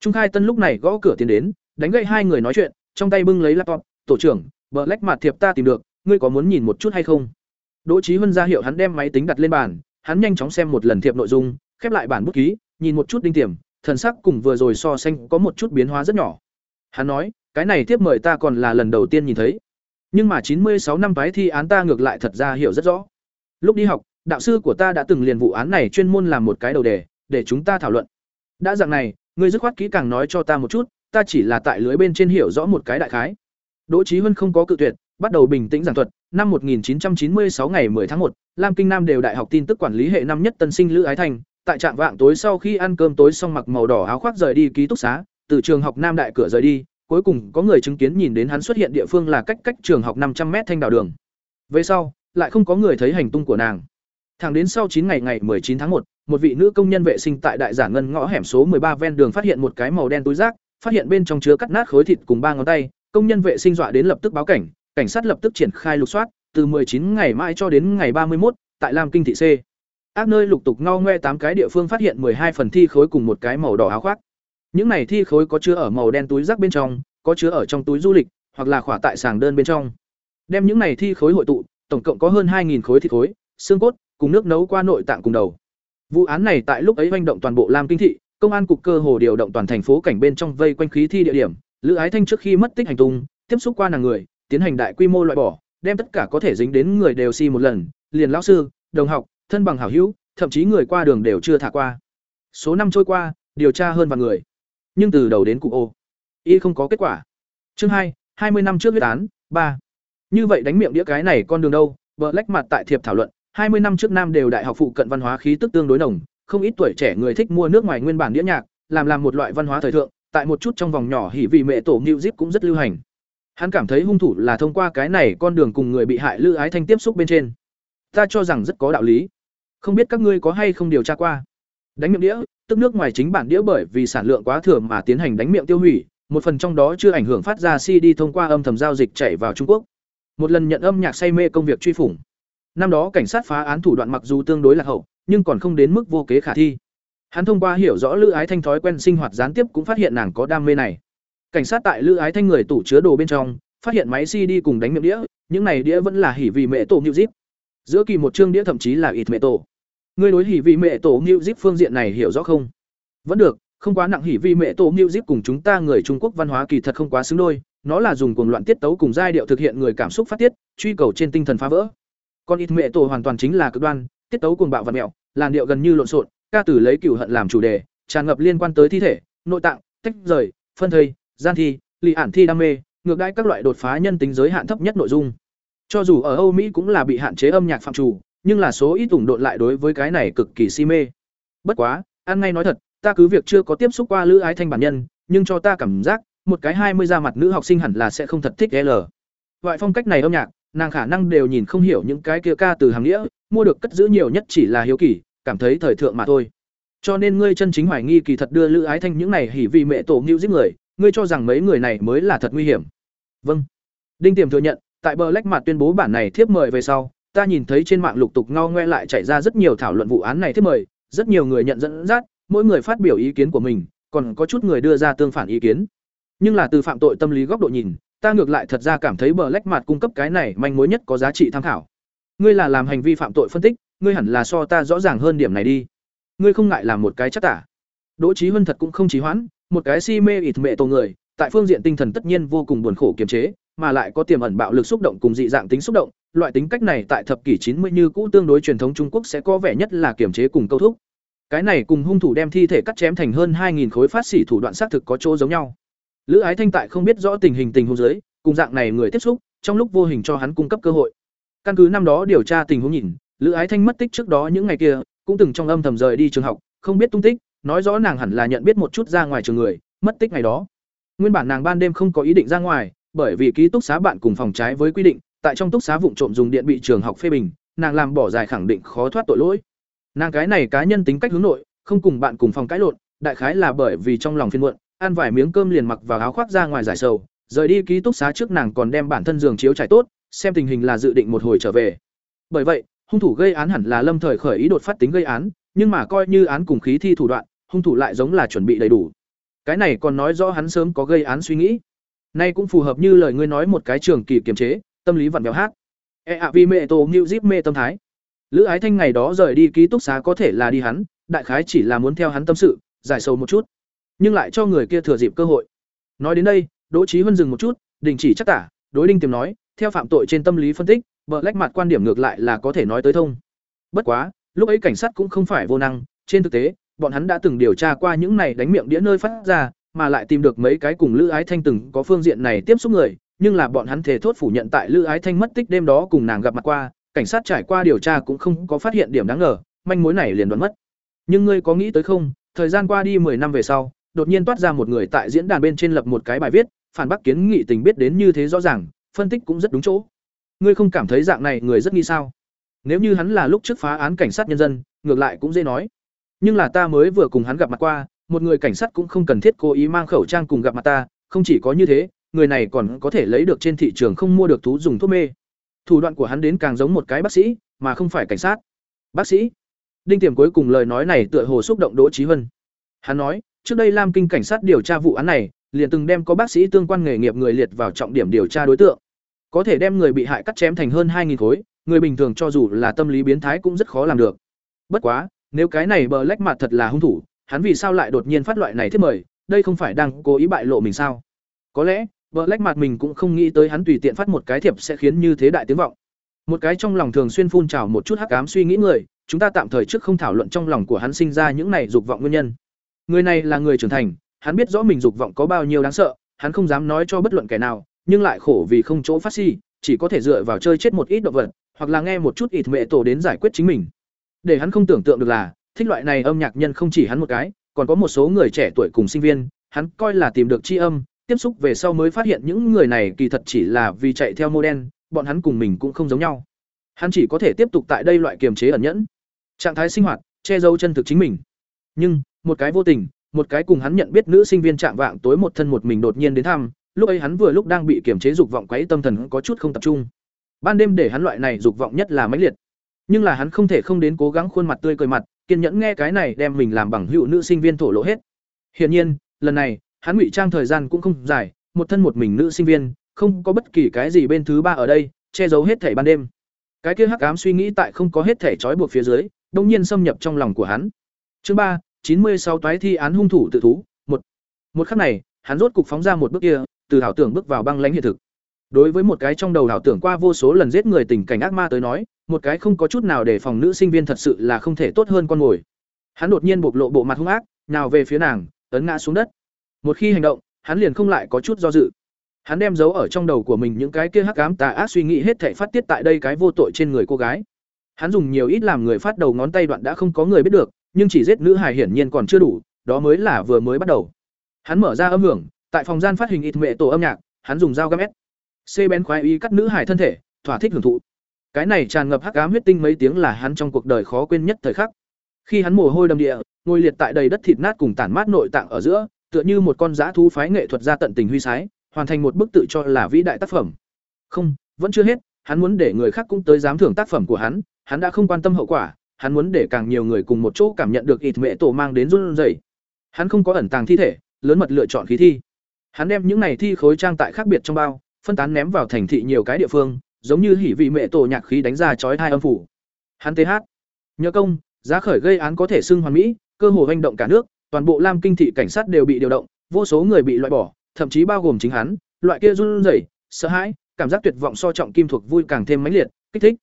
Trung Khai Tân lúc này gõ cửa tiến đến, đánh gậy hai người nói chuyện, trong tay bưng lấy laptop, "Tổ trưởng, Black mặt thiệp ta tìm được, ngươi có muốn nhìn một chút hay không?" Đỗ Chí Vân ra hiệu hắn đem máy tính đặt lên bàn, hắn nhanh chóng xem một lần thiệp nội dung, khép lại bản bút ký, nhìn một chút đinh tiềm, thần sắc cùng vừa rồi so sánh có một chút biến hóa rất nhỏ. Hắn nói, "Cái này tiếp mời ta còn là lần đầu tiên nhìn thấy." Nhưng mà chín mươi sáu năm phái thi án ta ngược lại thật ra hiểu rất rõ. Lúc đi học, đạo sư của ta đã từng liền vụ án này chuyên môn làm một cái đầu đề, để chúng ta thảo luận. Đã dạng này, ngươi dứt khoát kỹ càng nói cho ta một chút, ta chỉ là tại lưới bên trên hiểu rõ một cái đại khái. Đỗ Chí Huân không có cự tuyệt, bắt đầu bình tĩnh giảng thuật, năm 1996 ngày 10 tháng 1, Lam Kinh Nam đều đại học tin tức quản lý hệ năm nhất tân sinh Lữ Ái Thành, tại trạm vạng tối sau khi ăn cơm tối xong mặc màu đỏ áo khoác rời đi ký túc xá, từ trường học Nam đại cửa rời đi, cuối cùng có người chứng kiến nhìn đến hắn xuất hiện địa phương là cách cách trường học 500m thanh đào đường. Về sau, lại không có người thấy hành tung của nàng. Thẳng đến sau 9 ngày ngày 19 tháng 1, một vị nữ công nhân vệ sinh tại đại giả ngân ngõ hẻm số 13 ven đường phát hiện một cái màu đen túi rác, phát hiện bên trong chứa cắt nát khối thịt cùng ba ngón tay, công nhân vệ sinh dọa đến lập tức báo cảnh, cảnh sát lập tức triển khai lục soát, từ 19 ngày mai cho đến ngày 31, tại Lam Kinh thị C. Ác nơi lục tục ngao ngoe 8 cái địa phương phát hiện 12 phần thi khối cùng một cái màu đỏ áo khoác. Những này thi khối có chứa ở màu đen túi rác bên trong, có chứa ở trong túi du lịch, hoặc là khỏa tại sàng đơn bên trong. Đem những này thi khối hội tụ, tổng cộng có hơn 2000 khối thịt khối, xương cốt, cùng nước nấu qua nội tạng cùng đầu. Vụ án này tại lúc ấy hoành động toàn bộ Lam Kinh thị, công an cục cơ hồ điều động toàn thành phố cảnh bên trong vây quanh khí thi địa điểm, Lữ Ái Thanh trước khi mất tích hành tung, tiếp xúc qua nàng người, tiến hành đại quy mô loại bỏ, đem tất cả có thể dính đến người đều si một lần, liền lão sư, đồng học, thân bằng hảo hữu, thậm chí người qua đường đều chưa thả qua. Số năm trôi qua, điều tra hơn vạn người. Nhưng từ đầu đến cụ ô, y không có kết quả. Chương hai, hai mươi năm trước huyết án, ba. Như vậy đánh miệng đĩa cái này con đường đâu? Black mặt tại thiệp thảo luận, hai mươi năm trước Nam đều đại học phụ cận văn hóa khí tức tương đối nồng, không ít tuổi trẻ người thích mua nước ngoài nguyên bản đĩa nhạc, làm làm một loại văn hóa thời thượng, tại một chút trong vòng nhỏ hỉ vị mẹ tổ music cũng rất lưu hành. Hắn cảm thấy hung thủ là thông qua cái này con đường cùng người bị hại Lữ Ái Thanh tiếp xúc bên trên. Ta cho rằng rất có đạo lý. Không biết các ngươi có hay không điều tra qua. Đánh miệng đĩa, tức nước ngoài chính bản đĩa bởi vì sản lượng quá thừa mà tiến hành đánh miệng tiêu hủy, một phần trong đó chưa ảnh hưởng phát ra CD thông qua âm thầm giao dịch chạy vào Trung Quốc. Một lần nhận âm nhạc say mê công việc truy phủng. Năm đó cảnh sát phá án thủ đoạn mặc dù tương đối là hậu, nhưng còn không đến mức vô kế khả thi. Hắn thông qua hiểu rõ Lữ Ái Thanh thói quen sinh hoạt gián tiếp cũng phát hiện nàng có đam mê này. Cảnh sát tại Lữ Ái Thanh người tủ chứa đồ bên trong, phát hiện máy CD cùng đánh miệng đĩa, những này đĩa vẫn là hỉ vì mẹ tổ Music. Giữa kỳ một chương đĩa thậm chí là ít mẹ tổ. Ngươi đối hỉ vì mẹ tổ Music phương diện này hiểu rõ không? Vẫn được, không quá nặng hỉ vì mẹ tổ Music cùng chúng ta người Trung Quốc văn hóa kỳ thật không quá xứng đôi, nó là dùng cuồng loạn tiết tấu cùng giai điệu thực hiện người cảm xúc phát tiết, truy cầu trên tinh thần phá vỡ con ít mẹ tổ hoàn toàn chính là cực đoan, tiết tấu cuồng bạo và mẹo, làn điệu gần như lộn xộn, ca từ lấy cửu hận làm chủ đề, tràn ngập liên quan tới thi thể, nội tạng, tách rời, phân thây, gian thi, lì ản thi đam mê, ngược đãi các loại đột phá nhân tính giới hạn thấp nhất nội dung. Cho dù ở Âu Mỹ cũng là bị hạn chế âm nhạc phạm chủ, nhưng là số ít ủng độn lại đối với cái này cực kỳ si mê. Bất quá, ăn ngay nói thật, ta cứ việc chưa có tiếp xúc qua Lữ Ái Thanh bản nhân, nhưng cho ta cảm giác, một cái hai mươi ra mặt nữ học sinh hẳn là sẽ không thật thích L. Loại phong cách này âm nhạc, nàng khả năng đều nhìn không hiểu những cái kia ca từ hàng nghĩa, mua được cất giữ nhiều nhất chỉ là hiếu kỳ, cảm thấy thời thượng mà thôi. Cho nên ngươi chân chính hoài nghi kỳ thật đưa Lữ Ái Thanh những này hỉ vì mẹ tổ ngưu giết người, ngươi cho rằng mấy người này mới là thật nguy hiểm. Vâng. Đinh Tiềm thừa nhận, tại bờ lách mặt tuyên bố bản này thiếp mời về sau, ta nhìn thấy trên mạng lục tục ngao ngoe lại chạy ra rất nhiều thảo luận vụ án này thiếp mời, rất nhiều người nhận dẫn dắt, mỗi người phát biểu ý kiến của mình, còn có chút người đưa ra tương phản ý kiến. Nhưng là từ phạm tội tâm lý góc độ nhìn, ta ngược lại thật ra cảm thấy bờ lách mặt cung cấp cái này manh mối nhất có giá trị tham khảo. Ngươi là làm hành vi phạm tội phân tích, ngươi hẳn là so ta rõ ràng hơn điểm này đi. Ngươi không ngại làm một cái chắc tả. Đỗ Chí Huân thật cũng không trí hoãn, một cái si mê ịt mệ tổ người, tại phương diện tinh thần tất nhiên vô cùng buồn khổ kiềm chế, mà lại có tiềm ẩn bạo lực xúc động cùng dị dạng tính xúc động, loại tính cách này tại thập kỷ 90 như cũ tương đối truyền thống Trung Quốc sẽ có vẻ nhất là kiềm chế cùng câu thúc. Cái này cùng hung thủ đem thi thể cắt chém thành hơn 2000 khối phát xỉ thủ đoạn xác thực có chỗ giống nhau. Lữ Ái Thanh tại không biết rõ tình hình tình huống dưới, cùng dạng này người tiếp xúc, trong lúc vô hình cho hắn cung cấp cơ hội. Căn cứ năm đó điều tra tình huống nhìn, Lữ Ái Thanh mất tích trước đó những ngày kia, cũng từng trong âm thầm rời đi trường học, không biết tung tích, nói rõ nàng hẳn là nhận biết một chút ra ngoài trường người, mất tích ngày đó. Nguyên bản nàng ban đêm không có ý định ra ngoài, bởi vì ký túc xá bạn cùng phòng trái với quy định, tại trong túc xá vụng trộm dùng điện bị trường học phê bình, nàng làm bỏ dài khẳng định khó thoát tội lỗi. Nàng cái này cá nhân tính cách hướng nội, không cùng bạn cùng phòng cãi lộn, đại khái là bởi vì trong lòng phiền muộn, ăn vài miếng cơm liền mặc vào áo khoác ra ngoài giải sầu, rời đi ký túc xá trước nàng còn đem bản thân giường chiếu trải tốt, xem tình hình là dự định một hồi trở về. Bởi vậy, hung thủ gây án hẳn là lâm thời khởi ý đột phát tính gây án, nhưng mà coi như án cùng khí thi thủ đoạn, hung thủ lại giống là chuẩn bị đầy đủ. cái này còn nói rõ hắn sớm có gây án suy nghĩ nay cũng phù hợp như lời ngươi nói một cái trường kỳ kiềm chế tâm lý vặn vẹo hát e ạ vì mẹ tổ ngưu zip mê tâm thái lữ ái thanh ngày đó rời đi ký túc xá có thể là đi hắn đại khái chỉ là muốn theo hắn tâm sự giải sầu một chút nhưng lại cho người kia thừa dịp cơ hội. Nói đến đây, đỗ Chí huân dừng một chút, đình chỉ chắc tả, đối đinh tiềm nói, theo phạm tội trên tâm lý phân tích vợ lách mặt quan điểm ngược lại là có thể nói tới thông. Bất quá, lúc ấy cảnh sát cũng không phải vô năng, trên thực tế, bọn hắn đã từng điều tra qua những này đánh miệng đĩa nơi phát ra, mà lại tìm được mấy cái cùng lữ ái thanh từng có phương diện này tiếp xúc người, nhưng là bọn hắn thể thốt phủ nhận tại lữ ái thanh mất tích đêm đó cùng nàng gặp mặt qua, cảnh sát trải qua điều tra cũng không có phát hiện điểm đáng ngờ, manh mối này liền đoán mất. Nhưng ngươi có nghĩ tới không, thời gian qua đi 10 năm về sau đột nhiên toát ra một người tại diễn đàn bên trên lập một cái bài viết, phản bác kiến nghị tình biết đến như thế rõ ràng, phân tích cũng rất đúng chỗ. Ngươi không cảm thấy dạng này người rất nghi sao? Nếu như hắn là lúc trước phá án cảnh sát nhân dân, ngược lại cũng dễ nói. Nhưng là ta mới vừa cùng hắn gặp mặt qua, một người cảnh sát cũng không cần thiết cố ý mang khẩu trang cùng gặp mặt ta, không chỉ có như thế, người này còn có thể lấy được trên thị trường không mua được thú dùng thuốc mê. Thủ đoạn của hắn đến càng giống một cái bác sĩ, mà không phải cảnh sát. Bác sĩ. Đinh tiềm cuối cùng lời nói này tựa hồ xúc động đỗ trí huân. Hắn nói trước đây lam kinh cảnh sát điều tra vụ án này, liền từng đem có bác sĩ tương quan nghề nghiệp người liệt vào trọng điểm điều tra đối tượng. Có thể đem người bị hại cắt chém thành hơn hai khối, người bình thường cho dù là tâm lý biến thái cũng rất khó làm được. Bất quá, nếu cái này bờ lách mặt thật là hung thủ, hắn vì sao lại đột nhiên phát loại này thiết mời, đây không phải đang cố ý bại lộ mình sao? Có lẽ, bờ lách mặt mình cũng không nghĩ tới hắn tùy tiện phát một cái thiệp sẽ khiến như thế đại tiếng vọng. Một cái trong lòng thường xuyên phun trào một chút hắc ám suy nghĩ người, chúng ta tạm thời trước không thảo luận trong lòng của hắn sinh ra những này dục vọng nguyên nhân người này là người trưởng thành, hắn biết rõ mình dục vọng có bao nhiêu đáng sợ, hắn không dám nói cho bất luận kẻ nào, nhưng lại khổ vì không chỗ phát si, chỉ có thể dựa vào chơi chết một ít động vật, hoặc là nghe một chút ít mẹ tổ đến giải quyết chính mình. Để hắn không tưởng tượng được là, thích loại này âm nhạc nhân không chỉ hắn một cái, còn có một số người trẻ tuổi cùng sinh viên, hắn coi là tìm được chi âm, tiếp xúc về sau mới phát hiện những người này kỳ thật chỉ là vì chạy theo mô đen bọn hắn cùng mình cũng không giống nhau. Hắn chỉ có thể tiếp tục tại đây loại kiềm chế ẩn nhẫn. Trạng thái sinh hoạt, che giấu chân thực chính mình. Nhưng một cái vô tình, một cái cùng hắn nhận biết nữ sinh viên trạng vạng tối một thân một mình đột nhiên đến thăm, lúc ấy hắn vừa lúc đang bị kiểm chế dục vọng quấy tâm thần có chút không tập trung. Ban đêm để hắn loại này dục vọng nhất là mãnh liệt. Nhưng là hắn không thể không đến cố gắng khuôn mặt tươi cười mặt, kiên nhẫn nghe cái này đem mình làm bằng hữu nữ sinh viên thổ lộ hết. Hiển nhiên, lần này, hắn ngụy trang thời gian cũng không dài, một thân một mình nữ sinh viên, không có bất kỳ cái gì bên thứ ba ở đây, che giấu hết thảy ban đêm. Cái kia hắc ám suy nghĩ tại không có hết thảy trói buộc phía dưới đông nhiên xâm nhập trong lòng của hắn. Chương ba chín mươi sáu toái thi án hung thủ tự thú, một. Một khắc này, hắn rốt cục phóng ra một bước kia, từ ảo tưởng bước vào băng lãnh hiện thực. Đối với một cái trong đầu ảo tưởng qua vô số lần giết người tình cảnh ác ma tới nói, một cái không có chút nào để phòng nữ sinh viên thật sự là không thể tốt hơn con ngồi. hắn đột nhiên bộc lộ bộ mặt hung ác, nào về phía nàng tấn ngã xuống đất. Một khi hành động, hắn liền không lại có chút do dự. Hắn đem giấu ở trong đầu của mình những cái kia hắc ám tà ác suy nghĩ hết thảy phát tiết tại đây cái vô tội trên người cô gái. Hắn dùng nhiều ít làm người phát đầu ngón tay đoạn đã không có người biết được nhưng chỉ giết nữ hài hiển nhiên còn chưa đủ đó mới là vừa mới bắt đầu. Hắn mở ra âm hưởng tại phòng gian phát hình ít mệ tổ âm nhạc hắn dùng dao găm ép, c bén khoái y cắt nữ hài thân thể thỏa thích hưởng thụ. Cái này tràn ngập hắc ám huyết tinh mấy tiếng là hắn trong cuộc đời khó quên nhất thời khắc. Khi hắn mồ hôi đầm địa ngồi liệt tại đầy đất thịt nát cùng tản mát nội tạng ở giữa tựa như một con dã thú phái nghệ thuật ra tận tình huy sái hoàn thành một bức tự cho là vĩ đại tác phẩm. Không vẫn chưa hết hắn muốn để người khác cũng tới dám thưởng tác phẩm của hắn hắn đã không quan tâm hậu quả hắn muốn để càng nhiều người cùng một chỗ cảm nhận được ít mẹ tổ mang đến run rẩy. Hắn không có ẩn tàng thi thể, lớn mật lựa chọn khí thi. Hắn đem những này thi khối trang tại khác biệt trong bao, phân tán ném vào thành thị nhiều cái địa phương, giống như hỉ vị mẹ tổ nhạc khí đánh ra chói hai âm phủ. Hắn th nhớ công, giá khởi gây án có thể xưng hoàn mỹ, cơ hồ hành động cả nước, toàn bộ lam kinh thị cảnh sát đều bị điều động, vô số người bị loại bỏ, thậm chí bao gồm chính hắn, loại kia run rẩy, sợ hãi, cảm giác tuyệt vọng so trọng kim thuộc vui càng thêm mãnh liệt, kích thích.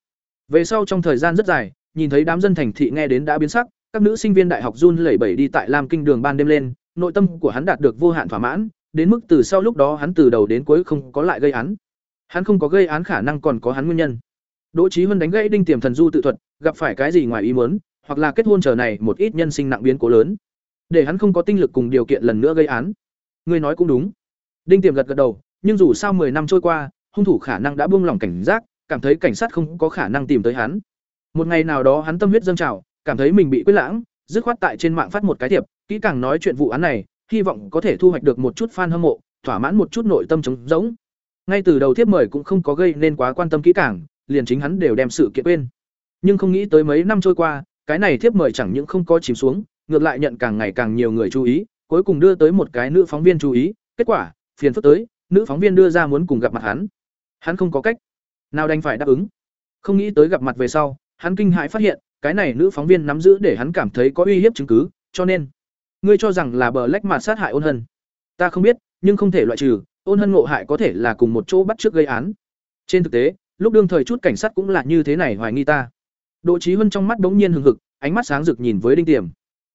Về sau trong thời gian rất dài nhìn thấy đám dân thành thị nghe đến đã biến sắc, các nữ sinh viên đại học run lẩy bẩy đi tại lam kinh đường ban đêm lên, nội tâm của hắn đạt được vô hạn thỏa mãn, đến mức từ sau lúc đó hắn từ đầu đến cuối không có lại gây án. Hắn không có gây án khả năng còn có hắn nguyên nhân. Đỗ trí huân đánh gãy đinh tiềm thần du tự thuật, gặp phải cái gì ngoài ý muốn, hoặc là kết hôn chờ này một ít nhân sinh nặng biến cố lớn. Để hắn không có tinh lực cùng điều kiện lần nữa gây án. Ngươi nói cũng đúng. Đinh tiềm gật gật đầu, nhưng dù sao 10 năm trôi qua, hung thủ khả năng đã buông lỏng cảnh giác, cảm thấy cảnh sát không có khả năng tìm tới hắn một ngày nào đó hắn tâm huyết dâng trào cảm thấy mình bị quyết lãng dứt khoát tại trên mạng phát một cái thiệp kỹ càng nói chuyện vụ án này hy vọng có thể thu hoạch được một chút fan hâm mộ thỏa mãn một chút nội tâm trống rỗng ngay từ đầu thiếp mời cũng không có gây nên quá quan tâm kỹ càng liền chính hắn đều đem sự kiện quên nhưng không nghĩ tới mấy năm trôi qua cái này thiếp mời chẳng những không có chìm xuống ngược lại nhận càng ngày càng nhiều người chú ý cuối cùng đưa tới một cái nữ phóng viên chú ý, kết quả, phiền phức tới, nữ phóng viên đưa ra muốn cùng gặp mặt hắn. Hắn không có cách, nào đành phải đáp ứng. Không nghĩ tới gặp mặt về sau, hắn kinh hãi phát hiện, cái này nữ phóng viên nắm giữ để hắn cảm thấy có uy hiếp chứng cứ, cho nên, ngươi cho rằng là bờ lách mà sát hại ôn hân. Ta không biết, nhưng không thể loại trừ, ôn hân ngộ hại có thể là cùng một chỗ bắt trước gây án. Trên thực tế, lúc đương thời chút cảnh sát cũng là như thế này hoài nghi ta. Đỗ Chí Hân trong mắt bỗng nhiên hừng hực, ánh mắt sáng rực nhìn với Đinh Tiềm.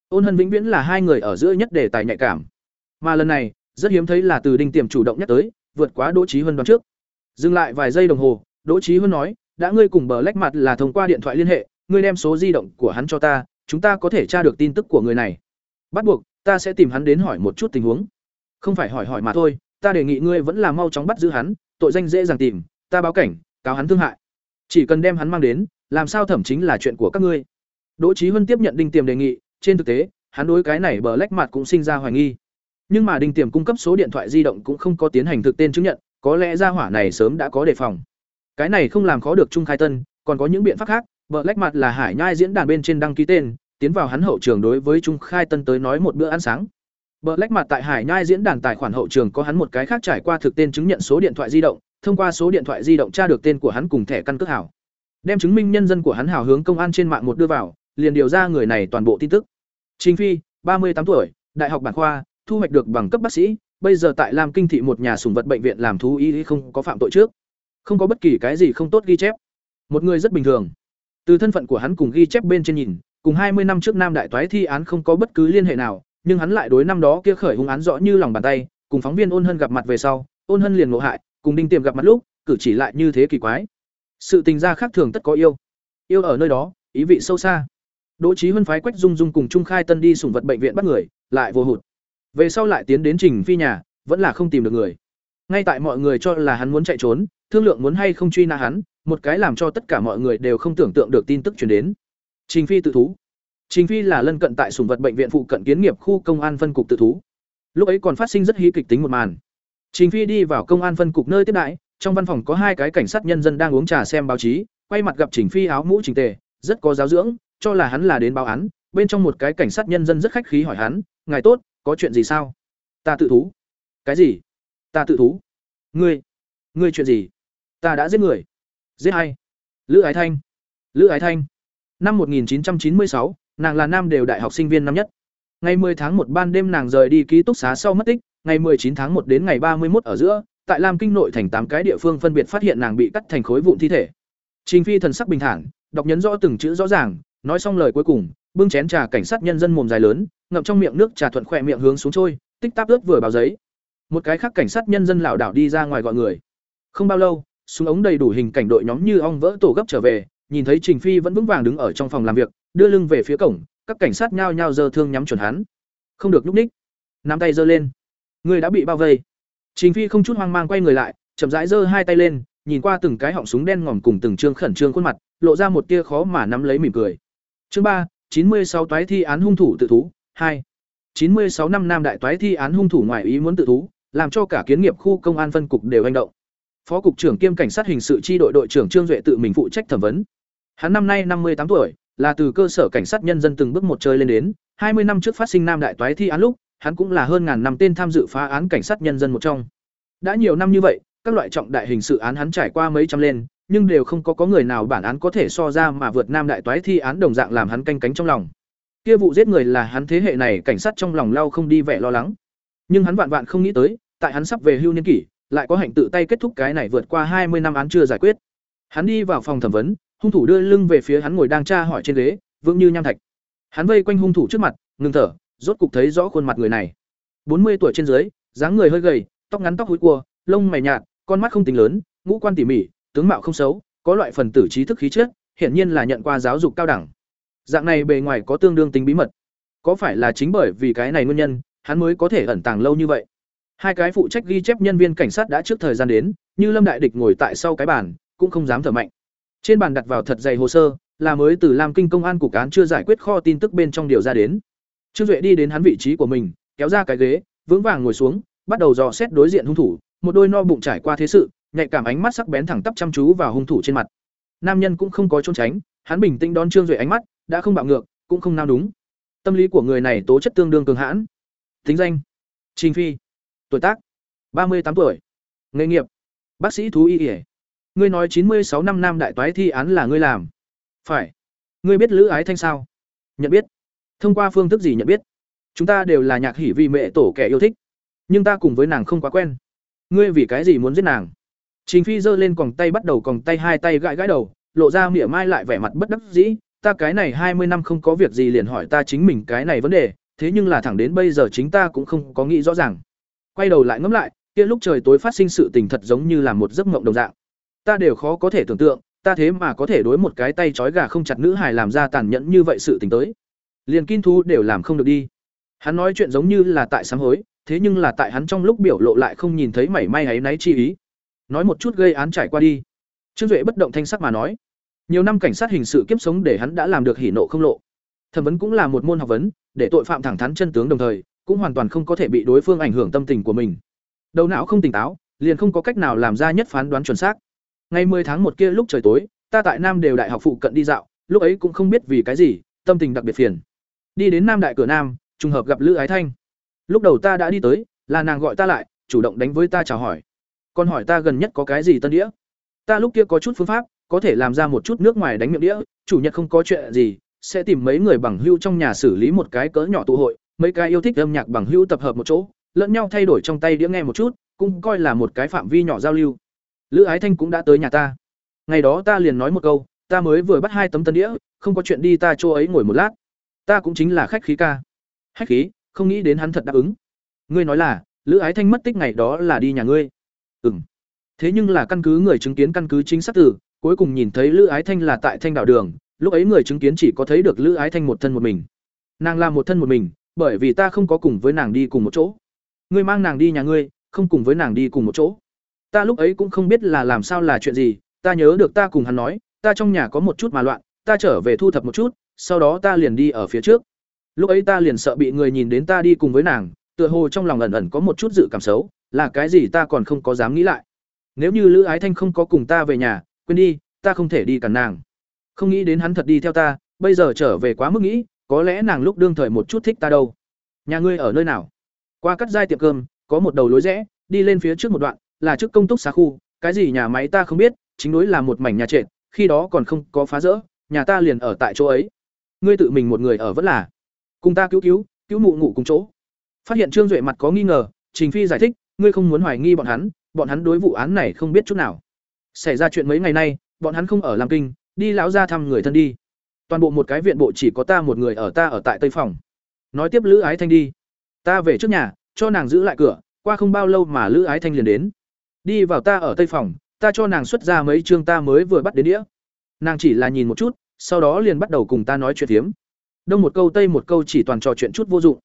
Ôn Hân vĩnh viễn là hai người ở giữa nhất để tài nhạy cảm. Mà lần này, rất hiếm thấy là từ Đinh Tiềm chủ động nhắc tới, vượt quá Đỗ Chí Hân đoán trước. Dừng lại vài giây đồng hồ, Đỗ Chí Hân nói, đã ngươi cùng bờ lách mặt là thông qua điện thoại liên hệ, ngươi đem số di động của hắn cho ta, chúng ta có thể tra được tin tức của người này. Bắt buộc, ta sẽ tìm hắn đến hỏi một chút tình huống. Không phải hỏi hỏi mà thôi, ta đề nghị ngươi vẫn là mau chóng bắt giữ hắn, tội danh dễ dàng tìm, ta báo cảnh, cáo hắn thương hại. Chỉ cần đem hắn mang đến, làm sao thẩm chính là chuyện của các ngươi. Đỗ Chí Huân tiếp nhận Đinh Tiềm đề nghị, trên thực tế, hắn đối cái này bờ lách mặt cũng sinh ra hoài nghi. Nhưng mà Đinh Tiềm cung cấp số điện thoại di động cũng không có tiến hành thực tên chứng nhận, có lẽ gia hỏa này sớm đã có đề phòng. Cái này không làm khó được Trung Khai Tân, còn có những biện pháp khác, bờ lách mặt là Hải Nhai diễn đàn bên trên đăng ký tên, tiến vào hắn hậu trường đối với Trung Khai Tân tới nói một bữa ăn sáng. Bờ lách mặt tại Hải Nhai diễn đàn tài khoản hậu trường có hắn một cái khác trải qua thực tên chứng nhận số điện thoại di động, thông qua số điện thoại di động tra được tên của hắn cùng thẻ căn cước hảo. Đem chứng minh nhân dân của hắn hảo hướng công an trên mạng một đưa vào, liền điều ra người này toàn bộ tin tức. Trình Phi, ba mươi tám tuổi, đại học bản khoa, thu hoạch được bằng cấp bác sĩ, bây giờ tại Lam Kinh thị một nhà sủng vật bệnh viện làm thú y không có phạm tội trước. Không có bất kỳ cái gì không tốt ghi chép. Một người rất bình thường. Từ thân phận của hắn cùng ghi chép bên trên nhìn, cùng hai mươi năm trước Nam đại toái thi án không có bất cứ liên hệ nào, nhưng hắn lại đối năm đó kia khởi hung án rõ như lòng bàn tay, cùng phóng viên Ôn Hân gặp mặt về sau, Ôn Hân liền ngộ hại, cùng Đinh Tiềm gặp mặt lúc, cử chỉ lại như thế kỳ quái. Sự tình gia khác thường tất có yêu. Yêu ở nơi đó, ý vị sâu xa. Đỗ trí Huân phái Quách Dung Dung cùng Trung Khai Tân đi sủng vật bệnh viện bắt người, lại vô hụt. Về sau lại tiến đến Trình Phi nhà, vẫn là không tìm được người. Ngay tại mọi người cho là hắn muốn chạy trốn, thương lượng muốn hay không truy nã hắn, một cái làm cho tất cả mọi người đều không tưởng tượng được tin tức truyền đến. Trình Phi tự thú. Trình Phi là lân cận tại sủng vật bệnh viện phụ cận kiến nghiệp khu công an phân cục tự thú. Lúc ấy còn phát sinh rất hí kịch tính một màn. Trình Phi đi vào công an phân cục nơi tiếp đãi, trong văn phòng có hai cái cảnh sát nhân dân đang uống trà xem báo chí, quay mặt gặp Trình Phi áo mũ chỉnh tề, rất có giáo dưỡng, cho là hắn là đến báo án, bên trong một cái cảnh sát nhân dân rất khách khí hỏi hắn, "Ngài tốt, có chuyện gì sao?" "Ta tự thú." "Cái gì?" "Ta tự thú." "Ngươi? Ngươi chuyện gì?" "Ta đã giết người." "Giết ai?" "Lữ Ái Thanh." "Lữ Ái Thanh?" Năm 1996, nàng là nam đều đại học sinh viên năm nhất. Ngày 10 tháng một ban đêm nàng rời đi ký túc xá sau mất tích, ngày 19 tháng một đến ngày 31 ở giữa, tại Lam Kinh nội thành tám cái địa phương phân biệt phát hiện nàng bị cắt thành khối vụn thi thể. Trình Phi thần sắc bình thản, đọc nhấn rõ từng chữ rõ ràng, nói xong lời cuối cùng, bưng chén trà cảnh sát nhân dân mồm dài lớn, ngậm trong miệng nước trà thuận khỏe miệng hướng xuống trôi, tích tắc ướt vừa báo giấy. Một cái khác cảnh sát nhân dân lảo đảo đi ra ngoài gọi người. Không bao lâu, súng ống đầy đủ hình cảnh đội nhóm như ong vỡ tổ gấp trở về, nhìn thấy Trình Phi vẫn vững vàng đứng ở trong phòng làm việc, đưa lưng về phía cổng, các cảnh sát nhao nhao giơ thương nhắm chuẩn hắn. Không được nhúc nhích. Nắm tay giơ lên. Người đã bị bao vây. Trình Phi không chút hoang mang quay người lại, chậm rãi giơ hai tay lên, nhìn qua từng cái họng súng đen ngòm cùng từng trương khẩn trương khuôn mặt, lộ ra một tia khó mà nắm lấy mỉm cười. Chương ba, chín mươi sáu toái thi án hung thủ tự thú, hai, chín mươi sáu năm nam đại toái thi án hung thủ ngoài ý muốn tự thú, làm cho cả kiến nghiệp khu công an phân cục đều hành động. Phó cục trưởng kiêm cảnh sát hình sự chi đội đội trưởng Trương Duệ tự mình phụ trách thẩm vấn. Hắn năm nay năm mươi tám tuổi, là từ cơ sở cảnh sát nhân dân từng bước một chơi lên đến, hai mươi năm trước phát sinh nam đại toái thi án lúc, hắn cũng là hơn ngàn năm tên tham dự phá án cảnh sát nhân dân một trong. Đã nhiều năm như vậy, các loại trọng đại hình sự án hắn trải qua mấy trăm lên, nhưng đều không có có người nào bản án có thể so ra mà vượt nam đại toái thi án đồng dạng làm hắn canh cánh trong lòng. Kia vụ giết người là hắn thế hệ này cảnh sát trong lòng lau không đi vẻ lo lắng. Nhưng hắn vạn vạn không nghĩ tới, tại hắn sắp về hưu niên kỷ, lại có hạnh tự tay kết thúc cái này vượt qua hai mươi năm án chưa giải quyết. Hắn đi vào phòng thẩm vấn, hung thủ đưa lưng về phía hắn ngồi đang tra hỏi trên ghế, vững như nham thạch. Hắn vây quanh hung thủ trước mặt, ngừng thở, rốt cục thấy rõ khuôn mặt người này. bốn mươi tuổi trên dưới, dáng người hơi gầy, tóc ngắn tóc húi cua, lông mày nhạt, con mắt không tính lớn, ngũ quan tỉ mỉ, tướng mạo không xấu, có loại phần tử trí thức khí chất, hiển nhiên là nhận qua giáo dục cao đẳng. Dạng này bề ngoài có tương đương tính bí mật. Có phải là chính bởi vì cái này nguyên nhân, hắn mới có thể ẩn tàng lâu như vậy? Hai cái phụ trách ghi chép nhân viên cảnh sát đã trước thời gian đến, như Lâm Đại Địch ngồi tại sau cái bàn, cũng không dám thở mạnh. Trên bàn đặt vào thật dày hồ sơ, là mới từ Lam Kinh công an cục án chưa giải quyết kho tin tức bên trong điều ra đến. Trương Duệ đi đến hắn vị trí của mình, kéo ra cái ghế, vững vàng ngồi xuống, bắt đầu dò xét đối diện hung thủ, một đôi no bụng trải qua thế sự, nhạy cảm ánh mắt sắc bén thẳng tắp chăm chú vào hung thủ trên mặt. Nam nhân cũng không có trốn tránh, hắn bình tĩnh đón Trương Duệ ánh mắt, đã không bạo ngược, cũng không nao đúng. Tâm lý của người này tố chất tương đương cường hãn. Tính danh: Trình Phi. Tuổi tác: ba mươi tám tuổi. Nghề nghiệp: Bác sĩ thú y ỉa Ngươi nói chín mươi sáu năm nam đại toái thi án là ngươi làm? Phải. Ngươi biết Lữ Ái Thanh sao? Nhận biết. Thông qua phương thức gì nhận biết? Chúng ta đều là nhạc hỉ vì mẹ tổ kẻ yêu thích, nhưng ta cùng với nàng không quá quen. Ngươi vì cái gì muốn giết nàng? Trình Phi giơ lên còng tay bắt đầu còng tay hai tay gãi gãi đầu, lộ ra mỉa mai lại vẻ mặt bất đắc dĩ, ta cái này hai mươi năm không có việc gì liền hỏi ta chính mình cái này vấn đề, thế nhưng là thẳng đến bây giờ chính ta cũng không có nghĩ rõ ràng. Quay đầu lại ngẫm lại, kia lúc trời tối phát sinh sự tình thật giống như là một giấc mộng đồng dạng. Ta đều khó có thể tưởng tượng, ta thế mà có thể đối một cái tay trói gà không chặt nữ hài làm ra tàn nhẫn như vậy sự tình tới. Liền kinh Thu đều làm không được đi. Hắn nói chuyện giống như là tại sám hối, thế nhưng là tại hắn trong lúc biểu lộ lại không nhìn thấy mảy may ấy náy chi ý. Nói một chút gây án trải qua đi. Trương Duệ bất động thanh sắc mà nói, nhiều năm cảnh sát hình sự kiếp sống để hắn đã làm được hỉ nộ không lộ. Thẩm vấn cũng là một môn học vấn, để tội phạm thẳng thắn chân tướng đồng thời, cũng hoàn toàn không có thể bị đối phương ảnh hưởng tâm tình của mình. Đầu não không tỉnh táo, liền không có cách nào làm ra nhất phán đoán chuẩn xác. Ngày 10 tháng một kia lúc trời tối, ta tại Nam đều đại học phụ cận đi dạo, lúc ấy cũng không biết vì cái gì, tâm tình đặc biệt phiền. Đi đến Nam đại cửa Nam, trùng hợp gặp Lữ Ái Thanh. Lúc đầu ta đã đi tới, là nàng gọi ta lại, chủ động đánh với ta chào hỏi. Còn hỏi ta gần nhất có cái gì tân đĩa. Ta lúc kia có chút phương pháp, có thể làm ra một chút nước ngoài đánh miệng đĩa, chủ nhật không có chuyện gì, sẽ tìm mấy người bằng hữu trong nhà xử lý một cái cỡ nhỏ tụ hội, mấy cái yêu thích âm nhạc bằng hữu tập hợp một chỗ, lẫn nhau thay đổi trong tay đĩa nghe một chút, cũng coi là một cái phạm vi nhỏ giao lưu. Lữ Ái Thanh cũng đã tới nhà ta. Ngày đó ta liền nói một câu, ta mới vừa bắt hai tấm tân đĩa, không có chuyện đi ta chỗ ấy ngồi một lát. Ta cũng chính là khách khí ca. Khách khí, không nghĩ đến hắn thật đáp ứng. Ngươi nói là, Lữ Ái Thanh mất tích ngày đó là đi nhà ngươi. Ừm. Thế nhưng là căn cứ người chứng kiến căn cứ chính xác từ, cuối cùng nhìn thấy Lữ Ái Thanh là tại Thanh Đạo Đường, lúc ấy người chứng kiến chỉ có thấy được Lữ Ái Thanh một thân một mình. Nàng là một thân một mình, bởi vì ta không có cùng với nàng đi cùng một chỗ. Ngươi mang nàng đi nhà ngươi, không cùng với nàng đi cùng một chỗ. Ta lúc ấy cũng không biết là làm sao là chuyện gì, ta nhớ được ta cùng hắn nói, ta trong nhà có một chút mà loạn, ta trở về thu thập một chút, sau đó ta liền đi ở phía trước. Lúc ấy ta liền sợ bị người nhìn đến ta đi cùng với nàng, tựa hồ trong lòng ẩn ẩn có một chút dự cảm xấu, là cái gì ta còn không có dám nghĩ lại. Nếu như Lữ Ái Thanh không có cùng ta về nhà, quên đi, ta không thể đi cản nàng. Không nghĩ đến hắn thật đi theo ta, bây giờ trở về quá mức nghĩ, có lẽ nàng lúc đương thời một chút thích ta đâu. Nhà ngươi ở nơi nào? Qua cắt giai tiệm cơm, có một đầu lối rẽ, đi lên phía trước một đoạn, là trước công túc xá khu, cái gì nhà máy ta không biết, chính đối là một mảnh nhà trệt, khi đó còn không có phá rỡ, nhà ta liền ở tại chỗ ấy. Ngươi tự mình một người ở vẫn là. Cùng ta cứu cứu, cứu mụ ngủ cùng chỗ. Phát hiện Trương Duệ mặt có nghi ngờ, Trình Phi giải thích, ngươi không muốn hoài nghi bọn hắn, bọn hắn đối vụ án này không biết chút nào. Xảy ra chuyện mấy ngày nay, bọn hắn không ở Lam Kinh, đi lão ra thăm người thân đi. Toàn bộ một cái viện bộ chỉ có ta một người ở ta ở tại Tây phòng. Nói tiếp Lữ Ái Thanh đi. Ta về trước nhà, cho nàng giữ lại cửa, qua không bao lâu mà Lữ Ái Thanh liền đến. Đi vào ta ở Tây phòng, ta cho nàng xuất ra mấy chương ta mới vừa bắt đến đĩa. Nàng chỉ là nhìn một chút, sau đó liền bắt đầu cùng ta nói chuyện phiếm Đông một câu tây một câu chỉ toàn trò chuyện chút vô dụng.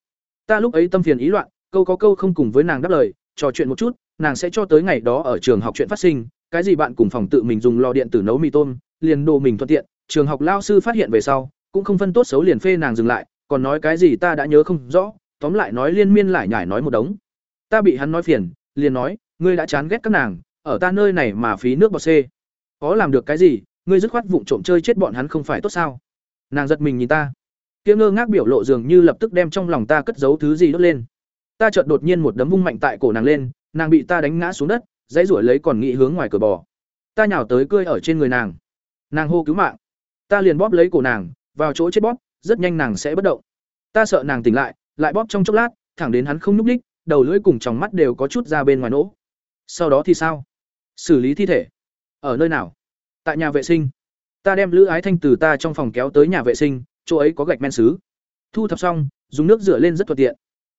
Ta lúc ấy tâm phiền ý loạn, câu có câu không cùng với nàng đáp lời, trò chuyện một chút, nàng sẽ cho tới ngày đó ở trường học chuyện phát sinh, cái gì bạn cùng phòng tự mình dùng lò điện tử nấu mì tôm, liền đồ mình thuận tiện, trường học lao sư phát hiện về sau, cũng không phân tốt xấu liền phê nàng dừng lại, còn nói cái gì ta đã nhớ không rõ, tóm lại nói liên miên lại nhải nói một đống. Ta bị hắn nói phiền, liền nói, ngươi đã chán ghét các nàng, ở ta nơi này mà phí nước bọt xê. Có làm được cái gì, ngươi dứt khoát vụng trộm chơi chết bọn hắn không phải tốt sao? Nàng giật mình nhìn ta. Kia ngơ ngác biểu lộ dường như lập tức đem trong lòng ta cất giấu thứ gì đốt lên. Ta chợt đột nhiên một đấm vung mạnh tại cổ nàng lên, nàng bị ta đánh ngã xuống đất, dãy ruổi lấy còn nghĩ hướng ngoài cửa bò. Ta nhào tới cơi ở trên người nàng. Nàng hô cứu mạng. Ta liền bóp lấy cổ nàng, vào chỗ chết bóp, rất nhanh nàng sẽ bất động. Ta sợ nàng tỉnh lại, lại bóp trong chốc lát, thẳng đến hắn không nhúc ních đầu lưỡi cùng trong mắt đều có chút ra bên ngoài nỗ. Sau đó thì sao? Xử lý thi thể. Ở nơi nào? Tại nhà vệ sinh. Ta đem Lữ Ái Thanh từ ta trong phòng kéo tới nhà vệ sinh, chỗ ấy có gạch men sứ. Thu thập xong, dùng nước rửa lên rất thuận tiện.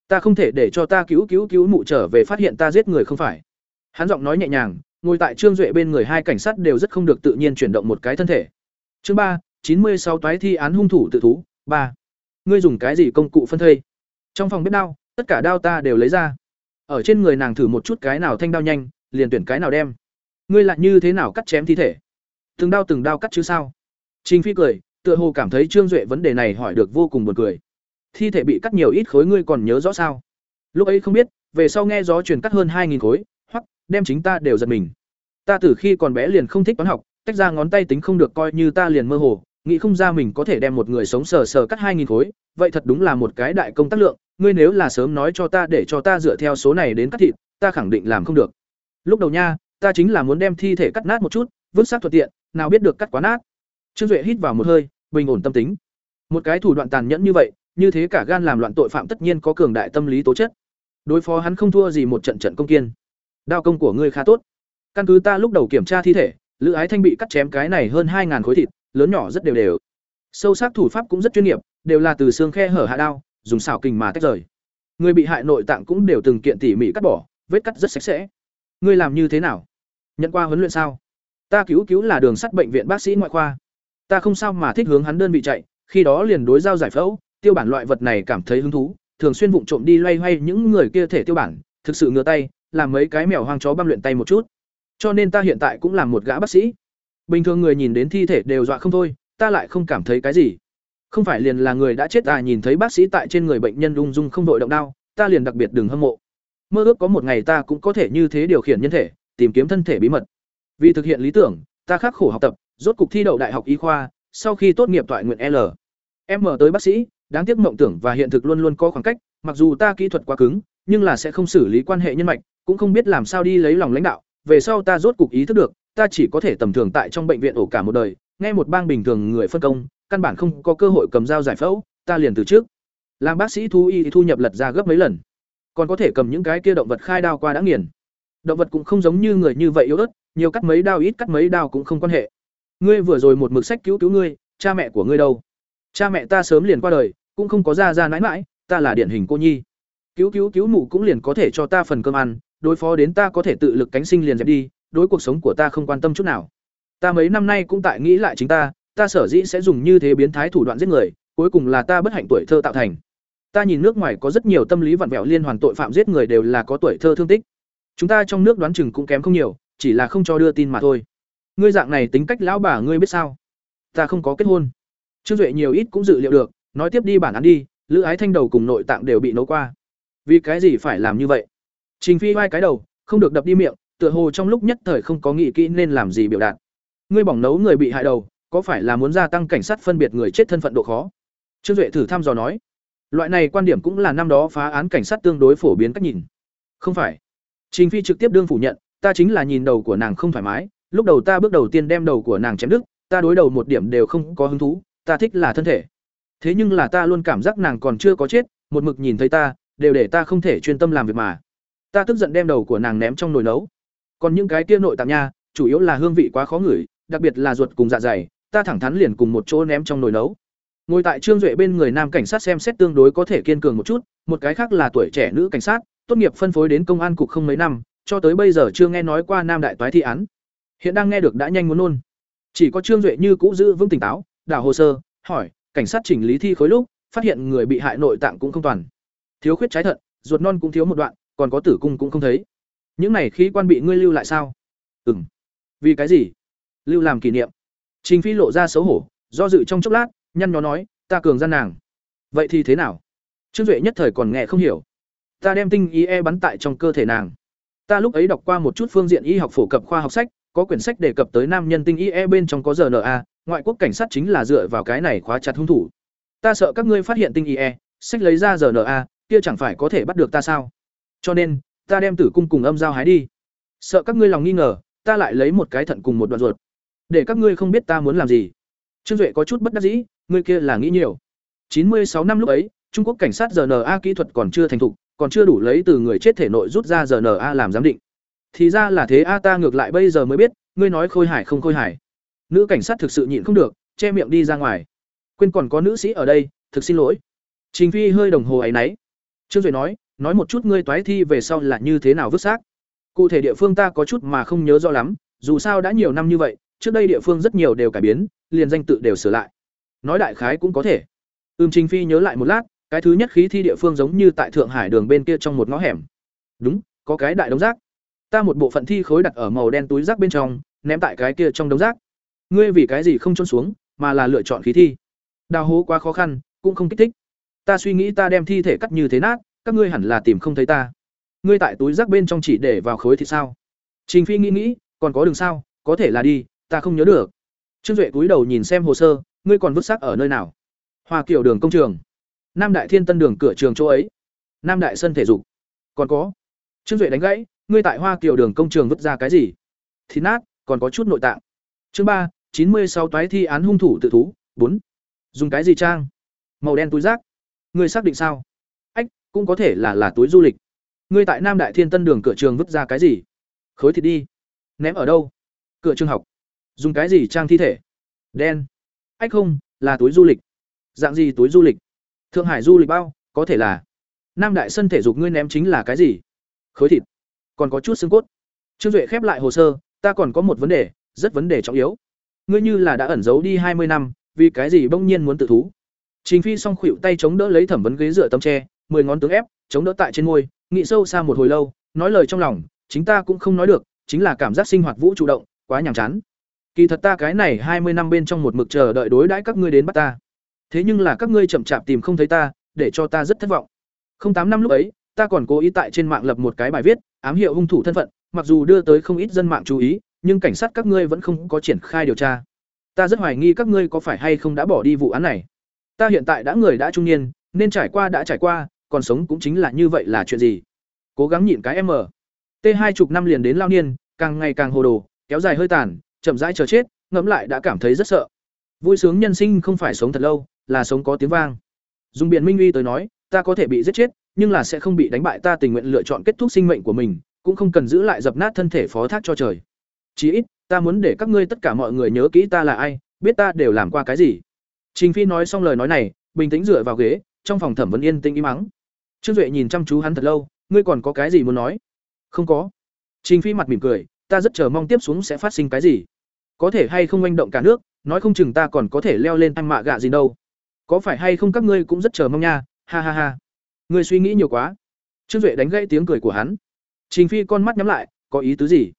Ta không thể để cho ta cứu cứu cứu mụ trở về phát hiện ta giết người không phải. Hắn giọng nói nhẹ nhàng, ngồi tại Trương Duệ bên người hai cảnh sát đều rất không được tự nhiên chuyển động một cái thân thể. Chương ba, chín mươi sáu toái thi án hung thủ tự thú, ba. Ngươi dùng cái gì công cụ phân thây? Trong phòng bếp đao, tất cả đao ta đều lấy ra. Ở trên người nàng thử một chút cái nào thanh đao nhanh, liền tuyển cái nào đem. Ngươi lại như thế nào cắt chém thi thể? Từng đao từng đao cắt chứ sao? Trình Phi cười, tựa hồ cảm thấy Trương Duệ vấn đề này hỏi được vô cùng buồn cười. Thi thể bị cắt nhiều ít khối ngươi còn nhớ rõ sao? Lúc ấy không biết, về sau nghe gió truyền cắt hơn hai nghìn khối, hoặc đem chính ta đều giật mình. Ta từ khi còn bé liền không thích toán học, tách ra ngón tay tính không được coi như ta liền mơ hồ, nghĩ không ra mình có thể đem một người sống sờ sờ cắt hai nghìn khối, vậy thật đúng là một cái đại công tác lượng, ngươi nếu là sớm nói cho ta để cho ta dựa theo số này đến cắt thịt, ta khẳng định làm không được. Lúc đầu nha, ta chính là muốn đem thi thể cắt nát một chút, vứt xác thuận tiện, nào biết được cắt quá nát. Trương Duệ hít vào một hơi, bình ổn tâm tính. Một cái thủ đoạn tàn nhẫn như vậy, như thế cả gan làm loạn tội phạm tất nhiên có cường đại tâm lý tố chất. Đối phó hắn không thua gì một trận trận công kiên. Đao công của ngươi khá tốt. Căn cứ ta lúc đầu kiểm tra thi thể, Lữ Ái Thanh bị cắt chém cái này hơn 2000 khối thịt, lớn nhỏ rất đều đều. Sâu sắc thủ pháp cũng rất chuyên nghiệp, đều là từ xương khe hở hạ đao, dùng xảo kình mà tách rời. Người bị hại nội tạng cũng đều từng kiện tỉ mỉ cắt bỏ, vết cắt rất sạch sẽ. Ngươi làm như thế nào? Nhận qua huấn luyện sao? Ta cứu cứu là đường sắt bệnh viện bác sĩ ngoại khoa. Ta không sao mà thích hướng hắn đơn vị chạy, khi đó liền đối giao giải phẫu, tiêu bản loại vật này cảm thấy hứng thú, thường xuyên vụng trộm đi loay hoay những người kia thể tiêu bản, thực sự ngửa tay, làm mấy cái mèo hoang chó băm luyện tay một chút. Cho nên ta hiện tại cũng làm một gã bác sĩ. Bình thường người nhìn đến thi thể đều dọa không thôi, ta lại không cảm thấy cái gì. Không phải liền là người đã chết à nhìn thấy bác sĩ tại trên người bệnh nhân ung dung không đội động đao, ta liền đặc biệt đừng hâm mộ. Mơ ước có một ngày ta cũng có thể như thế điều khiển nhân thể, tìm kiếm thân thể bí mật. Vì thực hiện lý tưởng, ta khắc khổ học tập, rốt cục thi đậu đại học y khoa, sau khi tốt nghiệp toại nguyện L. Em mở tới bác sĩ, đáng tiếc mộng tưởng và hiện thực luôn luôn có khoảng cách, mặc dù ta kỹ thuật quá cứng, nhưng là sẽ không xử lý quan hệ nhân mạch, cũng không biết làm sao đi lấy lòng lãnh đạo, về sau ta rốt cục ý thức được, ta chỉ có thể tầm thường tại trong bệnh viện ổ cả một đời, nghe một bang bình thường người phân công, căn bản không có cơ hội cầm dao giải phẫu, ta liền từ trước. Làm bác sĩ thú y thì thu nhập lật ra gấp mấy lần, còn có thể cầm những cái kia động vật khai đao qua đã nghiền. Động vật cũng không giống như người như vậy yếu ớt, nhiều cắt mấy đao ít cắt mấy đao cũng không quan hệ. Ngươi vừa rồi một mực sách cứu cứu ngươi, cha mẹ của ngươi đâu? Cha mẹ ta sớm liền qua đời, cũng không có ra ra nãi mãi, ta là điển hình cô nhi. Cứu cứu cứu mụ cũng liền có thể cho ta phần cơm ăn, đối phó đến ta có thể tự lực cánh sinh liền dẹp đi, đối cuộc sống của ta không quan tâm chút nào. Ta mấy năm nay cũng tại nghĩ lại chính ta, ta sở dĩ sẽ dùng như thế biến thái thủ đoạn giết người, cuối cùng là ta bất hạnh tuổi thơ tạo thành. Ta nhìn nước ngoài có rất nhiều tâm lý vặn vẹo liên hoàn tội phạm giết người đều là có tuổi thơ thương tích. Chúng ta trong nước đoán chừng cũng kém không nhiều, chỉ là không cho đưa tin mà thôi. Ngươi dạng này tính cách lão bà ngươi biết sao? Ta không có kết hôn. Trương Duệ nhiều ít cũng dự liệu được, nói tiếp đi bản án đi, Lữ Ái Thanh đầu cùng nội tạng đều bị nấu qua. Vì cái gì phải làm như vậy? Trình Phi vai cái đầu, không được đập đi miệng, tựa hồ trong lúc nhất thời không có nghĩ kỹ nên làm gì biểu đạt. Ngươi bỏng nấu người bị hại đầu, có phải là muốn gia tăng cảnh sát phân biệt người chết thân phận độ khó? Trương Duệ thử thăm dò nói. Loại này quan điểm cũng là năm đó phá án cảnh sát tương đối phổ biến cách nhìn. Không phải. Trình Phi trực tiếp đương phủ nhận, ta chính là nhìn đầu của nàng không thoải mái, lúc đầu ta bước đầu tiên đem đầu của nàng chém đứt, ta đối đầu một điểm đều không có hứng thú, ta thích là thân thể. Thế nhưng là ta luôn cảm giác nàng còn chưa có chết, một mực nhìn thấy ta, đều để ta không thể chuyên tâm làm việc mà. Ta tức giận đem đầu của nàng ném trong nồi nấu. Còn những cái kia nội tạng nha, chủ yếu là hương vị quá khó ngửi, đặc biệt là ruột cùng dạ dày, ta thẳng thắn liền cùng một chỗ ném trong nồi nấu. Ngồi tại Trương Duệ bên người nam cảnh sát xem xét tương đối có thể kiên cường một chút, một cái khác là tuổi trẻ nữ cảnh sát, tốt nghiệp phân phối đến công an cục không mấy năm, cho tới bây giờ chưa nghe nói qua nam đại toái thi án. Hiện đang nghe được đã nhanh muốn nôn. Chỉ có Trương Duệ như cũ giữ vững tỉnh táo, đảo hồ sơ, hỏi, cảnh sát chỉnh lý thi khối lúc, phát hiện người bị hại nội tạng cũng không toàn. Thiếu khuyết trái thận, ruột non cũng thiếu một đoạn, còn có tử cung cũng không thấy. Những này khí quan bị ngươi lưu lại sao? Ừm. Vì cái gì? Lưu làm kỷ niệm. Trình Phi lộ ra xấu hổ, do dự trong chốc lát, nhăn nhó nói, ta cường gian nàng. Vậy thì thế nào? Trương Duệ nhất thời còn nghe không hiểu. Ta đem tinh ý e bắn tại trong cơ thể nàng. Ta lúc ấy đọc qua một chút phương diện y học phổ cập khoa học sách, có quyển sách đề cập tới nam nhân tinh ý e bên trong có RNA, ngoại quốc cảnh sát chính là dựa vào cái này khóa chặt hung thủ. Ta sợ các ngươi phát hiện tinh ý e, sách lấy ra RNA, kia chẳng phải có thể bắt được ta sao? Cho nên, ta đem tử cung cùng âm giao hái đi. Sợ các ngươi lòng nghi ngờ, ta lại lấy một cái thận cùng một đoạn ruột, để các ngươi không biết ta muốn làm gì. Trương Duệ có chút bất đắc dĩ, ngươi kia là nghĩ nhiều. Chín mươi sáu năm lúc ấy, Trung Quốc cảnh sát RNA kỹ thuật còn chưa thành thục, còn chưa đủ lấy từ người chết thể nội rút ra RNA làm giám định. Thì ra là thế a ta ngược lại bây giờ mới biết, ngươi nói khôi hải không khôi hải. Nữ cảnh sát thực sự nhịn không được, che miệng đi ra ngoài. Quên còn có nữ sĩ ở đây, thực xin lỗi. Trình Phi hơi đồng hồ ấy nấy. Trương Duệ nói, nói một chút ngươi toái thi về sau là như thế nào vứt xác. Cụ thể địa phương ta có chút mà không nhớ rõ lắm, dù sao đã nhiều năm như vậy, trước đây địa phương rất nhiều đều cải biến, liền danh tự đều sửa lại. Nói đại khái cũng có thể. ưm Trình Phi nhớ lại một lát, cái thứ nhất khí thi địa phương giống như tại Thượng Hải đường bên kia trong một ngõ hẻm. Đúng, có cái đại đống rác. Ta một bộ phận thi khối đặt ở màu đen túi rác bên trong, ném tại cái kia trong đống rác. Ngươi vì cái gì không chôn xuống, mà là lựa chọn khí thi? Đào hố quá khó khăn, cũng không kích thích. Ta suy nghĩ ta đem thi thể cắt như thế nát, các ngươi hẳn là tìm không thấy ta. Ngươi tại túi rác bên trong chỉ để vào khối thì sao? Trình Phi nghĩ nghĩ, còn có đường sao, có thể là đi, ta không nhớ được. Trương Duệ cúi đầu nhìn xem hồ sơ, ngươi còn vứt xác ở nơi nào? Hoa Kiều đường công trường. Nam Đại Thiên Tân đường cửa trường chỗ ấy. nam đại sân thể dục còn có trương duệ đánh gãy ngươi tại hoa kiều đường công trường vứt ra cái gì Thì nát còn có chút nội tạng chương ba chín mươi sáu toái thi án hung thủ tự thú bốn dùng cái gì trang màu đen túi rác ngươi xác định sao cũng có thể là là túi du lịch. Ngươi tại nam đại thiên tân đường cửa trường vứt ra cái gì? Khối thịt đi. Ném ở đâu? Cửa trường học. Dùng cái gì trang thi thể? Đen. Ách không, là túi du lịch. Dạng gì túi du lịch? Thượng hải du lịch bao, có thể là. Nam đại sân thể dục ngươi ném chính là cái gì? Khối thịt. Còn có chút xương cốt. Trương duệ khép lại hồ sơ, ta còn có một vấn đề, rất vấn đề trọng yếu. Ngươi như là đã ẩn giấu đi hai mươi năm, vì cái gì bỗng nhiên muốn tự thú? Trình phi song khuỵu tay chống đỡ lấy thẩm vấn ghế dựa tấm tre mười ngón tướng ép, chống đỡ tại trên ngôi nghĩ sâu xa một hồi lâu, nói lời trong lòng, chính ta cũng không nói được, chính là cảm giác sinh hoạt vũ chủ động, quá nhàm chán. Kỳ thật ta cái này hai mươi năm bên trong một mực chờ đợi đối đãi các ngươi đến bắt ta. Thế nhưng là các ngươi chậm chạp tìm không thấy ta, để cho ta rất thất vọng. Không tám năm lúc ấy, ta còn cố ý tại trên mạng lập một cái bài viết, ám hiệu hung thủ thân phận, mặc dù đưa tới không ít dân mạng chú ý, nhưng cảnh sát các ngươi vẫn không có triển khai điều tra. Ta rất hoài nghi các ngươi có phải hay không đã bỏ đi vụ án này. Ta hiện tại đã người đã trung niên, nên trải qua đã trải qua còn sống cũng chính là như vậy là chuyện gì? Cố gắng nhịn cái m. T hai chục năm liền đến lao niên, càng ngày càng hồ đồ, kéo dài hơi tàn, chậm rãi chờ chết, ngẫm lại đã cảm thấy rất sợ. Vui sướng nhân sinh không phải sống thật lâu, là sống có tiếng vang. Dùng biện minh uy tới nói, ta có thể bị giết chết, nhưng là sẽ không bị đánh bại ta tình nguyện lựa chọn kết thúc sinh mệnh của mình, cũng không cần giữ lại dập nát thân thể phó thác cho trời. Chí ít, ta muốn để các ngươi tất cả mọi người nhớ kỹ ta là ai, biết ta đều làm qua cái gì. Trình phi nói xong lời nói này, bình tĩnh dựa vào ghế, trong phòng thẩm vấn yên tĩnh im mắng trương duệ nhìn chăm chú hắn thật lâu, ngươi còn có cái gì muốn nói? Không có. Trình phi mặt mỉm cười, ta rất chờ mong tiếp xuống sẽ phát sinh cái gì. Có thể hay không manh động cả nước, nói không chừng ta còn có thể leo lên anh mạ gạ gì đâu. Có phải hay không các ngươi cũng rất chờ mong nha? Ha ha ha. Ngươi suy nghĩ nhiều quá. Trương duệ đánh gãy tiếng cười của hắn. Trình phi con mắt nhắm lại, có ý tứ gì?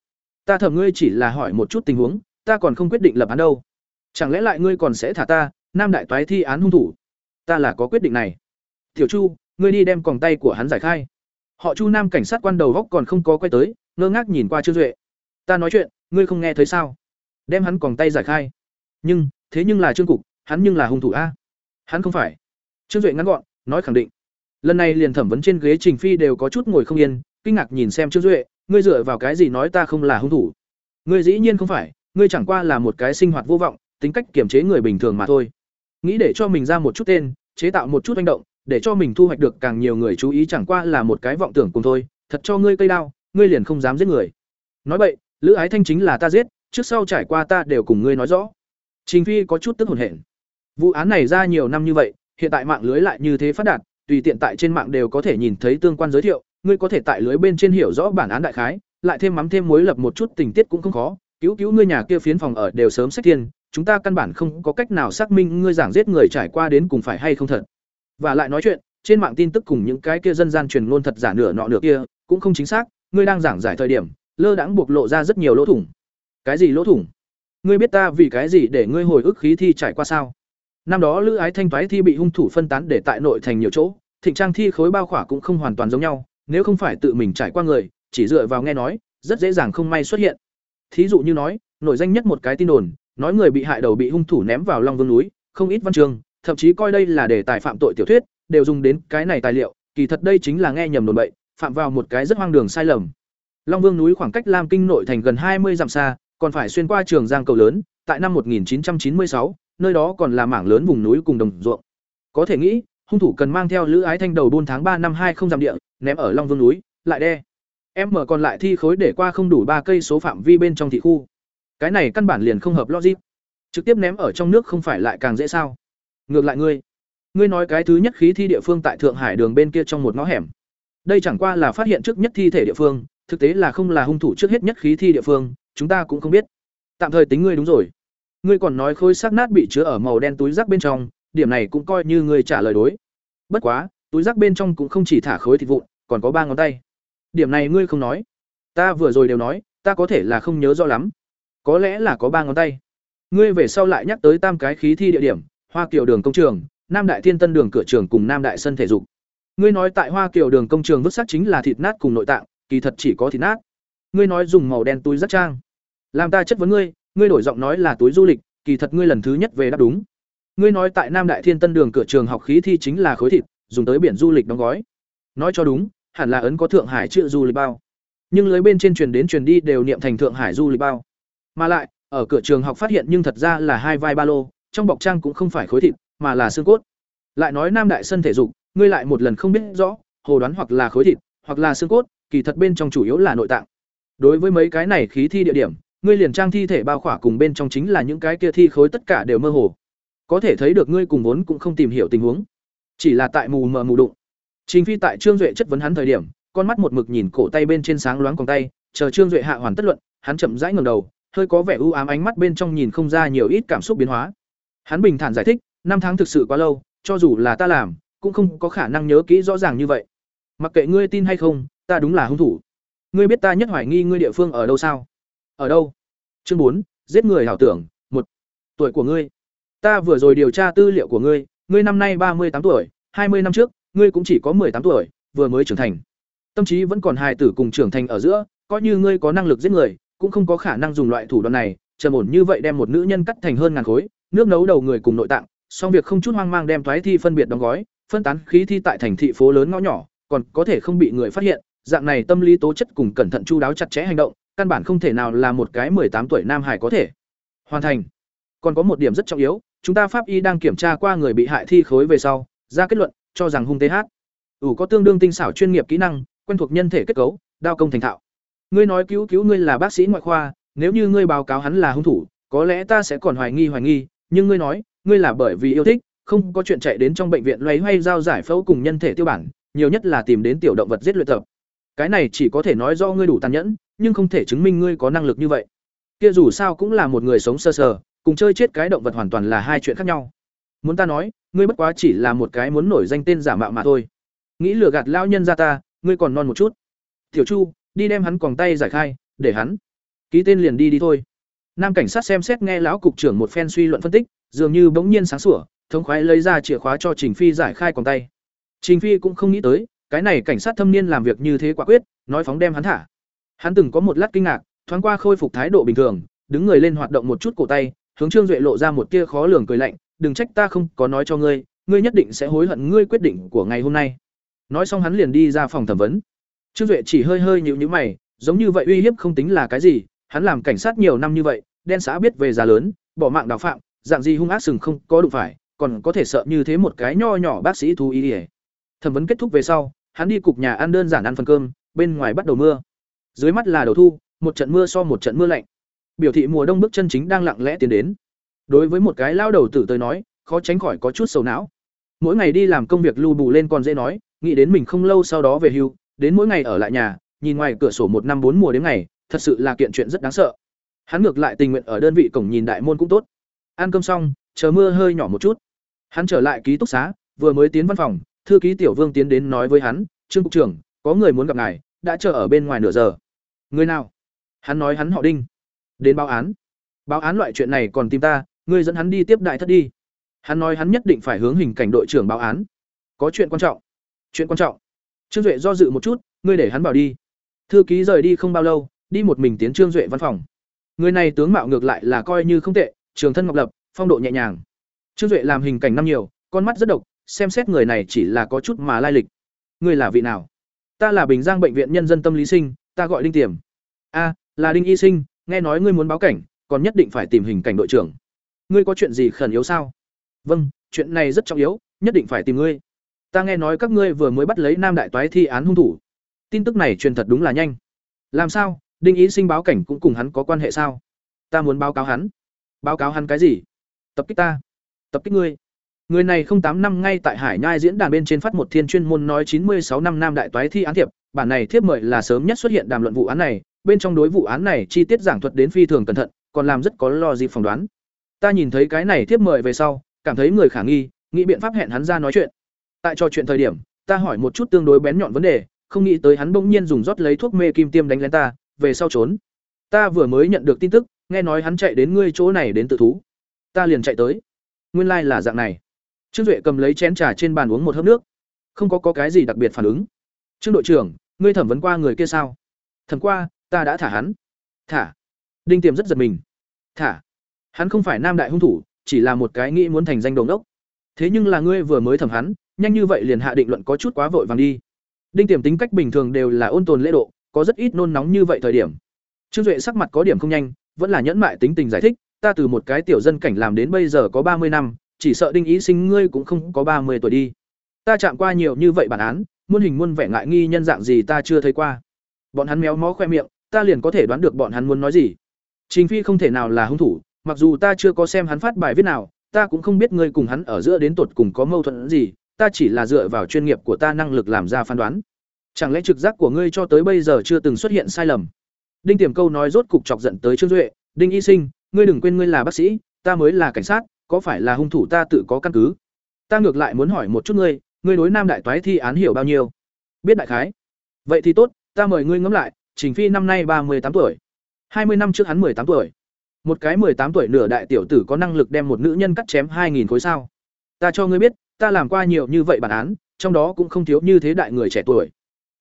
Ta thẩm ngươi chỉ là hỏi một chút tình huống, ta còn không quyết định lập án đâu. Chẳng lẽ lại ngươi còn sẽ thả ta, nam đại toái thi án hung thủ? Ta là có quyết định này. Tiểu chu ngươi đi đem còng tay của hắn giải khai. Họ chu nam cảnh sát quan đầu góc còn không có quay tới, ngơ ngác nhìn qua trương duệ. Ta nói chuyện, ngươi không nghe thấy sao? Đem hắn còng tay giải khai. Nhưng, thế nhưng là trương cục, hắn nhưng là hung thủ a. Hắn không phải. Trương duệ ngắn gọn, nói khẳng định. Lần này liền thẩm vấn trên ghế trình phi đều có chút ngồi không yên, kinh ngạc nhìn xem trương duệ, ngươi dựa vào cái gì nói ta không là hung thủ? Ngươi dĩ nhiên không phải, ngươi chẳng qua là một cái sinh hoạt vô vọng, tính cách kiểm chế người bình thường mà thôi. Nghĩ để cho mình ra một chút tên, chế tạo một chút manh động để cho mình thu hoạch được càng nhiều người chú ý chẳng qua là một cái vọng tưởng cùng thôi, thật cho ngươi cây đao, ngươi liền không dám giết người. Nói vậy, lữ ái thanh chính là ta giết, trước sau trải qua ta đều cùng ngươi nói rõ. Trình phi có chút tức hồn hển. Vụ án này ra nhiều năm như vậy, hiện tại mạng lưới lại như thế phát đạt, tùy tiện tại trên mạng đều có thể nhìn thấy tương quan giới thiệu, ngươi có thể tại lưới bên trên hiểu rõ bản án đại khái, lại thêm mắm thêm muối lập một chút tình tiết cũng không khó, cứu cứu ngươi nhà kia phiến phòng ở đều sớm sách thiên, chúng ta căn bản không có cách nào xác minh ngươi giảng giết người trải qua đến cùng phải hay không thật và lại nói chuyện, trên mạng tin tức cùng những cái kia dân gian truyền ngôn thật giả nửa nọ nửa kia, cũng không chính xác, ngươi đang giảng giải thời điểm, lơ đãng buộc lộ ra rất nhiều lỗ thủng. Cái gì lỗ thủng? Ngươi biết ta vì cái gì để ngươi hồi ức khí thi trải qua sao? Năm đó lữ ái thanh toái thi bị hung thủ phân tán để tại nội thành nhiều chỗ, thịnh trang thi khối bao khỏa cũng không hoàn toàn giống nhau, nếu không phải tự mình trải qua người, chỉ dựa vào nghe nói, rất dễ dàng không may xuất hiện. Thí dụ như nói, nổi danh nhất một cái tin đồn, nói người bị hại đầu bị hung thủ ném vào long vương núi, không ít văn chương thậm chí coi đây là đề tài phạm tội tiểu thuyết đều dùng đến cái này tài liệu kỳ thật đây chính là nghe nhầm đồn bậy phạm vào một cái rất hoang đường sai lầm. Long vương núi khoảng cách lam kinh nội thành gần hai mươi dặm xa còn phải xuyên qua trường giang cầu lớn tại năm 1996, nơi đó còn là mảng lớn vùng núi cùng đồng ruộng. Có thể nghĩ hung thủ cần mang theo lữ ái thanh đầu buôn tháng ba năm hai không dặm địa ném ở long vương núi lại đe. Em mở còn lại thi khối để qua không đủ ba cây số phạm vi bên trong thị khu. Cái này căn bản liền không hợp logic. Trực tiếp ném ở trong nước không phải lại càng dễ sao? Ngược lại ngươi. Ngươi nói cái thứ nhất khí thi địa phương tại thượng hải đường bên kia trong một ngõ hẻm. Đây chẳng qua là phát hiện trước nhất thi thể địa phương, thực tế là không là hung thủ trước hết nhất khí thi địa phương, chúng ta cũng không biết. Tạm thời tính ngươi đúng rồi. Ngươi còn nói khối xác nát bị chứa ở màu đen túi rác bên trong, điểm này cũng coi như ngươi trả lời đối. Bất quá, túi rác bên trong cũng không chỉ thả khối thịt vụn, còn có ba ngón tay. Điểm này ngươi không nói. Ta vừa rồi đều nói, ta có thể là không nhớ rõ lắm. Có lẽ là có ba ngón tay. Ngươi về sau lại nhắc tới tam cái khí thi địa điểm hoa kiều đường công trường, nam đại thiên tân đường cửa trường cùng nam đại sân thể dục. Ngươi nói tại hoa kiều đường công trường vứt xác chính là thịt nát cùng nội tạng, kỳ thật chỉ có thịt nát. Ngươi nói dùng màu đen túi rất trang. Làm ta chất vấn ngươi ngươi đổi giọng nói là túi du lịch, kỳ thật ngươi lần thứ nhất về đáp đúng. Ngươi nói tại nam đại thiên tân đường cửa trường học khí thi chính là khối thịt, dùng tới biển du lịch đóng gói. Nói cho đúng, hẳn là ấn có thượng hải chữ du lịch bao. Nhưng lưới bên trên truyền đến truyền đi đều niệm thành thượng hải du lịch bao. Mà lại, ở cửa trường học phát hiện nhưng thật ra là hai vai ba lô trong bọc trang cũng không phải khối thịt, mà là xương cốt. Lại nói nam đại sân thể dục, ngươi lại một lần không biết rõ, hồ đoán hoặc là khối thịt, hoặc là xương cốt, kỳ thật bên trong chủ yếu là nội tạng. Đối với mấy cái này khí thi địa điểm, ngươi liền trang thi thể bao khỏa cùng bên trong chính là những cái kia thi khối tất cả đều mơ hồ. Có thể thấy được ngươi cùng vốn cũng không tìm hiểu tình huống. Chỉ là tại mù mờ mù đụng. Trình phi tại trương duệ chất vấn hắn thời điểm, con mắt một mực nhìn cổ tay bên trên sáng loáng còng tay, chờ trương duệ hạ hoàn tất luận, hắn chậm rãi ngầm đầu, hơi có vẻ u ám ánh mắt bên trong nhìn không ra nhiều ít cảm xúc biến hóa hắn bình thản giải thích, năm tháng thực sự quá lâu, cho dù là ta làm, cũng không có khả năng nhớ kỹ rõ ràng như vậy. Mặc kệ ngươi tin hay không, ta đúng là hung thủ. Ngươi biết ta nhất hoài nghi ngươi địa phương ở đâu sao? Ở đâu? Chương bốn, giết người hảo tưởng, một. Tuổi của ngươi. Ta vừa rồi điều tra tư liệu của ngươi ngươi năm nay ba mươi tám tuổi, hai mươi năm trước, ngươi cũng chỉ có tám tuổi, vừa mới trưởng thành. Tâm trí vẫn còn hài tử cùng trưởng thành ở giữa, coi như ngươi có năng lực giết người, cũng không có khả năng dùng loại thủ đoạn này, trầm ổn như vậy đem một nữ nhân cắt thành hơn ngàn khối nước nấu đầu người cùng nội tạng, xong việc không chút hoang mang đem thoái thi phân biệt đóng gói, phân tán khí thi tại thành thị phố lớn ngõ nhỏ, còn có thể không bị người phát hiện, dạng này tâm lý tố chất cùng cẩn thận chu đáo chặt chẽ hành động, căn bản không thể nào là một cái tám tuổi nam hải có thể. Hoàn thành. Còn có một điểm rất trọng yếu, chúng ta pháp y đang kiểm tra qua người bị hại thi khối về sau, ra kết luận, cho rằng hung th ủ ừ, có tương đương tinh xảo chuyên nghiệp kỹ năng, quen thuộc nhân thể kết cấu, đao công thành thạo. Ngươi nói cứu cứu ngươi là bác sĩ ngoại khoa, nếu như ngươi báo cáo hắn là hung thủ, có lẽ ta sẽ còn hoài nghi hoài nghi nhưng ngươi nói ngươi là bởi vì yêu thích không có chuyện chạy đến trong bệnh viện loay hoay giao giải phẫu cùng nhân thể tiêu bản nhiều nhất là tìm đến tiểu động vật giết luyện tập. Cái này chỉ có thể nói do ngươi đủ tàn nhẫn nhưng không thể chứng minh ngươi có năng lực như vậy. Kia dù sao cũng là một người sống sơ sờ, cùng chơi chết cái động vật hoàn toàn là hai chuyện khác nhau. Muốn ta nói ngươi bất quá chỉ là một cái muốn nổi danh tên giả mạo mà thôi. Nghĩ lừa gạt lao nhân ra ta ngươi còn non một chút. Tiểu chu đi đem hắn còng tay giải khai để hắn ký tên liền đi đi thôi nam cảnh sát xem xét nghe lão cục trưởng một phen suy luận phân tích, dường như bỗng nhiên sáng sủa, thống khoái lấy ra chìa khóa cho trình phi giải khai còn tay. Trình phi cũng không nghĩ tới, cái này cảnh sát thâm niên làm việc như thế quả quyết, nói phóng đem hắn thả. Hắn từng có một lát kinh ngạc, thoáng qua khôi phục thái độ bình thường, đứng người lên hoạt động một chút cổ tay, hướng trương duệ lộ ra một tia khó lường cười lạnh, đừng trách ta không có nói cho ngươi ngươi nhất định sẽ hối hận ngươi quyết định của ngày hôm nay. Nói xong hắn liền đi ra phòng thẩm vấn. Trương duệ chỉ hơi hơi nhịu nhữ mày, giống như vậy uy hiếp không tính là cái gì, hắn làm cảnh sát nhiều năm như vậy đen xã biết về già lớn, bỏ mạng đào phạm, dạng gì hung ác sừng không có đụng phải, còn có thể sợ như thế một cái nho nhỏ bác sĩ thú ý ỉa thẩm vấn kết thúc về sau, hắn đi cục nhà ăn đơn giản ăn phần cơm, bên ngoài bắt đầu mưa. Dưới mắt là đầu thu, một trận mưa so một trận mưa lạnh. Biểu thị mùa đông bước chân chính đang lặng lẽ tiến đến. Đối với một cái lao đầu tử tới nói, khó tránh khỏi có chút sầu não. Mỗi ngày đi làm công việc lưu bù lên còn dễ nói, nghĩ đến mình không lâu sau đó về hưu, đến mỗi ngày ở lại nhà, nhìn ngoài cửa sổ một năm bốn mùa đến ngày, thật sự là kiện chuyện rất đáng sợ hắn ngược lại tình nguyện ở đơn vị cổng nhìn đại môn cũng tốt. Ăn cơm xong, chờ mưa hơi nhỏ một chút. Hắn trở lại ký túc xá, vừa mới tiến văn phòng, thư ký tiểu vương tiến đến nói với hắn, trương cục trưởng, có người muốn gặp ngài, đã chờ ở bên ngoài nửa giờ. Người nào? Hắn nói hắn họ đinh. Đến báo án. Báo án loại chuyện này còn tìm ta, ngươi dẫn hắn đi tiếp đại thất đi. Hắn nói hắn nhất định phải hướng hình cảnh đội trưởng báo án. Có chuyện quan trọng. Chuyện quan trọng. Trương duệ do dự một chút, ngươi để hắn bảo đi. Thư ký rời đi không bao lâu, đi một mình tiến trương duệ văn phòng người này tướng mạo ngược lại là coi như không tệ, trường thân ngọc lập, phong độ nhẹ nhàng. Trương duệ làm hình cảnh năm nhiều, con mắt rất độc, xem xét người này chỉ là có chút mà lai lịch. Ngươi là vị nào? Ta là bình giang bệnh viện nhân dân tâm lý sinh, ta gọi đinh tiềm. A, là đinh y sinh, nghe nói ngươi muốn báo cảnh, còn nhất định phải tìm hình cảnh đội trưởng. Ngươi có chuyện gì khẩn yếu sao? Vâng chuyện này rất trọng yếu, nhất định phải tìm ngươi. Ta nghe nói các ngươi vừa mới bắt lấy nam đại toái thi án hung thủ. Tin tức này truyền thật đúng là nhanh. Làm sao? Đinh ý sinh báo cảnh cũng cùng hắn có quan hệ sao? Ta muốn báo cáo hắn. Báo cáo hắn cái gì? Tập kích ta. Tập kích ngươi. Người này không tám năm ngay tại hải nhai diễn đàn bên trên phát một thiên chuyên môn nói chín mươi sáu năm nam đại toái thi án thiệp. Bản này thiếp mời là sớm nhất xuất hiện đàm luận vụ án này. Bên trong đối vụ án này chi tiết giảng thuật đến phi thường cẩn thận, còn làm rất có lo dịp phỏng đoán. Ta nhìn thấy cái này thiếp mời về sau, cảm thấy người khả nghi, nghĩ biện pháp hẹn hắn ra nói chuyện. Tại trò chuyện thời điểm, ta hỏi một chút tương đối bén nhọn vấn đề, không nghĩ tới hắn bỗng nhiên dùng rót lấy thuốc mê kim tiêm đánh lén ta về sau trốn. Ta vừa mới nhận được tin tức nghe nói hắn chạy đến ngươi chỗ này đến tự thú. Ta liền chạy tới. Nguyên lai là dạng này. Trương duệ cầm lấy chén trà trên bàn uống một hớp nước. Không có, có cái gì đặc biệt phản ứng. Trương đội trưởng ngươi thẩm vấn qua người kia sao? Thẩm qua ta đã thả hắn. Thả. Đinh tiềm rất giật mình. Thả. Hắn không phải nam đại hung thủ chỉ là một cái nghĩ muốn thành danh đồng đốc thế nhưng là ngươi vừa mới thẩm hắn nhanh như vậy liền hạ định luận có chút quá vội vàng đi. Đinh Tiềm tính cách bình thường đều là ôn tồn lễ độ, có rất ít nôn nóng như vậy thời điểm. Trương Duệ sắc mặt có điểm không nhanh, vẫn là nhẫn mại tính tình giải thích, ta từ một cái tiểu dân cảnh làm đến bây giờ có ba mươi năm, chỉ sợ Đinh Ý Sinh ngươi cũng không có ba mươi tuổi đi. Ta chạm qua nhiều như vậy bản án, muôn hình muôn vẻ ngại nghi nhân dạng gì ta chưa thấy qua. Bọn hắn méo mó khoe miệng, ta liền có thể đoán được bọn hắn muốn nói gì. Trình Phi không thể nào là hung thủ, mặc dù ta chưa có xem hắn phát bài viết nào, ta cũng không biết ngươi cùng hắn ở giữa đến tột cùng có mâu thuẫn gì, ta chỉ là dựa vào chuyên nghiệp của ta năng lực làm ra phán đoán. Chẳng lẽ trực giác của ngươi cho tới bây giờ chưa từng xuất hiện sai lầm? Đinh Tiềm câu nói rốt cục chọc giận tới Trương Duệ, "Đinh Y Sinh, ngươi đừng quên ngươi là bác sĩ, ta mới là cảnh sát, có phải là hung thủ ta tự có căn cứ. Ta ngược lại muốn hỏi một chút ngươi, ngươi đối Nam đại toái thi án hiểu bao nhiêu?" Biết đại khái. Vậy thì tốt, ta mời ngươi ngẫm lại, Trình Phi năm nay ba mươi tám tuổi. hai mươi năm trước hắn tám tuổi. Một cái tám tuổi nửa đại tiểu tử có năng lực đem một nữ nhân cắt chém hai nghìn khối sao? Ta cho ngươi biết, ta làm qua nhiều như vậy bản án, trong đó cũng không thiếu như thế đại người trẻ tuổi.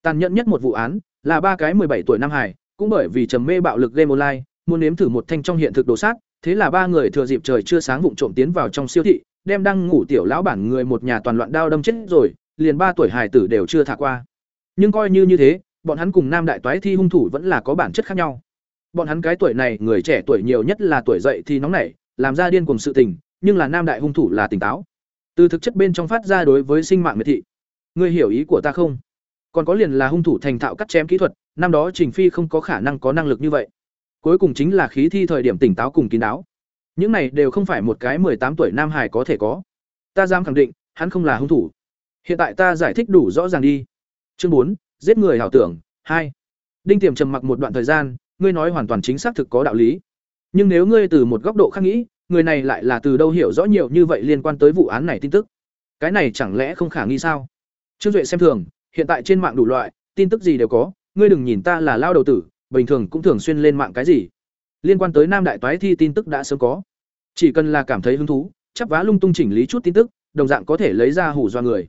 Tàn nhẫn nhất một vụ án là ba cái bảy tuổi Nam Hải, cũng bởi vì trầm mê bạo lực game online, muốn nếm thử một thanh trong hiện thực đồ sát, thế là ba người thừa dịp trời chưa sáng vụng trộm tiến vào trong siêu thị, đem đang ngủ tiểu lão bản người một nhà toàn loạn đao đâm chết rồi, liền ba tuổi hải tử đều chưa thả qua. Nhưng coi như như thế, bọn hắn cùng nam đại toái thi hung thủ vẫn là có bản chất khác nhau. Bọn hắn cái tuổi này, người trẻ tuổi nhiều nhất là tuổi dậy thì nóng nảy, làm ra điên cuồng sự tình, nhưng là nam đại hung thủ là tỉnh táo. Từ thực chất bên trong phát ra đối với sinh mạng miệt thị. Ngươi hiểu ý của ta không? Còn có liền là hung thủ thành thạo cắt chém kỹ thuật, năm đó Trình Phi không có khả năng có năng lực như vậy. Cuối cùng chính là khí thi thời điểm tỉnh táo cùng kín đáo. Những này đều không phải một cái tám tuổi nam hải có thể có. Ta dám khẳng định, hắn không là hung thủ. Hiện tại ta giải thích đủ rõ ràng đi. Chương bốn, giết người hảo tưởng, hai. Đinh Tiềm trầm mặc một đoạn thời gian, ngươi nói hoàn toàn chính xác thực có đạo lý. Nhưng nếu ngươi từ một góc độ khác nghĩ, người này lại là từ đâu hiểu rõ nhiều như vậy liên quan tới vụ án này tin tức. Cái này chẳng lẽ không khả nghi sao? Trương Duệ xem thường, hiện tại trên mạng đủ loại, tin tức gì đều có, ngươi đừng nhìn ta là lao đầu tử, bình thường cũng thường xuyên lên mạng cái gì. Liên quan tới Nam đại toái thi tin tức đã sớm có. Chỉ cần là cảm thấy hứng thú, chắp vá lung tung chỉnh lý chút tin tức, đồng dạng có thể lấy ra hủ do người.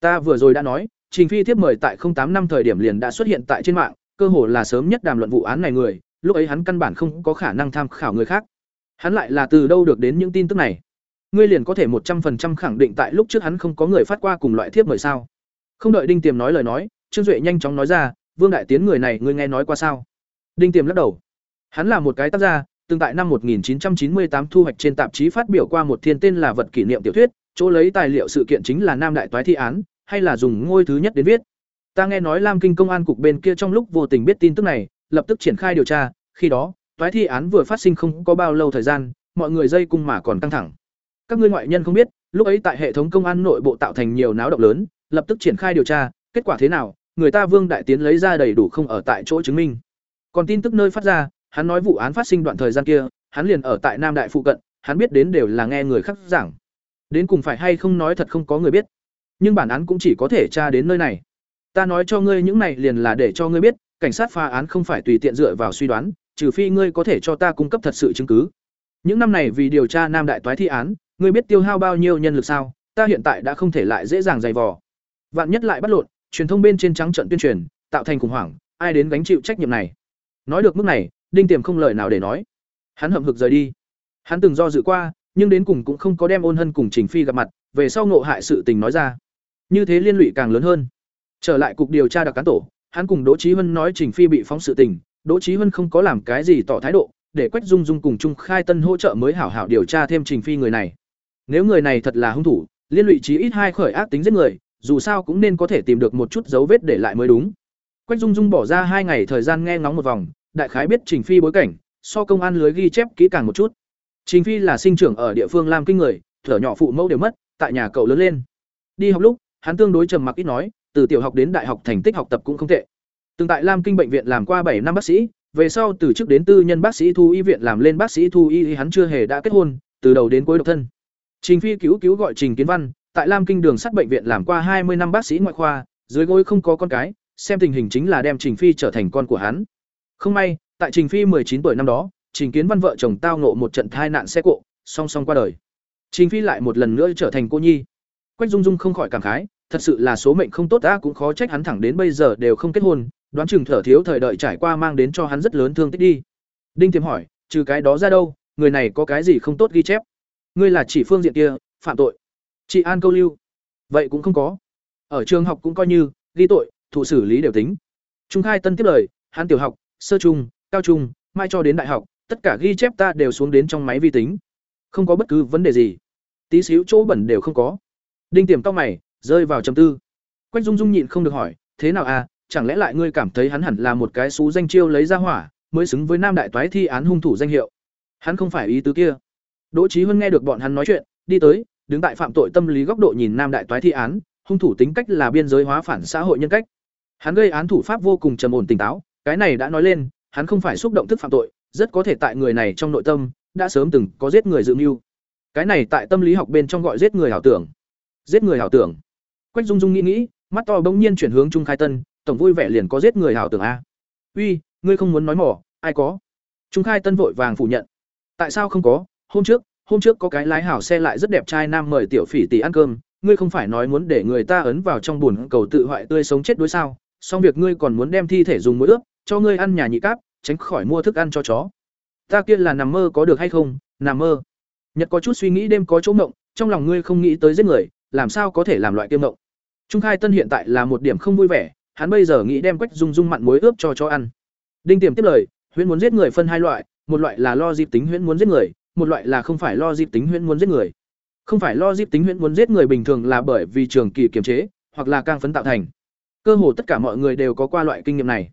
Ta vừa rồi đã nói, Trình Phi tiếp mời tại 08 năm thời điểm liền đã xuất hiện tại trên mạng, cơ hồ là sớm nhất đàm luận vụ án này người, lúc ấy hắn căn bản không có khả năng tham khảo người khác. Hắn lại là từ đâu được đến những tin tức này? Ngươi liền có thể một trăm phần trăm khẳng định tại lúc trước hắn không có người phát qua cùng loại thiếp mời sao? Không đợi Đinh Tiềm nói lời nói, Trương Duệ nhanh chóng nói ra, Vương đại tiến người này ngươi nghe nói qua sao? Đinh Tiềm lắc đầu. Hắn là một cái tác gia, từng tại năm 1998 thu hoạch trên tạp chí phát biểu qua một thiên tên là vật kỷ niệm tiểu thuyết, chỗ lấy tài liệu sự kiện chính là Nam đại toái thi án, hay là dùng ngôi thứ nhất đến viết. Ta nghe nói Lam Kinh công an cục bên kia trong lúc vô tình biết tin tức này, lập tức triển khai điều tra, khi đó, toái thi án vừa phát sinh không có bao lâu thời gian, mọi người dây cung mà còn căng thẳng. Các ngươi ngoại nhân không biết, lúc ấy tại hệ thống công an nội bộ tạo thành nhiều náo động lớn, lập tức triển khai điều tra, kết quả thế nào, người ta Vương Đại Tiến lấy ra đầy đủ không ở tại chỗ chứng minh. Còn tin tức nơi phát ra, hắn nói vụ án phát sinh đoạn thời gian kia, hắn liền ở tại Nam Đại phụ cận, hắn biết đến đều là nghe người khác giảng. Đến cùng phải hay không nói thật không có người biết. Nhưng bản án cũng chỉ có thể tra đến nơi này. Ta nói cho ngươi những này liền là để cho ngươi biết, cảnh sát phá án không phải tùy tiện dựa vào suy đoán, trừ phi ngươi có thể cho ta cung cấp thật sự chứng cứ. Những năm này vì điều tra Nam Đại toái thi án, ngươi biết tiêu hao bao nhiêu nhân lực sao? Ta hiện tại đã không thể lại dễ dàng dày vò. Vạn nhất lại bắt lộn, truyền thông bên trên trắng trận tuyên truyền, tạo thành khủng hoảng, ai đến gánh chịu trách nhiệm này? Nói được mức này, Đinh Tiềm không lời nào để nói. Hắn hậm hực rời đi. Hắn từng do dự qua, nhưng đến cùng cũng không có đem ôn hân cùng Trình Phi gặp mặt, về sau ngộ hại sự tình nói ra. Như thế liên lụy càng lớn hơn. Trở lại cục điều tra đặc cán tổ, hắn cùng Đỗ Chí Hân nói Trình Phi bị phóng sự tình, Đỗ Chí Hân không có làm cái gì tỏ thái độ, để Quách Dung Dung cùng Trung Khai Tân hỗ trợ mới hảo hảo điều tra thêm Trình Phi người này. Nếu người này thật là hung thủ, liên lụy chí ít hai khởi ác tính giết người, dù sao cũng nên có thể tìm được một chút dấu vết để lại mới đúng. Quách Dung Dung bỏ ra hai ngày thời gian nghe ngóng một vòng, đại khái biết Trình Phi bối cảnh, so công an lưới ghi chép kỹ càng một chút. Trình Phi là sinh trưởng ở địa phương Lam Kinh người, thở nhỏ phụ mẫu đều mất, tại nhà cậu lớn lên. Đi học lúc, hắn tương đối trầm mặc ít nói, từ tiểu học đến đại học thành tích học tập cũng không tệ. Từng tại Lam Kinh bệnh viện làm qua bảy năm bác sĩ, về sau từ chức đến tư nhân bác sĩ thu y viện làm lên bác sĩ thu y hắn chưa hề đã kết hôn, từ đầu đến cuối độc thân. Trình Phi cứu cứu gọi Trình Kiến Văn, tại Lam Kinh đường sắt bệnh viện làm qua hai mươi năm bác sĩ ngoại khoa, dưới gối không có con cái, xem tình hình chính là đem Trình Phi trở thành con của hắn. Không may, tại Trình Phi chín tuổi năm đó, Trình Kiến Văn vợ chồng tao ngộ một trận tai nạn xe cộ, song song qua đời. Trình Phi lại một lần nữa trở thành cô nhi. Quách Dung Dung không khỏi cảm khái, thật sự là số mệnh không tốt đã cũng khó trách hắn thẳng đến bây giờ đều không kết hôn, đoán chừng thở thiếu thời đợi trải qua mang đến cho hắn rất lớn thương tích đi. Đinh Tiềm hỏi, trừ cái đó ra đâu, người này có cái gì không tốt ghi chép? Ngươi là chỉ phương diện kia, phạm tội. Chị An câu lưu. Vậy cũng không có. Ở trường học cũng coi như, ghi tội, thụ xử lý đều tính. Trung khai tân tiếp lời hắn tiểu học sơ trung cao trung mai cho đến đại học tất cả ghi chép ta đều xuống đến trong máy vi tính. Không có bất cứ vấn đề gì. Tí xíu chỗ bẩn đều không có. Đinh tiềm tóc mày rơi vào trầm tư. Quách dung dung nhịn không được hỏi thế nào à chẳng lẽ lại ngươi cảm thấy hắn hẳn là một cái xú danh chiêu lấy ra hỏa mới xứng với nam đại toái thi án hung thủ danh hiệu? Hắn không phải ý tứ kia. Đỗ trí huân nghe được bọn hắn nói chuyện đi tới đứng tại phạm tội tâm lý góc độ nhìn nam đại toái thi án, hung thủ tính cách là biên giới hóa phản xã hội nhân cách. Hắn gây án thủ pháp vô cùng trầm ổn tỉnh táo, cái này đã nói lên, hắn không phải xúc động thức phạm tội, rất có thể tại người này trong nội tâm, đã sớm từng có giết người dự mưu. Cái này tại tâm lý học bên trong gọi giết người ảo tưởng. Giết người ảo tưởng. Quách dung dung nghĩ nghĩ, mắt to bỗng nhiên chuyển hướng trung khai tân, tổng vui vẻ liền có giết người ảo tưởng a. Uy, ngươi không muốn nói mỏ, ai có? Trung khai tân vội vàng phủ nhận. Tại sao không có? Hôm trước hôm trước có cái lái hảo xe lại rất đẹp trai nam mời tiểu phỉ tỷ ăn cơm, ngươi không phải nói muốn để người ta ấn vào trong bùn cầu tự hoại tươi sống chết đối sao? Xong việc ngươi còn muốn đem thi thể dùng mũi ướp, cho ngươi ăn nhà nhị cáp, tránh khỏi mua thức ăn cho chó. Ta kia là nằm mơ có được hay không? Nằm mơ. Nhật có chút suy nghĩ đêm có chỗ mộng trong lòng ngươi không nghĩ tới giết người, làm sao có thể làm loại kiêm mộng trung khai tân hiện tại là một điểm không vui vẻ, hắn bây giờ nghĩ đem quách dung dung mặn muối ướp cho chó ăn. Đinh tiềm tiếp lời, huyễn muốn giết người phân hai loại, một loại là lo dịp tính huyễn muốn giết người một loại là không phải lo dịp tính huyễn muốn giết người. Không phải lo dịp tính huyễn muốn giết người bình thường là bởi vì trường kỳ kiềm chế, hoặc là càng phấn tạo thành. Cơ hồ tất cả mọi người đều có qua loại kinh nghiệm này.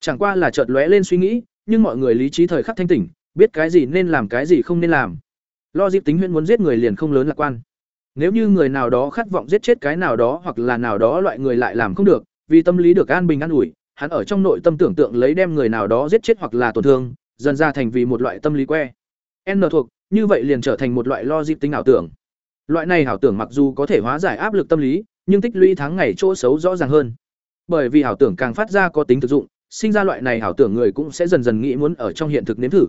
Chẳng qua là chợt lóe lên suy nghĩ, nhưng mọi người lý trí thời khắc thanh tỉnh, biết cái gì nên làm cái gì không nên làm. Lo dịp tính huyễn muốn giết người liền không lớn lạc quan. Nếu như người nào đó khát vọng giết chết cái nào đó hoặc là nào đó loại người lại làm không được, vì tâm lý được an bình an ủi, hắn ở trong nội tâm tưởng tượng lấy đem người nào đó giết chết hoặc là tổn thương, dần ra thành vì một loại tâm lý que n thuộc, như vậy liền trở thành một loại lo dịp tính ảo tưởng. Loại này ảo tưởng mặc dù có thể hóa giải áp lực tâm lý, nhưng tích lũy tháng ngày chỗ xấu rõ ràng hơn. Bởi vì ảo tưởng càng phát ra có tính thực dụng, sinh ra loại này ảo tưởng người cũng sẽ dần dần nghĩ muốn ở trong hiện thực nếm thử.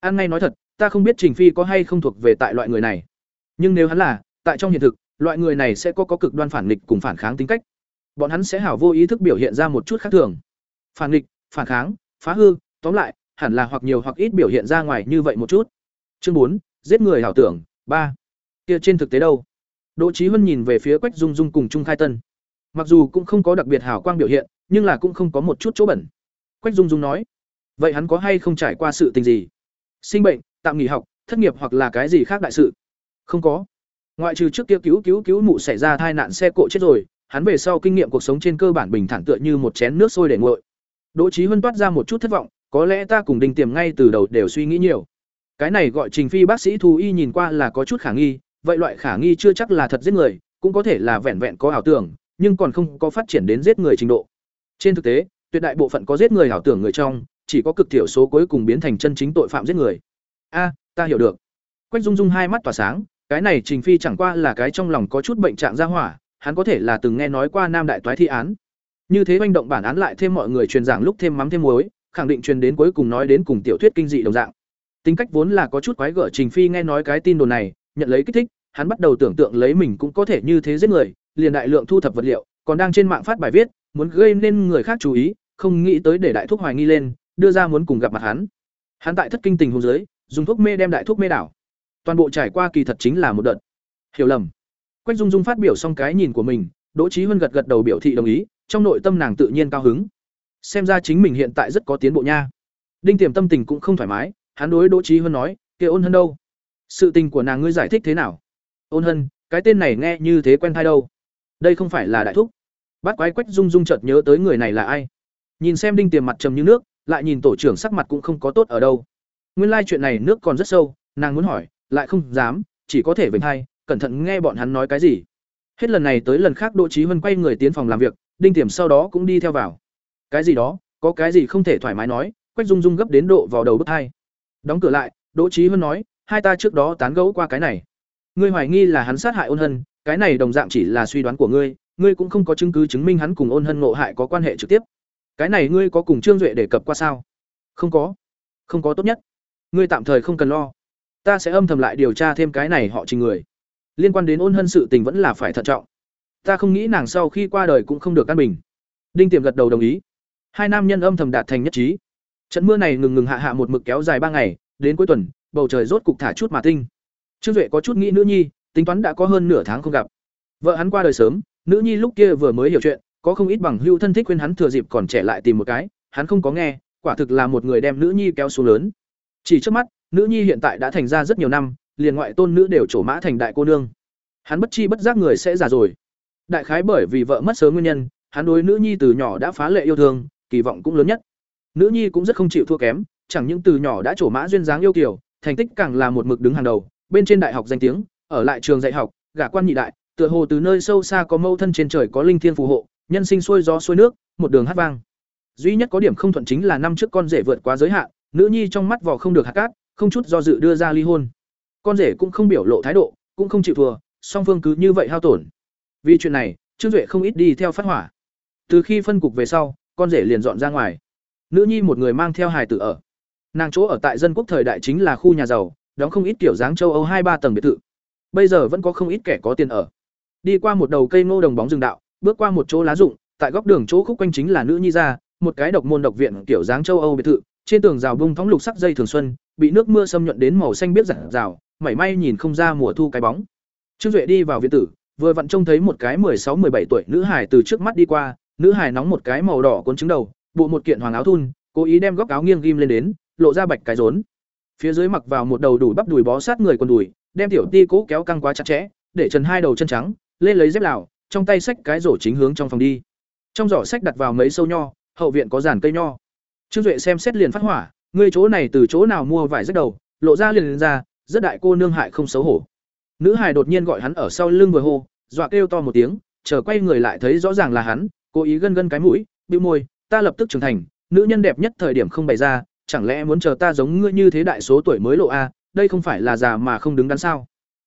An ngay nói thật, ta không biết trình phi có hay không thuộc về tại loại người này. Nhưng nếu hắn là, tại trong hiện thực, loại người này sẽ có có cực đoan phản nghịch cùng phản kháng tính cách. Bọn hắn sẽ hảo vô ý thức biểu hiện ra một chút khác thường. Phản nghịch, phản kháng, phá hư, tóm lại, hẳn là hoặc nhiều hoặc ít biểu hiện ra ngoài như vậy một chút chương bốn, giết người ảo tưởng, ba. Kia trên thực tế đâu? Đỗ trí huân nhìn về phía quách dung dung cùng trung khai tân. Mặc dù cũng không có đặc biệt hảo quang biểu hiện, nhưng là cũng không có một chút chỗ bẩn. Quách dung dung nói, vậy hắn có hay không trải qua sự tình gì? Sinh bệnh, tạm nghỉ học, thất nghiệp hoặc là cái gì khác đại sự? Không có. Ngoại trừ trước kia cứu cứu cứu mụ xảy ra tai nạn xe cộ chết rồi, hắn về sau kinh nghiệm cuộc sống trên cơ bản bình thản tựa như một chén nước sôi để nguội. Đỗ trí huân toát ra một chút thất vọng, có lẽ ta cùng đinh tiềm ngay từ đầu đều suy nghĩ nhiều cái này gọi trình phi bác sĩ thú y nhìn qua là có chút khả nghi, vậy loại khả nghi chưa chắc là thật giết người, cũng có thể là vẹn vẹn có ảo tưởng, nhưng còn không có phát triển đến giết người trình độ. Trên thực tế, tuyệt đại bộ phận có giết người ảo tưởng người trong, chỉ có cực thiểu số cuối cùng biến thành chân chính tội phạm giết người. A, ta hiểu được. Quách dung dung hai mắt tỏa sáng, cái này trình phi chẳng qua là cái trong lòng có chút bệnh trạng ra hỏa, hắn có thể là từng nghe nói qua nam đại toái thi án. Như thế manh động bản án lại thêm mọi người truyền giảng lúc thêm mắm thêm muối, khẳng định truyền đến cuối cùng nói đến cùng tiểu thuyết kinh dị đồng dạng tính cách vốn là có chút quái gở trình phi nghe nói cái tin đồn này, nhận lấy kích thích, hắn bắt đầu tưởng tượng lấy mình cũng có thể như thế giết người, liền đại lượng thu thập vật liệu, còn đang trên mạng phát bài viết, muốn gây nên người khác chú ý, không nghĩ tới để đại thuốc hoài nghi lên, đưa ra muốn cùng gặp mặt hắn. Hắn tại thất kinh tình huống dưới, dùng thuốc mê đem đại thuốc mê đảo. Toàn bộ trải qua kỳ thật chính là một đợt. Hiểu lầm. Quách dung dung phát biểu xong cái nhìn của mình, đỗ Chí huân gật gật đầu biểu thị đồng ý, trong nội tâm nàng tự nhiên cao hứng. Xem ra chính mình hiện tại rất có tiến bộ nha. Đinh tiềm tâm tình cũng không thoải mái hắn đối đỗ Chí Hân nói kia ôn hân đâu? Sự tình của nàng ngươi giải thích thế nào? Ôn hân, cái tên này nghe như thế quen tai đâu? Đây không phải là đại thúc. Bát quái quách dung dung chợt nhớ tới người này là ai. Nhìn xem đinh tiềm mặt trầm như nước, lại nhìn tổ trưởng sắc mặt cũng không có tốt ở đâu. Nguyên lai chuyện này nước còn rất sâu, nàng muốn hỏi, lại không dám, chỉ có thể vịnh hai cẩn thận nghe bọn hắn nói cái gì. Hết lần này tới lần khác đỗ Chí Hân quay người tiến phòng làm việc, đinh tiềm sau đó cũng đi theo vào. Cái gì đó? Có cái gì không thể thoải mái nói? Quách dung dung gấp đến độ vào đầu bứt hai đóng cửa lại, đỗ trí hơn nói, hai ta trước đó tán gẫu qua cái này. Ngươi hoài nghi là hắn sát hại ôn hân, cái này đồng dạng chỉ là suy đoán của ngươi ngươi cũng không có chứng cứ chứng minh hắn cùng ôn hân ngộ hại có quan hệ trực tiếp. Cái này ngươi có cùng trương duệ đề cập qua sao? Không có. Không có tốt nhất. Ngươi tạm thời không cần lo. Ta sẽ âm thầm lại điều tra thêm cái này họ trình người. Liên quan đến ôn hân sự tình vẫn là phải thận trọng. Ta không nghĩ nàng sau khi qua đời cũng không được căn bình. Đinh tiềm gật đầu đồng ý. Hai nam nhân âm thầm đạt thành nhất trí trận mưa này ngừng ngừng hạ hạ một mực kéo dài ba ngày, đến cuối tuần, bầu trời rốt cục thả chút mà tinh. Trương duệ có chút nghĩ nữ nhi, tính toán đã có hơn nửa tháng không gặp. Vợ hắn qua đời sớm, nữ nhi lúc kia vừa mới hiểu chuyện, có không ít bằng hưu thân thích khuyên hắn thừa dịp còn trẻ lại tìm một cái, hắn không có nghe, quả thực là một người đem nữ nhi kéo xuống lớn. Chỉ trước mắt, nữ nhi hiện tại đã thành ra rất nhiều năm, liền ngoại tôn nữ đều trổ mã thành đại cô nương. Hắn bất chi bất giác người sẽ già rồi. Đại khái bởi vì vợ mất sớm nguyên nhân, hắn đối nữ nhi từ nhỏ đã phá lệ yêu thương, kỳ vọng cũng lớn nhất nữ nhi cũng rất không chịu thua kém, chẳng những từ nhỏ đã trổ mã duyên dáng yêu kiều, thành tích càng là một mực đứng hàng đầu. Bên trên đại học danh tiếng, ở lại trường dạy học, gả quan nhị đại, tựa hồ từ nơi sâu xa có mâu thân trên trời có linh thiên phù hộ, nhân sinh xuôi gió xuôi nước, một đường hát vang. Duy nhất có điểm không thuận chính là năm trước con rể vượt quá giới hạn, nữ nhi trong mắt vỏ không được hạt cát, không chút do dự đưa ra ly hôn. Con rể cũng không biểu lộ thái độ, cũng không chịu thua, song phương cứ như vậy hao tổn. Vì chuyện này, trương duệ không ít đi theo phát hỏa. Từ khi phân cục về sau, con rể liền dọn ra ngoài nữ nhi một người mang theo hài tử ở. Nàng chỗ ở tại dân quốc thời đại chính là khu nhà giàu, đóng không ít kiểu dáng châu âu hai ba tầng biệt thự. Bây giờ vẫn có không ít kẻ có tiền ở. Đi qua một đầu cây ngô đồng bóng rừng đạo, bước qua một chỗ lá rụng, tại góc đường chỗ khúc quanh chính là nữ nhi ra, một cái độc môn độc viện kiểu dáng châu âu biệt thự, trên tường rào bung thóng lục sắc dây thường xuân, bị nước mưa xâm nhuận đến màu xanh biết rạng rào, mảy may nhìn không ra mùa thu cái bóng. Trương duệ đi vào viện tử, vừa vặn trông thấy một cái sáu 17 tuổi nữ hải từ trước mắt đi qua, nữ hải nóng một cái màu đỏ cuốn trứng đầu bộ một kiện hoàng áo thun cố ý đem góc áo nghiêng ghim lên đến lộ ra bạch cái rốn. Phía dưới mặc vào một đầu đủ bắp đùi bó sát người quần đùi đem tiểu ti cố kéo căng quá chặt chẽ để trần hai đầu chân trắng lên lấy dép lào trong tay xách cái rổ chính hướng trong phòng đi. Trong giỏ sách đặt vào mấy sâu nho hậu viện có giàn cây nho. Trương duệ xem xét liền phát hỏa ngươi chỗ này từ chỗ nào mua vải rách đầu lộ ra liền, liền ra rất đại cô nương hại không xấu hổ. Nữ hài đột nhiên gọi hắn ở sau lưng vừa hô dọa kêu to một tiếng chờ quay người lại thấy rõ ràng là hắn cố ý gân gân cái mũi bĩu môi ta lập tức trưởng thành nữ nhân đẹp nhất thời điểm không bày ra chẳng lẽ muốn chờ ta giống ngươi như thế đại số tuổi mới lộ a đây không phải là già mà không đứng đắn sao?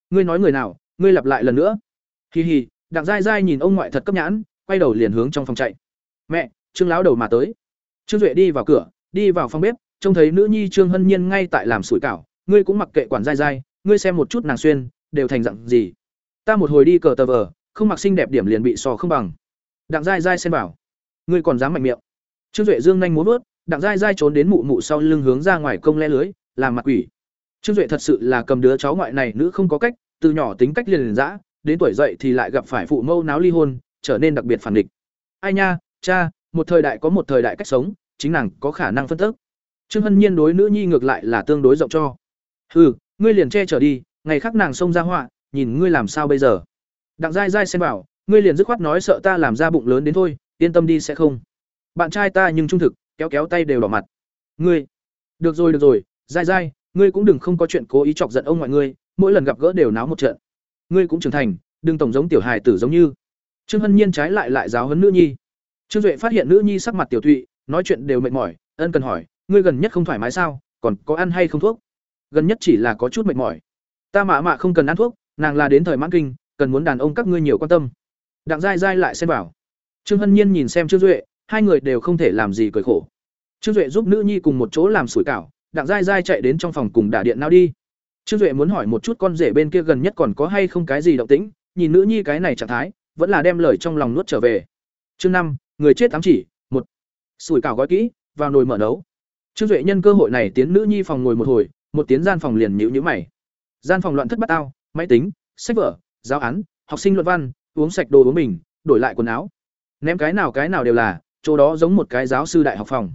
Ngươi nói người nào ngươi lặp lại lần nữa. Hì hì đặng Gai Gai nhìn ông ngoại thật cấp nhãn quay đầu liền hướng trong phòng chạy. Mẹ trương lão đầu mà tới. Trương duệ đi vào cửa đi vào phòng bếp trông thấy nữ nhi trương hân nhiên ngay tại làm sủi cảo. Ngươi cũng mặc kệ quản Gai Gai, ngươi xem một chút nàng xuyên đều thành dạng gì. Ta một hồi đi cờ tờ vờ không mặc xinh đẹp điểm liền bị sò không bằng. Đặng Gai Gai xem bảo. Ngươi còn dám mạnh miệng trương duệ dương nhanh muốn vớt đặng dai dai trốn đến mụ mụ sau lưng hướng ra ngoài công le lưới, làm mặt quỷ. Trương duệ thật sự là cầm đứa cháu ngoại này nữ không có cách, từ nhỏ tính cách liền liền dã, đến tuổi dậy thì lại gặp phải phụ mâu náo ly hôn, trở nên đặc biệt phản địch ai nha, cha, một thời đại có một thời đại cách sống, chính nàng có khả năng phân tích trương hân nhiên đối nữ nhi ngược lại là tương đối rộng cho. Hừ, ngươi liền che trở đi, ngày khác nàng xông ra họa, nhìn ngươi làm sao bây giờ. Đặng dai dai xem bảo, ngươi liền dứt khoát nói sợ ta làm ra bụng lớn đến thôi, yên tâm đi sẽ không bạn trai ta nhưng trung thực, kéo kéo tay đều đỏ mặt. Ngươi, được rồi được rồi, dai dai, ngươi cũng đừng không có chuyện cố ý chọc giận ông ngoại ngươi, mỗi lần gặp gỡ đều náo một trận. Ngươi cũng trưởng thành, đừng tổng giống tiểu hài tử giống như. Trương hân nhiên trái lại lại giáo hấn nữ nhi. Trương duệ phát hiện nữ nhi sắc mặt tiểu thụy nói chuyện đều mệt mỏi, ân cần hỏi, ngươi gần nhất không thoải mái sao? Còn có ăn hay không thuốc? Gần nhất chỉ là có chút mệt mỏi. Ta mạ mạ không cần ăn thuốc, nàng là đến thời mãn kinh, cần muốn đàn ông các ngươi nhiều quan tâm. Đặng dai dai lại xem bảo trương hân nhiên nhìn xem trương duệ hai người đều không thể làm gì cười khổ. Trương duệ giúp nữ nhi cùng một chỗ làm sủi cảo đặng dai dai chạy đến trong phòng cùng đả điện nào đi. Trương duệ muốn hỏi một chút con rể bên kia gần nhất còn có hay không cái gì động tĩnh nhìn nữ nhi cái này trạng thái vẫn là đem lời trong lòng nuốt trở về. Chương năm người chết ám chỉ một. Sủi cảo gói kỹ vào nồi mở nấu. Trương duệ nhân cơ hội này tiến nữ nhi phòng ngồi một hồi một tiếng gian phòng liền nhíu nhíu mày. Gian phòng loạn thất bát ao máy tính sách vở giáo án học sinh luận văn uống sạch đồ uống mình, đổi lại quần áo. Ném cái nào cái nào đều là chỗ đó giống một cái giáo sư đại học phòng.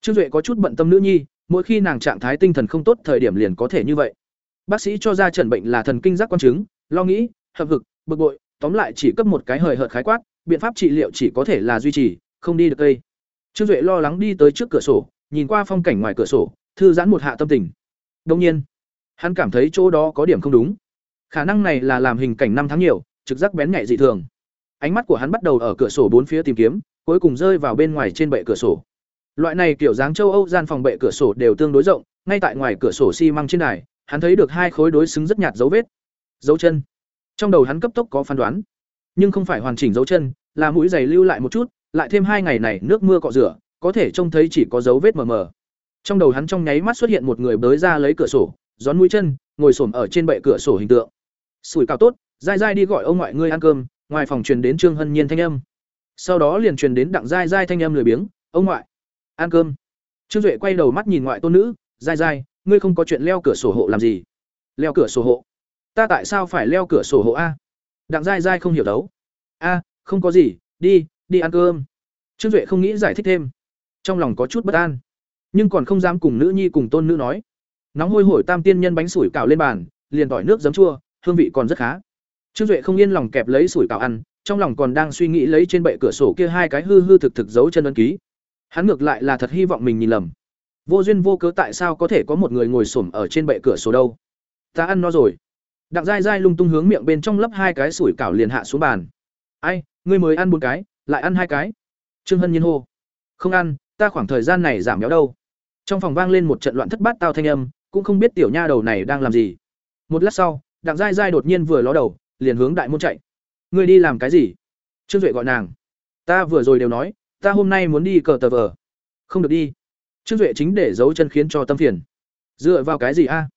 Trương duệ có chút bận tâm nữ nhi, mỗi khi nàng trạng thái tinh thần không tốt, thời điểm liền có thể như vậy. Bác sĩ cho ra trần bệnh là thần kinh giác quan chứng, lo nghĩ, hợp hực, bực bội, tóm lại chỉ cấp một cái hời hợt khái quát, biện pháp trị liệu chỉ có thể là duy trì, không đi được cây trương duệ lo lắng đi tới trước cửa sổ, nhìn qua phong cảnh ngoài cửa sổ, thư giãn một hạ tâm tình. Đông nhiên, hắn cảm thấy chỗ đó có điểm không đúng. Khả năng này là làm hình cảnh năm tháng nhiều, trực giác bén nhạy dị thường. Ánh mắt của hắn bắt đầu ở cửa sổ bốn phía tìm kiếm cuối cùng rơi vào bên ngoài trên bệ cửa sổ. Loại này kiểu dáng châu âu gian phòng bệ cửa sổ đều tương đối rộng, ngay tại ngoài cửa sổ xi măng trên đài, hắn thấy được hai khối đối xứng rất nhạt dấu vết. Dấu chân. Trong đầu hắn cấp tốc có phán đoán. Nhưng không phải hoàn chỉnh dấu chân, là mũi giày lưu lại một chút, lại thêm hai ngày này nước mưa cọ rửa, có thể trông thấy chỉ có dấu vết mờ mờ. Trong đầu hắn trong nháy mắt xuất hiện một người bới ra lấy cửa sổ, gión mũi chân, ngồi xổm ở trên bệ cửa sổ hình tượng. Sủi cào tốt, dai dai đi gọi ông ngoại ngươi ăn cơm. Ngoài phòng truyền đến trương hân nhiên thanh âm sau đó liền truyền đến đặng dai dai thanh âm lười biếng, ông ngoại, ăn cơm. Trương duệ quay đầu mắt nhìn ngoại tôn nữ, dai dai, ngươi không có chuyện leo cửa sổ hộ làm gì? Leo cửa sổ hộ? Ta tại sao phải leo cửa sổ hộ a? Đặng dai dai không hiểu đấu. A, không có gì, đi đi ăn cơm. Trương duệ không nghĩ giải thích thêm. Trong lòng có chút bất an. Nhưng còn không dám cùng nữ nhi cùng tôn nữ nói. Nóng hôi hổi tam tiên nhân bánh sủi cảo lên bàn, liền tỏi nước giấm chua, hương vị còn rất khá. Trương duệ không yên lòng kẹp lấy sủi cảo ăn trong lòng còn đang suy nghĩ lấy trên bệ cửa sổ kia hai cái hư hư thực thực giấu chân ấn ký. Hắn ngược lại là thật hy vọng mình nhìn lầm. Vô duyên vô cớ tại sao có thể có một người ngồi xổm ở trên bệ cửa sổ đâu? Ta ăn nó rồi. Đặng dai dai lung tung hướng miệng bên trong lấp hai cái sủi cảo liền hạ xuống bàn. Ai, ngươi mới ăn bốn cái, lại ăn hai cái. Trương hân nhiên hô. Không ăn, ta khoảng thời gian này giảm béo đâu. Trong phòng vang lên một trận loạn thất bát tao thanh âm, cũng không biết tiểu nha đầu này đang làm gì. Một lát sau, đặng dai dai đột nhiên vừa ló đầu, liền hướng đại môn chạy ngươi đi làm cái gì? Trương duệ gọi nàng. Ta vừa rồi đều nói, ta hôm nay muốn đi cờ tờ vờ. Không được đi. Trương duệ chính để giấu chân khiến cho tâm phiền. Dựa vào cái gì a?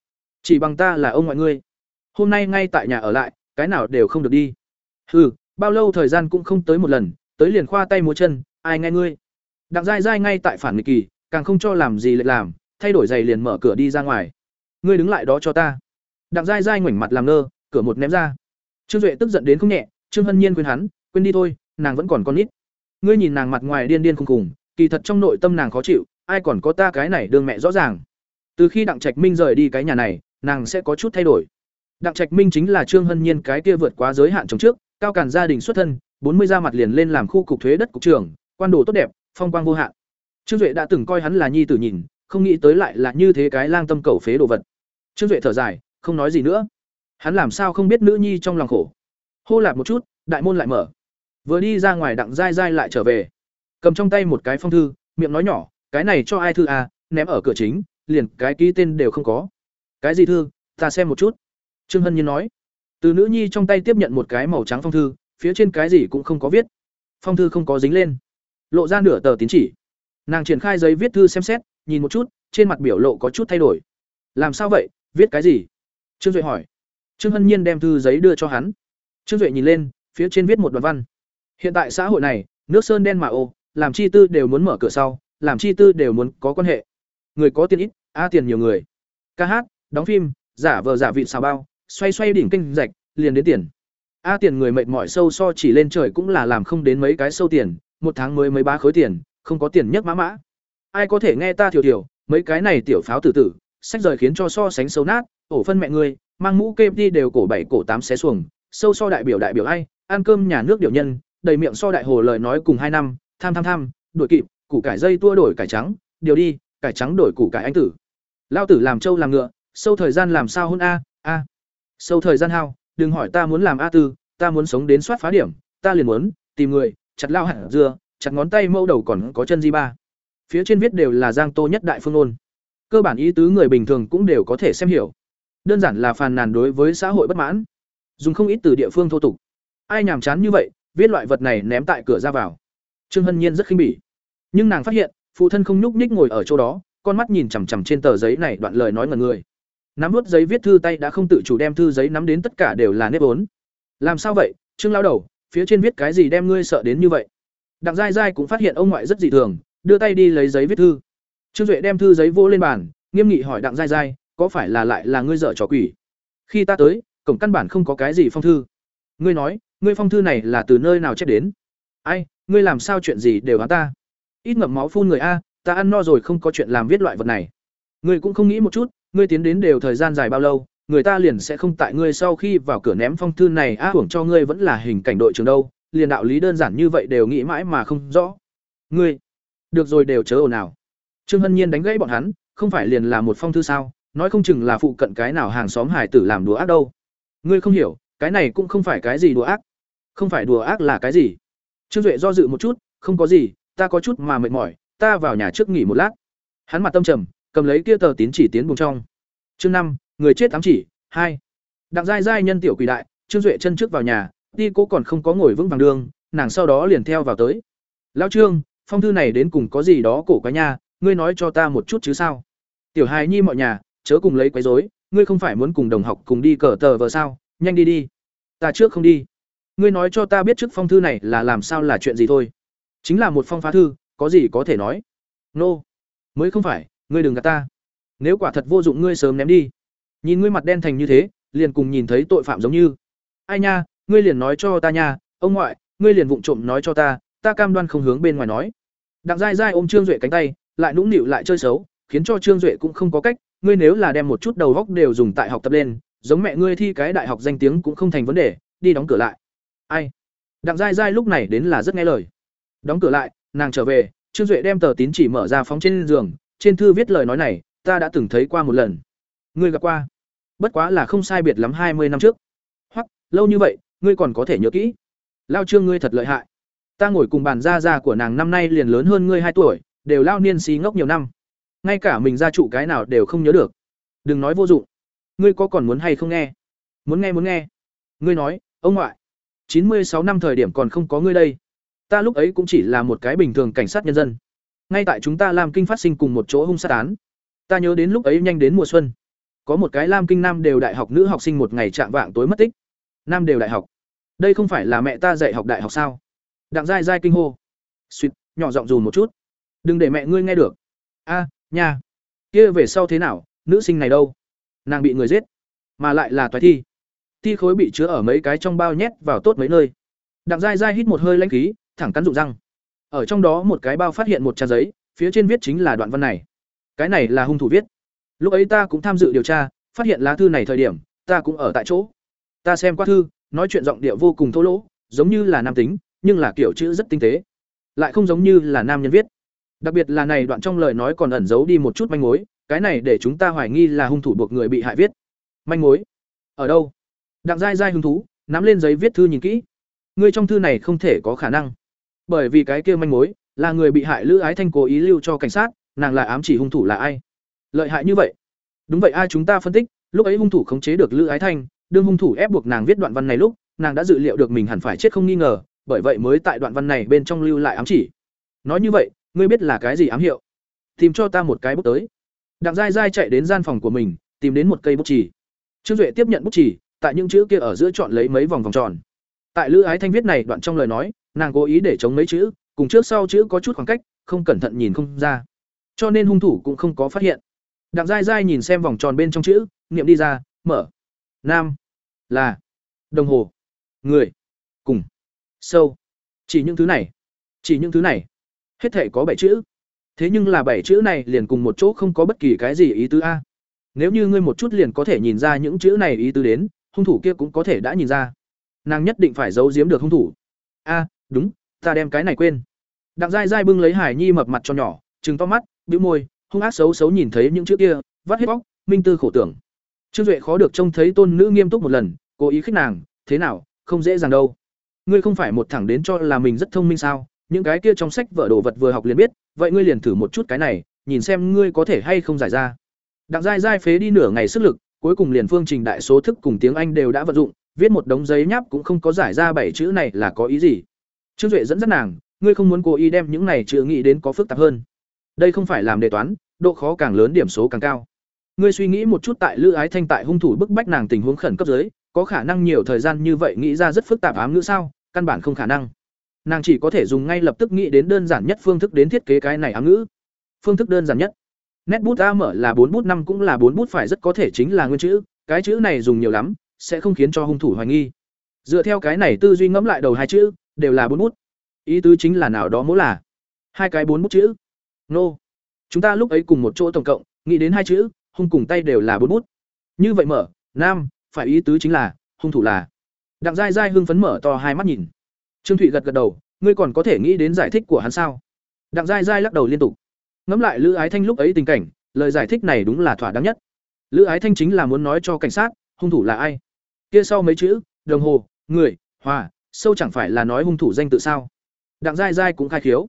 Chỉ bằng ta là ông ngoại ngươi. Hôm nay ngay tại nhà ở lại, cái nào đều không được đi. Ừ bao lâu thời gian cũng không tới một lần, tới liền khoa tay múa chân, ai nghe ngươi? Đặng dai dai ngay tại phản nghịch kỳ, càng không cho làm gì lại làm, thay đổi giày liền mở cửa đi ra ngoài. Ngươi đứng lại đó cho ta. Đặng dai dai ngoảnh mặt làm ngơ, cửa một ném ra. Trương duệ tức giận đến không nhẹ trương hân nhiên quên hắn, quên đi thôi, nàng vẫn còn con nít. Ngươi nhìn nàng mặt ngoài điên điên khùng khùng, kỳ thật trong nội tâm nàng khó chịu, ai còn có ta cái này đương mẹ rõ ràng. Từ khi đặng trạch minh rời đi cái nhà này, nàng sẽ có chút thay đổi. Đặng trạch minh chính là trương hân nhiên cái kia vượt quá giới hạn trong trước, cao cản gia đình xuất thân, bốn mươi ra mặt liền lên làm khu cục thuế đất cục trưởng, quan đồ tốt đẹp, phong quang vô hạn. Trương duệ đã từng coi hắn là nhi tử nhìn, không nghĩ tới lại là như thế cái lang tâm cầu phế đồ vật. Trương duệ thở dài, không nói gì nữa. Hắn làm sao không biết nữ nhi trong lòng khổ? Hô lạp một chút đại môn lại mở. Vừa đi ra ngoài đặng dai dai lại trở về. Cầm trong tay một cái phong thư miệng nói nhỏ cái này cho ai thư à, ném ở cửa chính liền cái ký tên đều không có. Cái gì thư ta xem một chút. Trương hân nhiên nói. Từ nữ nhi trong tay tiếp nhận một cái màu trắng phong thư phía trên cái gì cũng không có viết. Phong thư không có dính lên. Lộ ra nửa tờ tín chỉ. Nàng triển khai giấy viết thư xem xét nhìn một chút trên mặt biểu lộ có chút thay đổi. Làm sao vậy viết cái gì? Trương duệ hỏi. Trương hân nhiên đem thư giấy đưa cho hắn trương duệ nhìn lên, phía trên viết một đoạn văn. Hiện tại xã hội này, nước sơn đen mà ô, làm chi tư đều muốn mở cửa sau, làm chi tư đều muốn có quan hệ. Người có tiền ít, a à tiền nhiều người. Ca hát, đóng phim, giả vờ giả vị xào bao, xoay xoay đỉnh kinh rạch, liền đến tiền. A à tiền người mệt mỏi sâu so chỉ lên trời cũng là làm không đến mấy cái sâu tiền, một tháng mới mấy ba khối tiền, không có tiền nhất mã mã. Ai có thể nghe ta thiểu thiểu, mấy cái này tiểu pháo tử tử, sách rời khiến cho so sánh xấu nát, ổ phân mẹ ngươi, mang mũ kê đi đều cổ bảy, cổ tám xé xuồng sâu so đại biểu đại biểu ai, ăn cơm nhà nước điều nhân, đầy miệng so đại hồ lời nói cùng hai năm, tham tham tham, đuổi kịp, củ cải dây tua đổi cải trắng, điều đi, cải trắng đổi củ cải anh tử. Lao tử làm trâu làm ngựa, sâu thời gian làm sao hôn a a. Sâu thời gian hao, đừng hỏi ta muốn làm a tư, ta muốn sống đến soát phá điểm, ta liền muốn, tìm người, chặt lao hẳn dưa, chặt ngón tay mâu đầu còn có chân di ba. Phía trên viết đều là giang tô nhất đại phương ôn cơ bản ý tứ người bình thường cũng đều có thể xem hiểu. Đơn giản là phàn nàn đối với xã hội bất mãn dùng không ít từ địa phương thô tục. Ai nhàm chán như vậy, viết loại vật này ném tại cửa ra vào. Trương hân nhiên rất khinh bỉ. Nhưng nàng phát hiện, phụ thân không nhúc nhích ngồi ở chỗ đó, con mắt nhìn chằm chằm trên tờ giấy này đoạn lời nói ngần người. Nắm vút giấy viết thư tay đã không tự chủ đem thư giấy nắm đến tất cả đều là nếp vốn. Làm sao vậy, trương lao đầu, phía trên viết cái gì đem ngươi sợ đến như vậy? Đặng giai giai cũng phát hiện ông ngoại rất dị thường, đưa tay đi lấy giấy viết thư. Trương duệ đem thư giấy vô lên bàn, nghiêm nghị hỏi đặng giai giai, có phải là lại là ngươi dở trò quỷ? Khi ta tới cổng căn bản không có cái gì phong thư. Ngươi nói, ngươi phong thư này là từ nơi nào chép đến? Ai, ngươi làm sao chuyện gì đều hắn ta? Ít ngậm máu phun người a, ta ăn no rồi không có chuyện làm viết loại vật này. Ngươi cũng không nghĩ một chút, ngươi tiến đến đều thời gian dài bao lâu, người ta liền sẽ không tại ngươi sau khi vào cửa ném phong thư này á hưởng cho ngươi vẫn là hình cảnh đội trưởng đâu, liền đạo lý đơn giản như vậy đều nghĩ mãi mà không rõ. Ngươi, được rồi đều chớ ồn nào trương hân nhiên đánh gãy bọn hắn, không phải liền là một phong thư sao, nói không chừng là phụ cận cái nào hàng xóm hải tử làm đùa ác đâu ngươi không hiểu, cái này cũng không phải cái gì đùa ác. Không phải đùa ác là cái gì? Trương duệ do dự một chút, không có gì, ta có chút mà mệt mỏi, ta vào nhà trước nghỉ một lát. Hắn mặt tâm trầm, cầm lấy kia tờ tín chỉ tiến bùng trong. Chương năm, người chết tám chỉ, hai. Đặng giai giai nhân tiểu quỷ đại, trương duệ chân trước vào nhà, đi cô còn không có ngồi vững vàng đường, nàng sau đó liền theo vào tới. Lão trương, phong thư này đến cùng có gì đó cổ quái nha, ngươi nói cho ta một chút chứ sao? Tiểu hài nhi mọi nhà, chớ cùng lấy quấy rối ngươi không phải muốn cùng đồng học cùng đi cờ tờ vờ sao? Nhanh đi đi. Ta trước không đi. Ngươi nói cho ta biết trước phong thư này là làm sao là chuyện gì thôi. Chính là một phong phá thư, có gì có thể nói? Nô、no. mới không phải, ngươi đừng gạt ta. Nếu quả thật vô dụng ngươi sớm ném đi. Nhìn ngươi mặt đen thành như thế, liền cùng nhìn thấy tội phạm giống như. Ai nha, ngươi liền nói cho ta nha. Ông ngoại, ngươi liền vụng trộm nói cho ta. Ta cam đoan không hướng bên ngoài nói. Đặng dai dai ôm trương duệ cánh tay, lại nũng nịu lại chơi xấu khiến cho trương duệ cũng không có cách, ngươi nếu là đem một chút đầu góc đều dùng tại học tập lên, giống mẹ ngươi thi cái đại học danh tiếng cũng không thành vấn đề, đi đóng cửa lại. Ai? Đặng dai giai lúc này đến là rất nghe lời. Đóng cửa lại, nàng trở về, trương duệ đem tờ tín chỉ mở ra phóng trên giường, trên thư viết lời nói này, ta đã từng thấy qua một lần. Ngươi gặp qua? Bất quá là không sai biệt lắm hai mươi năm trước. Hoặc, lâu như vậy, ngươi còn có thể nhớ kỹ. Lao trương ngươi thật lợi hại. Ta ngồi cùng bàn gia gia của nàng năm nay liền lớn hơn ngươi hai tuổi, đều lao niên xí ngốc nhiều năm ngay cả mình gia trụ cái nào đều không nhớ được. Đừng nói vô dụng. Ngươi có còn muốn hay không nghe? Muốn nghe muốn nghe. Ngươi nói ông ngoại chín mươi sáu năm thời điểm còn không có ngươi đây. Ta lúc ấy cũng chỉ là một cái bình thường cảnh sát nhân dân. Ngay tại chúng ta làm kinh phát sinh cùng một chỗ hung sát án. Ta nhớ đến lúc ấy nhanh đến mùa xuân. Có một cái lam kinh nam đều đại học nữ học sinh một ngày chạm vạng tối mất tích. Nam đều đại học. Đây không phải là mẹ ta dạy học đại học sao? Đặng dai dai kinh hô. Suýt nhỏ giọng dùn một chút. Đừng để mẹ ngươi nghe được. A à, nha. Kia về sau thế nào, nữ sinh này đâu? Nàng bị người giết, mà lại là toái thi. Thi khối bị chứa ở mấy cái trong bao nhét vào tốt mấy nơi. Đặng dai dai hít một hơi lanh khí, thẳng cắn rụng răng. Ở trong đó một cái bao phát hiện một trang giấy, phía trên viết chính là đoạn văn này. Cái này là hung thủ viết. Lúc ấy ta cũng tham dự điều tra, phát hiện lá thư này thời điểm, ta cũng ở tại chỗ. Ta xem qua thư, nói chuyện giọng địa vô cùng thô lỗ, giống như là nam tính, nhưng là kiểu chữ rất tinh tế. Lại không giống như là nam nhân viết đặc biệt là này đoạn trong lời nói còn ẩn giấu đi một chút manh mối, cái này để chúng ta hoài nghi là hung thủ buộc người bị hại viết. Manh mối? Ở đâu? Đặng dai dai hứng thú, nắm lên giấy viết thư nhìn kỹ. Ngươi trong thư này không thể có khả năng. Bởi vì cái kia manh mối, là người bị hại lữ ái thanh cố ý lưu cho cảnh sát, nàng lại ám chỉ hung thủ là ai? Lợi hại như vậy. Đúng vậy, ai chúng ta phân tích, lúc ấy hung thủ khống chế được lữ ái thanh, đương hung thủ ép buộc nàng viết đoạn văn này lúc, nàng đã dự liệu được mình hẳn phải chết không nghi ngờ, bởi vậy mới tại đoạn văn này bên trong lưu lại ám chỉ. Nói như vậy ngươi biết là cái gì ám hiệu? Tìm cho ta một cái bút tới. Đặng dai dai chạy đến gian phòng của mình tìm đến một cây bút chỉ. trương duệ tiếp nhận bút chỉ, tại những chữ kia ở giữa chọn lấy mấy vòng vòng tròn. Tại lữ ái thanh viết này đoạn trong lời nói nàng cố ý để chống mấy chữ cùng trước sau chữ có chút khoảng cách không cẩn thận nhìn không ra. Cho nên hung thủ cũng không có phát hiện. Đặng dai dai nhìn xem vòng tròn bên trong chữ niệm đi ra mở. Nam. Là. Đồng hồ. Người. Cùng. Sâu. Chỉ những thứ này. Chỉ những thứ này hết thể có bảy chữ. Thế nhưng là bảy chữ này liền cùng một chỗ không có bất kỳ cái gì ý tứ a. Nếu như ngươi một chút liền có thể nhìn ra những chữ này ý tứ đến, hung thủ kia cũng có thể đã nhìn ra. Nàng nhất định phải giấu giếm được hung thủ. A, đúng, ta đem cái này quên. Đặng dai dai bưng lấy hải nhi mập mặt cho nhỏ, trừng to mắt, bĩu môi, hung ác xấu xấu nhìn thấy những chữ kia, vắt hết bóc, minh tư khổ tưởng. Trương duệ khó được trông thấy tôn nữ nghiêm túc một lần, cố ý khích nàng, thế nào, không dễ dàng đâu. Ngươi không phải một thẳng đến cho là mình rất thông minh sao? Những cái kia trong sách vở đồ vật vừa học liền biết vậy ngươi liền thử một chút cái này nhìn xem ngươi có thể hay không giải ra. Đặng Gai Gai phế đi nửa ngày sức lực cuối cùng liền phương trình đại số thức cùng tiếng anh đều đã vận dụng viết một đống giấy nháp cũng không có giải ra bảy chữ này là có ý gì. Trương duệ dẫn dắt nàng ngươi không muốn cố ý đem những này chữ nghĩ đến có phức tạp hơn. Đây không phải làm đề toán độ khó càng lớn điểm số càng cao. Ngươi suy nghĩ một chút tại lữ ái thanh tại hung thủ bức bách nàng tình huống khẩn cấp dưới, có khả năng nhiều thời gian như vậy nghĩ ra rất phức tạp ám ngữ sao? Căn bản không khả năng nàng chỉ có thể dùng ngay lập tức nghĩ đến đơn giản nhất phương thức đến thiết kế cái này ám ngữ. Phương thức đơn giản nhất. Nét bút a mở là bốn bút năm cũng là bốn bút phải rất có thể chính là nguyên chữ, cái chữ này dùng nhiều lắm, sẽ không khiến cho hung thủ hoài nghi. Dựa theo cái này tư duy ngẫm lại đầu hai chữ, đều là bốn bút. Ý tứ chính là nào đó mỗi là hai cái bốn bút chữ. Nô. Chúng ta lúc ấy cùng một chỗ tổng cộng, nghĩ đến hai chữ, hung cùng tay đều là bốn bút. Như vậy mở, nam, phải ý tứ chính là, hung thủ là. Đặng dai dai hưng phấn mở to hai mắt nhìn trương thụy gật gật đầu, ngươi còn có thể nghĩ đến giải thích của hắn sao? Đặng dai dai lắc đầu liên tục. Ngẫm lại lữ ái thanh lúc ấy tình cảnh, lời giải thích này đúng là thỏa đáng nhất. Lữ ái thanh chính là muốn nói cho cảnh sát, hung thủ là ai? Kia sau mấy chữ, đồng hồ, người, hòa, sâu chẳng phải là nói hung thủ danh tự sao? Đặng dai dai cũng khai khiếu.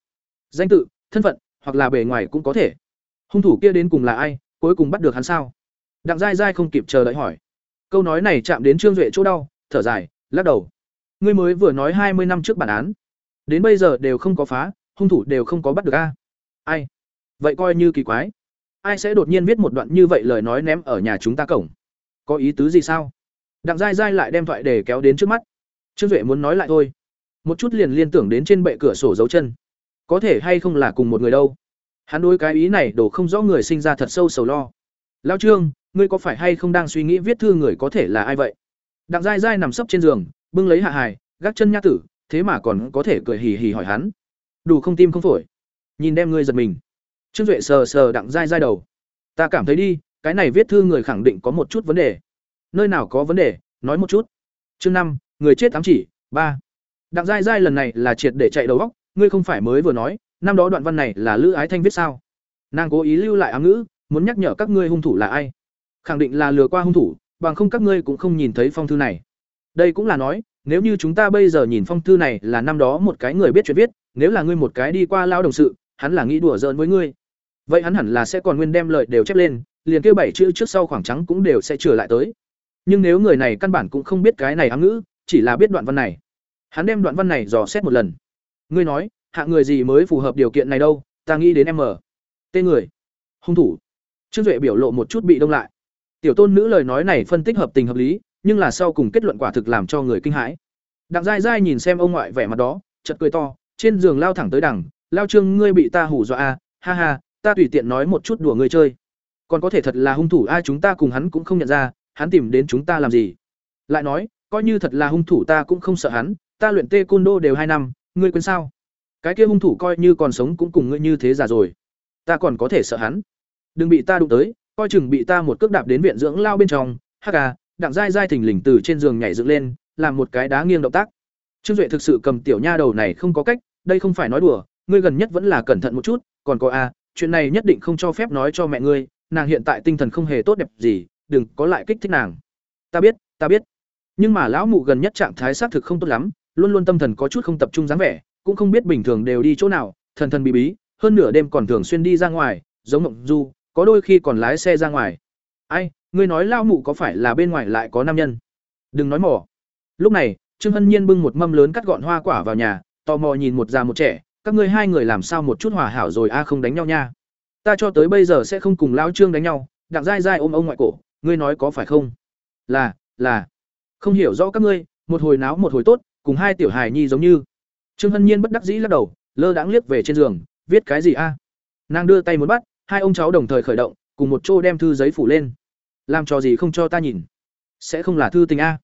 Danh tự, thân phận, hoặc là bề ngoài cũng có thể. Hung thủ kia đến cùng là ai, cuối cùng bắt được hắn sao? Đặng dai dai không kịp chờ đợi hỏi. Câu nói này chạm đến trương duệ chỗ đau, thở dài, lắc đầu ngươi mới vừa nói hai mươi năm trước bản án. Đến bây giờ đều không có phá, hung thủ đều không có bắt được a. Ai? Vậy coi như kỳ quái. Ai sẽ đột nhiên viết một đoạn như vậy lời nói ném ở nhà chúng ta cổng? Có ý tứ gì sao? Đặng dai dai lại đem thoại để kéo đến trước mắt. Trương duệ muốn nói lại thôi. Một chút liền liên tưởng đến trên bệ cửa sổ dấu chân. Có thể hay không là cùng một người đâu? Hắn đối cái ý này đổ không rõ người sinh ra thật sâu sầu lo. Lao trương, ngươi có phải hay không đang suy nghĩ viết thư người có thể là ai vậy? Đặng dai dai nằm sấp trên giường bưng lấy hạ hài, gác chân nha tử, thế mà còn có thể cười hì hì hỏi hắn. Đủ không tim không phổi. Nhìn đem ngươi giật mình. Trương duệ sờ sờ đặng dai dai đầu. Ta cảm thấy đi, cái này viết thư người khẳng định có một chút vấn đề. Nơi nào có vấn đề, nói một chút. Chương năm, người chết ám chỉ, ba. Đặng dai dai lần này là triệt để chạy đầu góc ngươi không phải mới vừa nói, năm đó đoạn văn này là lữ ái thanh viết sao? Nàng cố ý lưu lại ám ngữ, muốn nhắc nhở các ngươi hung thủ là ai. Khẳng định là lừa qua hung thủ, bằng không các ngươi cũng không nhìn thấy phong thư này đây cũng là nói, nếu như chúng ta bây giờ nhìn phong thư này là năm đó một cái người biết chuyện viết, nếu là ngươi một cái đi qua lao đồng sự, hắn là nghĩ đùa giỡn với ngươi. Vậy hắn hẳn là sẽ còn nguyên đem lợi đều chép lên, liền kêu bảy chữ trước sau khoảng trắng cũng đều sẽ trở lại tới. Nhưng nếu người này căn bản cũng không biết cái này ám ngữ, chỉ là biết đoạn văn này. Hắn đem đoạn văn này dò xét một lần. Ngươi nói hạng người gì mới phù hợp điều kiện này đâu, ta nghĩ đến em mở tên người, hung thủ. Trương duệ biểu lộ một chút bị đông lại. Tiểu tôn nữ lời nói này phân tích hợp tình hợp lý nhưng là sau cùng kết luận quả thực làm cho người kinh hãi. Đặng dai dai nhìn xem ông ngoại vẻ mặt đó chật cười to, trên giường lao thẳng tới đằng, lao trương, ngươi bị ta hủ dọa a ha ha, ta tùy tiện nói một chút đùa ngươi chơi. Còn có thể thật là hung thủ, ai chúng ta cùng hắn cũng không nhận ra, hắn tìm đến chúng ta làm gì? Lại nói, coi như thật là hung thủ ta cũng không sợ hắn, ta luyện tê côn đô đều hai năm, ngươi quên sao? Cái kia hung thủ coi như còn sống cũng cùng ngươi như thế già rồi. Ta còn có thể sợ hắn. Đừng bị ta đụng tới, coi chừng bị ta một cước đạp đến viện dưỡng lao bên trong hắc à đặng dai dai thình lình từ trên giường nhảy dựng lên, làm một cái đá nghiêng động tác. Trương duệ thực sự cầm tiểu nha đầu này không có cách, đây không phải nói đùa, ngươi gần nhất vẫn là cẩn thận một chút, còn có a, chuyện này nhất định không cho phép nói cho mẹ ngươi, nàng hiện tại tinh thần không hề tốt đẹp gì, đừng có lại kích thích nàng. Ta biết ta biết. Nhưng mà lão mụ gần nhất trạng thái xác thực không tốt lắm, luôn luôn tâm thần có chút không tập trung dáng vẻ, cũng không biết bình thường đều đi chỗ nào, thần thần bí bí, hơn nửa đêm còn thường xuyên đi ra ngoài, giống mộng du, có đôi khi còn lái xe ra ngoài ai, ngươi nói lao mụ có phải là bên ngoài lại có nam nhân? Đừng nói mỏ lúc này, trương hân nhiên bưng một mâm lớn cắt gọn hoa quả vào nhà, tò mò nhìn một già một trẻ, các ngươi hai người làm sao một chút hòa hảo rồi a không đánh nhau nha. Ta cho tới bây giờ sẽ không cùng lão trương đánh nhau, đặng dai dai ôm ông ngoại cổ, ngươi nói có phải không? Là là. Không hiểu rõ các ngươi, một hồi náo một hồi tốt, cùng hai tiểu hài nhi giống như. Trương hân nhiên bất đắc dĩ lắc đầu, lơ đãng liếc về trên giường, viết cái gì a? Nàng đưa tay muốn bắt, hai ông cháu đồng thời khởi động cùng một chỗ đem thư giấy phủ lên. Làm trò gì không cho ta nhìn? Sẽ không là thư tình a?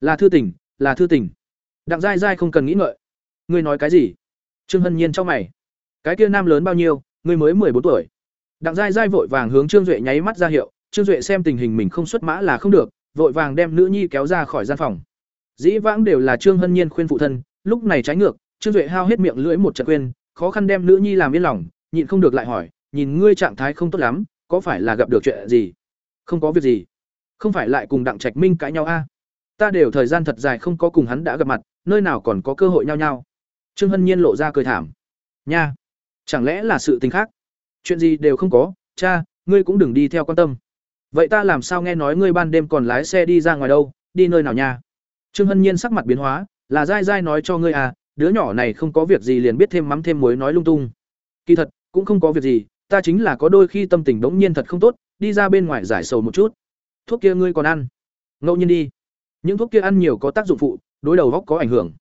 Là thư tình là thư tình. Đặng dai dai không cần nghĩ ngợi. Ngươi nói cái gì? Trương hân nhiên trong mày. Cái kia nam lớn bao nhiêu? Ngươi mới mười bốn tuổi. Đặng dai dai vội vàng hướng trương duệ nháy mắt ra hiệu. Trương duệ xem tình hình mình không xuất mã là không được vội vàng đem nữ nhi kéo ra khỏi gian phòng. Dĩ vãng đều là trương hân nhiên khuyên phụ thân lúc này trái ngược trương duệ hao hết miệng lưỡi một trận quên, khó khăn đem nữ nhi làm yên lòng nhịn không được lại hỏi nhìn ngươi trạng thái không tốt lắm có phải là gặp được chuyện gì? Không có việc gì. Không phải lại cùng đặng trạch minh cãi nhau a? Ta đều thời gian thật dài không có cùng hắn đã gặp mặt, nơi nào còn có cơ hội nhau nhau? Trương hân nhiên lộ ra cười thảm. Nha, chẳng lẽ là sự tình khác? Chuyện gì đều không có, cha, ngươi cũng đừng đi theo quan tâm. Vậy ta làm sao nghe nói ngươi ban đêm còn lái xe đi ra ngoài đâu, đi nơi nào nha? Trương hân nhiên sắc mặt biến hóa, là dai dai nói cho ngươi à đứa nhỏ này không có việc gì liền biết thêm mắm thêm muối nói lung tung. Kỳ thật, cũng không có việc gì ta chính là có đôi khi tâm tình bỗng nhiên thật không tốt, đi ra bên ngoài giải sầu một chút. Thuốc kia ngươi còn ăn. Ngẫu nhiên đi. Những thuốc kia ăn nhiều có tác dụng phụ, đối đầu góc có ảnh hưởng.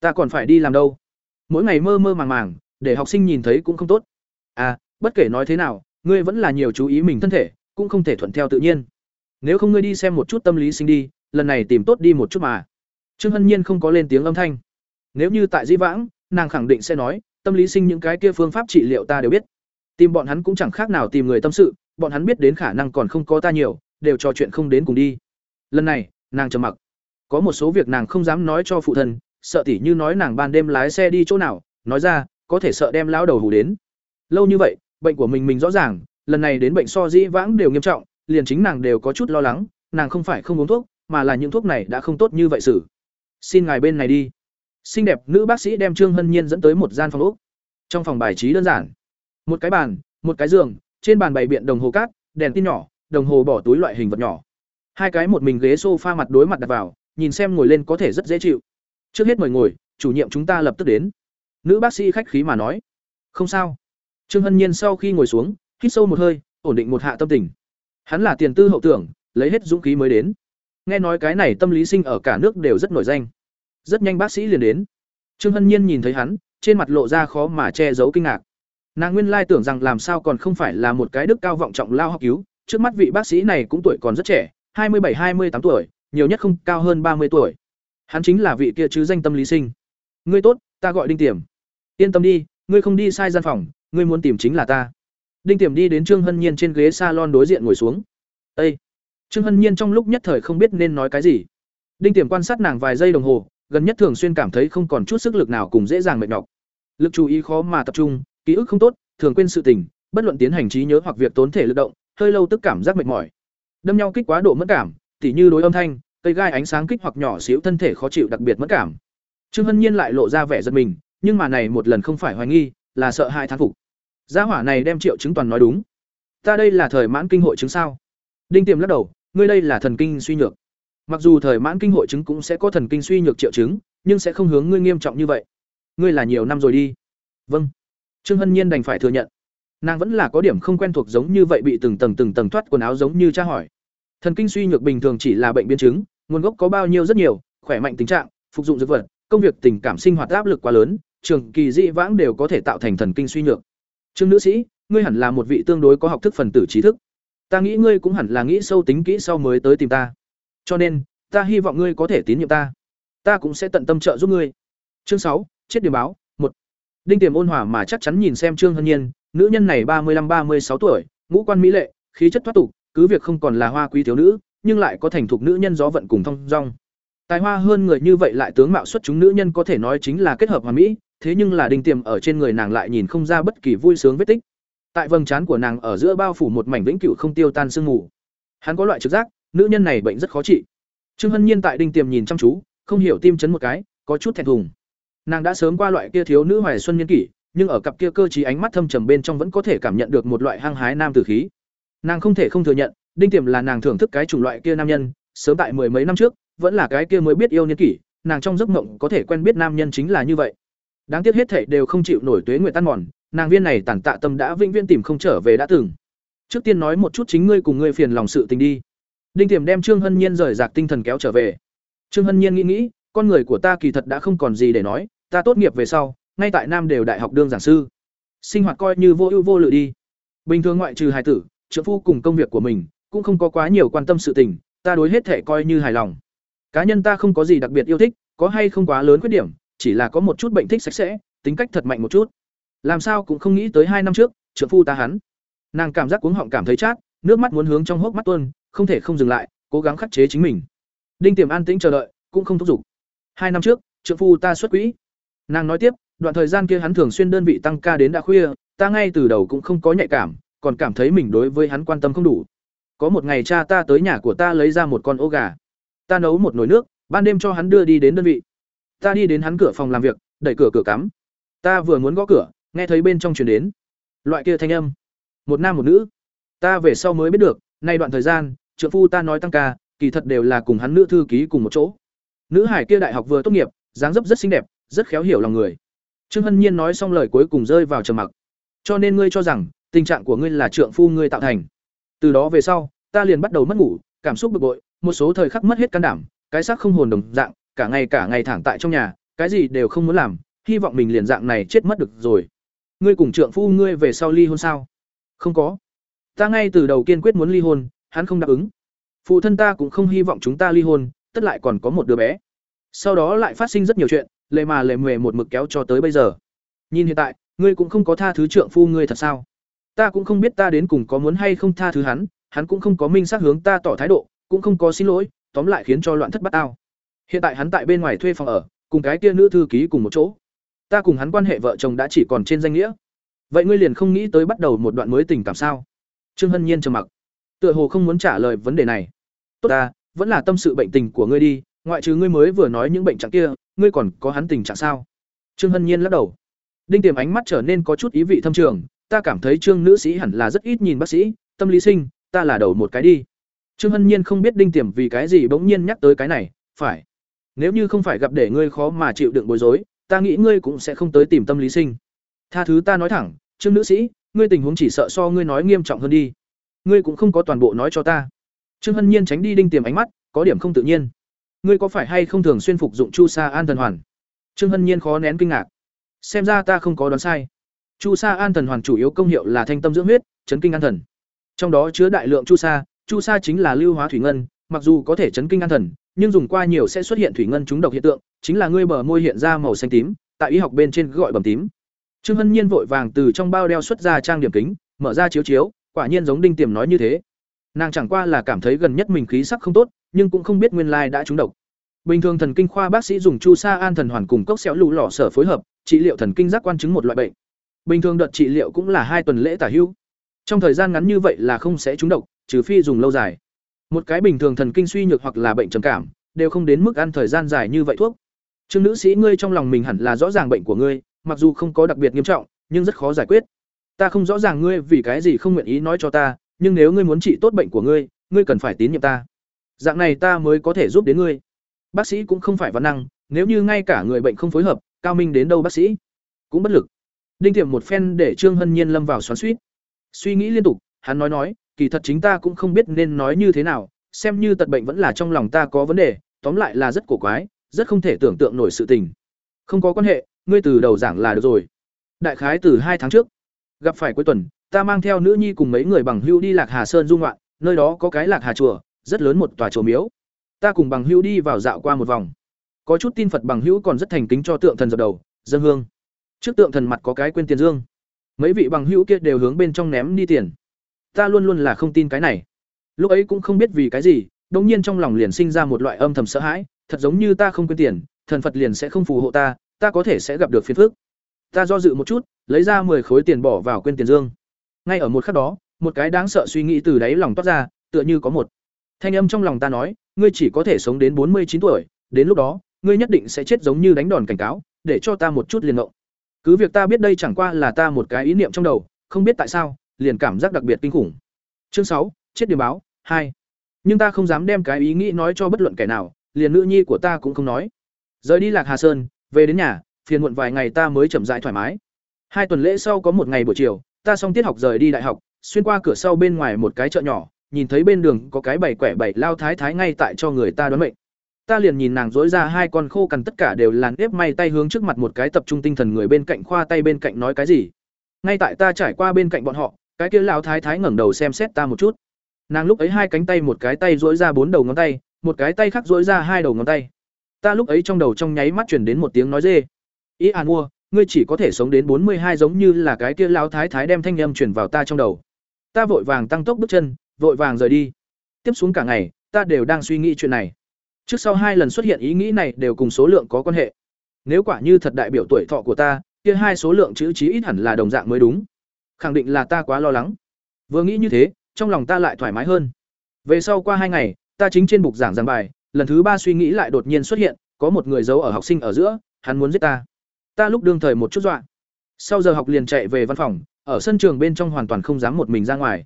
Ta còn phải đi làm đâu? Mỗi ngày mơ mơ màng màng, để học sinh nhìn thấy cũng không tốt. À bất kể nói thế nào, ngươi vẫn là nhiều chú ý mình thân thể, cũng không thể thuận theo tự nhiên. Nếu không ngươi đi xem một chút tâm lý sinh đi, lần này tìm tốt đi một chút mà. Trương hân nhiên không có lên tiếng âm thanh. Nếu như tại di vãng, nàng khẳng định sẽ nói, tâm lý sinh những cái kia phương pháp trị liệu ta đều biết tìm bọn hắn cũng chẳng khác nào tìm người tâm sự, bọn hắn biết đến khả năng còn không có ta nhiều, đều trò chuyện không đến cùng đi. Lần này, nàng trầm mặc. Có một số việc nàng không dám nói cho phụ thân, sợ tỉ như nói nàng ban đêm lái xe đi chỗ nào, nói ra, có thể sợ đem lão đầu hù đến. Lâu như vậy, bệnh của mình mình rõ ràng, lần này đến bệnh so dĩ vãng đều nghiêm trọng, liền chính nàng đều có chút lo lắng, nàng không phải không uống thuốc, mà là những thuốc này đã không tốt như vậy xử. Xin ngài bên này đi. Xinh đẹp nữ bác sĩ đem trương hân nhiên dẫn tới một gian phòng úc trong phòng bài trí đơn giản một cái bàn, một cái giường, trên bàn bày biện đồng hồ cát, đèn tin nhỏ, đồng hồ bỏ túi loại hình vật nhỏ. Hai cái một mình ghế s o f a mặt đối mặt đặt vào, nhìn xem ngồi lên có thể rất dễ chịu. Trước hết mời ngồi, chủ nhiệm chúng ta lập tức đến. Nữ bác sĩ khách khí mà nói. Không sao. Trương hân nhiên sau khi ngồi xuống, hít sâu một hơi, ổn định một hạ tâm tình. Hắn là tiền tư hậu tưởng, lấy hết dũng khí mới đến. Nghe nói cái này tâm lý sinh ở cả nước đều rất nổi danh. Rất nhanh bác sĩ liền đến. Trương hân nhiên nhìn thấy hắn, trên mặt lộ ra khó mà che giấu kinh ngạc nàng nguyên lai tưởng rằng làm sao còn không phải là một cái đức cao vọng trọng lao học cứu, trước mắt vị bác sĩ này cũng tuổi còn rất trẻ, hai mươi bảy, hai mươi tám tuổi, nhiều nhất không cao hơn ba mươi tuổi. Hắn chính là vị kia chứ danh tâm lý sinh. Ngươi tốt, ta gọi đinh tiềm. Yên tâm đi, ngươi không đi sai gian phòng, ngươi muốn tìm chính là ta. Đinh tiềm đi đến trương hân nhiên trên ghế salon đối diện ngồi xuống. Ây trương hân nhiên trong lúc nhất thời không biết nên nói cái gì. Đinh tiềm quan sát nàng vài giây đồng hồ, gần nhất thường xuyên cảm thấy không còn chút sức lực nào cùng dễ dàng mệt nhọc. Lực chú ý khó mà tập trung ký ức không tốt, thường quên sự tình, bất luận tiến hành trí nhớ hoặc việc tốn thể lực động, hơi lâu tức cảm giác mệt mỏi. Đâm nhau kích quá độ mất cảm, tỉ như đối âm thanh, cây gai ánh sáng kích hoặc nhỏ xíu thân thể khó chịu đặc biệt mất cảm. Trương hân nhiên lại lộ ra vẻ giật mình, nhưng mà này một lần không phải hoài nghi, là sợ hại thán phục. Gia hỏa này đem triệu chứng toàn nói đúng. Ta đây là thời mãn kinh hội chứng sao? Đinh tiềm lắc đầu, ngươi đây là thần kinh suy nhược. Mặc dù thời mãn kinh hội chứng cũng sẽ có thần kinh suy nhược triệu chứng, nhưng sẽ không hướng ngươi nghiêm trọng như vậy. Ngươi là nhiều năm rồi đi. Vâng trương hân nhiên đành phải thừa nhận. Nàng vẫn là có điểm không quen thuộc giống như vậy bị từng tầng từng tầng thoát quần áo giống như cha hỏi. Thần kinh suy nhược bình thường chỉ là bệnh biến chứng, nguồn gốc có bao nhiêu rất nhiều, khỏe mạnh tình trạng, phục dụng dược vật, công việc tình cảm sinh hoạt áp lực quá lớn, trường kỳ dị vãng đều có thể tạo thành thần kinh suy nhược. Trương nữ sĩ, ngươi hẳn là một vị tương đối có học thức phần tử trí thức. Ta nghĩ ngươi cũng hẳn là nghĩ sâu tính kỹ sau mới tới tìm ta. Cho nên, ta hy vọng ngươi có thể tín nhiệm ta. Ta cũng sẽ tận tâm trợ giúp ngươi. Chương sáu, chết điểm báo đinh tiềm ôn hòa mà chắc chắn nhìn xem trương hân nhiên, nữ nhân này ba mươi năm ba mươi sáu tuổi, ngũ quan mỹ lệ, khí chất thoát tục, cứ việc không còn là hoa quý thiếu nữ, nhưng lại có thành thục nữ nhân gió vận cùng thông dong. Tài hoa hơn người như vậy lại tướng mạo xuất chúng nữ nhân có thể nói chính là kết hợp hoàn mỹ, thế nhưng là đinh tiềm ở trên người nàng lại nhìn không ra bất kỳ vui sướng vết tích. Tại vầng trán của nàng ở giữa bao phủ một mảnh vĩnh cửu không tiêu tan sương mù. Hắn có loại trực giác, nữ nhân này bệnh rất khó trị. Trương hân nhiên tại đinh tiềm nhìn chăm chú, không hiểu tim chấn một cái, có chút thẹn thùng nàng đã sớm qua loại kia thiếu nữ hoài xuân niên kỷ, nhưng ở cặp kia cơ trí ánh mắt thâm trầm bên trong vẫn có thể cảm nhận được một loại hăng hái nam tử khí. Nàng không thể không thừa nhận, đinh tiềm là nàng thưởng thức cái chủng loại kia nam nhân, sớm tại mười mấy năm trước, vẫn là cái kia mới biết yêu niên kỷ, nàng trong giấc mộng có thể quen biết nam nhân chính là như vậy. Đáng tiếc hết thảy đều không chịu nổi tuế nguyện tan mòn, nàng viên này tản tạ tâm đã vĩnh viễn tìm không trở về đã từng. Trước tiên nói một chút chính ngươi cùng ngươi phiền lòng sự tình đi. Đinh tiềm đem trương hân nhiên rời rạc tinh thần kéo trở về. Trương hân nhiên nghĩ nghĩ con người của ta kỳ thật đã không còn gì để nói, ta tốt nghiệp về sau, ngay tại nam đều đại học đương giảng sư. Sinh hoạt coi như vô ưu vô lự đi. Bình thường ngoại trừ hài tử trợ phu cùng công việc của mình, cũng không có quá nhiều quan tâm sự tình, ta đối hết thể coi như hài lòng. Cá nhân ta không có gì đặc biệt yêu thích, có hay không quá lớn khuyết điểm, chỉ là có một chút bệnh thích sạch sẽ, tính cách thật mạnh một chút. Làm sao cũng không nghĩ tới hai năm trước trợ phu ta hắn. Nàng cảm giác cuống họng cảm thấy chát, nước mắt muốn hướng trong hốc mắt tuôn, không thể không dừng lại, cố gắng khắc chế chính mình. Đinh tiềm an tĩnh chờ đợi, cũng không thúc giục hai năm trước trợ phu ta xuất quỹ. Nàng nói tiếp, đoạn thời gian kia hắn thường xuyên đơn vị tăng ca đến đã khuya, ta ngay từ đầu cũng không có nhạy cảm, còn cảm thấy mình đối với hắn quan tâm không đủ. Có một ngày cha ta tới nhà của ta lấy ra một con ô gà. Ta nấu một nồi nước, ban đêm cho hắn đưa đi đến đơn vị. Ta đi đến hắn cửa phòng làm việc, đẩy cửa cửa cắm. Ta vừa muốn gõ cửa, nghe thấy bên trong truyền đến loại kia thanh âm. Một nam một nữ. Ta về sau mới biết được, nay đoạn thời gian, trượng phu ta nói tăng ca, kỳ thật đều là cùng hắn nữ thư ký cùng một chỗ nữ hải kia đại học vừa tốt nghiệp, dáng dấp rất xinh đẹp, rất khéo hiểu lòng người. Trương hân nhiên nói xong lời cuối cùng rơi vào trầm mặc. Cho nên ngươi cho rằng, tình trạng của ngươi là trượng phu ngươi tạo thành. Từ đó về sau, ta liền bắt đầu mất ngủ, cảm xúc bực bội, một số thời khắc mất hết can đảm, cái xác không hồn đồng dạng, cả ngày cả ngày thẳng tại trong nhà, cái gì đều không muốn làm, hy vọng mình liền dạng này chết mất được rồi. Ngươi cùng trượng phu ngươi về sau ly hôn sao? Không có. Ta ngay từ đầu kiên quyết muốn ly hôn, hắn không đáp ứng. Phụ thân ta cũng không hy vọng chúng ta ly hôn tất lại còn có một đứa bé. Sau đó lại phát sinh rất nhiều chuyện, lệ mà lệ mề một mực kéo cho tới bây giờ. Nhìn hiện tại, ngươi cũng không có tha thứ trượng phu ngươi thật sao? Ta cũng không biết ta đến cùng có muốn hay không tha thứ hắn hắn cũng không có minh xác hướng ta tỏ thái độ, cũng không có xin lỗi, tóm lại khiến cho loạn thất bát tao. Hiện tại hắn tại bên ngoài thuê phòng ở, cùng cái kia nữ thư ký cùng một chỗ. Ta cùng hắn quan hệ vợ chồng đã chỉ còn trên danh nghĩa. Vậy ngươi liền không nghĩ tới bắt đầu một đoạn mới tình cảm sao? Trương hân nhiên trầm mặc. Tựa hồ không muốn trả lời vấn đề này. Tốt ta vẫn là tâm sự bệnh tình của ngươi đi, ngoại trừ ngươi mới vừa nói những bệnh trạng kia, ngươi còn có hắn tình trạng sao? Trương hân nhiên lắc đầu. Đinh tiềm ánh mắt trở nên có chút ý vị thâm trường, ta cảm thấy trương nữ sĩ hẳn là rất ít nhìn bác sĩ, tâm lý sinh, ta là đầu một cái đi. Trương hân nhiên không biết đinh tiềm vì cái gì bỗng nhiên nhắc tới cái này, phải, nếu như không phải gặp để ngươi khó mà chịu đựng bối rối, ta nghĩ ngươi cũng sẽ không tới tìm tâm lý sinh. Tha thứ ta nói thẳng, trương nữ sĩ, ngươi tình huống chỉ sợ so ngươi nói nghiêm trọng hơn đi. Ngươi cũng không có toàn bộ nói cho ta trương hân nhiên tránh đi đinh tiềm ánh mắt có điểm không tự nhiên. Ngươi có phải hay không thường xuyên phục dụng chu sa an thần hoàn? Trương hân nhiên khó nén kinh ngạc. Xem ra ta không có đoán sai. Chu sa an thần hoàn chủ yếu công hiệu là thanh tâm dưỡng huyết chấn kinh an thần. Trong đó chứa đại lượng chu sa chu sa chính là lưu hóa thủy ngân mặc dù có thể chấn kinh an thần nhưng dùng qua nhiều sẽ xuất hiện thủy ngân trúng độc hiện tượng chính là ngươi bờ môi hiện ra màu xanh tím tại y học bên trên gọi bầm tím. Trương Hân Nhiên vội vàng từ trong bao đeo xuất ra trang điểm kính, mở ra chiếu chiếu, quả nhiên giống Đinh Tiềm nói như thế. Nàng chẳng qua là cảm thấy gần nhất mình khí sắc không tốt, nhưng cũng không biết nguyên lai đã trúng độc. Bình thường thần kinh khoa bác sĩ dùng chu sa an thần hoàn cùng cốc xéo lù lỏ sở phối hợp, trị liệu thần kinh giác quan chứng một loại bệnh. Bình thường đợt trị liệu cũng là hai tuần lễ tả hữu. Trong thời gian ngắn như vậy là không sẽ trúng độc, trừ phi dùng lâu dài. Một cái bình thường thần kinh suy nhược hoặc là bệnh trầm cảm, đều không đến mức ăn thời gian dài như vậy thuốc. Trương nữ sĩ ngươi trong lòng mình hẳn là rõ ràng bệnh của ngươi, mặc dù không có đặc biệt nghiêm trọng, nhưng rất khó giải quyết. Ta không rõ ràng ngươi vì cái gì không nguyện ý nói cho ta, nhưng nếu ngươi muốn trị tốt bệnh của ngươi, ngươi cần phải tín nhiệm ta. Dạng này ta mới có thể giúp đến ngươi. Bác sĩ cũng không phải văn năng, nếu như ngay cả người bệnh không phối hợp, cao minh đến đâu bác sĩ cũng bất lực. Đinh Tiệm một phen để Trương Hân Nhiên lâm vào xoắn xuýt. Suy nghĩ liên tục, hắn nói nói, kỳ thật chính ta cũng không biết nên nói như thế nào, xem như tật bệnh vẫn là trong lòng ta có vấn đề, tóm lại là rất cổ quái, rất không thể tưởng tượng nổi sự tình. Không có quan hệ, ngươi từ đầu giảng là được rồi. Đại khái từ hai tháng trước, gặp phải cuối tuần, ta mang theo nữ nhi cùng mấy người bằng hữu đi Lạc Hà Sơn du ngoạn, nơi đó có cái Lạc Hà chùa, rất lớn một tòa chùa miếu. Ta cùng bằng hữu đi vào dạo qua một vòng. Có chút tin Phật bằng hữu còn rất thành kính cho tượng thần dập đầu, dân hương. Trước tượng thần mặt có cái quên tiền dương. Mấy vị bằng hữu kia đều hướng bên trong ném đi tiền. Ta luôn luôn là không tin cái này. Lúc ấy cũng không biết vì cái gì, đột nhiên trong lòng liền sinh ra một loại âm thầm sợ hãi, thật giống như ta không quên tiền, thần Phật liền sẽ không phù hộ ta, ta có thể sẽ gặp được phiền phức. Ta do dự một chút, lấy ra 10 khối tiền bỏ vào quên tiền dương. Ngay ở một khắc đó, một cái đáng sợ suy nghĩ từ đáy lòng toát ra, tựa như có một thanh âm trong lòng ta nói, ngươi chỉ có thể sống đến bốn mươi chín tuổi, đến lúc đó, ngươi nhất định sẽ chết giống như đánh đòn cảnh cáo, để cho ta một chút liền ngộ. Cứ việc ta biết đây chẳng qua là ta một cái ý niệm trong đầu, không biết tại sao, liền cảm giác đặc biệt kinh khủng. Chương sáu, chết điểm báo, hai. Nhưng ta không dám đem cái ý nghĩ nói cho bất luận kẻ nào, liền nữ nhi của ta cũng không nói. Rời đi Lạc Hà Sơn, về đến nhà, phiền muộn vài ngày ta mới chậm rãi thoải mái. Hai tuần lễ sau có một ngày buổi chiều, ta xong tiết học rời đi đại học, xuyên qua cửa sau bên ngoài một cái chợ nhỏ, nhìn thấy bên đường có cái bảy quẻ bảy lao thái thái ngay tại cho người ta đoán mệnh. Ta liền nhìn nàng dối ra hai con khô cằn tất cả đều làn nếp may tay hướng trước mặt một cái tập trung tinh thần người bên cạnh khoa tay bên cạnh nói cái gì. Ngay tại ta trải qua bên cạnh bọn họ, cái kia lao thái thái ngẩng đầu xem xét ta một chút. Nàng lúc ấy hai cánh tay một cái tay dối ra bốn đầu ngón tay, một cái tay khác dối ra hai đầu ngón tay. Ta lúc ấy trong đầu trong nháy mắt chuyển đến một tiếng nói dê. Ý à mua, ngươi chỉ có thể sống đến bốn mươi hai giống như là cái kia lao thái thái đem thanh âm truyền vào ta trong đầu. Ta vội vàng tăng tốc bước chân, vội vàng rời đi. Tiếp xuống cả ngày, ta đều đang suy nghĩ chuyện này. Trước sau hai lần xuất hiện ý nghĩ này đều cùng số lượng có quan hệ. Nếu quả như thật đại biểu tuổi thọ của ta, kia hai số lượng chữ chí ít hẳn là đồng dạng mới đúng. Khẳng định là ta quá lo lắng. Vừa nghĩ như thế, trong lòng ta lại thoải mái hơn. Về sau qua hai ngày, ta chính trên bục giảng giảng bài, lần thứ ba suy nghĩ lại đột nhiên xuất hiện, có một người giấu ở học sinh ở giữa, hắn muốn giết ta. Ta lúc đương thời một chút dọa. Sau giờ học liền chạy về văn phòng, ở sân trường bên trong hoàn toàn không dám một mình ra ngoài.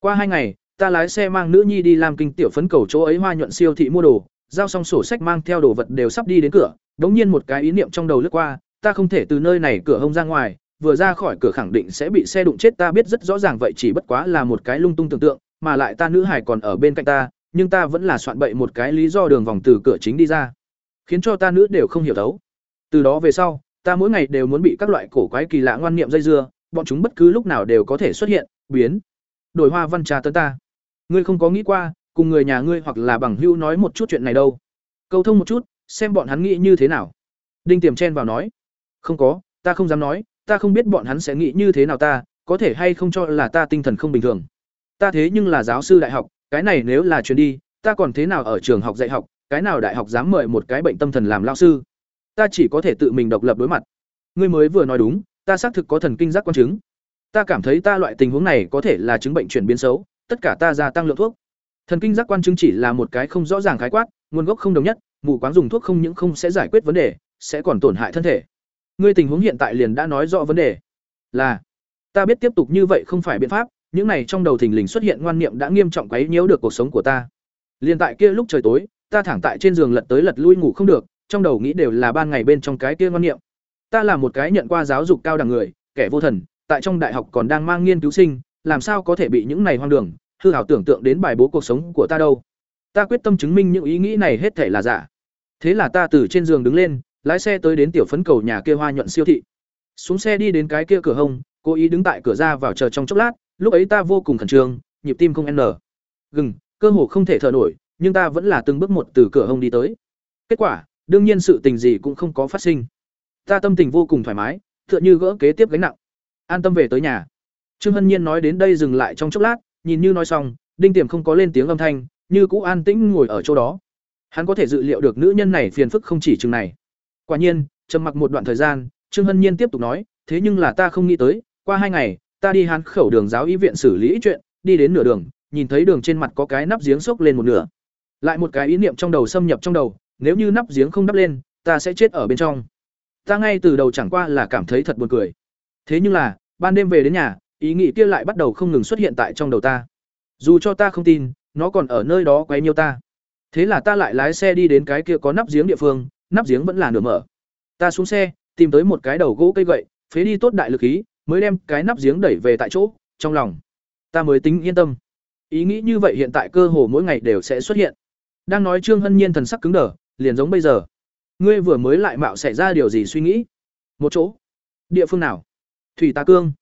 Qua hai ngày, ta lái xe mang nữ nhi đi làm kinh tiểu phấn cầu chỗ ấy hoa nhuận siêu thị mua đồ, giao xong sổ sách mang theo đồ vật đều sắp đi đến cửa, đống nhiên một cái ý niệm trong đầu lướt qua, ta không thể từ nơi này cửa hông ra ngoài, vừa ra khỏi cửa khẳng định sẽ bị xe đụng chết ta biết rất rõ ràng vậy chỉ bất quá là một cái lung tung tưởng tượng, mà lại ta nữ hải còn ở bên cạnh ta, nhưng ta vẫn là soạn bậy một cái lý do đường vòng từ cửa chính đi ra, khiến cho ta nữ đều không hiểu thấu. Từ đó về sau, ta mỗi ngày đều muốn bị các loại cổ quái kỳ lạ ngoan niệm dây dưa, bọn chúng bất cứ lúc nào đều có thể xuất hiện, biến. Đổi hoa văn trà tấn ta. Ngươi không có nghĩ qua cùng người nhà ngươi hoặc là bằng hữu nói một chút chuyện này đâu. Câu thông một chút xem bọn hắn nghĩ như thế nào. Đinh tiềm chen vào nói. Không có ta không dám nói ta không biết bọn hắn sẽ nghĩ như thế nào ta có thể hay không cho là ta tinh thần không bình thường. Ta thế nhưng là giáo sư đại học cái này nếu là chuyến đi ta còn thế nào ở trường học dạy học cái nào đại học dám mời một cái bệnh tâm thần làm lao sư? Ta chỉ có thể tự mình độc lập đối mặt. Ngươi mới vừa nói đúng, ta xác thực có thần kinh giác quan chứng. Ta cảm thấy ta loại tình huống này có thể là chứng bệnh chuyển biến xấu, tất cả ta gia tăng lượng thuốc. Thần kinh giác quan chứng chỉ là một cái không rõ ràng khái quát, nguồn gốc không đồng nhất, mù quáng dùng thuốc không những không sẽ giải quyết vấn đề, sẽ còn tổn hại thân thể. Ngươi tình huống hiện tại liền đã nói rõ vấn đề. Là, ta biết tiếp tục như vậy không phải biện pháp, những này trong đầu thình lình xuất hiện ngoan niệm đã nghiêm trọng quấy nhiễu được cuộc sống của ta. Liền tại kia lúc trời tối, ta thẳng tại trên giường lật tới lật lui ngủ không được trong đầu nghĩ đều là ban ngày bên trong cái kia ngon niệm ta là một cái nhận qua giáo dục cao đẳng người kẻ vô thần tại trong đại học còn đang mang nghiên cứu sinh, làm sao có thể bị những này hoang đường, hư ảo tưởng tượng đến bài bố cuộc sống của ta đâu. Ta quyết tâm chứng minh những ý nghĩ này hết thể là giả. Thế là ta từ trên giường đứng lên, lái xe tới đến tiểu phấn cầu nhà kia hoa nhuận siêu thị. Xuống xe đi đến cái kia cửa hông, cố ý đứng tại cửa ra vào chờ trong chốc lát, lúc ấy ta vô cùng khẩn trương, nhịp tim không n. Gừng, cơ hồ không thể thở nổi, nhưng ta vẫn là từng bước một từ cửa hông đi tới. Kết quả, đương nhiên sự tình gì cũng không có phát sinh. Ta tâm tình vô cùng thoải mái, tựa như gỡ kế tiếp gánh nặng. An tâm về tới nhà. Trương hân nhiên nói đến đây dừng lại trong chốc lát nhìn như nói xong đinh tiềm không có lên tiếng âm thanh như cũ an tĩnh ngồi ở chỗ đó. Hắn có thể dự liệu được nữ nhân này phiền phức không chỉ chừng này. Quả nhiên trầm mặc một đoạn thời gian trương hân nhiên tiếp tục nói thế nhưng là ta không nghĩ tới qua hai ngày ta đi hán khẩu đường giáo y viện xử lý chuyện đi đến nửa đường nhìn thấy đường trên mặt có cái nắp giếng xốc lên một nửa. Lại một cái ý niệm trong đầu xâm nhập trong đầu nếu như nắp giếng không đắp lên, ta sẽ chết ở bên trong. Ta ngay từ đầu chẳng qua là cảm thấy thật buồn cười. Thế nhưng là, ban đêm về đến nhà, ý nghĩ kia lại bắt đầu không ngừng xuất hiện tại trong đầu ta. Dù cho ta không tin, nó còn ở nơi đó quấy nhiêu ta. Thế là ta lại lái xe đi đến cái kia có nắp giếng địa phương, nắp giếng vẫn là nửa mở. Ta xuống xe, tìm tới một cái đầu gỗ cây gậy, phế đi tốt đại lực khí, mới đem cái nắp giếng đẩy về tại chỗ, trong lòng. Ta mới tính yên tâm. Ý nghĩ như vậy hiện tại cơ hồ mỗi ngày đều sẽ xuất hiện. Đang nói trương hân nhiên thần sắc cứng đờ liền giống bây giờ. Ngươi vừa mới lại mạo xảy ra điều gì suy nghĩ? Một chỗ. Địa phương nào? Thủy tà cương.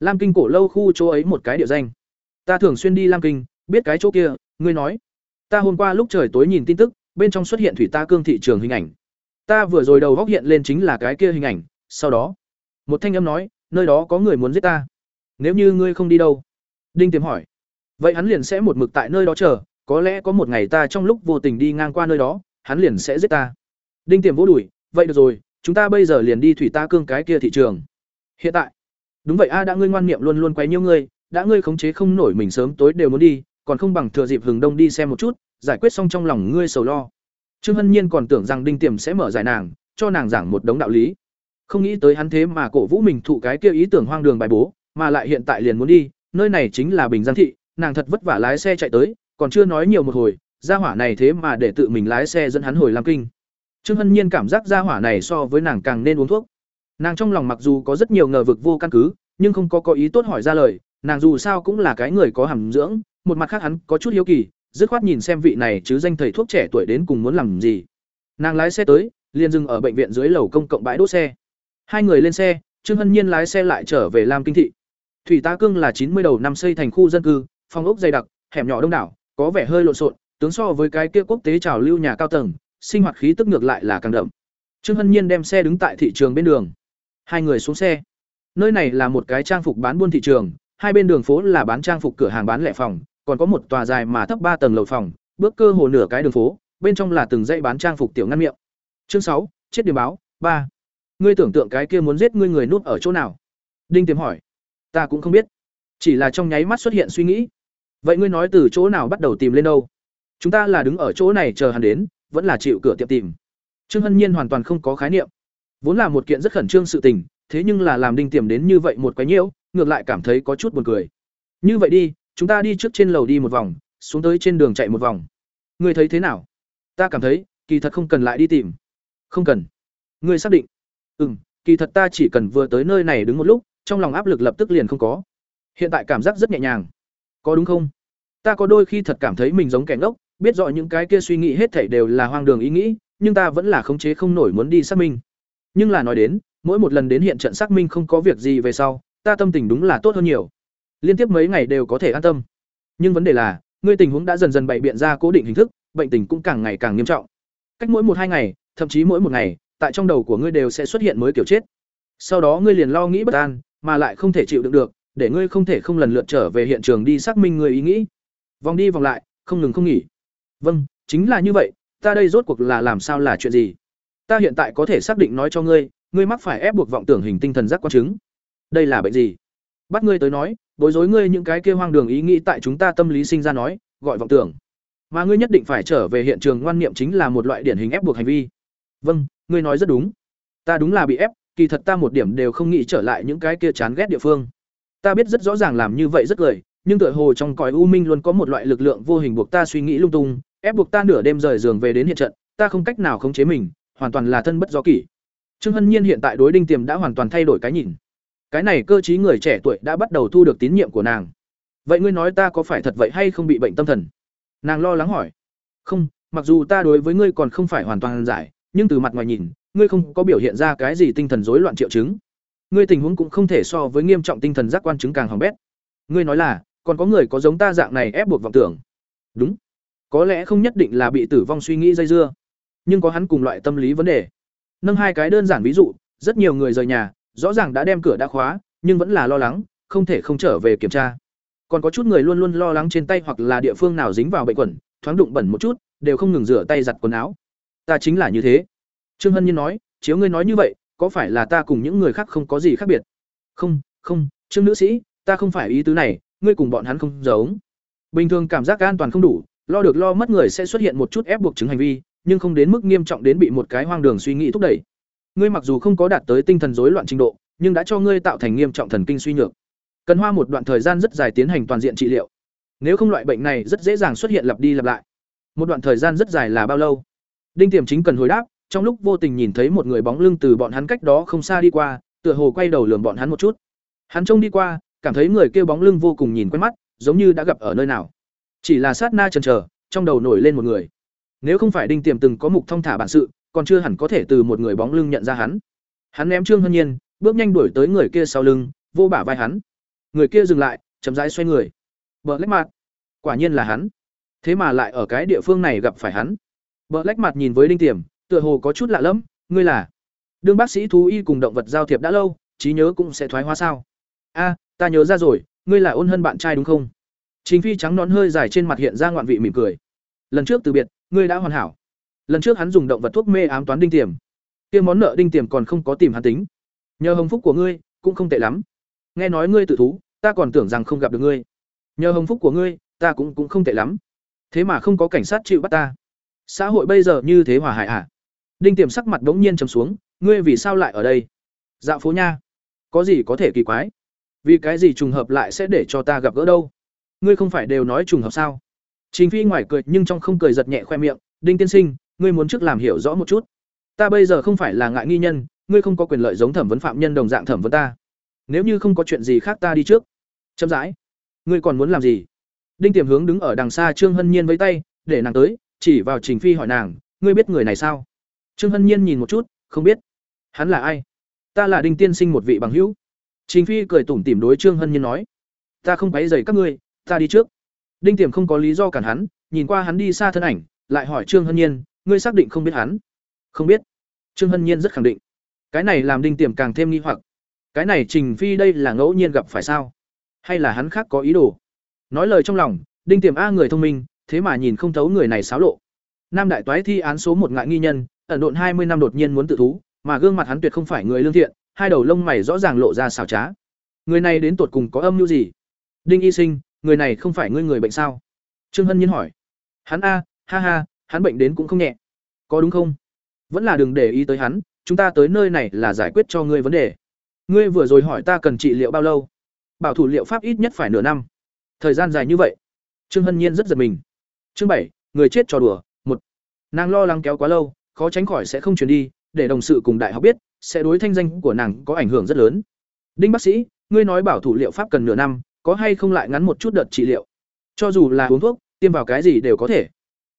Lam kinh cổ lâu khu chỗ ấy một cái địa danh. Ta thường xuyên đi lam kinh, biết cái chỗ kia, ngươi nói. Ta hôm qua lúc trời tối nhìn tin tức, bên trong xuất hiện thủy ta cương thị trường hình ảnh. Ta vừa rồi đầu góc hiện lên chính là cái kia hình ảnh, sau đó, một thanh âm nói, nơi đó có người muốn giết ta. Nếu như ngươi không đi đâu? Đinh tiềm hỏi. Vậy hắn liền sẽ một mực tại nơi đó chờ, có lẽ có một ngày ta trong lúc vô tình đi ngang qua nơi đó hắn liền sẽ giết ta. Đinh tiềm vỗ đùi, vậy được rồi, chúng ta bây giờ liền đi thủy ta cương cái kia thị trường. Hiện tại. Đúng vậy a, đã ngươi ngoan niệm luôn luôn quấy nhiêu ngươi, đã ngươi khống chế không nổi mình sớm tối đều muốn đi, còn không bằng thừa dịp hừng đông đi xem một chút, giải quyết xong trong lòng ngươi sầu lo. Trương hân nhiên còn tưởng rằng đinh tiềm sẽ mở giải nàng, cho nàng giảng một đống đạo lý. Không nghĩ tới hắn thế mà cổ vũ mình thụ cái kia ý tưởng hoang đường bài bố, mà lại hiện tại liền muốn đi, nơi này chính là bình giang thị, nàng thật vất vả lái xe chạy tới, còn chưa nói nhiều một hồi gia hỏa này thế mà để tự mình lái xe dẫn hắn hồi lam kinh. Trương hân nhiên cảm giác gia hỏa này so với nàng càng nên uống thuốc. Nàng trong lòng mặc dù có rất nhiều ngờ vực vô căn cứ, nhưng không có có ý tốt hỏi ra lời, nàng dù sao cũng là cái người có hàm dưỡng, một mặt khác hắn có chút hiếu kỳ, dứt khoát nhìn xem vị này chứ danh thầy thuốc trẻ tuổi đến cùng muốn làm gì. Nàng lái xe tới, liền dừng ở bệnh viện dưới lầu công cộng bãi đỗ xe. Hai người lên xe, trương hân nhiên lái xe lại trở về lam kinh thị. Thủy tá cương là chín mươi đầu năm xây thành khu dân cư, phòng ốc dày đặc, hẻm nhỏ đông đảo, có vẻ hơi lộn xộn tướng so với cái kia quốc tế trào lưu nhà cao tầng, sinh hoạt khí tức ngược lại là càng đậm. Trương hân nhiên đem xe đứng tại thị trường bên đường. Hai người xuống xe. Nơi này là một cái trang phục bán buôn thị trường, hai bên đường phố là bán trang phục cửa hàng bán lẻ phòng, còn có một tòa dài mà thấp ba tầng lầu phòng, bước cơ hồ nửa cái đường phố, bên trong là từng dãy bán trang phục tiểu ngăn miệng. Chương sáu, chết điểm báo, ba. Ngươi tưởng tượng cái kia muốn giết ngươi người núp ở chỗ nào? Đinh tiềm hỏi. Ta cũng không biết. Chỉ là trong nháy mắt xuất hiện suy nghĩ. Vậy ngươi nói từ chỗ nào bắt đầu tìm lên đâu? Chúng ta là đứng ở chỗ này chờ hắn đến, vẫn là chịu cửa tiệm tìm. Trương hân nhiên hoàn toàn không có khái niệm. Vốn là một kiện rất khẩn trương sự tình, thế nhưng là làm đinh tiềm đến như vậy một quái nhiễu, ngược lại cảm thấy có chút buồn cười. Như vậy đi, chúng ta đi trước trên lầu đi một vòng, xuống tới trên đường chạy một vòng. Ngươi thấy thế nào? Ta cảm thấy, kỳ thật không cần lại đi tìm. Không cần. Ngươi xác định. Ừ m kỳ thật ta chỉ cần vừa tới nơi này đứng một lúc, trong lòng áp lực lập tức liền không có. Hiện tại cảm giác rất nhẹ nhàng. Có đúng không? Ta có đôi khi thật cảm thấy mình giống kẻ ngốc biết rõ những cái kia suy nghĩ hết thảy đều là hoang đường ý nghĩ, nhưng ta vẫn là khống chế không nổi muốn đi xác minh. Nhưng là nói đến, mỗi một lần đến hiện trận xác minh không có việc gì về sau, ta tâm tình đúng là tốt hơn nhiều. Liên tiếp mấy ngày đều có thể an tâm. Nhưng vấn đề là, ngươi tình huống đã dần dần bày biện ra cố định hình thức, bệnh tình cũng càng ngày càng nghiêm trọng. Cách mỗi một hai ngày, thậm chí mỗi một ngày, tại trong đầu của ngươi đều sẽ xuất hiện mới kiểu chết. Sau đó ngươi liền lo nghĩ bất an, mà lại không thể chịu đựng được, để ngươi không thể không lần lượt trở về hiện trường đi xác minh người ý nghĩ. Vòng đi vòng lại, không ngừng không nghỉ vâng chính là như vậy, ta đây rốt cuộc là làm sao là chuyện gì? Ta hiện tại có thể xác định nói cho ngươi ngươi mắc phải ép buộc vọng tưởng hình tinh thần giác quan chứng. Đây là bệnh gì? Bắt ngươi tới nói, bối rối ngươi những cái kia hoang đường ý nghĩ tại chúng ta tâm lý sinh ra nói, gọi vọng tưởng. Mà ngươi nhất định phải trở về hiện trường ngoan niệm chính là một loại điển hình ép buộc hành vi. Vâng ngươi nói rất đúng. Ta đúng là bị ép, kỳ thật ta một điểm đều không nghĩ trở lại những cái kia chán ghét địa phương. Ta biết rất rõ ràng làm như vậy rất cười nhưng tựa hồ trong cõi u minh luôn có một loại lực lượng vô hình buộc ta suy nghĩ lung tung ép buộc ta nửa đêm rời giường về đến hiện trận, ta không cách nào khống chế mình, hoàn toàn là thân bất do kỷ. Trương hân nhiên hiện tại đối đinh tiềm đã hoàn toàn thay đổi cái nhìn. Cái này cơ chí người trẻ tuổi đã bắt đầu thu được tín nhiệm của nàng. Vậy ngươi nói ta có phải thật vậy hay không bị bệnh tâm thần? Nàng lo lắng hỏi. Không, mặc dù ta đối với ngươi còn không phải hoàn toàn giải, nhưng từ mặt ngoài nhìn, ngươi không có biểu hiện ra cái gì tinh thần rối loạn triệu chứng. Ngươi tình huống cũng không thể so với nghiêm trọng tinh thần giác quan chứng càng hỏng bét. Ngươi nói là, còn có người có giống ta dạng này ép buộc vọng tưởng. Đúng có lẽ không nhất định là bị tử vong suy nghĩ dây dưa, nhưng có hắn cùng loại tâm lý vấn đề. Nâng hai cái đơn giản ví dụ, rất nhiều người rời nhà, rõ ràng đã đem cửa đã khóa, nhưng vẫn là lo lắng, không thể không trở về kiểm tra. Còn có chút người luôn luôn lo lắng trên tay hoặc là địa phương nào dính vào bệnh quẩn, thoáng đụng bẩn một chút, đều không ngừng rửa tay giặt quần áo. Ta chính là như thế. Trương hân nhiên nói, chiếu ngươi nói như vậy, có phải là ta cùng những người khác không có gì khác biệt? Không không, trương nữ sĩ, ta không phải ý tứ này, ngươi cùng bọn hắn không giống. Bình thường cảm giác an toàn không đủ lo được lo mất người sẽ xuất hiện một chút ép buộc chứng hành vi, nhưng không đến mức nghiêm trọng đến bị một cái hoang đường suy nghĩ thúc đẩy. Ngươi mặc dù không có đạt tới tinh thần rối loạn trình độ, nhưng đã cho ngươi tạo thành nghiêm trọng thần kinh suy nhược. Cần hoa một đoạn thời gian rất dài tiến hành toàn diện trị liệu. Nếu không loại bệnh này rất dễ dàng xuất hiện lặp đi lặp lại. Một đoạn thời gian rất dài là bao lâu? Đinh tiềm chính cần hồi đáp, trong lúc vô tình nhìn thấy một người bóng lưng từ bọn hắn cách đó không xa đi qua, tựa hồ quay đầu lườm bọn hắn một chút. Hắn trông đi qua, cảm thấy người kêu bóng lưng vô cùng nhìn quen mắt, giống như đã gặp ở nơi nào chỉ là sát na chần chờ, trong đầu nổi lên một người. Nếu không phải đinh tiềm từng có mục thông thả bản sự, còn chưa hẳn có thể từ một người bóng lưng nhận ra hắn. Hắn ném trương hân nhiên, bước nhanh đuổi tới người kia sau lưng, vô bả vai hắn. Người kia dừng lại, chậm rãi xoay người. Bờ lách mặt quả nhiên là hắn. Thế mà lại ở cái địa phương này gặp phải hắn. Bờ lách mặt nhìn với đinh tiềm, tựa hồ có chút lạ lẫm, ngươi là? Đương bác sĩ thú y cùng động vật giao thiệp đã lâu, trí nhớ cũng sẽ thoái hóa sao? A, ta nhớ ra rồi, ngươi là ôn hân bạn trai đúng không? Trình phi trắng nón hơi dài trên mặt hiện ra ngoạn vị mỉm cười. Lần trước từ biệt, ngươi đã hoàn hảo. Lần trước hắn dùng động vật thuốc mê ám toán đinh tiềm. Kia món nợ đinh tiềm còn không có tìm hắn tính. Nhờ hồng phúc của ngươi, cũng không tệ lắm. Nghe nói ngươi tự thú, ta còn tưởng rằng không gặp được ngươi. Nhờ hồng phúc của ngươi, ta cũng cũng không tệ lắm. Thế mà không có cảnh sát chịu bắt ta. Xã hội bây giờ như thế hòa hại à? Đinh tiềm sắc mặt đống nhiên trầm xuống, ngươi vì sao lại ở đây? Dạo phố nha. Có gì có thể kỳ quái? Vì cái gì trùng hợp lại sẽ để cho ta gặp gỡ đâu? Ngươi không phải đều nói trùng hợp sao? Trình phi ngoài cười nhưng trong không cười giật nhẹ khoe miệng, đinh tiên sinh, ngươi muốn trước làm hiểu rõ một chút. Ta bây giờ không phải là ngại nghi nhân, ngươi không có quyền lợi giống thẩm vấn phạm nhân đồng dạng thẩm vấn ta. Nếu như không có chuyện gì khác ta đi trước. Chậm rãi, ngươi còn muốn làm gì? Đinh tiềm hướng đứng ở đằng xa trương hân nhiên với tay, để nàng tới, chỉ vào trình phi hỏi nàng, ngươi biết người này sao? Trương hân nhiên nhìn một chút, không biết. Hắn là ai? Ta là đinh tiên sinh một vị bằng hữu. Trình phi cười tủm tỉm đối trương hân nhiên nói, ta không quấy dày các ngươi ta đi trước. Đinh tiềm không có lý do cản hắn, nhìn qua hắn đi xa thân ảnh, lại hỏi trương hân nhiên, ngươi xác định không biết hắn? Không biết. Trương hân nhiên rất khẳng định. Cái này làm đinh tiềm càng thêm nghi hoặc. Cái này trình phi đây là ngẫu nhiên gặp phải sao? Hay là hắn khác có ý đồ? Nói lời trong lòng, đinh tiềm a người thông minh, thế mà nhìn không thấu người này xáo lộ. Nam đại toái thi án số một ngại nghi nhân, ẩn độn hai mươi năm đột nhiên muốn tự thú, mà gương mặt hắn tuyệt không phải người lương thiện, hai đầu lông mày rõ ràng lộ ra xảo trá. Người này đến tột cùng có âm mưu gì? Đinh y sinh người này không phải ngươi người bệnh sao? Trương hân nhiên hỏi. Hắn a, ha ha, hắn bệnh đến cũng không nhẹ. Có đúng không? Vẫn là đừng để ý tới hắn, chúng ta tới nơi này là giải quyết cho ngươi vấn đề. Ngươi vừa rồi hỏi ta cần trị liệu bao lâu? Bảo thủ liệu pháp ít nhất phải nửa năm. Thời gian dài như vậy. Trương hân nhiên rất giật mình. Chương bảy, người chết trò đùa, một. Nàng lo lắng kéo quá lâu, khó tránh khỏi sẽ không chuyển đi, để đồng sự cùng đại học biết, sẽ đối thanh danh của nàng có ảnh hưởng rất lớn. Đinh bác sĩ, ngươi nói bảo thủ liệu pháp cần nửa năm có hay không lại ngắn một chút đợt trị liệu. Cho dù là uống thuốc, tiêm vào cái gì đều có thể.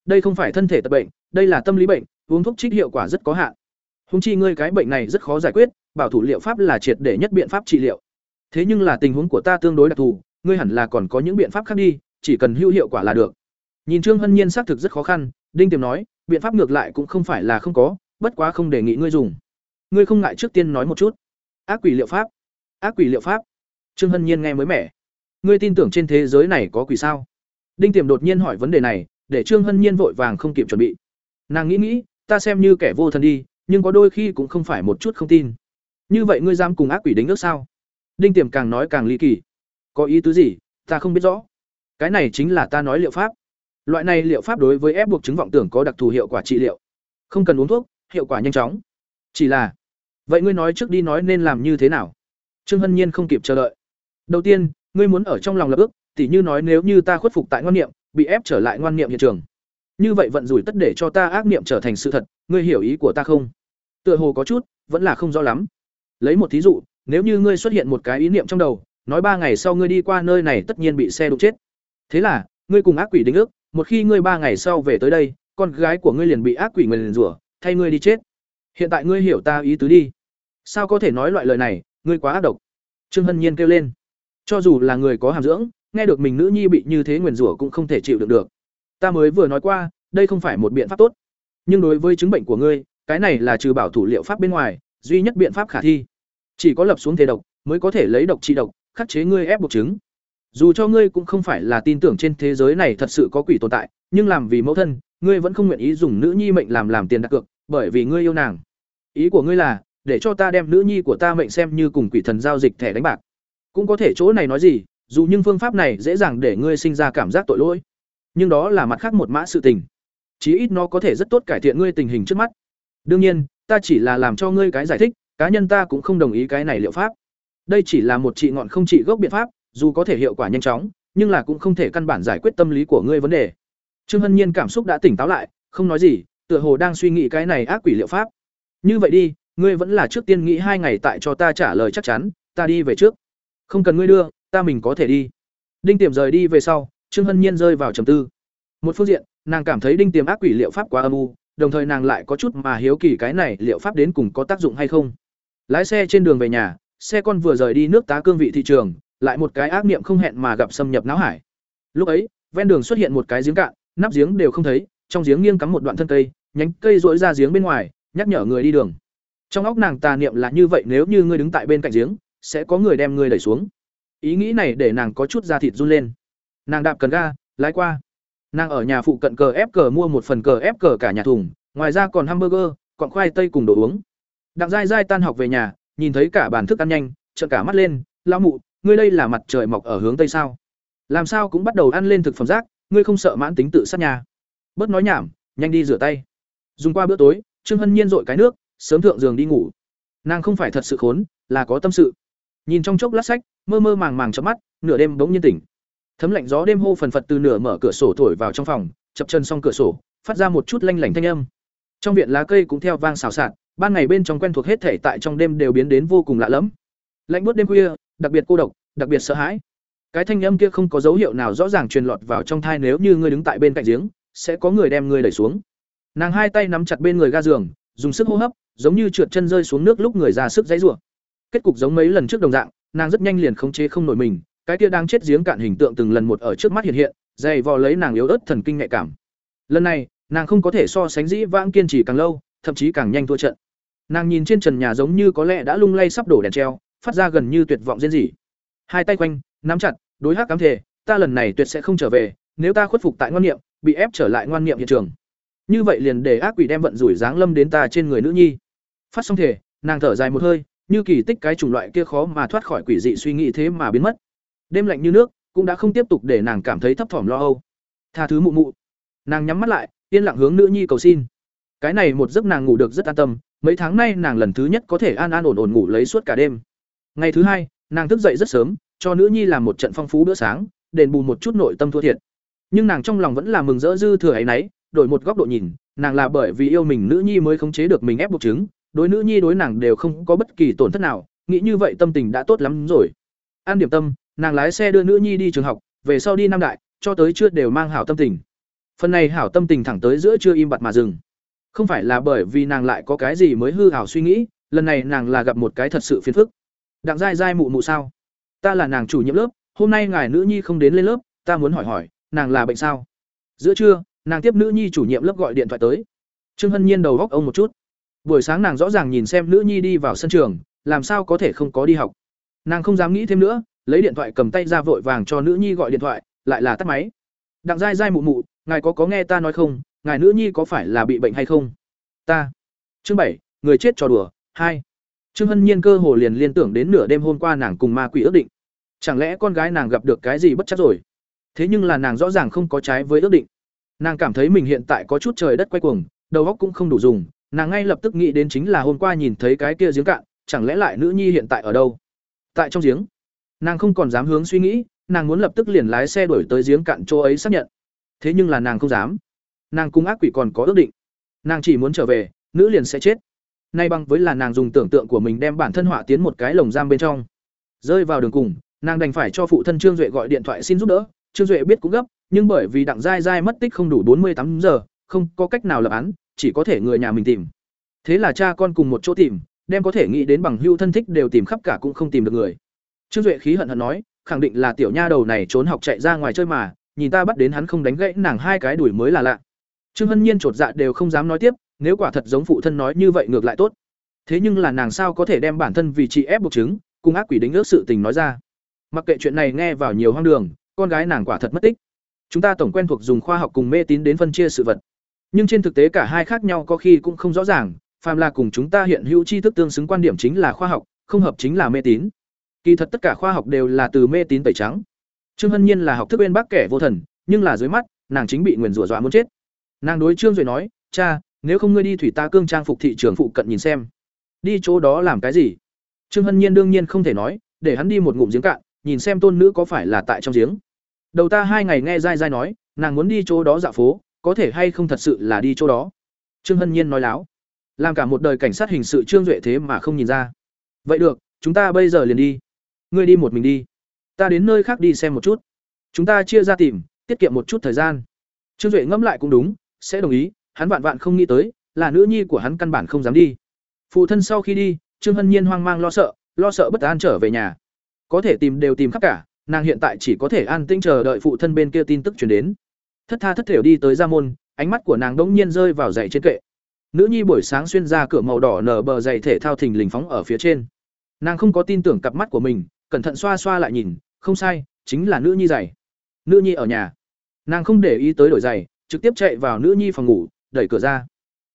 Đây không phải thân thể tật bệnh, đây là tâm lý bệnh, uống thuốc trích hiệu quả rất có hạn. Húng chi ngươi cái bệnh này rất khó giải quyết, bảo thủ liệu pháp là triệt để nhất biện pháp trị liệu. Thế nhưng là tình huống của ta tương đối đặc thù, ngươi hẳn là còn có những biện pháp khác đi, chỉ cần hữu hiệu quả là được. Nhìn trương hân nhiên xác thực rất khó khăn, đinh tiềm nói, biện pháp ngược lại cũng không phải là không có, bất quá không đề nghị ngươi dùng. Ngươi không ngại trước tiên nói một chút. Ác quỷ liệu pháp. Ác quỷ liệu pháp. Trương hân nhiên nghe mới mẻ ngươi tin tưởng trên thế giới này có quỷ sao? Đinh tiềm đột nhiên hỏi vấn đề này, để trương hân nhiên vội vàng không kịp chuẩn bị. Nàng nghĩ nghĩ, ta xem như kẻ vô thần đi, nhưng có đôi khi cũng không phải một chút không tin. Như vậy ngươi dám cùng ác quỷ đính ước sao? Đinh tiềm càng nói càng ly kỳ. Có ý tứ gì? Ta không biết rõ. Cái này chính là ta nói liệu pháp. Loại này liệu pháp đối với ép buộc chứng vọng tưởng có đặc thù hiệu quả trị liệu. Không cần uống thuốc, hiệu quả nhanh chóng. Chỉ là, vậy ngươi nói trước đi nói nên làm như thế nào? Trương hân nhiên không kịp chờ đợi. Đầu tiên ngươi muốn ở trong lòng lập ước, tỉ như nói nếu như ta khuất phục tại ngoan niệm, bị ép trở lại ngoan niệm hiện trường. Như vậy vận rủi tất để cho ta ác niệm trở thành sự thật, ngươi hiểu ý của ta không? Tựa hồ có chút, vẫn là không rõ lắm. Lấy một thí dụ, nếu như ngươi xuất hiện một cái ý niệm trong đầu, nói ba ngày sau ngươi đi qua nơi này tất nhiên bị xe đụng chết. Thế là, ngươi cùng ác quỷ đính ước, một khi ngươi ba ngày sau về tới đây, con gái của ngươi liền bị ác quỷ nguyền rủa, thay ngươi đi chết. Hiện tại ngươi hiểu ta ý tứ đi. Sao có thể nói loại lời này, ngươi quá ác độc. Trương hân nhiên kêu lên cho dù là người có hàm dưỡng nghe được mình nữ nhi bị như thế nguyền rủa cũng không thể chịu được được ta mới vừa nói qua đây không phải một biện pháp tốt nhưng đối với chứng bệnh của ngươi cái này là trừ bảo thủ liệu pháp bên ngoài duy nhất biện pháp khả thi Chỉ có lập xuống thế độc, mới có thể lấy độc trị độc, khắc chế ngươi ép buộc chứng. Dù cho ngươi cũng không phải là tin tưởng trên thế giới này thật sự có quỷ tồn tại, nhưng làm vì mẫu thân, ngươi vẫn không nguyện ý dùng nữ nhi mệnh làm làm tiền đặt cược, bởi vì ngươi yêu nàng. Ý của ngươi là, để cho ta đem nữ nhi của ta mệnh xem như cùng quỷ thần giao dịch thẻ đánh bạc. Cũng có thể chỗ này nói gì, dù nhưng phương pháp này dễ dàng để ngươi sinh ra cảm giác tội lỗi. Nhưng đó là mặt khác một mã sự tình. Chí ít nó có thể rất tốt cải thiện ngươi tình hình trước mắt. Đương nhiên, ta chỉ là làm cho ngươi cái giải thích, cá nhân ta cũng không đồng ý cái này liệu pháp. Đây chỉ là một trị ngọn không trị gốc biện pháp, dù có thể hiệu quả nhanh chóng, nhưng là cũng không thể căn bản giải quyết tâm lý của ngươi vấn đề. Trương Hân Nhiên cảm xúc đã tỉnh táo lại, không nói gì, tựa hồ đang suy nghĩ cái này ác quỷ liệu pháp. Như vậy đi, ngươi vẫn là trước tiên nghĩ hai ngày tại cho ta trả lời chắc chắn, ta đi về trước. Không cần ngươi đưa, ta mình có thể đi. Đinh Tiềm rời đi về sau, Trương Hân Nhiên rơi vào trầm tư. Một phương diện, nàng cảm thấy Đinh Tiềm ác quỷ liệu pháp quá âm u, đồng thời nàng lại có chút mà hiếu kỳ cái này liệu pháp đến cùng có tác dụng hay không. Lái xe trên đường về nhà, xe con vừa rời đi nước tá cương vị thị trường, lại một cái ác niệm không hẹn mà gặp xâm nhập não hải. Lúc ấy, ven đường xuất hiện một cái giếng cạn, nắp giếng đều không thấy, trong giếng nghiêng cắm một đoạn thân cây, nhánh cây rỗi ra giếng bên ngoài, nhắc nhở người đi đường. Trong óc nàng tà niệm là như vậy, nếu như ngươi đứng tại bên cạnh giếng, sẽ có người đem ngươi đẩy xuống. Ý nghĩ này để nàng có chút da thịt run lên. Nàng đạp cần ga, lái qua. Nàng ở nhà phụ cận cờ ép cờ mua một phần cờ ép cờ cả nhà thùng, ngoài ra còn hamburger, còn khoai tây cùng đồ uống. Đặng dai dai tan học về nhà, nhìn thấy cả bàn thức ăn nhanh, trợn cả mắt lên, "Lão mụ, ngươi đây là mặt trời mọc ở hướng tây sao? Làm sao cũng bắt đầu ăn lên thực phẩm rác, ngươi không sợ mãn tính tự sát nhà?" Bớt nói nhảm, nhanh đi rửa tay. Dùng qua bữa tối, Trương Hân Nhiên rội cái nước, sớm thượng giường đi ngủ. Nàng không phải thật sự khốn, là có tâm sự. Nhìn trong chốc lát sách, mơ mơ màng màng chớp mắt, nửa đêm bỗng nhiên tỉnh. Thấm lạnh gió đêm hô phần phật từ nửa mở cửa sổ thổi vào trong phòng, chập chân xong cửa sổ, phát ra một chút lanh lảnh thanh âm. Trong viện lá cây cũng theo vang xào xạc, ban ngày bên trong quen thuộc hết thể tại trong đêm đều biến đến vô cùng lạ lẫm. Lạnh buốt đêm khuya, đặc biệt cô độc, đặc biệt sợ hãi. Cái thanh âm kia không có dấu hiệu nào rõ ràng truyền lọt vào trong thai nếu như ngươi đứng tại bên cạnh giếng, sẽ có người đem ngươi đẩy xuống. Nàng hai tay nắm chặt bên người ga giường, dùng sức hô hấp, giống như trượt chân rơi xuống nước lúc người ra sức dãy rủa. Kết cục giống mấy lần trước đồng dạng, nàng rất nhanh liền khống chế không nổi mình, cái kia đang chết giếng cạn hình tượng từng lần một ở trước mắt hiện hiện, dày vò lấy nàng yếu ớt thần kinh nhạy cảm. Lần này, nàng không có thể so sánh dĩ vãng kiên trì càng lâu, thậm chí càng nhanh thua trận. Nàng nhìn trên trần nhà giống như có lẽ đã lung lay sắp đổ đèn treo, phát ra gần như tuyệt vọng rên rỉ. Hai tay quanh, nắm chặt, đối hắc cám thể, ta lần này tuyệt sẽ không trở về, nếu ta khuất phục tại ngoan niệm, bị ép trở lại ngoan niệm hiện trường. Như vậy liền để ác quỷ đem vận rủi giáng lâm đến ta trên người nữ nhi. Phát xong thể, nàng thở dài một hơi, như kỳ tích cái chủng loại kia khó mà thoát khỏi quỷ dị suy nghĩ thế mà biến mất. Đêm lạnh như nước, cũng đã không tiếp tục để nàng cảm thấy thấp thỏm lo âu. Tha thứ mụ mụ. Nàng nhắm mắt lại, yên lặng hướng nữ nhi cầu xin. Cái này một giấc nàng ngủ được rất an tâm, mấy tháng nay nàng lần thứ nhất có thể an an ổn ổn ngủ lấy suốt cả đêm. Ngày thứ hai, nàng thức dậy rất sớm, cho nữ nhi làm một trận phong phú bữa sáng, đền bù một chút nội tâm thua thiệt. Nhưng nàng trong lòng vẫn là mừng rỡ dư thừa ấy nấy, đổi một góc độ nhìn, nàng là bởi vì yêu mình nữ nhi mới khống chế được mình ép buộc chứng, đối nữ nhi đối nàng đều không có bất kỳ tổn thất nào, nghĩ như vậy tâm tình đã tốt lắm rồi. An điểm tâm, nàng lái xe đưa nữ nhi đi trường học, về sau đi Nam Đại, cho tới chưa đều mang hảo tâm tình. Phần này hảo tâm tình thẳng tới giữa chưa im bặt mà dừng. Không phải là bởi vì nàng lại có cái gì mới hư hảo suy nghĩ, lần này nàng là gặp một cái thật sự phiền phức. Đặng dai dai mụ mụ sao? Ta là nàng chủ nhiệm lớp, hôm nay ngài nữ nhi không đến lên lớp, ta muốn hỏi hỏi, nàng là bệnh sao? Giữa trưa, nàng tiếp nữ nhi chủ nhiệm lớp gọi điện thoại tới. Trương Hân Nhiên đầu góc ông một chút. Buổi sáng nàng rõ ràng nhìn xem nữ nhi đi vào sân trường, làm sao có thể không có đi học. Nàng không dám nghĩ thêm nữa, lấy điện thoại cầm tay ra vội vàng cho nữ nhi gọi điện thoại, lại là tắt máy. Đặng dai dai mụ mụ, ngài có có nghe ta nói không, ngài nữ nhi có phải là bị bệnh hay không? Ta. Chương bảy, người chết trò đùa, hai. Trương Hân Nhiên cơ hồ liền liên tưởng đến nửa đêm hôm qua nàng cùng ma quỷ ước định. Chẳng lẽ con gái nàng gặp được cái gì bất chắc rồi? Thế nhưng là nàng rõ ràng không có trái với ước định. Nàng cảm thấy mình hiện tại có chút trời đất quay cuồng, đầu óc cũng không đủ dùng, nàng ngay lập tức nghĩ đến chính là hôm qua nhìn thấy cái kia giếng cạn, chẳng lẽ lại nữ nhi hiện tại ở đâu? Tại trong giếng. Nàng không còn dám hướng suy nghĩ, nàng muốn lập tức liền lái xe đuổi tới giếng cạn chỗ ấy xác nhận. Thế nhưng là nàng không dám. Nàng cung ác quỷ còn có ước định. Nàng chỉ muốn trở về, nữ liền sẽ chết. Nay bằng với là nàng dùng tưởng tượng của mình đem bản thân họa tiến một cái lồng giam bên trong. Rơi vào đường cùng, nàng đành phải cho phụ thân Trương Duệ gọi điện thoại xin giúp đỡ, Trương Duệ biết cũng gấp, nhưng bởi vì đặng giai giai mất tích không đủ bốn mươi tám giờ, không có cách nào lập án, chỉ có thể người nhà mình tìm. Thế là cha con cùng một chỗ tìm, đem có thể nghĩ đến bằng hưu thân thích đều tìm khắp cả cũng không tìm được người. Trương Duệ khí hận hận nói, khẳng định là tiểu nha đầu này trốn học chạy ra ngoài chơi mà, nhìn ta bắt đến hắn không đánh gãy nàng hai cái đuổi mới là lạ. Trương Hân Nhiên chột dạ đều không dám nói tiếp, nếu quả thật giống phụ thân nói như vậy ngược lại tốt. thế nhưng là nàng sao có thể đem bản thân vì chị ép buộc chứng cùng ác quỷ đính ước sự tình nói ra mặc kệ chuyện này nghe vào nhiều hoang đường con gái nàng quả thật mất tích chúng ta tổng quen thuộc dùng khoa học cùng mê tín đến phân chia sự vật nhưng trên thực tế cả hai khác nhau có khi cũng không rõ ràng, phàm là cùng chúng ta hiện hữu tri thức tương xứng quan điểm chính là khoa học, không hợp chính là mê tín. Kỳ thật tất cả khoa học đều là từ mê tín tẩy trắng. Trương hân nhiên là học thức bên bác kẻ vô thần, nhưng là dưới mắt, nàng chính bị nguyền rủa dọa muốn chết. Nàng đối trương duệ nói, cha, nếu không ngươi đi thủy ta cương trang phục thị trường phụ cận nhìn xem. Đi chỗ đó làm cái gì? Trương hân nhiên đương nhiên không thể nói, để hắn đi một ngụm giếng cạn, nhìn xem tôn nữ có phải là tại trong giếng. Đầu ta hai ngày nghe dai dai nói, nàng muốn đi chỗ đó dạo phố có thể hay không thật sự là đi chỗ đó? Trương hân nhiên nói láo. Làm cả một đời cảnh sát hình sự trương duệ thế mà không nhìn ra. Vậy được, chúng ta bây giờ liền đi. Ngươi đi một mình đi. Ta đến nơi khác đi xem một chút. Chúng ta chia ra tìm, tiết kiệm một chút thời gian. Trương duệ ngẫm lại cũng đúng, sẽ đồng ý, hắn vạn vạn không nghĩ tới, là nữ nhi của hắn căn bản không dám đi. Phụ thân sau khi đi, trương hân nhiên hoang mang lo sợ lo sợ bất an trở về nhà. Có thể tìm đều tìm khắp cả, nàng hiện tại chỉ có thể an tĩnh chờ đợi phụ thân bên kia tin tức chuyển đến thất tha thất thểu đi tới ra môn, ánh mắt của nàng đỗng nhiên rơi vào dậy trên kệ. Nữ nhi buổi sáng xuyên ra cửa màu đỏ nở bờ giày thể thao thình lình phóng ở phía trên. Nàng không có tin tưởng cặp mắt của mình, cẩn thận xoa xoa lại nhìn, không sai, chính là nữ nhi giày. Nữ nhi ở nhà. Nàng không để ý tới đổi giày, trực tiếp chạy vào nữ nhi phòng ngủ, đẩy cửa ra.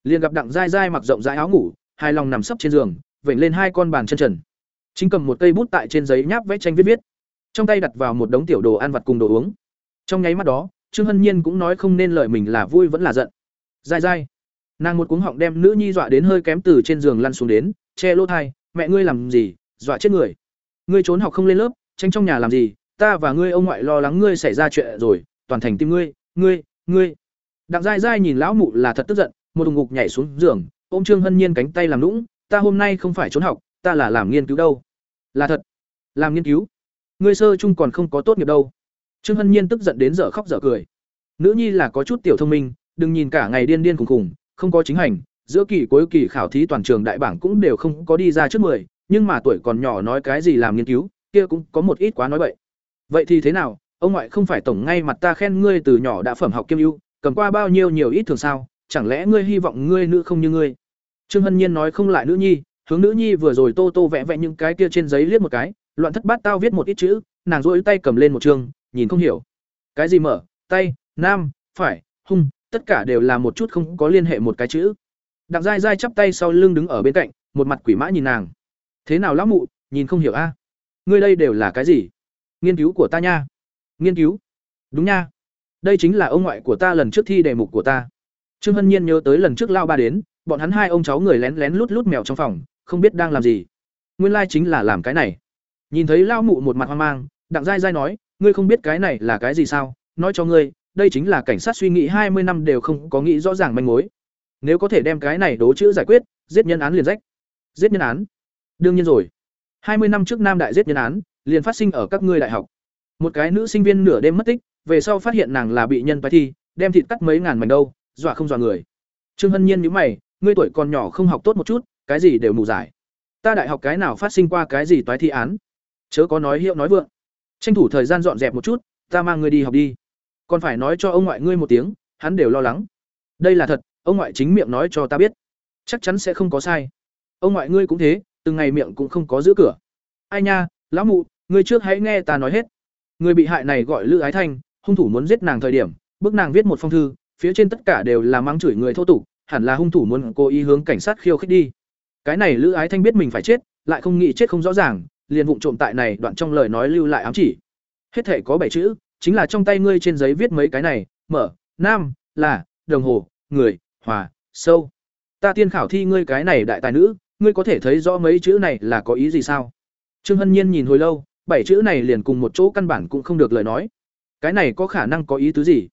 Liền gặp đặng dai dai mặc rộng rãi áo ngủ, hai lòng nằm sấp trên giường, vểnh lên hai con bàn chân trần. Chính cầm một cây bút tại trên giấy nháp vẽ tranh viết viết. Trong tay đặt vào một đống tiểu đồ ăn vặt cùng đồ uống. Trong nháy mắt đó trương hân nhiên cũng nói không nên lời mình là vui vẫn là giận. Dai dai. Nàng một cuống họng đem nữ nhi dọa đến hơi kém từ trên giường lăn xuống đến, che lỗ thai, mẹ ngươi làm gì? Dọa chết người. Ngươi trốn học không lên lớp, tranh trong nhà làm gì? Ta và ngươi ông ngoại lo lắng ngươi xảy ra chuyện rồi, toàn thành tim ngươi ngươi ngươi. Đặng dai dai nhìn lão mụ là thật tức giận, một thùng ngục nhảy xuống giường, ôm trương hân nhiên cánh tay làm lũng ta hôm nay không phải trốn học, ta là làm nghiên cứu đâu. Là thật. Làm nghiên cứu? Ngươi sơ chung còn không có tốt nghiệp đâu trương hân nhiên tức giận đến dở khóc dở cười. Nữ nhi là có chút tiểu thông minh, đừng nhìn cả ngày điên điên khùng khùng, không có chính hành, giữa kỳ cuối kỳ khảo thí toàn trường đại bảng cũng đều không có đi ra trước mười, nhưng mà tuổi còn nhỏ nói cái gì làm nghiên cứu, kia cũng có một ít quá nói vậy vậy thì thế nào, ông ngoại không phải tổng ngay mặt ta khen ngươi từ nhỏ đã phẩm học kiêm ưu, cầm qua bao nhiêu nhiều ít thường sao, chẳng lẽ ngươi hy vọng ngươi nữ không như ngươi? Trương hân nhiên nói không lại nữ nhi, hướng nữ nhi vừa rồi tô tô vẽ vẽ những cái kia trên giấy liếc một cái, loạn thất bát tao viết một ít chữ, nàng rỗi tay cầm lên một chương nhìn không hiểu. Cái gì mở, tay, nam, phải, hung, tất cả đều là một chút không có liên hệ một cái chữ. Đặng dai dai chắp tay sau lưng đứng ở bên cạnh, một mặt quỷ mã nhìn nàng. Thế nào lão mụ, nhìn không hiểu a? Ngươi đây đều là cái gì? Nghiên cứu của ta nha. Nghiên cứu? Đúng nha. Đây chính là ông ngoại của ta lần trước thi đề mục của ta. Trương hân nhiên nhớ tới lần trước lao ba đến, bọn hắn hai ông cháu người lén lén lút lút mèo trong phòng, không biết đang làm gì. Nguyên lai chính là làm cái này. Nhìn thấy lao mụ một mặt hoang mang, đặng dai dai nói ngươi không biết cái này là cái gì sao? Nói cho ngươi, đây chính là cảnh sát suy nghĩ hai mươi năm đều không có nghĩ rõ ràng manh mối. Nếu có thể đem cái này đố chữ giải quyết, giết nhân án liền rách. Giết nhân án? Đương nhiên rồi. hai mươi năm trước nam đại giết nhân án, liền phát sinh ở các ngươi đại học. Một cái nữ sinh viên nửa đêm mất tích, về sau phát hiện nàng là bị nhân bài thi, đem thịt cắt mấy ngàn mảnh đâu, dọa không dọa người. Trương hân nhiên nhíu mày, ngươi tuổi còn nhỏ không học tốt một chút, cái gì đều mù giải ta đại học cái nào phát sinh qua cái gì toái thi án? Chớ có nói hiệu nói vượng tranh thủ thời gian dọn dẹp một chút, ta mang ngươi đi học đi. Còn phải nói cho ông ngoại ngươi một tiếng, hắn đều lo lắng. Đây là thật, ông ngoại chính miệng nói cho ta biết. Chắc chắn sẽ không có sai. Ông ngoại ngươi cũng thế, từng ngày miệng cũng không có giữ cửa. Ai nha, lão mụ, ngươi trước hãy nghe ta nói hết. Người bị hại này gọi lữ ái thanh, hung thủ muốn giết nàng thời điểm, bức nàng viết một phong thư, phía trên tất cả đều là mắng chửi người thô tục, hẳn là hung thủ muốn cố ý hướng cảnh sát khiêu khích đi. Cái này lữ ái thanh biết mình phải chết, lại không nghĩ chết không rõ ràng liền vụng trộm tại này đoạn trong lời nói lưu lại ám chỉ. Hết thể có bảy chữ, chính là trong tay ngươi trên giấy viết mấy cái này, mở, nam, là, đồng hồ, người, hòa, sâu. Ta tiên khảo thi ngươi cái này đại tài nữ, ngươi có thể thấy rõ mấy chữ này là có ý gì sao? Trương hân nhiên nhìn hồi lâu, bảy chữ này liền cùng một chỗ căn bản cũng không được lời nói. Cái này có khả năng có ý tứ gì?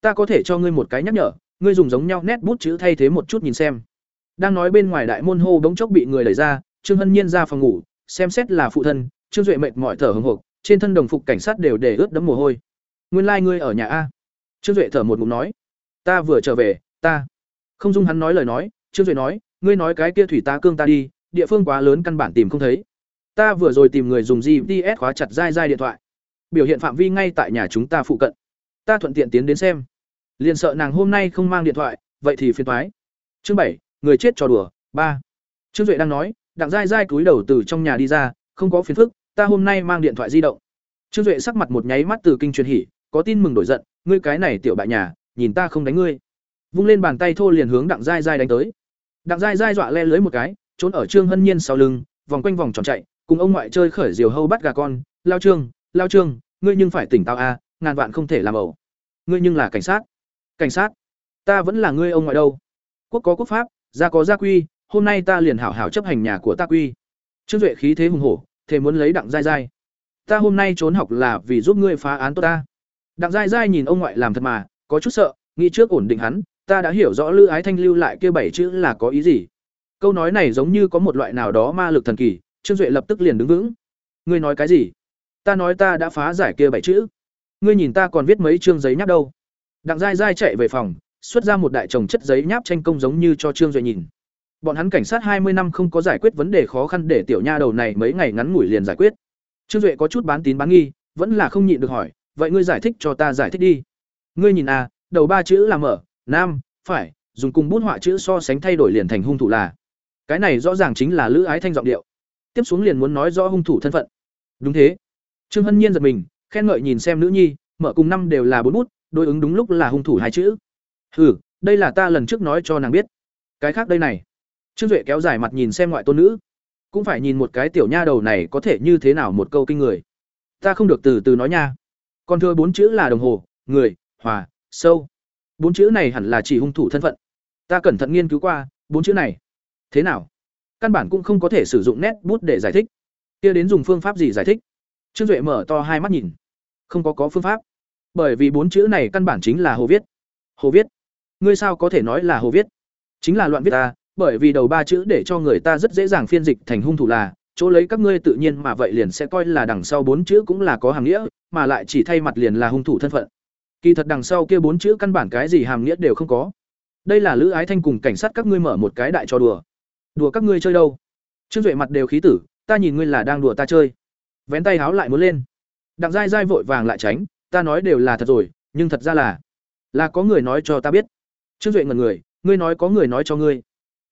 Ta có thể cho ngươi một cái nhắc nhở, ngươi dùng giống nhau nét bút chữ thay thế một chút nhìn xem. Đang nói bên ngoài đại môn hô bỗng chốc bị người đẩy ra, trương hân nhiên ra phòng ngủ xem xét là phụ thân, trương duệ mệt mỏi thở hồng hộc trên thân đồng phục cảnh sát đều để ướt đẫm mồ hôi. Nguyên lai、like、ngươi ở nhà a. Trương duệ thở một ngụm nói. Ta vừa trở về, ta. Không dung hắn nói lời nói, trương duệ nói, ngươi nói cái kia thủy ta cương ta đi, địa phương quá lớn căn bản tìm không thấy. Ta vừa rồi tìm người dùng gps khóa chặt dai dai điện thoại. Biểu hiện phạm vi ngay tại nhà chúng ta phụ cận. Ta thuận tiện tiến đến xem. Liền sợ nàng hôm nay không mang điện thoại, vậy thì phiền thoái chương bảy, người chết trò đùa, ba. Trương duệ đang nói đặng dai dai cúi đầu từ trong nhà đi ra, không có phiền phức, ta hôm nay mang điện thoại di động. Trương duệ sắc mặt một nháy mắt từ kinh truyền hỉ, có tin mừng đổi giận, ngươi cái này tiểu bại nhà, nhìn ta không đánh ngươi. Vung lên bàn tay thô liền hướng đặng dai dai đánh tới. Đặng dai dai dọa le lưới một cái, trốn ở trương hân nhiên sau lưng, vòng quanh vòng tròn chạy, cùng ông ngoại chơi khởi diều hâu bắt gà con. Lao trương lao trương, ngươi nhưng phải tỉnh táo a, ngàn vạn không thể làm ẩu. Ngươi nhưng là cảnh sát. Cảnh sát? Ta vẫn là ngươi ông ngoại đâu? Quốc có quốc pháp, gia có gia quy hôm nay ta liền hảo hảo chấp hành nhà của ta quy. Trương duệ khí thế hùng hổ thế muốn lấy đặng dai dai ta hôm nay trốn học là vì giúp ngươi phá án tốt ta. Đặng dai dai nhìn ông ngoại làm thật mà, có chút sợ, nghĩ trước ổn định hắn, ta đã hiểu rõ lữ ái thanh lưu lại kia bảy chữ là có ý gì. Câu nói này giống như có một loại nào đó ma lực thần kỳ, trương duệ lập tức liền đứng vững. Ngươi nói cái gì? Ta nói ta đã phá giải kia bảy chữ. Ngươi nhìn ta còn viết mấy chương giấy nháp đâu? Đặng dai dai chạy về phòng, xuất ra một đại chồng chất giấy nháp tranh công giống như cho trương duệ nhìn bọn hắn cảnh sát hai mươi năm không có giải quyết vấn đề khó khăn để tiểu nha đầu này mấy ngày ngắn ngủi liền giải quyết. Trương duệ có chút bán tín bán nghi, vẫn là không nhịn được hỏi, vậy ngươi giải thích cho ta giải thích đi. Ngươi nhìn à đầu ba chữ là mở, nam, phải, dùng cùng bút họa chữ so sánh thay đổi liền thành hung thủ là. Cái này rõ ràng chính là lữ ái thanh giọng điệu. Tiếp xuống liền muốn nói rõ hung thủ thân phận. Đúng thế. Trương hân nhiên giật mình, khen ngợi nhìn xem nữ nhi, mở cùng năm đều là bốn bút, đối ứng đúng lúc là hung thủ hai chữ. Ừ đây là ta lần trước nói cho nàng biết. Cái khác đây này trương duệ kéo dài mặt nhìn xem ngoại tôn nữ. Cũng phải nhìn một cái tiểu nha đầu này có thể như thế nào một câu kinh người. Ta không được từ từ nói nha. Còn thưa bốn chữ là đồng hồ, người, hòa, sâu. Bốn chữ này hẳn là chỉ hung thủ thân phận. Ta cẩn thận nghiên cứu qua, bốn chữ này. Thế nào? Căn bản cũng không có thể sử dụng nét bút để giải thích. Kia đến dùng phương pháp gì giải thích? Trương duệ mở to hai mắt nhìn. Không có có phương pháp. Bởi vì bốn chữ này căn bản chính là hồ viết. Hồ viết. Ngươi sao có thể nói là hồ viết? Chính là loạn viết ta bởi vì đầu ba chữ để cho người ta rất dễ dàng phiên dịch thành hung thủ là, chỗ lấy các ngươi tự nhiên mà vậy liền sẽ coi là đằng sau bốn chữ cũng là có hàm nghĩa, mà lại chỉ thay mặt liền là hung thủ thân phận. Kỳ thật đằng sau kia bốn chữ căn bản cái gì hàm nghĩa đều không có. Đây là lữ ái thanh cùng cảnh sát các ngươi mở một cái đại trò đùa. Đùa các ngươi chơi đâu? Trương duệ mặt đều khí tử, ta nhìn ngươi là đang đùa ta chơi. Vén tay háo lại muốn lên. Đặng dai dai vội vàng lại tránh, ta nói đều là thật rồi, nhưng thật ra là là có người nói cho ta biết. Trương duệ ngần người, ngươi nói có người nói cho ngươi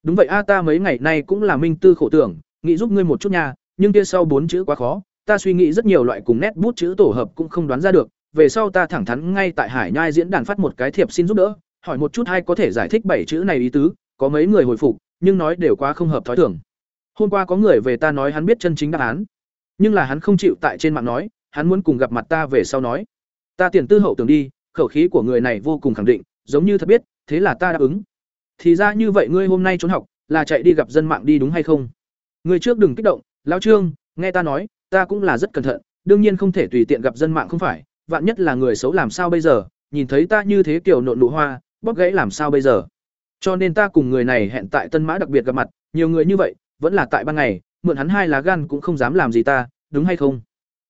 đúng vậy a, ta mấy ngày nay cũng là minh tư khổ tưởng, nghĩ giúp ngươi một chút nha, nhưng kia sau bốn chữ quá khó, ta suy nghĩ rất nhiều loại cùng nét bút chữ tổ hợp cũng không đoán ra được, về sau ta thẳng thắn ngay tại hải nhai diễn đàn phát một cái thiệp xin giúp đỡ, hỏi một chút hay có thể giải thích bảy chữ này ý tứ, có mấy người hồi phục, nhưng nói đều quá không hợp thói thường. Hôm qua có người về ta nói hắn biết chân chính đáp án, nhưng là hắn không chịu tại trên mạng nói, hắn muốn cùng gặp mặt ta về sau nói. Ta tiền tư hậu tưởng đi, khẩu khí của người này vô cùng khẳng định, giống như thật biết, thế là ta đáp ứng thì ra như vậy ngươi hôm nay trốn học, là chạy đi gặp dân mạng đi đúng hay không? Ngươi trước đừng kích động, lão trương, nghe ta nói, ta cũng là rất cẩn thận, đương nhiên không thể tùy tiện gặp dân mạng không phải, vạn nhất là người xấu làm sao bây giờ, nhìn thấy ta như thế kiểu nộn nụ hoa, bóp gãy làm sao bây giờ? Cho nên ta cùng người này hẹn tại tân mã đặc biệt gặp mặt, nhiều người như vậy, vẫn là tại ban ngày, mượn hắn hai lá gan cũng không dám làm gì ta, đúng hay không?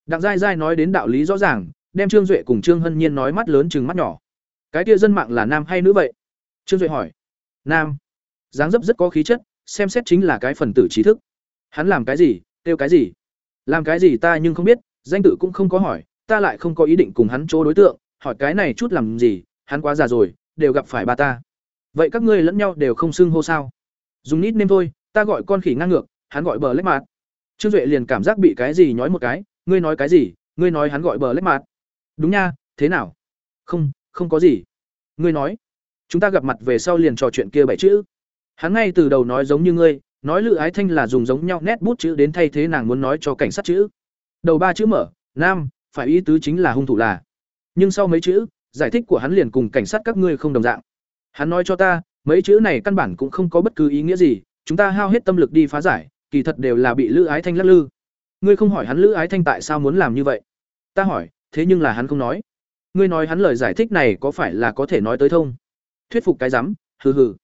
Đặng giai giai nói đến đạo lý rõ ràng, đem trương duệ cùng trương hân nhiên nói mắt lớn chừng mắt nhỏ. Cái kia dân mạng là nam hay nữ vậy? Trương duệ hỏi nam. Dáng dấp rất có khí chất, xem xét chính là cái phần tử trí thức. Hắn làm cái gì, kêu cái gì? Làm cái gì ta nhưng không biết, danh tự cũng không có hỏi, ta lại không có ý định cùng hắn chỗ đối tượng, hỏi cái này chút làm gì, hắn quá già rồi, đều gặp phải ba ta. Vậy các ngươi lẫn nhau đều không xưng hô sao? Dùng nít nêm thôi, ta gọi con khỉ ngang ngược, hắn gọi bờ lách mạt. Trương duệ liền cảm giác bị cái gì nhói một cái, ngươi nói cái gì, ngươi nói hắn gọi bờ lách mạt. Đúng nha, thế nào? Không không có gì. Ngươi nói chúng ta gặp mặt về sau liền trò chuyện kia bảy chữ. Hắn ngay từ đầu nói giống như ngươi, nói lự ái thanh là dùng giống nhau nét bút chữ đến thay thế nàng muốn nói cho cảnh sát chữ. Đầu ba chữ mở, nam, phải ý tứ chính là hung thủ là. Nhưng sau mấy chữ, giải thích của hắn liền cùng cảnh sát các ngươi không đồng dạng. Hắn nói cho ta, mấy chữ này căn bản cũng không có bất cứ ý nghĩa gì, chúng ta hao hết tâm lực đi phá giải, kỳ thật đều là bị lữ ái thanh lắc lư. Ngươi không hỏi hắn lữ ái thanh tại sao muốn làm như vậy. Ta hỏi, thế nhưng là hắn không nói. Ngươi nói hắn lời giải thích này có phải là có thể nói tới thông? Thuyết phục cái rắm, hừ hừ.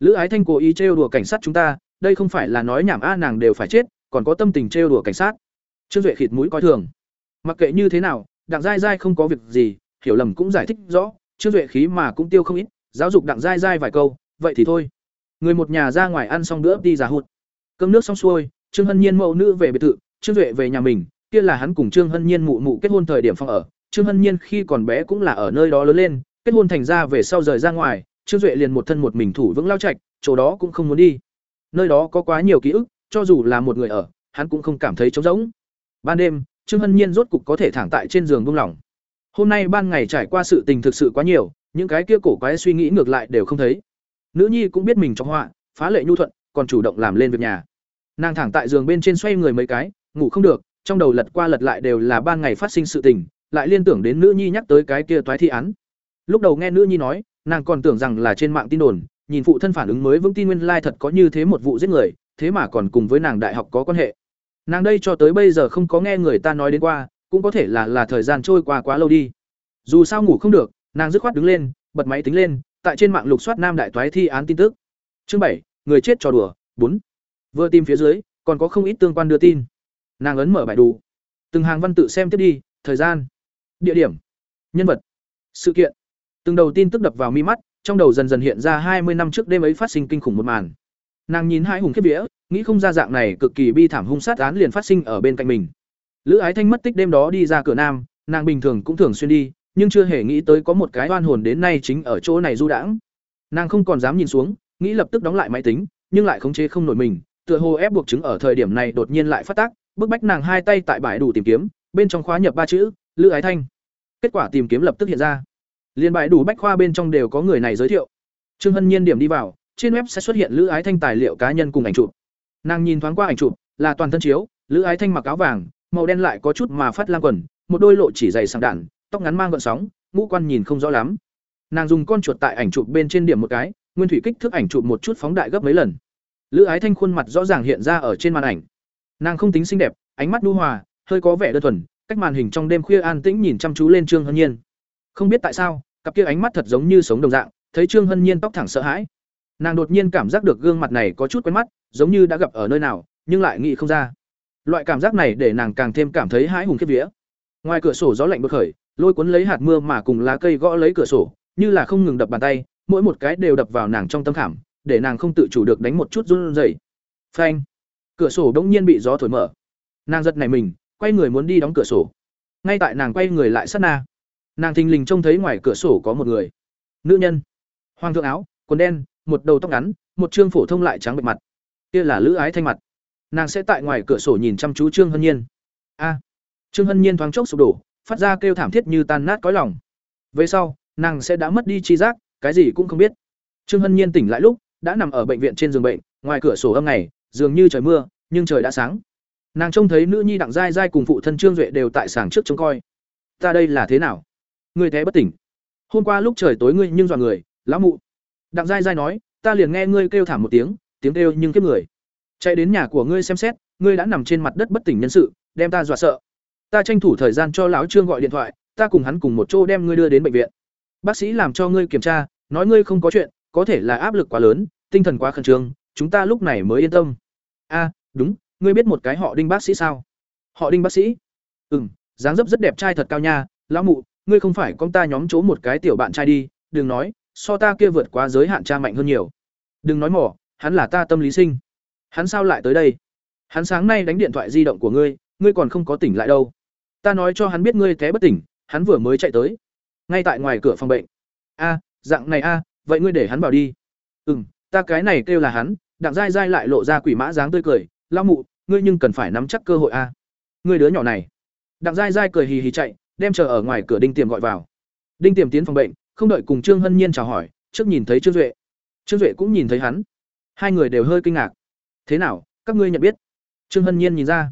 Lữ ái thanh cố ý trêu đùa cảnh sát chúng ta, đây không phải là nói nhảm a, nàng đều phải chết, còn có tâm tình trêu đùa cảnh sát. Trương duệ khịt mũi coi thường. Mặc kệ như thế nào, đặng giai giai không có việc gì, hiểu lầm cũng giải thích rõ, trương duệ khí mà cũng tiêu không ít, giáo dục đặng giai giai vài câu, vậy thì thôi. Người một nhà ra ngoài ăn xong bữa đi giả hụt. Cơm nước xong xuôi, trương hân nhiên mẫu nữ về biệt thự, trương duệ về nhà mình, kia là hắn cùng trương hân nhiên mụ mụ kết hôn thời điểm phòng ở. Trương hân nhiên khi còn bé cũng là ở nơi đó lớn lên kết hôn thành ra về sau rời ra ngoài, trương duệ liền một thân một mình thủ vững lao trạch, chỗ đó cũng không muốn đi. Nơi đó có quá nhiều ký ức, cho dù là một người ở, hắn cũng không cảm thấy trống rỗng. Ban đêm, trương hân nhiên rốt cục có thể thẳng tại trên giường buông lỏng. Hôm nay ban ngày trải qua sự tình thực sự quá nhiều, những cái kia cổ quái suy nghĩ ngược lại đều không thấy. Nữ nhi cũng biết mình trong họa, phá lệ nhu thuận, còn chủ động làm lên việc nhà. Nàng thẳng tại giường bên trên xoay người mấy cái, ngủ không được, trong đầu lật qua lật lại đều là ban ngày phát sinh sự tình, lại liên tưởng đến nữ nhi nhắc tới cái kia toái thi án lúc đầu nghe nữ nhi nói, nàng còn tưởng rằng là trên mạng tin đồn, nhìn phụ thân phản ứng mới vững tin nguyên lai thật có như thế một vụ giết người, thế mà còn cùng với nàng đại học có quan hệ. Nàng đây cho tới bây giờ không có nghe người ta nói đến qua, cũng có thể là là thời gian trôi qua quá lâu đi. Dù sao ngủ không được, nàng dứt khoát đứng lên, bật máy tính lên, tại trên mạng lục soát nam đại toái thi án tin tức. Chương bảy, người chết trò đùa, bốn. Vừa tìm phía dưới, còn có không ít tương quan đưa tin. Nàng ấn mở bài đủ. Từng hàng văn tự xem tiếp đi, thời gian, địa điểm, nhân vật, sự kiện từng đầu tin tức đập vào mi mắt, trong đầu dần dần hiện ra hai mươi năm trước đêm ấy phát sinh kinh khủng một màn. Nàng nhìn hai hùng khiếp vía, nghĩ không ra dạng này cực kỳ bi thảm hung sát án liền phát sinh ở bên cạnh mình. Lữ ái thanh mất tích đêm đó đi ra cửa nam, nàng bình thường cũng thường xuyên đi, nhưng chưa hề nghĩ tới có một cái oan hồn đến nay chính ở chỗ này du đãng. Nàng không còn dám nhìn xuống, nghĩ lập tức đóng lại máy tính, nhưng lại khống chế không nổi mình, tựa hồ ép buộc chứng ở thời điểm này đột nhiên lại phát tác, bức bách nàng hai tay tại bãi đủ tìm kiếm, bên trong khóa nhập ba chữ, lữ ái thanh. Kết quả tìm kiếm lập tức hiện ra liên bài đủ bách khoa bên trong đều có người này giới thiệu. Trương hân nhiên điểm đi vào, trên web sẽ xuất hiện lữ ái thanh tài liệu cá nhân cùng ảnh chụp. Nàng nhìn thoáng qua ảnh chụp, là toàn thân chiếu, lữ ái thanh mặc áo vàng, màu đen lại có chút mà phát lang quần, một đôi lộ chỉ dày sàng đạn, tóc ngắn mang gợn sóng, ngũ quan nhìn không rõ lắm. Nàng dùng con chuột tại ảnh chụp bên trên điểm một cái, nguyên thủy kích thước ảnh chụp một chút phóng đại gấp mấy lần. Lữ ái thanh khuôn mặt rõ ràng hiện ra ở trên màn ảnh. Nàng không tính xinh đẹp, ánh mắt đu hòa, hơi có vẻ đơn thuần, cách màn hình trong đêm khuya an tĩnh nhìn chăm chú lên trương hân nhiên. Không biết tại sao cặp kia ánh mắt thật giống như sống đồng dạng, thấy trương hân nhiên tóc thẳng sợ hãi. Nàng đột nhiên cảm giác được gương mặt này có chút quen mắt, giống như đã gặp ở nơi nào, nhưng lại nghĩ không ra. Loại cảm giác này để nàng càng thêm cảm thấy hãi hùng khiếp vía. Ngoài cửa sổ gió lạnh bực khởi, lôi cuốn lấy hạt mưa mà cùng lá cây gõ lấy cửa sổ, như là không ngừng đập bàn tay, mỗi một cái đều đập vào nàng trong tâm khảm, để nàng không tự chủ được đánh một chút run rẩy. Phanh! Cửa sổ đ ỗ n g nhiên bị gió thổi mở. Nàng giật này mình, quay người muốn đi đóng cửa sổ. Ngay tại nàng quay người lại sát na nàng thình lình trông thấy ngoài cửa sổ có một người. Nữ nhân. Hoàng thượng áo, quần đen, một đầu tóc ngắn, một chương phổ thông lại trắng bệch mặt. Kia là lữ ái thanh mặt. Nàng sẽ tại ngoài cửa sổ nhìn chăm chú trương hân nhiên. A. Trương hân nhiên thoáng chốc sụp đổ, phát ra kêu thảm thiết như tan nát cõi lòng. Về sau, nàng sẽ đã mất đi chi giác, cái gì cũng không biết. Trương hân nhiên tỉnh lại lúc, đã nằm ở bệnh viện trên giường bệnh, ngoài cửa sổ âm này dường như trời mưa, nhưng trời đã sáng. Nàng trông thấy nữ nhi đặng dai dai cùng phụ thân trương duệ đều tại sàng trước trông coi. Ta đây là thế nào? Ngươi thế bất tỉnh. Hôm qua lúc trời tối ngươi nhưng dọa người, lão mụ. Đặng giai giai nói, ta liền nghe ngươi kêu thảm một tiếng tiếng kêu nhưng kiếp người. Chạy đến nhà của ngươi xem xét, ngươi đã nằm trên mặt đất bất tỉnh nhân sự, đem ta dọa sợ. Ta tranh thủ thời gian cho lão trương gọi điện thoại, ta cùng hắn cùng một chỗ đem ngươi đưa đến bệnh viện. Bác sĩ làm cho ngươi kiểm tra, nói ngươi không có chuyện, có thể là áp lực quá lớn, tinh thần quá khẩn trương, chúng ta lúc này mới yên tâm. A, đúng, ngươi biết một cái họ đinh bác sĩ sao? Họ đinh bác sĩ? Ừ m dáng dấp rất đẹp trai thật cao nha, lão mụ ngươi không phải con ta nhóm chỗ một cái tiểu bạn trai đi, đừng nói, so ta kia vượt quá giới hạn cha mạnh hơn nhiều. Đừng nói mỏ, hắn là ta tâm lý sinh. Hắn sao lại tới đây? Hắn sáng nay đánh điện thoại di động của ngươi ngươi còn không có tỉnh lại đâu. Ta nói cho hắn biết ngươi té bất tỉnh, hắn vừa mới chạy tới. Ngay tại ngoài cửa phòng bệnh. A, dạng này a, vậy ngươi để hắn vào đi. Ừ m ta cái này kêu là hắn, đặng dai dai lại lộ ra quỷ mã dáng tươi cười. Lao mụ, ngươi nhưng cần phải nắm chắc cơ hội a. Ngươi đứa nhỏ này. Đặng dai dai cười hì hì chạy đem chờ ở ngoài cửa đinh tiềm gọi vào. Đinh tiềm tiến phòng bệnh, không đợi cùng trương hân nhiên chào hỏi, trước nhìn thấy trương duệ. Trương duệ cũng nhìn thấy hắn. Hai người đều hơi kinh ngạc. Thế nào, các ngươi nhận biết? Trương hân nhiên nhìn ra.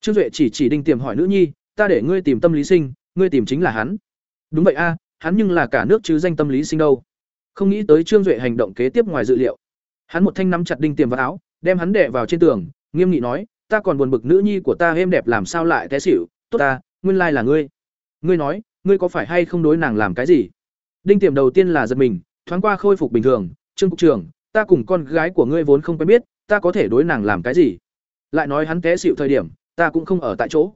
Trương duệ chỉ chỉ đinh tiềm hỏi nữ nhi, ta để ngươi tìm tâm lý sinh, ngươi tìm chính là hắn. Đúng vậy a, hắn nhưng là cả nước chứ danh tâm lý sinh đâu. Không nghĩ tới trương duệ hành động kế tiếp ngoài dự liệu. Hắn một thanh nắm chặt đinh tiềm vào áo, đem hắn đè vào trên tường, nghiêm nghị nói, ta còn buồn bực nữ nhi của ta êm đẹp làm sao lại té xỉu, tốt ta, nguyên lai là ngươi ngươi nói, ngươi có phải hay không đối nàng làm cái gì? Đinh tiềm đầu tiên là giật mình, thoáng qua khôi phục bình thường, trương cục trưởng, ta cùng con gái của ngươi vốn không quen biết, ta có thể đối nàng làm cái gì? Lại nói hắn té xịu thời điểm, ta cũng không ở tại chỗ.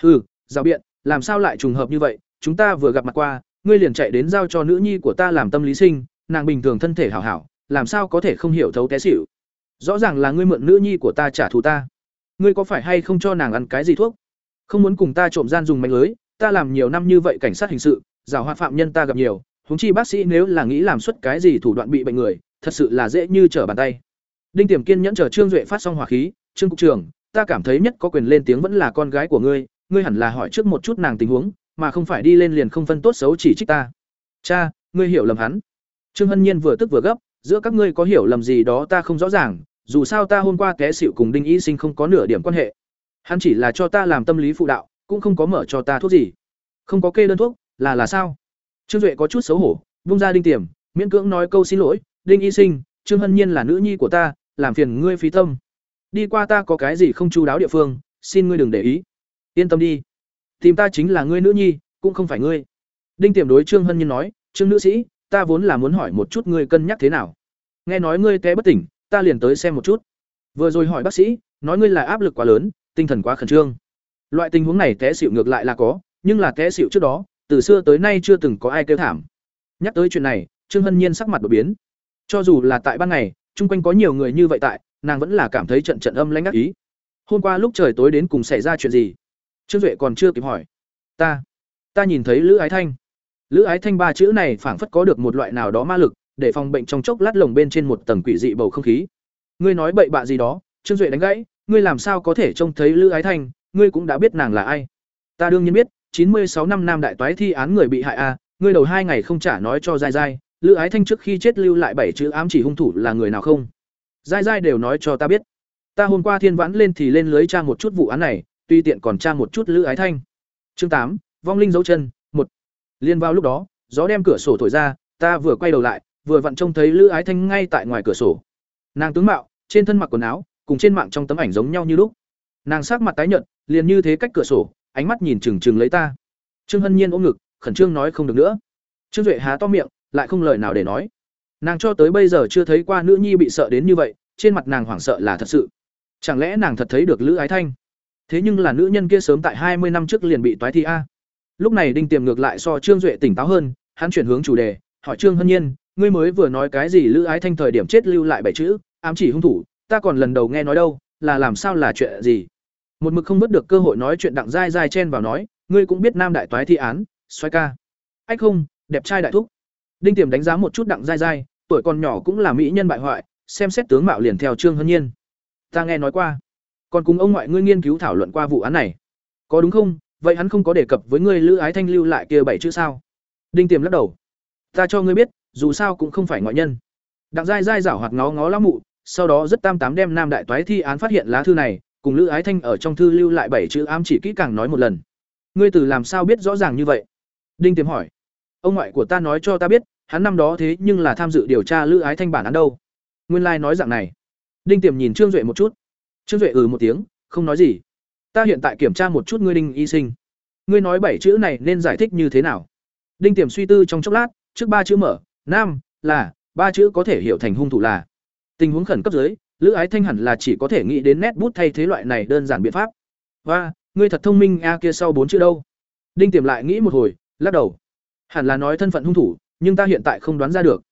Hừ giao biện, làm sao lại trùng hợp như vậy? Chúng ta vừa gặp mặt qua, ngươi liền chạy đến giao cho nữ nhi của ta làm tâm lý sinh, nàng bình thường thân thể hảo hảo, làm sao có thể không hiểu thấu té xịu rõ ràng là ngươi mượn nữ nhi của ta trả thù ta. Ngươi có phải hay không cho nàng ăn cái gì thuốc? Không muốn cùng ta trộm gian dùng mạnh lưới ta làm nhiều năm như vậy cảnh sát hình sự, giảo hoạt phạm nhân ta gặp nhiều, huống chi bác sĩ nếu là nghĩ làm xuất cái gì thủ đoạn bị bệnh người, thật sự là dễ như trở bàn tay. Đinh tiềm kiên nhẫn chờ trương duệ phát xong hỏa khí, trương cục trưởng, ta cảm thấy nhất có quyền lên tiếng vẫn là con gái của ngươi ngươi hẳn là hỏi trước một chút nàng tình huống, mà không phải đi lên liền không phân tốt xấu chỉ trích ta. Cha, ngươi hiểu lầm hắn. Trương hân nhiên vừa tức vừa gấp, giữa các ngươi có hiểu lầm gì đó ta không rõ ràng, dù sao ta hôm qua té xịu cùng đinh y sinh không có nửa điểm quan hệ. Hắn chỉ là cho ta làm tâm lý phụ đạo cũng không có mở cho ta thuốc gì. Không có kê đơn thuốc, là là sao? Trương duệ có chút xấu hổ, vung ra đinh tiềm, miễn cưỡng nói câu xin lỗi, đinh y sinh, trương hân nhiên là nữ nhi của ta, làm phiền ngươi phí tâm. Đi qua ta có cái gì không chú đáo địa phương, xin ngươi đừng để ý. Yên tâm đi. Tìm ta chính là ngươi nữ nhi, cũng không phải ngươi. Đinh tiềm đối trương hân nhiên nói, trương nữ sĩ, ta vốn là muốn hỏi một chút ngươi cân nhắc thế nào. Nghe nói ngươi té bất tỉnh, ta liền tới xem một chút. Vừa rồi hỏi bác sĩ, nói ngươi là áp lực quá lớn, tinh thần quá khẩn trương loại tình huống này té xịu ngược lại là có, nhưng là té xịu trước đó, từ xưa tới nay chưa từng có ai kêu thảm. Nhắc tới chuyện này, trương hân nhiên sắc mặt đột biến. Cho dù là tại ban ngày, chung quanh có nhiều người như vậy tại, nàng vẫn là cảm thấy trận trận âm lãnh ác ý. Hôm qua lúc trời tối đến cùng xảy ra chuyện gì? Trương duệ còn chưa kịp hỏi. Ta ta nhìn thấy lữ ái thanh. Lữ ái thanh ba chữ này phảng phất có được một loại nào đó ma lực, để phòng bệnh trong chốc lát lồng bên trên một tầng quỷ dị bầu không khí. Ngươi nói bậy bạ gì đó, trương duệ đánh gãy, ngươi làm sao có thể trông thấy lữ ái thanh? Ngươi cũng đã biết nàng là ai. Ta đương nhiên biết, chín mươi sáu năm nam đại toái thi án người bị hại a ngươi đầu hai ngày không trả nói cho dai dai lữ ái thanh trước khi chết lưu lại bảy chữ ám chỉ hung thủ là người nào không? Dai dai đều nói cho ta biết. Ta hôm qua thiên vãn lên thì lên lưới tra một chút vụ án này, tuy tiện còn tra một chút lữ ái thanh. Chương tám, vong linh dấu chân, một. Liên vào lúc đó, gió đem cửa sổ thổi ra, ta vừa quay đầu lại, vừa vặn trông thấy lữ ái thanh ngay tại ngoài cửa sổ. Nàng tướng mạo, trên thân mặc quần áo, cùng trên mạng trong tấm ảnh giống nhau như lúc nàng sắc mặt tái nhợt, liền như thế cách cửa sổ, ánh mắt nhìn chừng chừng lấy ta. Trương hân nhiên ôm ngực, khẩn trương nói không được nữa. Trương duệ há to miệng, lại không lời nào để nói. Nàng cho tới bây giờ chưa thấy qua nữ nhi bị sợ đến như vậy, trên mặt nàng hoảng sợ là thật sự. Chẳng lẽ nàng thật thấy được lữ ái thanh? Thế nhưng là nữ nhân kia sớm tại hai mươi năm trước liền bị toái thi a. Lúc này đinh tiềm ngược lại so trương duệ tỉnh táo hơn, hắn chuyển hướng chủ đề, hỏi trương hân nhiên, ngươi mới vừa nói cái gì lữ ái thanh thời điểm chết lưu lại bảy chữ, ám chỉ hung thủ, ta còn lần đầu nghe nói đâu, là làm sao là chuyện gì? Một mực không vớt được cơ hội nói chuyện đặng dai dai chen vào nói, ngươi cũng biết nam đại toái thi án xoay ca. Ách không, đẹp trai đại thúc. Đinh tiềm đánh giá một chút đặng dai dai, tuổi còn nhỏ cũng là mỹ nhân bại hoại, xem xét tướng mạo liền theo trương hân nhiên. Ta nghe nói qua, còn cùng ông ngoại ngươi nghiên cứu thảo luận qua vụ án này. Có đúng không? Vậy hắn không có đề cập với ngươi lữ ái thanh lưu lại kia bảy chữ sao? Đinh tiềm lắc đầu. Ta cho ngươi biết, dù sao cũng không phải ngoại nhân. Đặng dai dai giảo hoạt ngó ngó lão mụ, sau đó rất tam tám đem nam đại toái thi án phát hiện lá thư này cùng lữ ái thanh ở trong thư lưu lại bảy chữ ám chỉ kỹ càng nói một lần. Ngươi từ làm sao biết rõ ràng như vậy? Đinh tiềm hỏi. Ông ngoại của ta nói cho ta biết, hắn năm đó thế nhưng là tham dự điều tra lữ ái thanh bản án đâu. Nguyên lai like nói dạng này. Đinh tiềm nhìn trương duệ một chút. Trương duệ ừ một tiếng, không nói gì. Ta hiện tại kiểm tra một chút ngươi đinh y sinh. Ngươi nói bảy chữ này nên giải thích như thế nào? Đinh tiềm suy tư trong chốc lát, trước ba chữ mở, nam, là, ba chữ có thể hiểu thành hung thủ là. Tình huống khẩn cấp dưới lữ ái thanh hẳn là chỉ có thể nghĩ đến nét bút thay thế loại này đơn giản biện pháp. Và ngươi thật thông minh a, kia sau bốn chữ đâu? Đinh tiềm lại nghĩ một hồi, lắc đầu. Hẳn là nói thân phận hung thủ, nhưng ta hiện tại không đoán ra được.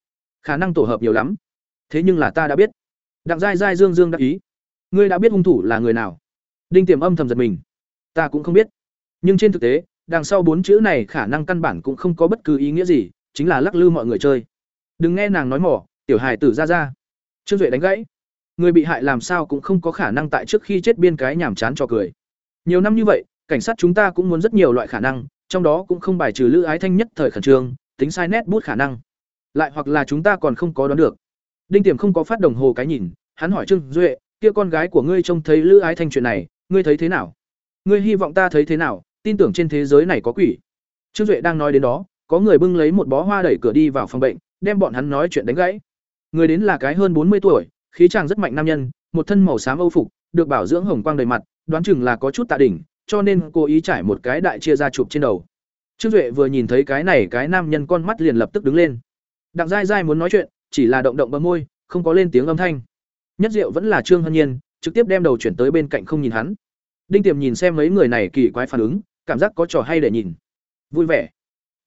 Khả năng tổ hợp nhiều lắm. Thế nhưng là ta đã biết. Đặng giai giai dương dương đắc ý. Ngươi đã biết hung thủ là người nào? Đinh tiềm âm thầm giật mình. Ta cũng không biết. Nhưng trên thực tế, đằng sau bốn chữ này khả năng căn bản cũng không có bất cứ ý nghĩa gì, chính là lắc lư mọi người chơi. Đừng nghe nàng nói mỏ, tiểu hài tử ra ra. Trương duệ đánh gãy người bị hại làm sao cũng không có khả năng tại trước khi chết biên cái nhảm chán cho cười. Nhiều năm như vậy, cảnh sát chúng ta cũng muốn rất nhiều loại khả năng, trong đó cũng không bài trừ lữ ái thanh nhất thời khẩn trương, tính sai nét bút khả năng. Lại hoặc là chúng ta còn không có đoán được. Đinh tiềm không có phát đồng hồ cái nhìn, hắn hỏi trương duệ, kia con gái của ngươi trông thấy lữ ái thanh chuyện này, ngươi thấy thế nào? Ngươi hy vọng ta thấy thế nào? Tin tưởng trên thế giới này có quỷ. Trương duệ đang nói đến đó, có người bưng lấy một bó hoa đẩy cửa đi vào phòng bệnh, đem bọn hắn nói chuyện đánh gãy. Người đến là cái hơn bốn mươi tuổi khí chàng rất mạnh nam nhân, một thân màu xám âu phục, được bảo dưỡng hồng quang đầy mặt, đoán chừng là có chút tạ đỉnh, cho nên cố ý trải một cái đại chia ra chụp trên đầu. Trương duệ vừa nhìn thấy cái này, cái nam nhân con mắt liền lập tức đứng lên. Đặng dai dai muốn nói chuyện, chỉ là động động bấm môi, không có lên tiếng âm thanh. Nhất diệu vẫn là trương hân nhiên, trực tiếp đem đầu chuyển tới bên cạnh không nhìn hắn. Đinh tiềm nhìn xem mấy người này kỳ quái phản ứng, cảm giác có trò hay để nhìn. Vui vẻ.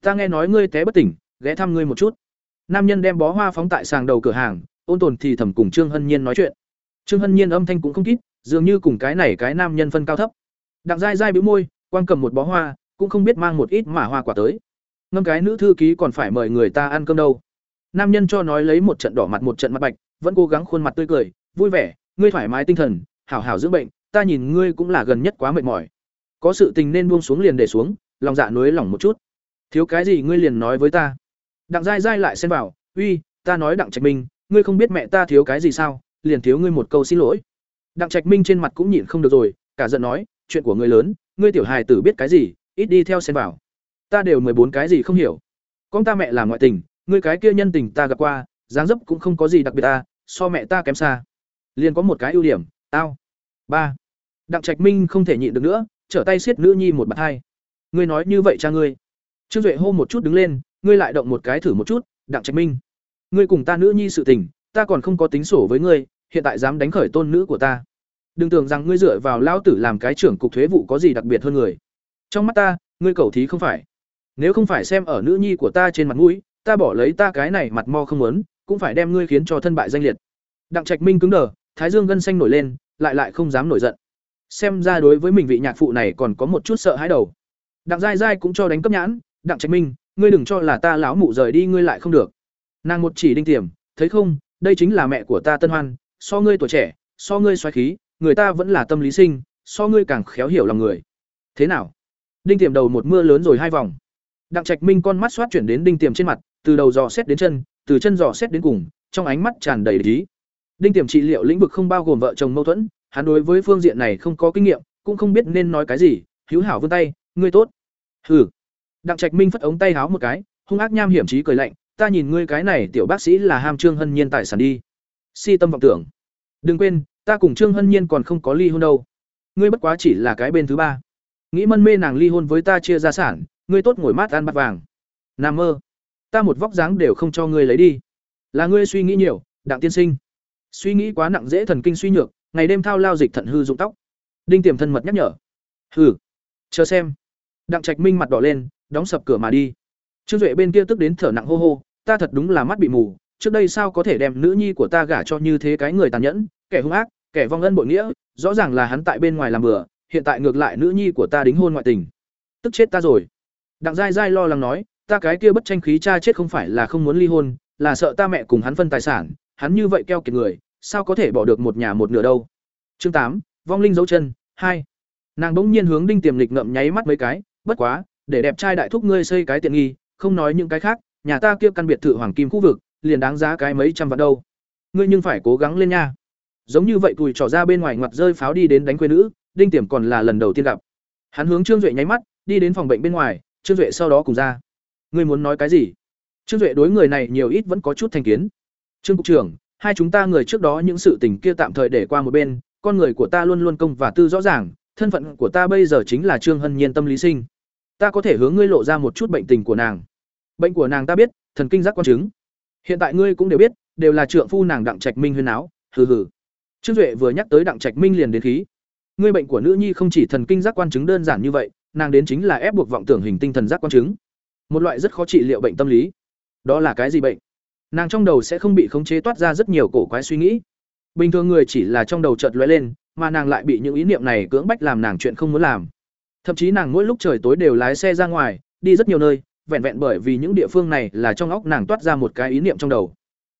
Ta nghe nói ngươi té bất tỉnh, ghé thăm ngươi một chút. Nam nhân đem bó hoa phóng tại sàng đầu cửa hàng ôn tồn thì thầm cùng trương hân nhiên nói chuyện. Trương hân nhiên âm thanh cũng không kít, dường như cùng cái này cái nam nhân phân cao thấp. Đặng dai dai bĩu môi quan cầm một bó hoa, cũng không biết mang một ít mà hoa quả tới. Ngâm cái nữ thư ký còn phải mời người ta ăn cơm đâu. Nam nhân cho nói lấy một trận đỏ mặt một trận mặt bạch, vẫn cố gắng khuôn mặt tươi cười, vui vẻ, ngươi thoải mái tinh thần, hảo hảo dưỡng bệnh, ta nhìn ngươi cũng là gần nhất quá mệt mỏi. Có sự tình nên buông xuống liền để xuống, lòng dạ nối lỏng một chút. Thiếu cái gì ngươi liền nói với ta. Đặng dai dai lại xen vào, uy, ta nói đặng trạch minh ngươi không biết mẹ ta thiếu cái gì sao, liền thiếu ngươi một câu xin lỗi. Đặng trạch minh trên mặt cũng nhịn không được rồi, cả giận nói, chuyện của người lớn, ngươi tiểu hài tử biết cái gì, ít đi theo xen vào. Ta đều mười bốn cái gì không hiểu. Con ta mẹ làm ngoại tình, ngươi cái kia nhân tình ta gặp qua, dáng dấp cũng không có gì đặc biệt ta, so mẹ ta kém xa. Liền có một cái ưu điểm, tao. Ba. Đặng trạch minh không thể nhịn được nữa, trở tay siết nữ nhi một bạt hai. Ngươi nói như vậy cha ngươi. Trương duệ hô một chút đứng lên, ngươi lại động một cái thử một chút, đặng trạch minh ngươi cùng ta nữ nhi sự tình, ta còn không có tính sổ với ngươi, hiện tại dám đánh khởi tôn nữ của ta. Đừng tưởng rằng ngươi dựa vào Lão tử làm cái trưởng cục thuế vụ có gì đặc biệt hơn người. Trong mắt ta, ngươi cầu thí không phải. Nếu không phải xem ở nữ nhi của ta trên mặt mũi, ta bỏ lấy ta cái này mặt mo không muốn, cũng phải đem ngươi khiến cho thân bại danh liệt. Đặng trạch minh cứng đờ, thái dương gân xanh nổi lên, lại lại không dám nổi giận. Xem ra đối với mình vị nhạc phụ này còn có một chút sợ hãi đầu. Đặng giai giai cũng cho đánh cấp nhãn, đặng trạch minh, ngươi đừng cho là ta lão mụ rời đi, ngươi lại không được nàng một chỉ đinh tiềm, thấy không, đây chính là mẹ của ta tân hoan, so ngươi tuổi trẻ, so ngươi xoáy khí, người ta vẫn là tâm lý sinh, so ngươi càng khéo hiểu lòng người. Thế nào? Đinh tiềm đầu một mưa lớn rồi hai vòng. Đặng trạch minh con mắt xoát chuyển đến đinh tiềm trên mặt, từ đầu dò xét đến chân, từ chân dò xét đến cùng, trong ánh mắt tràn đầy lý đinh tiềm trị liệu lĩnh vực không bao gồm vợ chồng mâu thuẫn, hắn đối với phương diện này không có kinh nghiệm, cũng không biết nên nói cái gì, hữu hảo vươn tay, ngươi tốt. Hừ. Đặng trạch minh phất ống tay háo một cái, hung ác nham hiểm trí cười lạnh ta nhìn ngươi cái này tiểu bác sĩ là ham trương hân nhiên tài sản đi. Si tâm vọng tưởng. Đừng quên, ta cùng trương hân nhiên còn không có ly hôn đâu. Ngươi bất quá chỉ là cái bên thứ ba. Nghĩ mân mê nàng ly hôn với ta chia gia sản, ngươi tốt ngồi mát ăn bát vàng. Nam mơ. Ta một vóc dáng đều không cho ngươi lấy đi. Là ngươi suy nghĩ nhiều, đặng tiên sinh. Suy nghĩ quá nặng dễ thần kinh suy nhược, ngày đêm thao lao dịch thận hư dụng tóc. Đinh tiềm thân mật nhắc nhở. Hừ. Chờ xem. Đặng trạch minh mặt đỏ lên, đóng sập cửa mà đi trương duệ bên kia tức đến thở nặng hô hô, ta thật đúng là mắt bị mù, trước đây sao có thể đem nữ nhi của ta gả cho như thế cái người tàn nhẫn, kẻ hung ác, kẻ vong ân bội nghĩa, rõ ràng là hắn tại bên ngoài làm bừa, hiện tại ngược lại nữ nhi của ta đính hôn ngoại tình. Tức chết ta rồi. Đặng giai giai lo lắng nói, ta cái kia bất tranh khí cha chết không phải là không muốn ly hôn, là sợ ta mẹ cùng hắn phân tài sản, hắn như vậy keo kiệt người, sao có thể bỏ được một nhà một nửa đâu. Chương tám, vong linh dấu chân, hai. Nàng bỗng nhiên hướng đinh tiềm lịch ngậm nháy mắt mấy cái, bất quá, để đẹp trai đại thúc ngươi xây cái tiện nghi không nói những cái khác, nhà ta kia căn biệt thự hoàng kim khu vực, liền đáng giá cái mấy trăm vạn đâu. Ngươi nhưng phải cố gắng lên nha. Giống như vậy tùi trỏ ra bên ngoài ngoặt rơi pháo đi đến đánh quê nữ, đinh tiềm còn là lần đầu tiên gặp. Hắn hướng trương duệ nháy mắt, đi đến phòng bệnh bên ngoài, trương duệ sau đó cùng ra. Ngươi muốn nói cái gì? Trương duệ đối người này nhiều ít vẫn có chút thành kiến. Trương cục trưởng, hai chúng ta người trước đó những sự tình kia tạm thời để qua một bên, con người của ta luôn luôn công và tư rõ ràng, thân phận của ta bây giờ chính là trương hân nhiên tâm lý sinh. Ta có thể hướng ngươi lộ ra một chút bệnh tình của nàng bệnh của nàng ta biết, thần kinh giác quan chứng. Hiện tại ngươi cũng đều biết, đều là trượng phu nàng đặng trạch minh huyên áo, hừ hừ. Trương duệ vừa nhắc tới đặng trạch minh liền đến khí. Ngươi bệnh của nữ nhi không chỉ thần kinh giác quan chứng đơn giản như vậy, nàng đến chính là ép buộc vọng tưởng hình tinh thần giác quan chứng. Một loại rất khó trị liệu bệnh tâm lý. Đó là cái gì bệnh? Nàng trong đầu sẽ không bị khống chế toát ra rất nhiều cổ quái suy nghĩ. Bình thường người chỉ là trong đầu chợt lóe lên, mà nàng lại bị những ý niệm này cưỡng bách làm nàng chuyện không muốn làm. Thậm chí nàng mỗi lúc trời tối đều lái xe ra ngoài, đi rất nhiều nơi vẹn vẹn bởi vì những địa phương này là trong óc nàng toát ra một cái ý niệm trong đầu.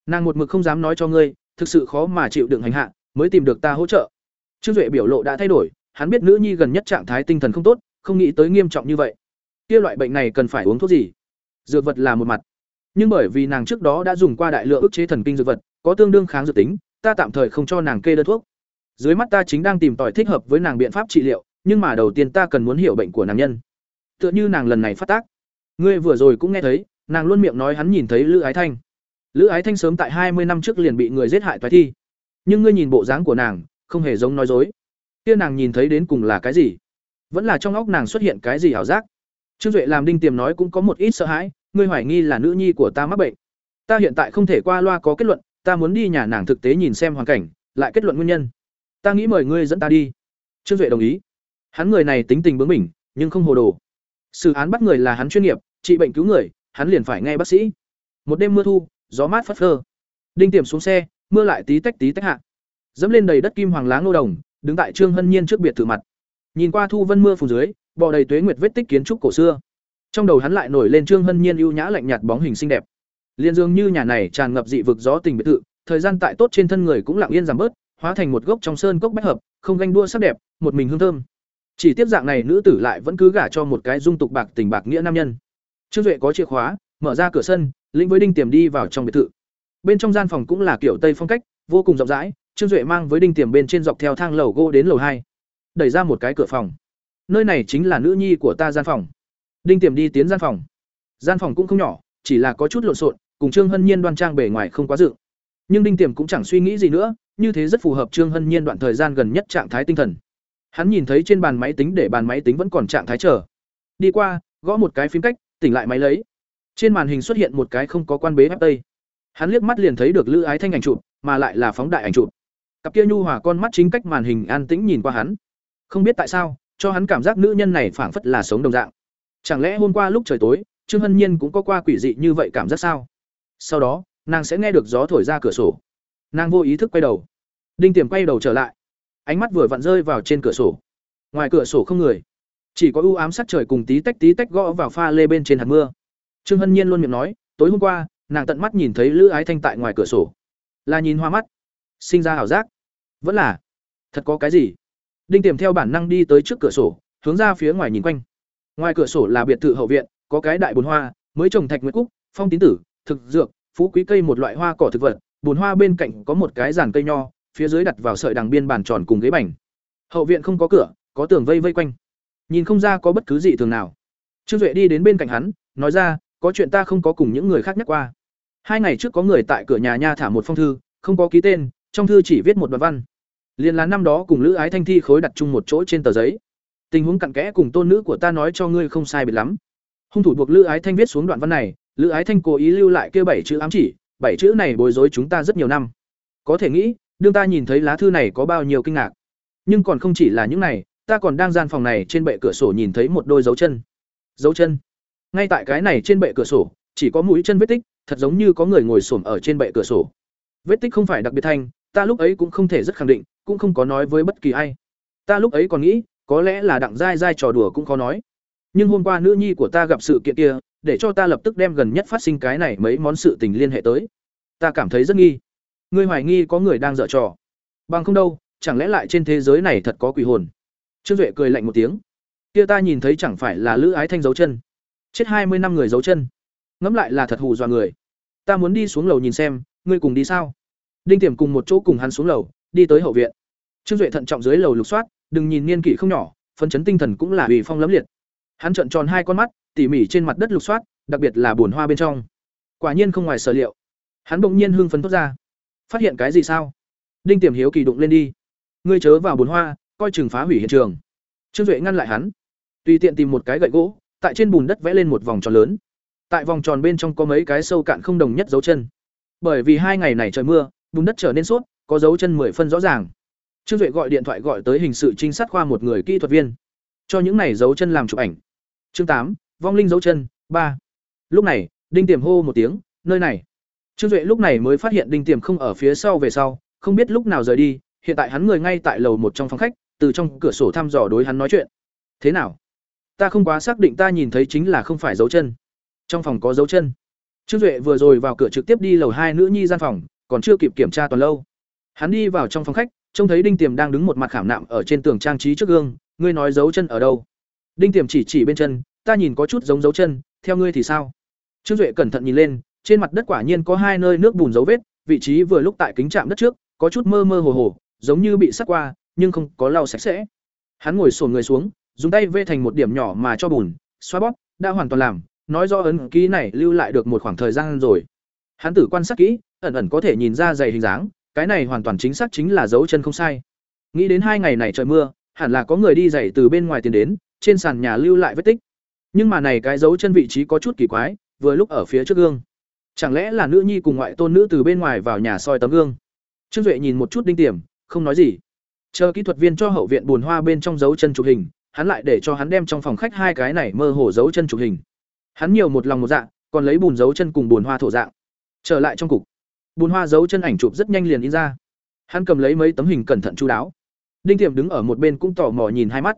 Nàng một mực không dám nói cho ngươi, thực sự khó mà chịu đựng hành hạ, mới tìm được ta hỗ trợ. Trương duệ biểu lộ đã thay đổi, hắn biết nữ nhi gần nhất trạng thái tinh thần không tốt, không nghĩ tới nghiêm trọng như vậy. Kia loại bệnh này cần phải uống thuốc gì? Dược vật là một mặt. Nhưng bởi vì nàng trước đó đã dùng qua đại lượng ức chế thần kinh dược vật, có tương đương kháng dược tính, ta tạm thời không cho nàng kê đơn thuốc. Dưới mắt ta chính đang tìm tòi thích hợp với nàng biện pháp trị liệu, nhưng mà đầu tiên ta cần muốn hiểu bệnh của nàng nhân. Tựa như nàng lần này phát tác ngươi vừa rồi cũng nghe thấy, nàng luôn miệng nói hắn nhìn thấy lữ ái thanh. Lữ ái thanh sớm tại hai mươi năm trước liền bị người giết hại thoái thi. Nhưng ngươi nhìn bộ dáng của nàng, không hề giống nói dối. Kia nàng nhìn thấy đến cùng là cái gì? Vẫn là trong óc nàng xuất hiện cái gì ảo giác? Trương duệ làm đinh tiềm nói cũng có một ít sợ hãi, ngươi hoài nghi là nữ nhi của ta mắc bệnh. Ta hiện tại không thể qua loa có kết luận, ta muốn đi nhà nàng thực tế nhìn xem hoàn cảnh, lại kết luận nguyên nhân. Ta nghĩ mời ngươi dẫn ta đi. Trương duệ đồng ý. Hắn người này tính tình bướng bỉnh, nhưng không hồ đồ xử án bắt người là hắn chuyên nghiệp trị bệnh cứu người hắn liền phải nghe bác sĩ. Một đêm mưa thu gió mát phất phơ. Đinh tiềm xuống xe mưa lại tí tách tí tách hạ. Dẫm lên đầy đất kim hoàng lá ngô đồng đứng tại trương hân nhiên trước biệt thự mặt. Nhìn qua thu vân mưa phủ dưới bò đầy tuế nguyệt vết tích kiến trúc cổ xưa. Trong đầu hắn lại nổi lên trương hân nhiên ưu nhã lạnh nhạt bóng hình xinh đẹp. Liền dường như nhà này tràn ngập dị vực gió tình biệt thự thời gian tại tốt trên thân người cũng lặng yên giảm bớt hóa thành một gốc trong sơn cốc bách hợp, không ganh đua sắc đẹp, một mình hương thơm. Chỉ tiếp dạng này nữ tử lại vẫn cứ gả cho một cái dung tục bạc tình bạc nghĩa nam nhân. Trương Duệ có chìa khóa, mở ra cửa sân, lĩnh với Đinh Tiềm đi vào trong biệt thự. Bên trong gian phòng cũng là kiểu Tây phong cách, vô cùng rộng rãi, Trương Duệ mang với Đinh Tiềm bên trên dọc theo thang lầu gỗ đến lầu hai, đẩy ra một cái cửa phòng. Nơi này chính là nữ nhi của ta gian phòng. Đinh Tiềm đi tiến gian phòng. Gian phòng cũng không nhỏ, chỉ là có chút lộn xộn, cùng Trương Hân Nhiên đoan trang bề ngoài không quá dự. Nhưng Đinh Tiềm cũng chẳng suy nghĩ gì nữa, như thế rất phù hợp Trương Hân Nhiên đoạn thời gian gần nhất trạng thái tinh thần. Hắn nhìn thấy trên bàn máy tính để bàn máy tính vẫn còn trạng thái chờ. Đi qua, gõ một cái phím cách, tỉnh lại máy lấy. Trên màn hình xuất hiện một cái không có quan bế tây. Hắn liếc mắt liền thấy được Lữ Ái Thanh ảnh chụp, mà lại là phóng đại ảnh chụp. Cặp kia nhu hòa con mắt chính cách màn hình an tĩnh nhìn qua hắn. Không biết tại sao, cho hắn cảm giác nữ nhân này phảng phất là sống đồng dạng. Chẳng lẽ hôm qua lúc trời tối, Trương Hân Nhiên cũng có qua quỷ dị như vậy cảm giác sao? Sau đó, nàng sẽ nghe được gió thổi ra cửa sổ. Nàng vô ý thức quay đầu. Đinh Tiềm quay đầu trở lại. Ánh mắt vừa vặn rơi vào trên cửa sổ. Ngoài cửa sổ không người, chỉ có u ám sắc trời cùng tí tách tí tách gõ vào pha lê bên trên hạt mưa. Trương Hân Nhiên luôn miệng nói, tối hôm qua, nàng tận mắt nhìn thấy Lữ Ái Thanh tại ngoài cửa sổ. Là nhìn hoa mắt, sinh ra ảo giác. Vẫn là, thật có cái gì? Đinh Tiềm theo bản năng đi tới trước cửa sổ, hướng ra phía ngoài nhìn quanh. Ngoài cửa sổ là biệt thự hậu viện, có cái đại bồn hoa, mới trồng thạch nguyệt cúc, phong tín tử, thực dược, phú quý cây một loại hoa cỏ thực vật, bồn hoa bên cạnh có một cái giàn cây nho, phía dưới đặt vào sợi đằng biên bàn tròn cùng ghế bành. Hậu viện không có cửa, có tường vây vây quanh. Nhìn không ra có bất cứ gì thường nào. Trương Duệ đi đến bên cạnh hắn, nói ra, có chuyện ta không có cùng những người khác nhắc qua. Hai ngày trước có người tại cửa nhà nha thả một phong thư, không có ký tên, trong thư chỉ viết một đoạn văn. Liên là năm đó cùng Lữ Ái Thanh thi khối đặt chung một chỗ trên tờ giấy. Tình huống cặn kẽ cùng tôn nữ của ta nói cho ngươi không sai biệt lắm. Hung thủ buộc Lữ Ái Thanh viết xuống đoạn văn này, Lữ Ái Thanh cố ý lưu lại kia bảy chữ ám chỉ, bảy chữ này bối rối chúng ta rất nhiều năm. Có thể nghĩ, đương ta nhìn thấy lá thư này có bao nhiêu kinh ngạc. Nhưng còn không chỉ là những này, ta còn đang gian phòng này trên bệ cửa sổ nhìn thấy một đôi dấu chân. Dấu chân. Ngay tại cái này trên bệ cửa sổ, chỉ có mũi chân vết tích, thật giống như có người ngồi xổm ở trên bệ cửa sổ. Vết tích không phải đặc biệt thanh, ta lúc ấy cũng không thể rất khẳng định, cũng không có nói với bất kỳ ai. Ta lúc ấy còn nghĩ, có lẽ là đặng dai dai trò đùa cũng khó nói. Nhưng hôm qua nữ nhi của ta gặp sự kiện kia, để cho ta lập tức đem gần nhất phát sinh cái này mấy món sự tình liên hệ tới. Ta cảm thấy rất nghi. Ngươi hoài nghi có người đang dở trò. Bằng không đâu, chẳng lẽ lại trên thế giới này thật có quỷ hồn? Trương Duệ cười lạnh một tiếng. Kia ta nhìn thấy chẳng phải là Lữ Ái Thanh dấu chân. Chết hai mươi năm người dấu chân. Ngẫm lại là thật hù dọa người. Ta muốn đi xuống lầu nhìn xem, ngươi cùng đi sao? Đinh Tiềm cùng một chỗ cùng hắn xuống lầu, đi tới hậu viện. Trương Duệ thận trọng dưới lầu lục soát, đừng nhìn niên kỷ không nhỏ, phấn chấn tinh thần cũng là ủy phong lẫm liệt. Hắn trợn tròn hai con mắt, tỉ mỉ trên mặt đất lục soát, đặc biệt là bồn hoa bên trong. Quả nhiên không ngoài sở liệu. Hắn bỗng nhiên hưng phấn thoát ra. Phát hiện cái gì sao? Đinh Tiềm hiếu kỳ đụng lên đi. Ngươi chớ vào bùn hoa, coi chừng phá hủy hiện trường. Trương Duệ ngăn lại hắn. Tùy tiện tìm một cái gậy gỗ, tại trên bùn đất vẽ lên một vòng tròn lớn. Tại vòng tròn bên trong có mấy cái sâu cạn không đồng nhất dấu chân. Bởi vì hai ngày này trời mưa, bùn đất trở nên sốt có dấu chân mười phân rõ ràng. Trương Duệ gọi điện thoại gọi tới hình sự trinh sát khoa một người kỹ thuật viên, cho những này dấu chân làm chụp ảnh. Chương tám, vong linh dấu chân, ba. Lúc này, Đinh Tiềm hô một tiếng, nơi này. Trương Duệ lúc này mới phát hiện Đinh Tiềm không ở phía sau về sau, không biết lúc nào rời đi, hiện tại hắn người ngay tại lầu một trong phòng khách, từ trong cửa sổ thăm dò đối hắn nói chuyện. Thế nào? Ta không quá xác định ta nhìn thấy chính là không phải dấu chân. Trong phòng có dấu chân. Trương Duệ vừa rồi vào cửa trực tiếp đi lầu hai nữ nhi gian phòng, còn chưa kịp kiểm tra toàn lâu. Hắn đi vào trong phòng khách, trông thấy Đinh Tiềm đang đứng một mặt khảm nạm ở trên tường trang trí trước gương, ngươi nói dấu chân ở đâu? Đinh Tiềm chỉ chỉ bên chân, ta nhìn có chút giống dấu chân, theo ngươi thì sao? Trương Duệ cẩn thận nhìn lên, trên mặt đất quả nhiên có hai nơi nước bùn dấu vết, vị trí vừa lúc tại kính chạm đất trước, có chút mơ mơ hồ hồ, giống như bị sắt qua, nhưng không có lau sạch sẽ. Hắn ngồi xổm người xuống, dùng tay vê thành một điểm nhỏ mà cho bùn, xoa bóp, đã hoàn toàn làm, nói do ấn ký này lưu lại được một khoảng thời gian rồi. Hắn tử quan sát kỹ, ẩn ẩn có thể nhìn ra dày hình dáng, cái này hoàn toàn chính xác chính là dấu chân không sai. Nghĩ đến hai ngày này trời mưa, hẳn là có người đi giày từ bên ngoài tiến đến, trên sàn nhà lưu lại vết tích. Nhưng mà này cái dấu chân vị trí có chút kỳ quái, vừa lúc ở phía trước gương. Chẳng lẽ là nữ nhi cùng ngoại tôn nữ từ bên ngoài vào nhà soi tấm gương? Trương Duệ nhìn một chút đinh tiềm, không nói gì. Chờ kỹ thuật viên cho hậu viện bùn hoa bên trong dấu chân chụp hình, hắn lại để cho hắn đem trong phòng khách hai cái này mơ hồ dấu chân chụp hình. Hắn nhiều một lòng một dạng còn lấy bùn dấu chân cùng bùn hoa thổ dạng. Trở lại trong cục, bùn hoa dấu chân ảnh chụp rất nhanh liền in ra. Hắn cầm lấy mấy tấm hình cẩn thận chu đáo. Đinh Tiềm đứng ở một bên cũng tò mò nhìn hai mắt.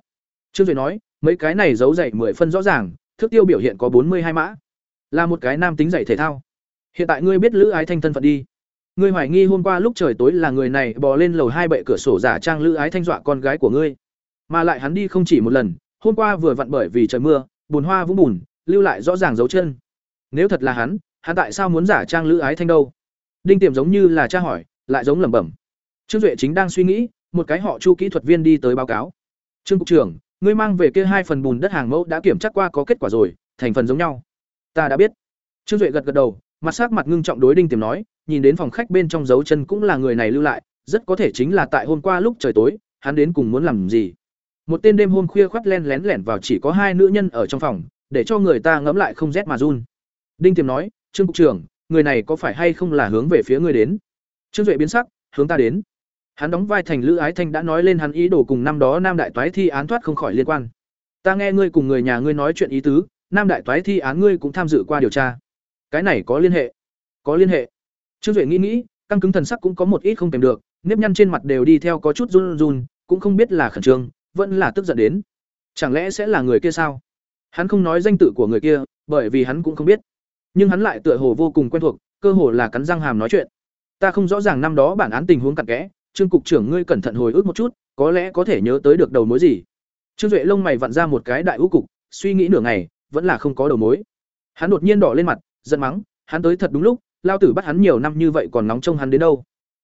Trương Duệ nói, mấy cái này dấu dày mười phân rõ ràng, thước tiêu biểu hiện có bốn mươi hai mã. Là một cái nam tính dạy thể thao. Hiện tại ngươi biết Lữ Ái Thanh thân phận đi. ngươi hoài nghi hôm qua lúc trời tối là người này bò lên lầu hai bệ cửa sổ giả trang lữ ái thanh dọa con gái của ngươi. Mà lại hắn đi không chỉ một lần, hôm qua vừa vặn bởi vì trời mưa, bùn hoa vũng bùn, lưu lại rõ ràng dấu chân. Nếu thật là hắn hắn tại sao muốn giả trang lữ ái thanh đâu? Đinh tiềm giống như là tra hỏi, lại giống lẩm bẩm. Trương duệ chính đang suy nghĩ, một cái họ chu kỹ thuật viên đi tới báo cáo. Trương cục trưởng, ngươi mang về kia hai phần bùn đất hàng mẫu đã kiểm tra qua có kết quả rồi, thành phần giống nhau. Ta đã biết. Trương duệ gật gật đầu mặt sắc mặt ngưng trọng đối đinh tiềm nói, nhìn đến phòng khách bên trong dấu chân cũng là người này lưu lại, rất có thể chính là tại hôm qua lúc trời tối, hắn đến cùng muốn làm gì. Một tên đêm hôm khuya khoắt len lén lẻn vào chỉ có hai nữ nhân ở trong phòng, để cho người ta ngẫm lại không rét mà run. Đinh tiềm nói, trương cục trưởng, người này có phải hay không là hướng về phía ngươi đến? Trương duệ biến sắc, hướng ta đến. Hắn đóng vai thành lữ ái thanh đã nói lên hắn ý đồ cùng năm đó nam đại toái thi án thoát không khỏi liên quan. Ta nghe ngươi cùng người nhà ngươi nói chuyện ý tứ, nam đại toái thi án ngươi cũng tham dự qua điều tra cái này có liên hệ. Có liên hệ. Trương duệ nghĩ nghĩ, căng cứng thần sắc cũng có một ít không kèm được, nếp nhăn trên mặt đều đi theo có chút run run, cũng không biết là khẩn trương, vẫn là tức giận đến. Chẳng lẽ sẽ là người kia sao? Hắn không nói danh tự của người kia, bởi vì hắn cũng không biết. Nhưng hắn lại tựa hồ vô cùng quen thuộc, cơ hồ là cắn răng hàm nói chuyện. Ta không rõ ràng năm đó bản án tình huống cặn kẽ, trương cục trưởng ngươi cẩn thận hồi ức một chút, có lẽ có thể nhớ tới được đầu mối gì. Trương duệ lông mày vặn ra một cái đại u cục, suy nghĩ nửa ngày, vẫn là không có đầu mối. Hắn đột nhiên đỏ lên mặt giận mắng, hắn tới thật đúng lúc, lao tử bắt hắn nhiều năm như vậy còn nóng trông hắn đến đâu?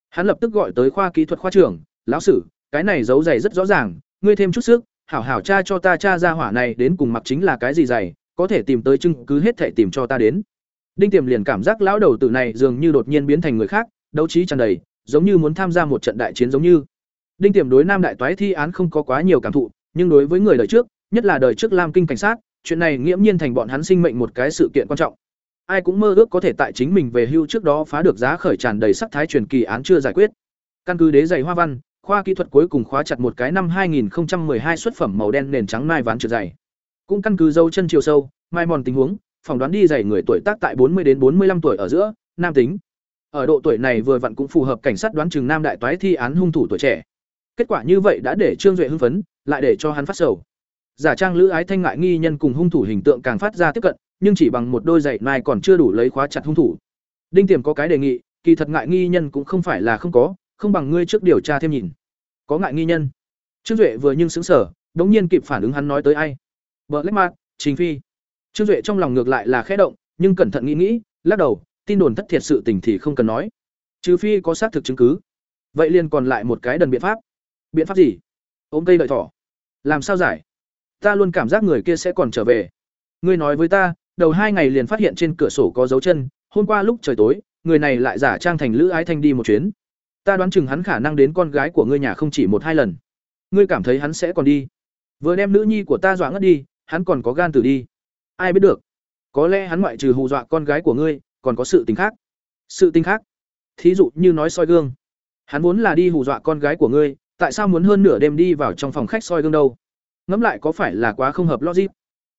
Hắn lập tức gọi tới khoa kỹ thuật khoa trưởng, lão sử, cái này giấu giày rất rõ ràng, ngươi thêm chút sức, hảo hảo cha cho ta cha ra hỏa này đến cùng mặc chính là cái gì giày có thể tìm tới chứng cứ hết thể tìm cho ta đến. Đinh tiềm liền cảm giác lão đầu tử này dường như đột nhiên biến thành người khác, đấu trí tràn đầy, giống như muốn tham gia một trận đại chiến giống như. Đinh tiềm đối nam đại toái thi án không có quá nhiều cảm thụ, nhưng đối với người đời trước, nhất là đời trước lam kinh cảnh sát, chuyện này nghiễm nhiên thành bọn hắn sinh mệnh một cái sự kiện quan trọng ai cũng mơ ước có thể tại chính mình về hưu trước đó phá được giá khởi tràn đầy sắc thái truyền kỳ án chưa giải quyết. Căn cứ đế giày hoa văn, khoa kỹ thuật cuối cùng khóa chặt một cái năm 2012 xuất phẩm màu đen nền trắng mai ván trượt dày cũng căn cứ dấu chân chiều sâu, mai mòn tình huống, phỏng đoán đi giày người tuổi tác tại 40 đến 45 tuổi ở giữa, nam tính. Ở độ tuổi này vừa vặn cũng phù hợp cảnh sát đoán chừng nam đại toái thi án hung thủ tuổi trẻ. Kết quả như vậy đã để trương duệ hưng phấn, lại để cho hắn phát sầu. Giả trang lữ ái thanh ngại nghi nhân cùng hung thủ hình tượng càng phát ra tiếp cận nhưng chỉ bằng một đôi giày mai còn chưa đủ lấy khóa chặt hung thủ. Đinh tiềm có cái đề nghị, kỳ thật ngại nghi nhân cũng không phải là không có, không bằng ngươi trước điều tra thêm nhìn. Có ngại nghi nhân? Trương duệ vừa nhưng xứng sở đống nhiên kịp phản ứng hắn nói tới ai? Vợ lách mát chính phi. Trương duệ trong lòng ngược lại là khẽ động, nhưng cẩn thận nghĩ nghĩ, lắc đầu, tin đồn thất thiệt sự tình thì không cần nói. Trừ phi có xác thực chứng cứ. Vậy liền còn lại một cái đần biện pháp. Biện pháp gì? Ôm cây đợi thỏ. Làm sao giải? Ta luôn cảm giác người kia sẽ còn trở về. Ngươi nói với ta đầu hai ngày liền phát hiện trên cửa sổ có dấu chân, hôm qua lúc trời tối, người này lại giả trang thành lữ ái thanh đi một chuyến. Ta đoán chừng hắn khả năng đến con gái của ngươi nhà không chỉ một hai lần. Ngươi cảm thấy hắn sẽ còn đi. Vừa đem nữ nhi của ta dọa ngất đi, hắn còn có gan tử đi. Ai biết được? Có lẽ hắn ngoại trừ hù dọa con gái của ngươi, còn có sự tình khác. Sự tình khác? Thí dụ như nói soi gương. Hắn muốn là đi hù dọa con gái của ngươi, tại sao muốn hơn nửa đêm đi vào trong phòng khách soi gương đâu? Ngẫm lại có phải là quá không hợp logic?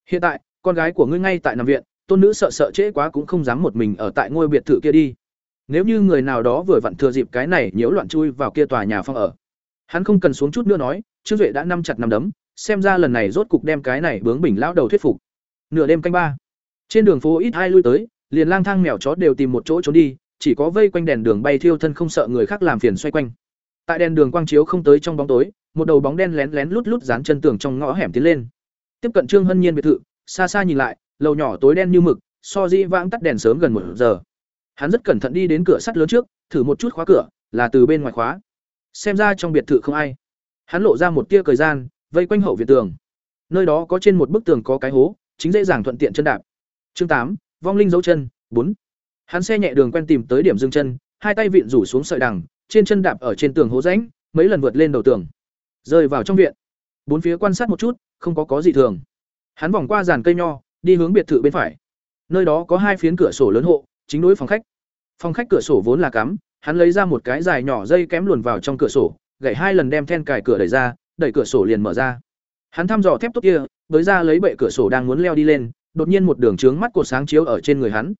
Hiện tại con gái của ngươi ngay tại nằm viện, tôn nữ sợ sợ trễ quá cũng không dám một mình ở tại ngôi biệt thự kia đi. Nếu như người nào đó vừa vặn thừa dịp cái này nhiễu loạn chui vào kia tòa nhà phong ở. Hắn không cần xuống chút nữa nói, trương duệ đã nắm chặt nằm đấm, xem ra lần này rốt cục đem cái này bướng bỉnh lão đầu thuyết phục. Nửa đêm canh ba, trên đường phố ít ai lui tới, liền lang thang mèo chó đều tìm một chỗ trốn đi, chỉ có vây quanh đèn đường bay thiêu thân không sợ người khác làm phiền xoay quanh. Tại đèn đường quang chiếu không tới trong bóng tối, một đầu bóng đen lén lén lút lút dán chân tường trong ngõ hẻm tiến lên. Tiếp cận trương hân nhiên biệt thự xa xa nhìn lại, lầu nhỏ tối đen như mực, so di vãng tắt đèn sớm gần một giờ. Hắn rất cẩn thận đi đến cửa sắt lớn trước, thử một chút khóa cửa, là từ bên ngoài khóa. Xem ra trong biệt thự không ai. Hắn lộ ra một tia thời gian, vây quanh hậu viện tường. Nơi đó có trên một bức tường có cái hố, chính dễ dàng thuận tiện chân đạp. Chương tám, vong linh dấu chân, bốn. Hắn xe nhẹ đường quen tìm tới điểm dừng chân, hai tay vịn rủ xuống sợi đằng, trên chân đạp ở trên tường hố rãnh, mấy lần vượt lên đầu tường. Rơi vào trong viện. Bốn phía quan sát một chút, không có có gì thường hắn vòng qua dàn cây nho, đi hướng biệt thự bên phải. Nơi đó có hai phiến cửa sổ lớn hộ, chính đối phòng khách. Phòng khách cửa sổ vốn là cắm, hắn lấy ra một cái dài nhỏ dây kém luồn vào trong cửa sổ gảy hai lần đem then cài cửa đẩy ra, đẩy cửa sổ liền mở ra. Hắn thăm dò thép tốt kia, với ra lấy bệ cửa sổ đang muốn leo đi lên, đột nhiên một đường trướng mắt cột sáng chiếu ở trên người hắn.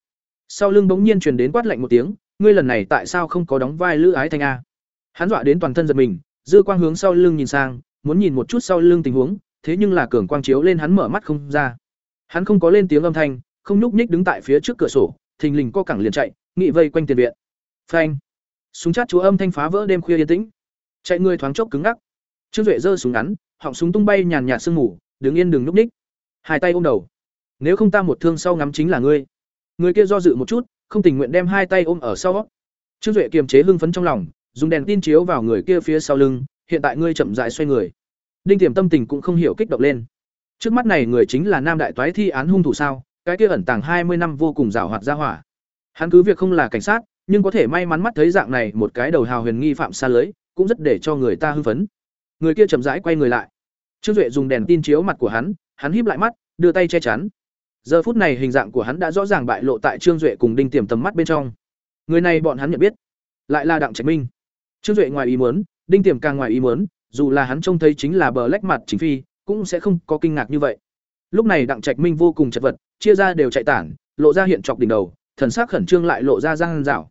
Sau lưng bỗng nhiên truyền đến quát lạnh một tiếng, ngươi lần này tại sao không có đóng vai lữ ái thanh a? Hắn dọa đến toàn thân giật mình, dư quang hướng sau lưng nhìn sang, muốn nhìn một chút sau lưng tình huống thế nhưng là cường quang chiếu lên hắn mở mắt không ra hắn không có lên tiếng âm thanh không nhúc nhích đứng tại phía trước cửa sổ thình lình co cẳng liền chạy nghị vây quanh tiền viện phanh Súng chát chúa âm thanh phá vỡ đêm khuya yên tĩnh. Chạy người thoáng chốc cứng ngắc. Trương Duệ giơ súng ngắn, họng súng tung bay nhàn nhạt sương mù, đứng yên đừng nhúc nhích. Hai tay ôm đầu. Nếu không ta một thương sau ngắm chính là ngươi. Người kia do dự một chút, không tình nguyện đem hai tay ôm ở sau. Trương Duệ kiềm chế hưng phấn trong lòng, dùng đèn tin chiếu vào người kia phía sau lưng, hiện tại ngươi chậm rãi xoay người. Đinh Tiềm tâm tình cũng không hiểu kích động lên. Trước mắt này người chính là Nam Đại Toái thi án hung thủ sao? Cái kia ẩn tàng hai mươi năm vô cùng giàu hoạt ra hỏa. Hắn cứ việc không là cảnh sát, nhưng có thể may mắn mắt thấy dạng này một cái đầu hào huyền nghi phạm xa lưới, cũng rất để cho người ta hưng phấn. Người kia chậm rãi quay người lại. Trương Duệ dùng đèn tin chiếu mặt của hắn, hắn híp lại mắt, đưa tay che chắn. Giờ phút này hình dạng của hắn đã rõ ràng bại lộ tại Trương Duệ cùng Đinh Tiềm tầm mắt bên trong. Người này bọn hắn nhận biết, lại là Đặng Trạch Minh. Trương Duệ ngoài ý muốn, Đinh Tiềm càng ngoài ý muốn, dù là hắn trông thấy chính là bờ lách mặt chính phi, cũng sẽ không có kinh ngạc như vậy. Lúc này Đặng Trạch Minh vô cùng chật vật, chia ra đều chạy tản, lộ ra hiện trọc đỉnh đầu, thần sắc khẩn trương lại lộ ra răng rảo.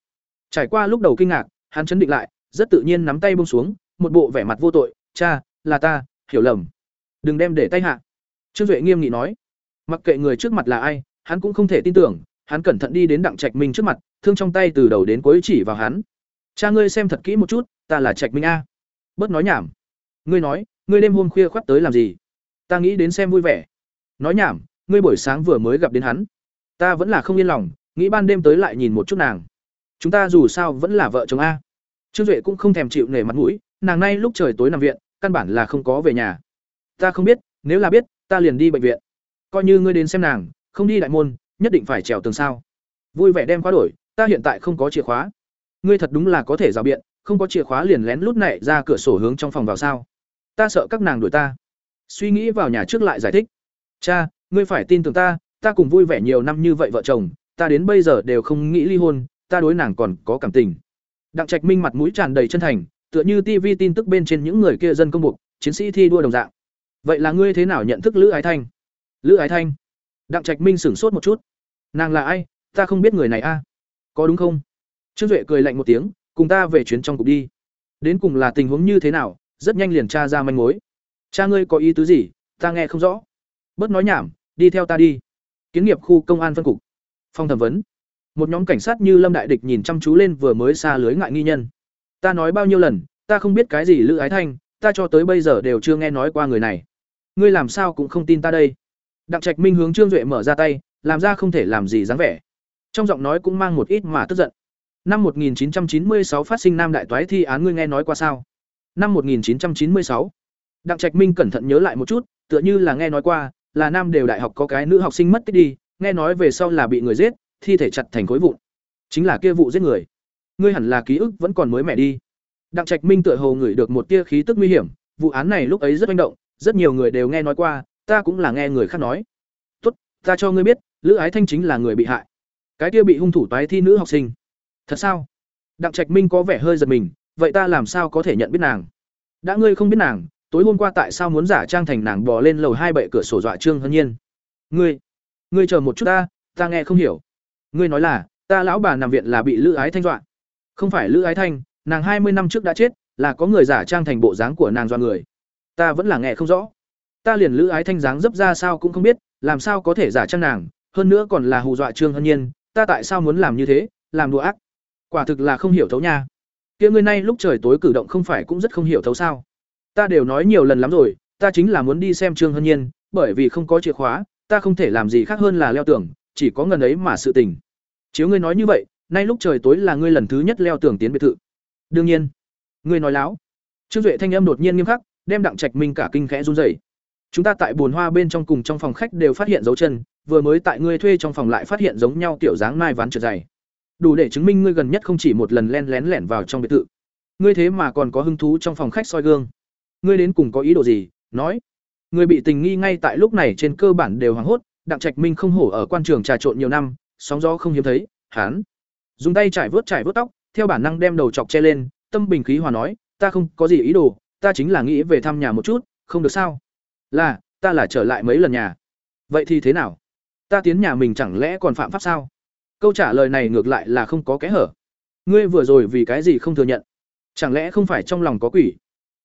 Trải qua lúc đầu kinh ngạc, hắn chấn định lại, rất tự nhiên nắm tay buông xuống, một bộ vẻ mặt vô tội, "Cha, là ta, hiểu lầm. Đừng đem để tay hạ." Trương Duệ nghiêm nghị nói. Mặc kệ người trước mặt là ai, hắn cũng không thể tin tưởng, hắn cẩn thận đi đến Đặng Trạch Minh trước mặt, thương trong tay từ đầu đến cuối chỉ vào hắn. "Cha ngươi xem thật kỹ một chút, ta là Trạch Minh a." Bớt nói nhảm. "Ngươi nói, ngươi đêm hôm khuya khoắt tới làm gì?" "Ta nghĩ đến xem vui vẻ." "Nói nhảm, ngươi buổi sáng vừa mới gặp đến hắn." "Ta vẫn là không yên lòng, nghĩ ban đêm tới lại nhìn một chút nàng." chúng ta dù sao vẫn là vợ chồng a trương duệ cũng không thèm chịu nể mặt mũi nàng nay lúc trời tối nằm viện căn bản là không có về nhà ta không biết nếu là biết ta liền đi bệnh viện coi như ngươi đến xem nàng không đi đại môn nhất định phải trèo tường sao vui vẻ đem khóa đổi ta hiện tại không có chìa khóa ngươi thật đúng là có thể rào biện không có chìa khóa liền lén lút này ra cửa sổ hướng trong phòng vào sao ta sợ các nàng đuổi ta. Suy nghĩ vào nhà trước lại giải thích. Cha, ngươi phải tin tưởng ta ta cùng vui vẻ nhiều năm như vậy vợ chồng, ta đến bây giờ đều không nghĩ ly hôn, ta đối nàng còn có cảm tình. Đặng trạch minh mặt mũi tràn đầy chân thành, tựa như tv tin tức bên trên những người kia dân công buộc, chiến sĩ thi đua đồng dạng. Vậy là ngươi thế nào nhận thức lữ ái thanh? Lữ ái thanh? Đặng trạch minh sửng sốt một chút. Nàng là ai? Ta không biết người này a. À? Có đúng không? Trương duệ cười lạnh một tiếng, cùng ta về chuyến trong cục đi. Đến cùng là tình huống như thế nào rất nhanh liền tra ra manh mối. Cha ngươi có ý tứ gì? Ta nghe không rõ. Bớt nói nhảm, đi theo ta đi. Kiến nghiệp khu công an phân cục. Phòng thẩm vấn. Một nhóm cảnh sát như lâm đại địch nhìn chăm chú lên vừa mới xa lưới ngại nghi nhân. Ta nói bao nhiêu lần, ta không biết cái gì lữ ái thanh, ta cho tới bây giờ đều chưa nghe nói qua người này. Ngươi làm sao cũng không tin ta đây. Đặng trạch minh hướng trương duệ mở ra tay, làm ra không thể làm gì dáng vẻ. Trong giọng nói cũng mang một ít mà tức giận. Năm 1996 phát sinh nam đại toái thi án, ngươi nghe nói qua sao? Năm 1996 đặng trạch minh cẩn thận nhớ lại một chút, tựa như là nghe nói qua, là nam đều đại học có cái nữ học sinh mất tích đi, nghe nói về sau là bị người giết, thi thể chặt thành khối vụn. Chính là kia vụ giết người. Ngươi hẳn là ký ức vẫn còn mới mẻ đi. Đặng trạch minh tựa hồ ngửi được một tia khí tức nguy hiểm, vụ án này lúc ấy rất manh động, rất nhiều người đều nghe nói qua, ta cũng là nghe người khác nói. Tốt, ta cho ngươi biết, lữ ái thanh chính là người bị hại. Cái kia bị hung thủ toái thi nữ học sinh. Thật sao? Đặng trạch minh có vẻ hơi giật mình vậy ta làm sao có thể nhận biết nàng? Đã ngươi không biết nàng, tối hôm qua tại sao muốn giả trang thành nàng bò lên lầu hai bệ cửa sổ dọa trương hân nhiên? Ngươi ngươi chờ một chút ta ta nghe không hiểu. Ngươi nói là, ta lão bà nằm viện là bị lữ ái thanh dọa. Không phải lữ ái thanh, nàng hai mươi năm trước đã chết, là có người giả trang thành bộ dáng của nàng dọa người. Ta vẫn là nghe không rõ. Ta liền lữ ái thanh dáng dấp ra sao cũng không biết, làm sao có thể giả trang nàng, hơn nữa còn là hù dọa trương hân nhiên, ta tại sao muốn làm như thế, làm đùa ác? Quả thực là không hiểu thấu nha kia ngươi nay lúc trời tối cử động không phải cũng rất không hiểu thấu sao? Ta đều nói nhiều lần lắm rồi, ta chính là muốn đi xem trương hân nhiên, bởi vì không có chìa khóa, ta không thể làm gì khác hơn là leo tường, chỉ có ngần ấy mà sự tình. Chiếu ngươi nói như vậy, nay lúc trời tối là ngươi lần thứ nhất leo tường tiến biệt thự. Đương nhiên. Ngươi nói láo. Trương duệ thanh âm đột nhiên nghiêm khắc, đem đặng trạch minh cả kinh khẽ run rẩy. Chúng ta tại bồn hoa bên trong cùng trong phòng khách đều phát hiện dấu chân, vừa mới tại ngươi thuê trong phòng lại phát hiện giống nhau kiểu dáng mai ván trượt dày đủ để chứng minh ngươi gần nhất không chỉ một lần len lén lẻn vào trong biệt thự. Ngươi thế mà còn có hứng thú trong phòng khách soi gương. Ngươi đến cùng có ý đồ gì? Nói. Người bị tình nghi ngay tại lúc này trên cơ bản đều hoảng hốt, đặng trạch minh không hổ ở quan trường trà trộn nhiều năm, sóng gió không hiếm thấy, hán. Dùng tay trải vớt trải vớt tóc, theo bản năng đem đầu chọc che lên, tâm bình khí hòa nói, ta không có gì ý đồ, ta chính là nghĩ về thăm nhà một chút, không được sao? Là, ta là trở lại mấy lần nhà. Vậy thì thế nào? Ta tiến nhà mình chẳng lẽ còn phạm pháp sao? Câu trả lời này ngược lại là không có kẽ hở. Ngươi vừa rồi vì cái gì không thừa nhận? Chẳng lẽ không phải trong lòng có quỷ?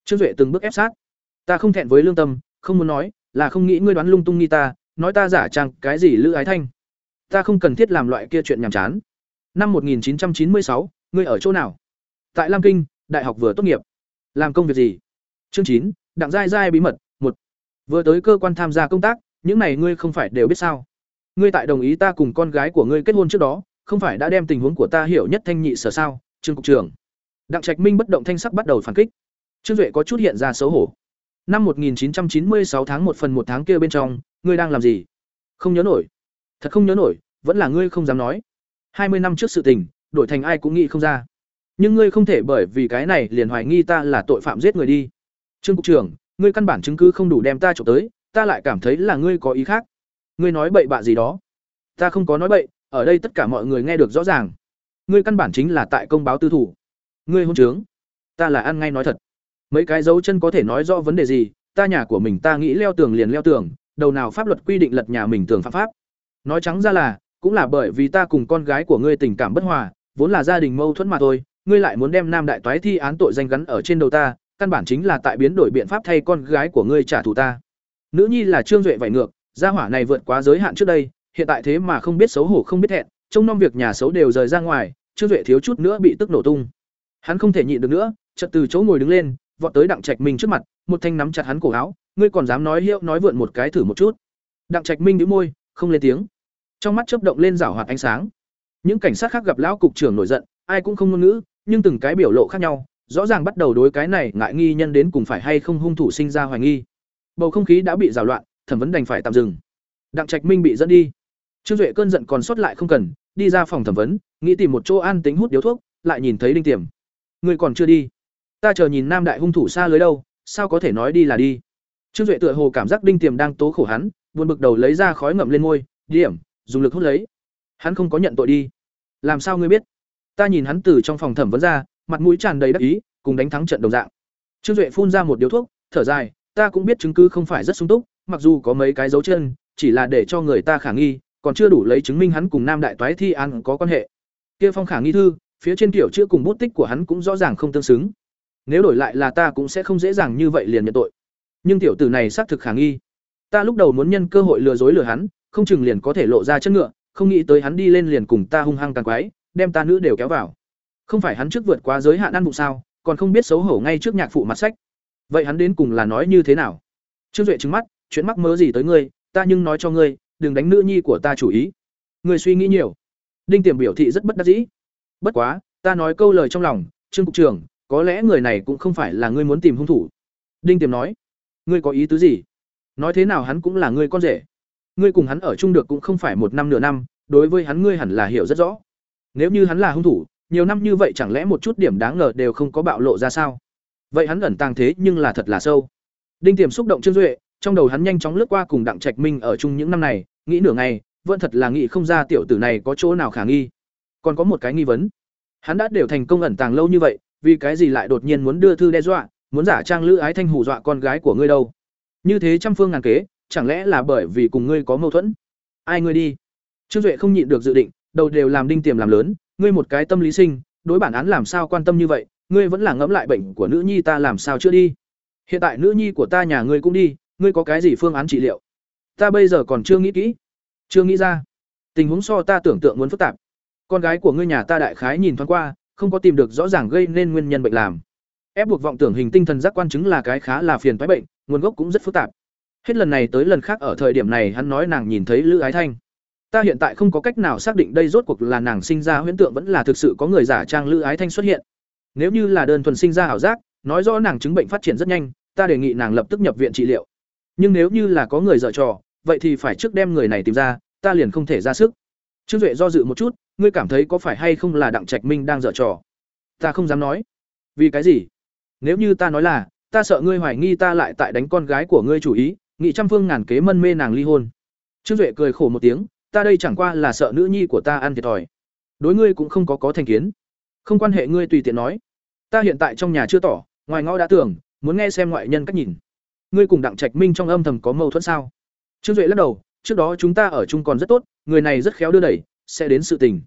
Trương duệ từng bước ép sát. Ta không thẹn với lương tâm không muốn nói là không nghĩ ngươi đoán lung tung nghi ta nói ta giả trang cái gì lữ ái thanh. Ta không cần thiết làm loại kia chuyện nhàm chán. Năm 1996, ngươi ở chỗ nào? Tại lam kinh đại học vừa tốt nghiệp. Làm công việc gì? Chương chín đặng giai giai bí mật một. Vừa tới cơ quan tham gia công tác những này ngươi không phải đều biết sao? Ngươi tại đồng ý ta cùng con gái của ngươi kết hôn trước đó, không phải đã đem tình huống của ta hiểu nhất thanh nhị sở sao? Trương cục trưởng. Đặng trạch minh bất động thanh sắc bắt đầu phản kích. Trương duệ có chút hiện ra xấu hổ. Năm 1996 tháng một phần một tháng kia bên trong, ngươi đang làm gì? Không nhớ nổi. Thật không nhớ nổi, vẫn là ngươi không dám nói. Hai mươi năm trước sự tình, đổi thành ai cũng nghĩ không ra. Nhưng ngươi không thể bởi vì cái này liền hoài nghi ta là tội phạm giết người đi. Trương cục trưởng, ngươi căn bản chứng cứ không đủ đem ta trộm tới, ta lại cảm thấy là ngươi có ý khác ngươi nói bậy bạ gì đó. Ta không có nói bậy, ở đây tất cả mọi người nghe được rõ ràng. Ngươi căn bản chính là tại công báo tư thủ. Ngươi hôn trướng. Ta là ăn ngay nói thật. Mấy cái dấu chân có thể nói rõ vấn đề gì, ta nhà của mình ta nghĩ leo tường liền leo tường, đầu nào pháp luật quy định lật nhà mình tường phạm pháp. Nói trắng ra là, cũng là bởi vì ta cùng con gái của ngươi tình cảm bất hòa, vốn là gia đình mâu thuẫn mà thôi, ngươi lại muốn đem nam đại toái thi án tội danh gắn ở trên đầu ta, căn bản chính là tại biến đổi biện pháp thay con gái của ngươi trả thù ta. Nữ nhi là trương duệ vải ngược gia hỏa này vượt quá giới hạn trước đây, hiện tại thế mà không biết xấu hổ không biết hẹn trông nom việc nhà xấu đều rời ra ngoài, trương duệ thiếu chút nữa bị tức nổ tung. Hắn không thể nhịn được nữa, chợt từ chỗ ngồi đứng lên, vọt tới đặng trạch minh trước mặt, một thanh nắm chặt hắn cổ áo, ngươi còn dám nói hiệu, nói vượn một cái thử một chút? Đặng trạch minh nhíu môi, không lên tiếng. Trong mắt chớp động lên rảo hoạt ánh sáng. Những cảnh sát khác gặp lão cục trưởng nổi giận, ai cũng không ngôn ngữ, nhưng từng cái biểu lộ khác nhau, rõ ràng bắt đầu đối cái này ngại nghi nhân đến cùng phải hay không hung thủ sinh ra hoài nghi. Bầu không khí đã bị rào loạn thẩm vấn đành phải tạm dừng. Đặng trạch minh bị dẫn đi. Trương duệ cơn giận còn sót lại không cần, đi ra phòng thẩm vấn, nghĩ tìm một chỗ an tính hút điếu thuốc, lại nhìn thấy đinh tiềm. Người còn chưa đi. Ta chờ nhìn nam đại hung thủ xa lưới đâu, sao có thể nói đi là đi. Trương duệ tựa hồ cảm giác đinh tiềm đang tố khổ hắn, buồn bực đầu lấy ra khói ngậm lên môi, điểm, dùng lực hút lấy. Hắn không có nhận tội đi. Làm sao ngươi biết? Ta nhìn hắn từ trong phòng thẩm vấn ra, mặt mũi tràn đầy đắc ý, cùng đánh thắng trận đồng dạng. Trương duệ phun ra một điếu thuốc, thở dài, ta cũng biết chứng cứ không phải rất sung túc mặc dù có mấy cái dấu chân, chỉ là để cho người ta khả nghi, còn chưa đủ lấy chứng minh hắn cùng nam đại toái thi an có quan hệ. Kia phong khả nghi thư, phía trên tiểu chữ cùng bút tích của hắn cũng rõ ràng không tương xứng. Nếu đổi lại là ta cũng sẽ không dễ dàng như vậy liền nhận tội. Nhưng tiểu tử này xác thực khả nghi. Ta lúc đầu muốn nhân cơ hội lừa dối lừa hắn, không chừng liền có thể lộ ra chất ngựa, không nghĩ tới hắn đi lên liền cùng ta hung hăng càng quái, đem ta nữ đều kéo vào. Không phải hắn trước vượt quá giới hạn ăn bụng sao, còn không biết xấu hổ ngay trước nhạc phụ mặt sách. Vậy hắn đến cùng là nói như thế nào? Trương duệ trừng mắt chuyện mắc mớ gì tới ngươi, ta nhưng nói cho ngươi, đừng đánh nữ nhi của ta chủ ý. Ngươi suy nghĩ nhiều. Đinh tiềm biểu thị rất bất đắc dĩ. Bất quá, ta nói câu lời trong lòng, trương cục trưởng, có lẽ người này cũng không phải là ngươi muốn tìm hung thủ. Đinh tiềm nói, ngươi có ý tứ gì? Nói thế nào hắn cũng là ngươi con rể. Ngươi cùng hắn ở chung được cũng không phải một năm nửa năm, đối với hắn ngươi hẳn là hiểu rất rõ. Nếu như hắn là hung thủ, nhiều năm như vậy chẳng lẽ một chút điểm đáng ngờ đều không có bạo lộ ra sao? Vậy hắn ẩn tàng thế nhưng là thật là sâu. Đinh tiềm xúc động trương duệ trong đầu hắn nhanh chóng lướt qua cùng đặng trạch minh ở chung những năm này, nghĩ nửa ngày, vẫn thật là nghĩ không ra tiểu tử này có chỗ nào khả nghi. Còn có một cái nghi vấn. Hắn đã đều thành công ẩn tàng lâu như vậy, vì cái gì lại đột nhiên muốn đưa thư đe dọa, muốn giả trang lữ ái thanh hù dọa con gái của ngươi đâu? Như thế trăm phương ngàn kế, chẳng lẽ là bởi vì cùng ngươi có mâu thuẫn? Ai ngươi đi? Trương duệ không nhịn được dự định, đầu đều làm đinh tiềm làm lớn, ngươi một cái tâm lý sinh, đối bản án làm sao quan tâm như vậy, ngươi vẫn là ngẫm lại bệnh của nữ nhi ta làm sao chưa đi? Hiện tại nữ nhi của ta nhà ngươi cũng đi ngươi có cái gì phương án trị liệu? Ta bây giờ còn chưa nghĩ kỹ. Chưa nghĩ ra. Tình huống so ta tưởng tượng muốn phức tạp. Con gái của ngươi nhà ta đại khái nhìn thoáng qua, không có tìm được rõ ràng gây nên nguyên nhân bệnh làm. Ép buộc vọng tưởng hình tinh thần giác quan chứng là cái khá là phiền toái bệnh, nguồn gốc cũng rất phức tạp. Hết lần này tới lần khác ở thời điểm này hắn nói nàng nhìn thấy lữ ái thanh. Ta hiện tại không có cách nào xác định đây rốt cuộc là nàng sinh ra huyễn tượng vẫn là thực sự có người giả trang lữ ái thanh xuất hiện. Nếu như là đơn thuần sinh ra ảo giác, nói rõ nàng chứng bệnh phát triển rất nhanh, ta đề nghị nàng lập tức nhập viện trị liệu nhưng nếu như là có người dở trò, vậy thì phải trước đem người này tìm ra, ta liền không thể ra sức. Trương duệ do dự một chút, ngươi cảm thấy có phải hay không là đặng trạch minh đang dở trò? Ta không dám nói. Vì cái gì? Nếu như ta nói là, ta sợ ngươi hoài nghi ta lại tại đánh con gái của ngươi chủ ý, nghị trăm phương ngàn kế mân mê nàng ly hôn. Trương duệ cười khổ một tiếng, ta đây chẳng qua là sợ nữ nhi của ta ăn thiệt thòi. Đối ngươi cũng không có có thành kiến. Không quan hệ ngươi tùy tiện nói. Ta hiện tại trong nhà chưa tỏ, ngoài ngõ đã tưởng, muốn nghe xem ngoại nhân cách nhìn ngươi cùng đặng trạch minh trong âm thầm có mâu thuẫn sao? Trương duệ lắc đầu, trước đó chúng ta ở chung còn rất tốt, người này rất khéo đưa đẩy, sẽ đến sự tình.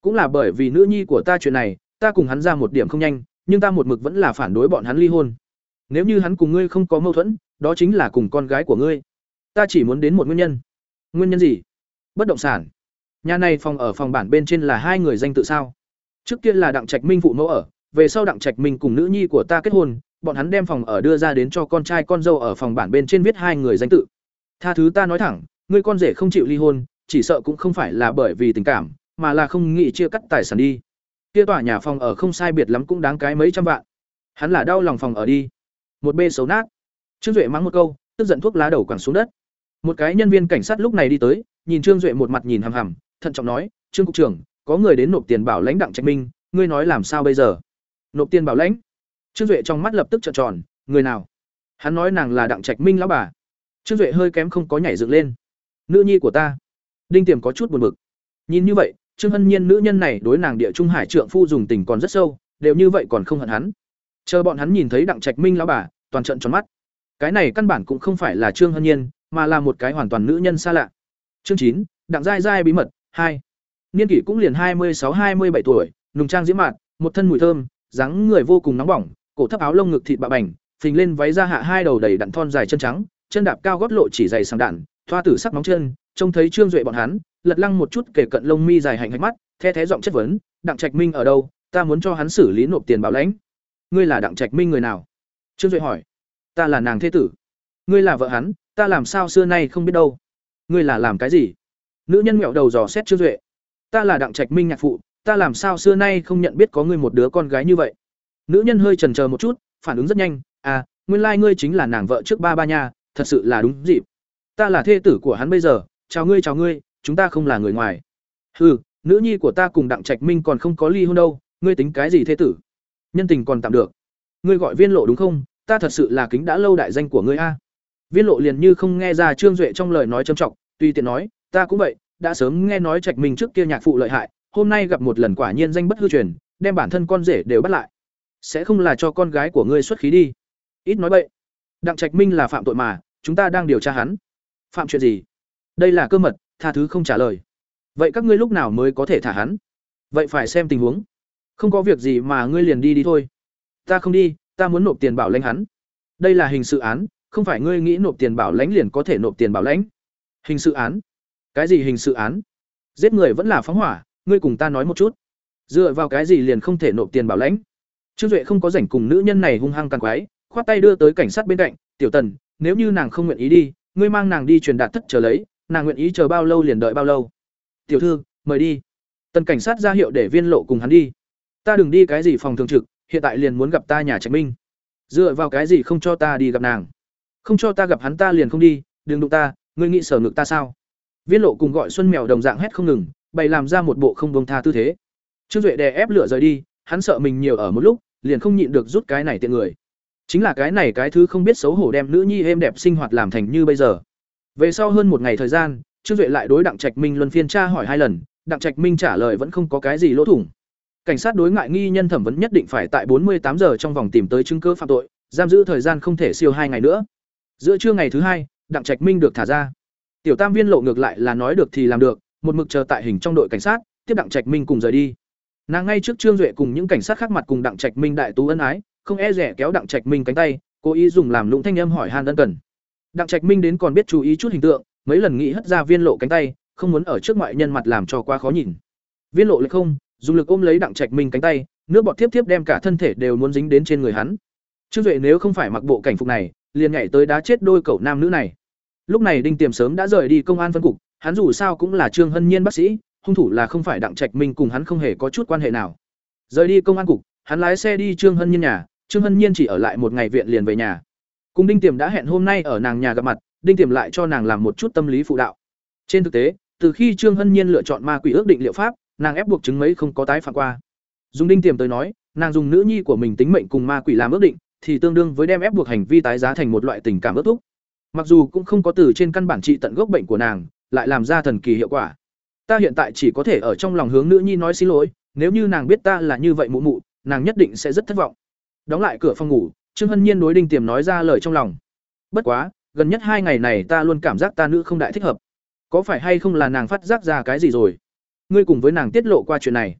Cũng là bởi vì nữ nhi của ta chuyện này, ta cùng hắn ra một điểm không nhanh, nhưng ta một mực vẫn là phản đối bọn hắn ly hôn. Nếu như hắn cùng ngươi không có mâu thuẫn, đó chính là cùng con gái của ngươi. Ta chỉ muốn đến một nguyên nhân. Nguyên nhân gì? Bất động sản. Nhà này phòng ở phòng bản bên trên là hai người danh tự sao? Trước kia là đặng trạch minh phụ mẫu ở, về sau đặng trạch minh cùng nữ nhi của ta kết hôn bọn hắn đem phòng ở đưa ra đến cho con trai con dâu ở phòng bản bên trên viết hai người danh tự. Tha thứ ta nói thẳng, ngươi con rể không chịu ly hôn, chỉ sợ cũng không phải là bởi vì tình cảm, mà là không nghĩ chia cắt tài sản đi. Kia tòa nhà phòng ở không sai biệt lắm cũng đáng cái mấy trăm vạn. Hắn là đau lòng phòng ở đi. Một bê xấu nát. Trương duệ mắng một câu, tức giận thuốc lá đầu quẳng xuống đất. Một cái nhân viên cảnh sát lúc này đi tới, nhìn trương duệ một mặt nhìn hằm hằm, thận trọng nói, trương cục trưởng, có người đến nộp tiền bảo lãnh đặng trạch minh, ngươi nói làm sao bây giờ? Nộp tiền bảo lãnh? Trương duệ trong mắt lập tức trợn tròn, người nào? Hắn nói nàng là đặng trạch minh lão bà. Trương duệ hơi kém không có nhảy dựng lên. Nữ nhi của ta. Đinh tiềm có chút buồn bực. Nhìn như vậy, trương hân nhiên nữ nhân này đối nàng địa trung hải trượng phu dùng tình còn rất sâu, đều như vậy còn không hận hắn. Chờ bọn hắn nhìn thấy đặng trạch minh lão bà, toàn trận tròn mắt. Cái này căn bản cũng không phải là trương hân nhiên, mà là một cái hoàn toàn nữ nhân xa lạ. Chương chín, đặng giai giai bí mật, hai. Niên kỷ cũng liền hai mươi sáu, hai mươi bảy tuổi, nùng trang diễm mạn, một thân mùi thơm, dáng người vô cùng nóng bỏng cổ thấp áo lông ngực thịt bạ bành, phình lên váy ra hạ hai đầu đầy đặn thon dài chân trắng, chân đạp cao gót lộ chỉ dày sang đạn, thoa tử sắc móng chân, trông thấy trương duệ bọn hắn, lật lăng một chút kể cận lông mi dài hành hạch mắt, the thé giọng chất vấn, đặng trạch minh ở đâu? Ta muốn cho hắn xử lý nộp tiền bảo lãnh. Ngươi là đặng trạch minh người nào? Trương duệ hỏi. Ta là nàng thế tử. Ngươi là vợ hắn, ta làm sao xưa nay không biết đâu? Ngươi là làm cái gì? Nữ nhân mẹo đầu dò xét trương duệ. Ta là đặng trạch minh nhạc phụ, ta làm sao xưa nay không nhận biết có ngươi một đứa con gái như vậy? Nữ nhân hơi trần chờ một chút, phản ứng rất nhanh à nguyên lai、like、ngươi chính là nàng vợ trước ba ba nha, thật sự là đúng dịp. Ta là thê tử của hắn bây giờ, chào ngươi chào ngươi, chúng ta không là người ngoài. Ừ nữ nhi của ta cùng đặng trạch minh còn không có ly hôn đâu, ngươi tính cái gì thê tử? Nhân tình còn tạm được. Ngươi gọi viên lộ đúng không? Ta thật sự là kính đã lâu đại danh của ngươi a. Viên lộ liền như không nghe ra trương duệ trong lời nói trầm trọng tuy tiện nói, ta cũng vậy, đã sớm nghe nói trạch minh trước kia nhạc phụ lợi hại, hôm nay gặp một lần quả nhiên danh bất hư truyền, đem bản thân con rể đều bắt lại sẽ không là cho con gái của ngươi xuất khí đi. Ít nói vậy đặng trạch minh là phạm tội mà, chúng ta đang điều tra hắn. Phạm chuyện gì? Đây là cơ mật, tha thứ không trả lời. Vậy các ngươi lúc nào mới có thể thả hắn? Vậy phải xem tình huống. Không có việc gì mà ngươi liền đi đi thôi. Ta không đi, ta muốn nộp tiền bảo lãnh hắn. Đây là hình sự án, không phải ngươi nghĩ nộp tiền bảo lãnh liền có thể nộp tiền bảo lãnh. Hình sự án? Cái gì hình sự án? Giết người vẫn là phóng hỏa, ngươi cùng ta nói một chút. Dựa vào cái gì liền không thể nộp tiền bảo lãnh? Trương duệ không có rảnh cùng nữ nhân này hung hăng càng quái, khoát tay đưa tới cảnh sát bên cạnh, tiểu tần, nếu như nàng không nguyện ý đi, ngươi mang nàng đi truyền đạt thất chờ lấy, nàng nguyện ý chờ bao lâu liền đợi bao lâu? Tiểu thư, mời đi. Tần cảnh sát ra hiệu để viên lộ cùng hắn đi. Ta đừng đi cái gì phòng thường trực, hiện tại liền muốn gặp ta nhà trạch minh. Dựa vào cái gì không cho ta đi gặp nàng? Không cho ta gặp hắn ta liền không đi, đừng đụng ta, ngươi nghĩ sở ngực ta sao? Viên lộ cùng gọi xuân mèo đồng dạng hét không ngừng, bày làm ra một bộ không bông tha tư thế. Trương duệ đè ép lửa rời đi, hắn sợ mình nhiều ở một lúc liền không nhịn được rút cái này tiện người. Chính là cái này cái thứ không biết xấu hổ đem nữ nhi êm đẹp sinh hoạt làm thành như bây giờ. Về sau hơn một ngày thời gian, trương duệ lại đối đặng trạch minh luân phiên tra hỏi hai lần, đặng trạch minh trả lời vẫn không có cái gì lỗ thủng. Cảnh sát đối ngại nghi nhân thẩm vấn nhất định phải tại bốn mươi tám giờ trong vòng tìm tới chứng cứ phạm tội, giam giữ thời gian không thể siêu hai ngày nữa. Giữa trưa ngày thứ hai, đặng trạch minh được thả ra. Tiểu tam viên lộ ngược lại là nói được thì làm được, một mực chờ tại hình trong đội cảnh sát, tiếp đặng trạch minh cùng rời đi nàng ngay trước trương duệ cùng những cảnh sát khác mặt cùng đặng trạch minh đại tú ân ái, không e rẻ kéo đặng trạch minh cánh tay, cố ý dùng làm lũng thanh âm hỏi han ân cần. Đặng trạch minh đến còn biết chú ý chút hình tượng, mấy lần nghĩ hất ra viên lộ cánh tay, không muốn ở trước ngoại nhân mặt làm cho quá khó nhìn. Viên lộ lại không, dùng lực ôm lấy đặng trạch minh cánh tay, nước bọt tiếp tiếp đem cả thân thể đều muốn dính đến trên người hắn. Trương duệ nếu không phải mặc bộ cảnh phục này, liền nhảy tới đá chết đôi cậu nam nữ này. Lúc này đinh tiềm sớm đã rời đi công an phân cục, hắn dù sao cũng là trương hân nhiên bác sĩ hung thủ là không phải đặng trạch minh cùng hắn không hề có chút quan hệ nào. Rời đi công an cục, hắn lái xe đi trương hân nhiên nhà, trương hân nhiên chỉ ở lại một ngày viện liền về nhà. Cùng đinh tiềm đã hẹn hôm nay ở nàng nhà gặp mặt, đinh tiềm lại cho nàng làm một chút tâm lý phụ đạo. Trên thực tế, từ khi trương hân nhiên lựa chọn ma quỷ ước định liệu pháp, nàng ép buộc chứng mấy không có tái phạm qua. Dùng đinh tiềm tới nói, nàng dùng nữ nhi của mình tính mệnh cùng ma quỷ làm ước định, thì tương đương với đem ép buộc hành vi tái giá thành một loại tình cảm ước thúc. Mặc dù cũng không có từ trên căn bản trị tận gốc bệnh của nàng, lại làm ra thần kỳ hiệu quả ta hiện tại chỉ có thể ở trong lòng hướng nữ nhi nói xin lỗi, nếu như nàng biết ta là như vậy mụ mụ, nàng nhất định sẽ rất thất vọng. Đóng lại cửa phòng ngủ, trương hân nhiên đối đinh tiềm nói ra lời trong lòng. Bất quá, gần nhất hai ngày này ta luôn cảm giác ta nữ không đại thích hợp. Có phải hay không là nàng phát giác ra cái gì rồi? Ngươi cùng với nàng tiết lộ qua chuyện này.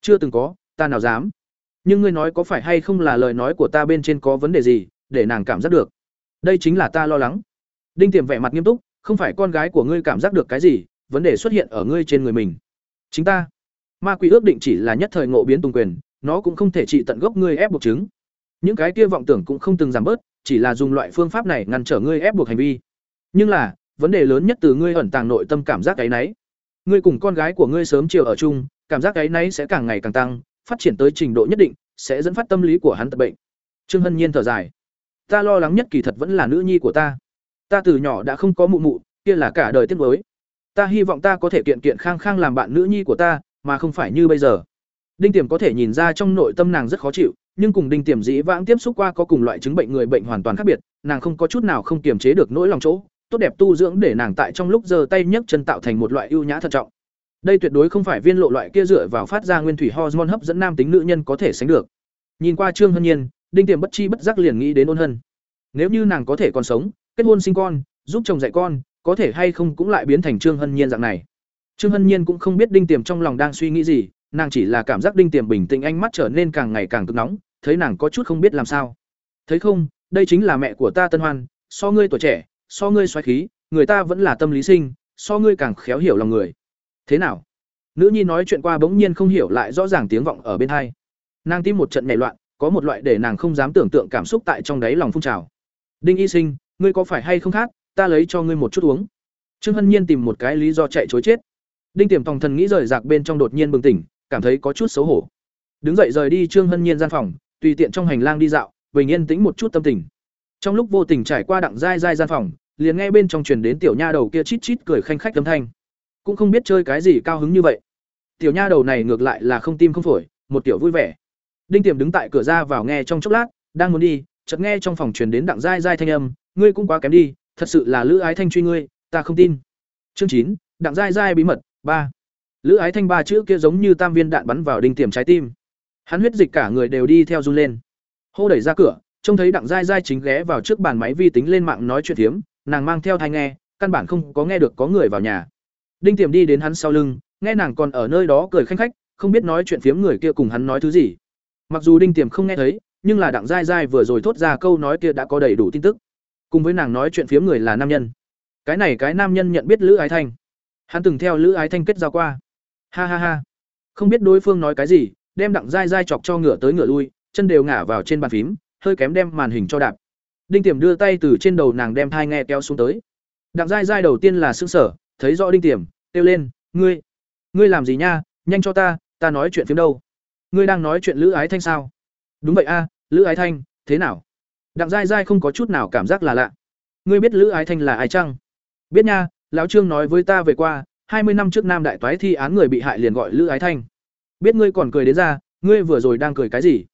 Chưa từng có, ta nào dám. Nhưng ngươi nói có phải hay không là lời nói của ta bên trên có vấn đề gì, để nàng cảm giác được? Đây chính là ta lo lắng. Đinh tiềm vẻ mặt nghiêm túc, không phải con gái của ngươi cảm giác được cái gì vấn đề xuất hiện ở ngươi trên người mình. Chính ta. Ma quỷ ước định chỉ là nhất thời ngộ biến tùng quyền, nó cũng không thể trị tận gốc ngươi ép buộc chứng. Những cái kia vọng tưởng cũng không từng giảm bớt, chỉ là dùng loại phương pháp này ngăn trở ngươi ép buộc hành vi. Nhưng là, vấn đề lớn nhất từ ngươi ẩn tàng nội tâm cảm giác cái náy ngươi cùng con gái của ngươi sớm chiều ở chung, cảm giác cái náy sẽ càng ngày càng tăng, phát triển tới trình độ nhất định, sẽ dẫn phát tâm lý của hắn tật bệnh. Trương hân nhiên thở dài. Ta lo lắng nhất kỳ thật vẫn là nữ nhi của ta. Ta từ nhỏ đã không có mụ mụ, kia là cả đời tiếc nuối ta hy vọng ta có thể kiện kiện khang khang làm bạn nữ nhi của ta, mà không phải như bây giờ. Đinh tiềm có thể nhìn ra trong nội tâm nàng rất khó chịu, nhưng cùng đinh tiềm dĩ vãng tiếp xúc qua có cùng loại chứng bệnh người bệnh hoàn toàn khác biệt, nàng không có chút nào không kiềm chế được nỗi lòng chỗ. Tốt đẹp tu dưỡng để nàng tại trong lúc giơ tay nhấc chân tạo thành một loại ưu nhã thận trọng. Đây tuyệt đối không phải viên lộ loại kia dựa vào phát ra nguyên thủy hormone hấp dẫn nam tính nữ nhân có thể sánh được. Nhìn qua trương hân nhiên, đinh tiềm bất chi bất giác liền nghĩ đến ôn hân. Nếu như nàng có thể còn sống, kết hôn sinh con, giúp chồng dạy con có thể hay không cũng lại biến thành trương hân nhiên dạng này. Trương hân nhiên cũng không biết đinh tiềm trong lòng đang suy nghĩ gì, nàng chỉ là cảm giác đinh tiềm bình tĩnh ánh mắt trở nên càng ngày càng cực nóng, thấy nàng có chút không biết làm sao. Thấy không, đây chính là mẹ của ta tân hoan, so ngươi tuổi trẻ, so ngươi xoáy khí, người ta vẫn là tâm lý sinh, so ngươi càng khéo hiểu lòng người. Thế nào? Nữ nhi nói chuyện qua bỗng nhiên không hiểu lại rõ ràng tiếng vọng ở bên hai. Nàng tim một trận nảy loạn, có một loại để nàng không dám tưởng tượng cảm xúc tại trong đáy lòng phun trào. Đinh y sinh, ngươi có phải hay không khác? Ta lấy cho ngươi một chút uống. Trương hân nhiên tìm một cái lý do chạy chối chết. Đinh tiềm tòng thần nghĩ rời rạc bên trong đột nhiên bừng tỉnh, cảm thấy có chút xấu hổ. Đứng dậy rời đi trương hân nhiên gian phòng, tùy tiện trong hành lang đi dạo, bình yên tĩnh một chút tâm tình. Trong lúc vô tình trải qua đặng dai dai gian phòng, liền nghe bên trong truyền đến tiểu nha đầu kia chít chít cười khanh khách âm thanh. Cũng không biết chơi cái gì cao hứng như vậy. Tiểu nha đầu này ngược lại là không tim không phổi, một tiểu vui vẻ. Đinh tiềm đứng tại cửa ra vào nghe trong chốc lát, đang muốn đi, chợt nghe trong phòng truyền đến đặng dai dai thanh âm, ngươi cũng quá kém đi thật sự là lữ ái thanh truy ngươi, ta không tin. Chương chín, đặng dai dai bí mật, ba. Lữ ái thanh ba chữ kia giống như tam viên đạn bắn vào đinh tiềm trái tim. Hắn huyết dịch cả người đều đi theo run lên. Hô đẩy ra cửa, trông thấy đặng dai dai chính ghé vào trước bàn máy vi tính lên mạng nói chuyện thiếm, nàng mang theo thai nghe, căn bản không có nghe được có người vào nhà. Đinh tiềm đi đến hắn sau lưng, nghe nàng còn ở nơi đó cười khanh khách, không biết nói chuyện phiếm người kia cùng hắn nói thứ gì. Mặc dù đinh tiềm không nghe thấy, nhưng là đặng dai dai vừa rồi thốt ra câu nói kia đã có đầy đủ tin tức cùng với nàng nói chuyện phía người là nam nhân. Cái này cái nam nhân nhận biết lữ ái thanh. Hắn từng theo lữ ái thanh kết giao qua. Ha ha ha. Không biết đối phương nói cái gì, đem đặng dai dai chọc cho ngựa tới ngựa lui, chân đều ngả vào trên bàn phím, hơi kém đem màn hình cho đạp. Đinh tiềm đưa tay từ trên đầu nàng đem thai nghe kéo xuống tới. Đặng dai dai đầu tiên là sững sở thấy rõ đinh tiềm, kêu lên, ngươi ngươi làm gì nha? Nhanh cho ta ta nói chuyện phím đâu? Ngươi đang nói chuyện lữ ái thanh sao? Đúng vậy a, lữ ái thanh, thế nào? Đặng dai dai không có chút nào cảm giác là lạ. Ngươi biết lữ ái thanh là ai chăng? Biết nha, lão trương nói với ta về qua, hai mươi năm trước nam đại toái thi án người bị hại liền gọi lữ ái thanh. Biết ngươi còn cười đến ra, ngươi vừa rồi đang cười cái gì?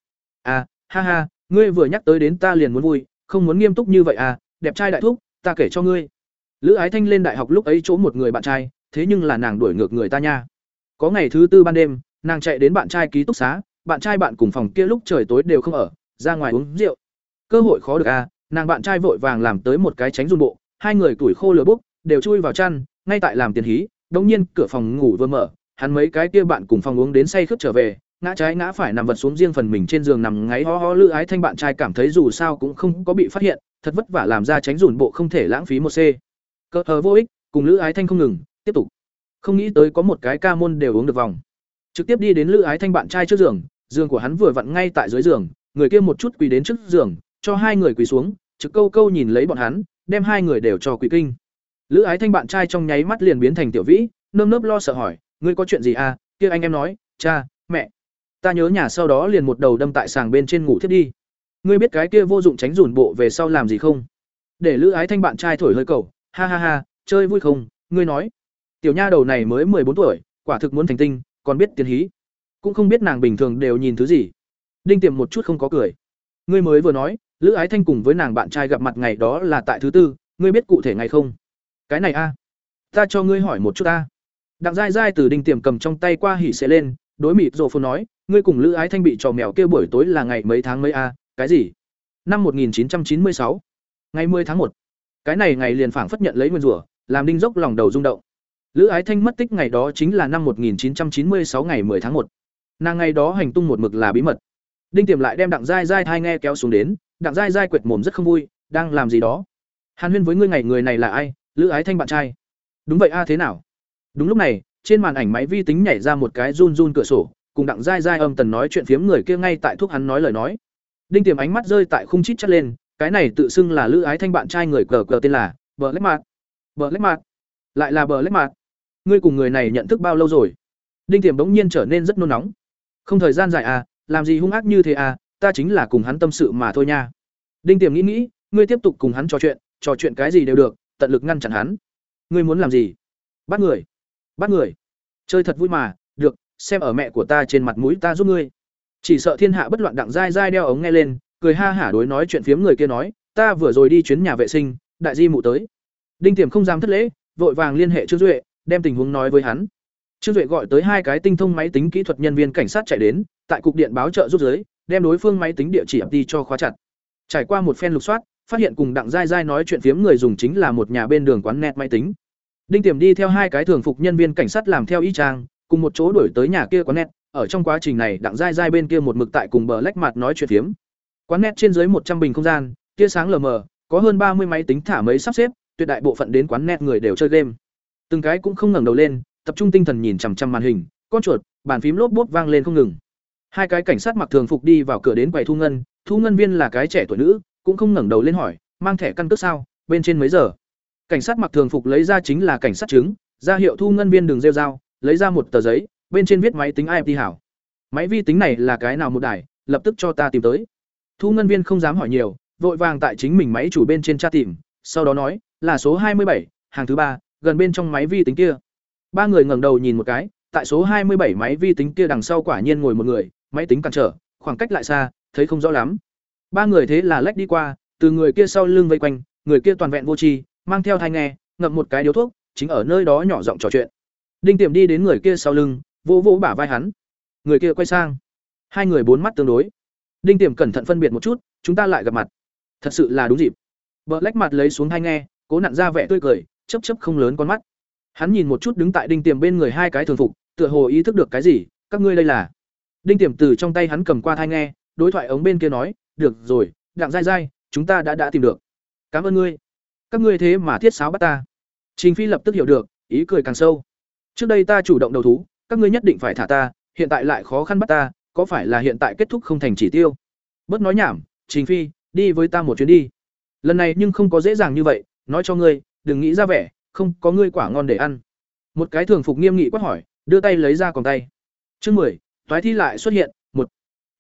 À ha ha, ngươi vừa nhắc tới đến ta liền muốn vui, không muốn nghiêm túc như vậy à đẹp trai đại thúc, ta kể cho ngươi. Lữ ái thanh lên đại học lúc ấy chỗ một người bạn trai, thế nhưng là nàng đuổi ngược người ta nha. Có ngày thứ tư ban đêm, nàng chạy đến bạn trai ký túc xá, bạn trai bạn cùng phòng kia lúc trời tối đều không ở, ra ngoài uống rượu cơ hội khó được à nàng bạn trai vội vàng làm tới một cái tránh run bộ, hai người tuổi khô lửa bốc, đều chui vào chăn, ngay tại làm tiền hí, đống nhiên cửa phòng ngủ vừa mở, hắn mấy cái kia bạn cùng phòng uống đến say khướt trở về, ngã trái ngã phải nằm vật xuống riêng phần mình trên giường nằm ngáy ho ho lữ ái thanh bạn trai cảm thấy dù sao cũng không có bị phát hiện, thật vất vả làm ra tránh rủn bộ không thể lãng phí một c cỡ hờ vô ích, cùng lữ ái thanh không ngừng, tiếp tục. Không nghĩ tới có một cái ca môn đều uống được vòng. Trực tiếp đi đến lữ ái thanh bạn trai trước giường giường của hắn vừa vặn ngay tại dưới giường, người kia một chút quỳ đến trước giường cho hai người quỳ xuống, trực câu câu nhìn lấy bọn hắn, đem hai người đều cho quỳ kinh. Lữ ái thanh bạn trai trong nháy mắt liền biến thành tiểu vĩ, nơm nớp lo sợ hỏi, ngươi có chuyện gì à? Kia anh em nói, cha, mẹ, ta nhớ nhà sau đó liền một đầu đâm tại sàng bên trên ngủ thiết đi. Ngươi biết cái kia vô dụng tránh rủn bộ về sau làm gì không? Để lữ ái thanh bạn trai thổi hơi cầu, ha ha ha, chơi vui không? Ngươi nói. Tiểu nha đầu này mới bốn tuổi, quả thực muốn thành tinh, còn biết tiền hí. Cũng không biết nàng bình thường đều nhìn thứ gì. Đinh tiềm một chút không có cười. Ngươi mới vừa nói lữ ái thanh cùng với nàng bạn trai gặp mặt ngày đó là tại thứ tư, ngươi biết cụ thể ngày không cái này a, ta cho ngươi hỏi một chút ta đặng dai dai từ đinh tiềm cầm trong tay qua hỉ sẽ lên, đối mịt rồ phồn nói, ngươi cùng lữ ái thanh bị trò mèo kêu buổi tối là ngày mấy tháng mấy a, cái gì năm 1996. ngày 10 tháng 1. cái này ngày liền phảng phất nhận lấy nguyên rủa, làm đinh dốc lòng đầu rung động lữ ái thanh mất tích ngày đó chính là năm 1996 ngày 10 tháng 1. nàng ngày đó hành tung một mực là bí mật đinh tiềm lại đem đặng dai dai thai nghe kéo xuống đến đặng dai dai quệt mồm rất không vui, đang làm gì đó? Hàn huyên với ngươi ngày người này là ai? Lữ ái thanh bạn trai. Đúng vậy a, thế nào? Đúng lúc này, trên màn ảnh máy vi tính nhảy ra một cái run run cửa sổ, cùng đặng dai dai âm tần nói chuyện phiếm người kia ngay tại thuốc hắn nói lời nói. Đinh tiềm ánh mắt rơi tại khung chít chắt lên, cái này tự xưng là lữ ái thanh bạn trai người cờ cờ tên là bờ lách mạt. Bờ lách mạt. Lại là bờ lách mạt. Ngươi cùng người này nhận thức bao lâu rồi? Đinh tiềm bỗng nhiên trở nên rất nôn nóng. Không thời gian dài à làm gì hung ác như thế à ta chính là cùng hắn tâm sự mà thôi nha. Đinh tiềm nghĩ nghĩ, ngươi tiếp tục cùng hắn trò chuyện trò chuyện cái gì đều được, tận lực ngăn chặn hắn. Ngươi muốn làm gì? Bắt người. Bắt người. Chơi thật vui mà, được, xem ở mẹ của ta trên mặt mũi ta giúp ngươi. Chỉ sợ thiên hạ bất loạn đặng dai dai đeo ống nghe lên, cười ha hả đối nói chuyện phiếm người kia nói, ta vừa rồi đi chuyến nhà vệ sinh, đại di mụ tới. Đinh tiềm không dám thất lễ, vội vàng liên hệ trương duệ, đem tình huống nói với hắn. Trương duệ gọi tới hai cái tinh thông máy tính kỹ thuật nhân viên cảnh sát chạy đến, tại cục điện báo trợ giúp giới đem đối phương máy tính địa chỉ ập đi cho khóa chặt. Trải qua một phen lục soát, phát hiện cùng đặng dai dai nói chuyện phiếm người dùng chính là một nhà bên đường quán net máy tính. Đinh tiềm đi theo hai cái thường phục nhân viên cảnh sát làm theo y trang cùng một chỗ đuổi tới nhà kia quán net. Ở trong quá trình này, đặng dai dai bên kia một mực tại cùng bờ lách mặt nói chuyện phiếm. Quán net trên dưới một trăm bình không gian, tia sáng lờ mờ, có hơn ba mươi máy tính thả mấy sắp xếp, tuyệt đại bộ phận đến quán net người đều chơi game. Từng cái cũng không ngẩng đầu lên, tập trung tinh thần nhìn chằm chằm màn hình, con chuột, bàn phím lốp bốp vang lên không ngừng hai cái cảnh sát mặc thường phục đi vào cửa đến quầy thu ngân thu ngân viên là cái trẻ tuổi nữ, cũng không ngẩng đầu lên hỏi, mang thẻ căn cước sao? Bên trên mấy giờ? Cảnh sát mặc thường phục lấy ra chính là cảnh sát chứng, ra hiệu thu ngân viên đường rêu dao lấy ra một tờ giấy, bên trên viết máy tính imt hảo. Máy vi tính này là cái nào một đài? Lập tức cho ta tìm tới. Thu ngân viên không dám hỏi nhiều, vội vàng tại chính mình máy chủ bên trên tra tìm, sau đó nói, là số hai mươi bảy, hàng thứ ba, gần bên trong máy vi tính kia. Ba người ngẩng đầu nhìn một cái, tại số hai mươi bảy máy vi tính kia đằng sau quả nhiên ngồi một người máy tính cản trở, khoảng cách lại xa, thấy không rõ lắm. Ba người thế là lách đi qua, từ người kia sau lưng vây quanh, người kia toàn vẹn vô tri, mang theo thai nghe, ngậm một cái điếu thuốc, chính ở nơi đó nhỏ giọng trò chuyện. Đinh tiềm đi đến người kia sau lưng, vỗ vỗ bả vai hắn. Người kia quay sang. Hai người bốn mắt tương đối. Đinh tiềm cẩn thận phân biệt một chút, chúng ta lại gặp mặt. Thật sự là đúng dịp. Vợ lách mặt lấy xuống thai nghe, cố nặn ra vẻ tươi cười chấp chấp không lớn con mắt. Hắn nhìn một chút đứng tại đinh tiềm bên người hai cái thường phục, tựa hồ ý thức được cái gì, các ngươi đây là đinh tiềm từ trong tay hắn cầm qua thai nghe, đối thoại ống bên kia nói, được rồi đặng dai dai, chúng ta đã đã tìm được. Cảm ơn ngươi. Các ngươi thế mà thiết sáo bắt ta. Trình phi lập tức hiểu được, ý cười càng sâu. Trước đây ta chủ động đầu thú, các ngươi nhất định phải thả ta, hiện tại lại khó khăn bắt ta, có phải là hiện tại kết thúc không thành chỉ tiêu? Bớt nói nhảm, trình phi, đi với ta một chuyến đi. Lần này nhưng không có dễ dàng như vậy, nói cho ngươi, đừng nghĩ ra vẻ, không có ngươi quả ngon để ăn. Một cái thường phục nghiêm nghị quát hỏi, đưa tay lấy ra còn tay. Chương mười toái thi lại xuất hiện, một,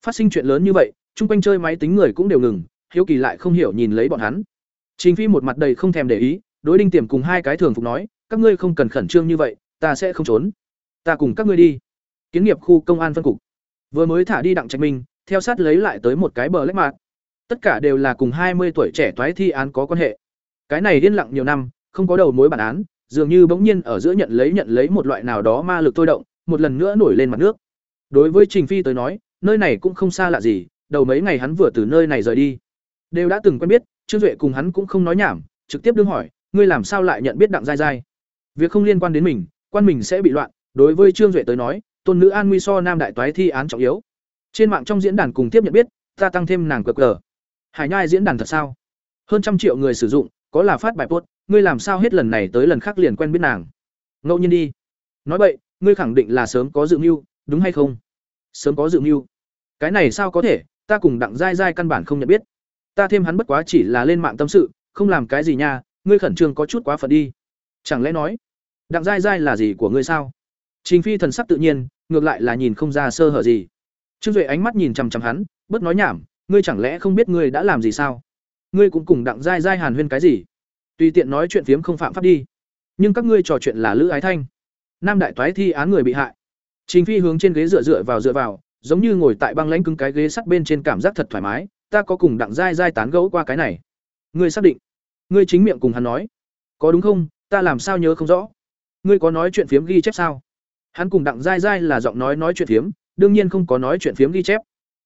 phát sinh chuyện lớn như vậy, chung quanh chơi máy tính người cũng đều ngừng, hiếu kỳ lại không hiểu nhìn lấy bọn hắn. Trình phi một mặt đầy không thèm để ý, đối đinh tiềm cùng hai cái thường phục nói, các ngươi không cần khẩn trương như vậy, ta sẽ không trốn. Ta cùng các ngươi đi. Kiến nghiệp khu công an phân cục. Vừa mới thả đi đặng trạch minh, theo sát lấy lại tới một cái bờ lách mạc. Tất cả đều là cùng hai mươi tuổi trẻ toái thi án có quan hệ. Cái này điên lặng nhiều năm, không có đầu mối bản án, dường như bỗng nhiên ở giữa nhận lấy nhận lấy một loại nào đó ma lực thôi động, một lần nữa nổi lên mặt nước đối với trình phi tới nói, nơi này cũng không xa lạ gì, đầu mấy ngày hắn vừa từ nơi này rời đi. Đều đã từng quen biết, trương duệ cùng hắn cũng không nói nhảm, trực tiếp đương hỏi, ngươi làm sao lại nhận biết đặng dai dai việc không liên quan đến mình, quan mình sẽ bị loạn, đối với trương duệ tới nói, tôn nữ an nguy so nam đại toái thi án trọng yếu. Trên mạng trong diễn đàn cùng tiếp nhận biết, ta tăng thêm nàng cờ cờ. Hải nhai diễn đàn thật sao? Hơn trăm triệu người sử dụng, có là phát bài post, ngươi làm sao hết lần này tới lần khác liền quen biết nàng? Ngẫu nhiên đi. Nói vậy ngươi khẳng định là sớm có dự mưu đúng hay không? Sớm có dự mưu. Cái này sao có thể? Ta cùng đặng dai dai căn bản không nhận biết. Ta thêm hắn bất quá chỉ là lên mạng tâm sự, không làm cái gì nha, ngươi khẩn trương có chút quá phận đi. Chẳng lẽ nói, đặng dai dai là gì của ngươi sao? Trình phi thần sắc tự nhiên, ngược lại là nhìn không ra sơ hở gì. Trương duệ ánh mắt nhìn chằm chằm hắn bất nói nhảm, ngươi chẳng lẽ không biết ngươi đã làm gì sao? Ngươi cũng cùng đặng dai dai hàn huyên cái gì? Tùy tiện nói chuyện phiếm không phạm pháp đi. Nhưng các ngươi trò chuyện là lữ ái thanh. Nam đại toái thi án người bị hại trình phi hướng trên ghế dựa dựa vào dựa vào, giống như ngồi tại băng lãnh cứng cái ghế sắt bên trên cảm giác thật thoải mái, ta có cùng đặng dai dai tán gẫu qua cái này. Ngươi xác định. Ngươi chính miệng cùng hắn nói. Có đúng không? Ta làm sao nhớ không rõ? Ngươi có nói chuyện phiếm ghi chép sao? Hắn cùng đặng dai dai là giọng nói nói chuyện phiếm, đương nhiên không có nói chuyện phiếm ghi chép.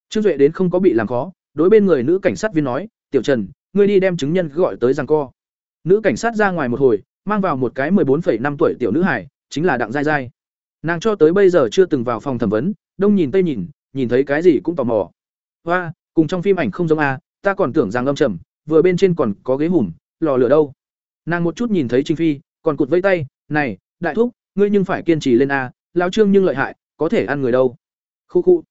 Trương duệ đến không có bị làm khó, đối bên người nữ cảnh sát viên nói, tiểu trần, ngươi đi đem chứng nhân gọi tới rằng co. Nữ cảnh sát ra ngoài một hồi, mang vào một cái bốn năm tuổi tiểu nữ hải chính là đặng dai dai nàng cho tới bây giờ chưa từng vào phòng thẩm vấn đông nhìn tây nhìn nhìn thấy cái gì cũng tò mò hoa cùng trong phim ảnh không giống a ta còn tưởng rằng âm trầm vừa bên trên còn có ghế hùm lò lửa đâu nàng một chút nhìn thấy trinh phi còn cụt vây tay này đại thúc ngươi nhưng phải kiên trì lên à, a lao trương nhưng lợi hại có thể ăn người đâu Khu khu.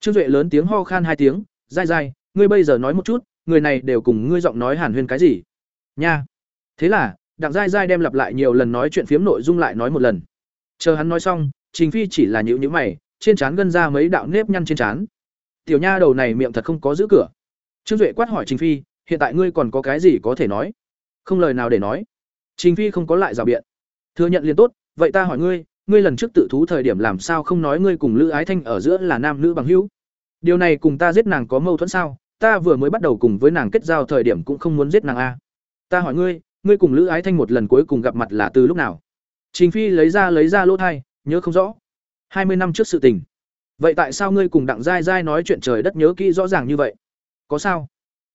Trương Duệ lớn tiếng ho khan hai tiếng, "Dai dai, ngươi bây giờ nói một chút, người này đều cùng ngươi giọng nói hàn huyên cái gì?" Nha. Thế là, Đặng Dai Dai đem lặp lại nhiều lần nói chuyện phiếm nội dung lại nói một lần. Chờ hắn nói xong, Trình Phi chỉ là nhíu nhíu mày, trên trán gân ra mấy đạo nếp nhăn trên trán. Tiểu nha đầu này miệng thật không có giữ cửa. Trương Duệ quát hỏi Trình Phi, "Hiện tại ngươi còn có cái gì có thể nói?" Không lời nào để nói. Trình Phi không có lại giảo biện. Thừa nhận liền tốt, vậy ta hỏi ngươi, ngươi lần trước tự thú thời điểm làm sao không nói ngươi cùng Lữ Ái Thanh ở giữa là nam nữ bằng hữu? Điều này cùng ta giết nàng có mâu thuẫn sao? Ta vừa mới bắt đầu cùng với nàng kết giao thời điểm cũng không muốn giết nàng a. Ta hỏi ngươi, ngươi cùng Lữ Ái Thanh một lần cuối cùng gặp mặt là từ lúc nào? Trình Phi lấy ra lấy ra lỗ thai, nhớ không rõ. hai mươi năm trước sự tình. Vậy tại sao ngươi cùng Đặng Giai Giai nói chuyện trời đất nhớ kỹ rõ ràng như vậy? Có sao?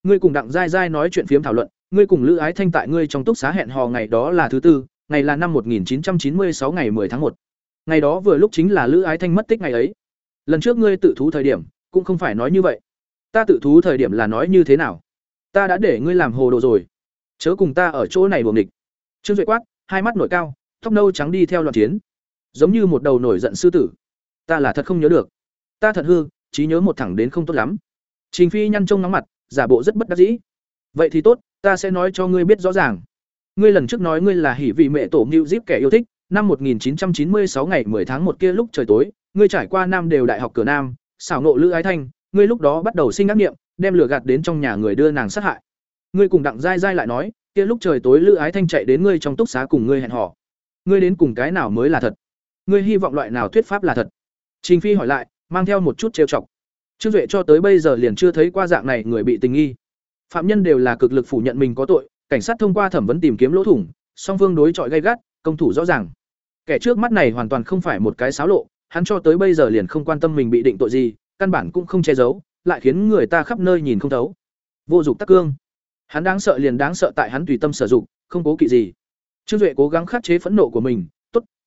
Ngươi cùng Đặng Giai Giai nói chuyện phiếm thảo luận, ngươi cùng Lữ Ái Thanh tại ngươi trong túc xá hẹn hò ngày đó là thứ tư, ngày là năm 1996 ngày 10 tháng 1. Ngày đó vừa lúc chính là Lữ Ái Thanh mất tích ngày ấy. Lần trước ngươi tự thú thời điểm, cũng không phải nói như vậy. Ta tự thú thời điểm là nói như thế nào? Ta đã để ngươi làm hồ đồ rồi. Chớ cùng ta ở chỗ này buồng địch. Trương Duệ quát, hai mắt nổi cao, tóc nâu trắng đi theo loạn chiến, giống như một đầu nổi giận sư tử. Ta là thật không nhớ được. Ta thật hư, trí nhớ một thẳng đến không tốt lắm. Trình Phi nhăn trông nóng mặt, giả bộ rất bất đắc dĩ. Vậy thì tốt, ta sẽ nói cho ngươi biết rõ ràng. Ngươi lần trước nói ngươi là hỉ vị mẹ tổ mưu diếp kẻ yêu thích, năm 1996 ngày 10 tháng một kia lúc trời tối, ngươi trải qua Nam đều đại học cửa Nam, xảo nộ Lữ Ái Thanh, ngươi lúc đó bắt đầu sinh ác niệm, đem lửa gạt đến trong nhà người đưa nàng sát hại. Ngươi cùng Đặng dai dai lại nói, kia lúc trời tối Lữ Ái Thanh chạy đến ngươi trong túc xá cùng ngươi hẹn hò. Ngươi đến cùng cái nào mới là thật? Ngươi hy vọng loại nào thuyết pháp là thật? Trình Phi hỏi lại, mang theo một chút trêu chọc. Trương Duệ cho tới bây giờ liền chưa thấy qua dạng này người bị tình nghi. Phạm nhân đều là cực lực phủ nhận mình có tội, cảnh sát thông qua thẩm vấn tìm kiếm lỗ thủng, song phương đối chọi gay gắt, công thủ rõ ràng. Kẻ trước mắt này hoàn toàn không phải một cái xáo lộ, hắn cho tới bây giờ liền không quan tâm mình bị định tội gì, căn bản cũng không che giấu, lại khiến người ta khắp nơi nhìn không thấu. Vô dụng tắc cương. Hắn đáng sợ liền đáng sợ tại hắn tùy tâm sử dụng, không cố kỵ gì. Trương Duệ cố gắng khắc chế phẫn nộ của mình,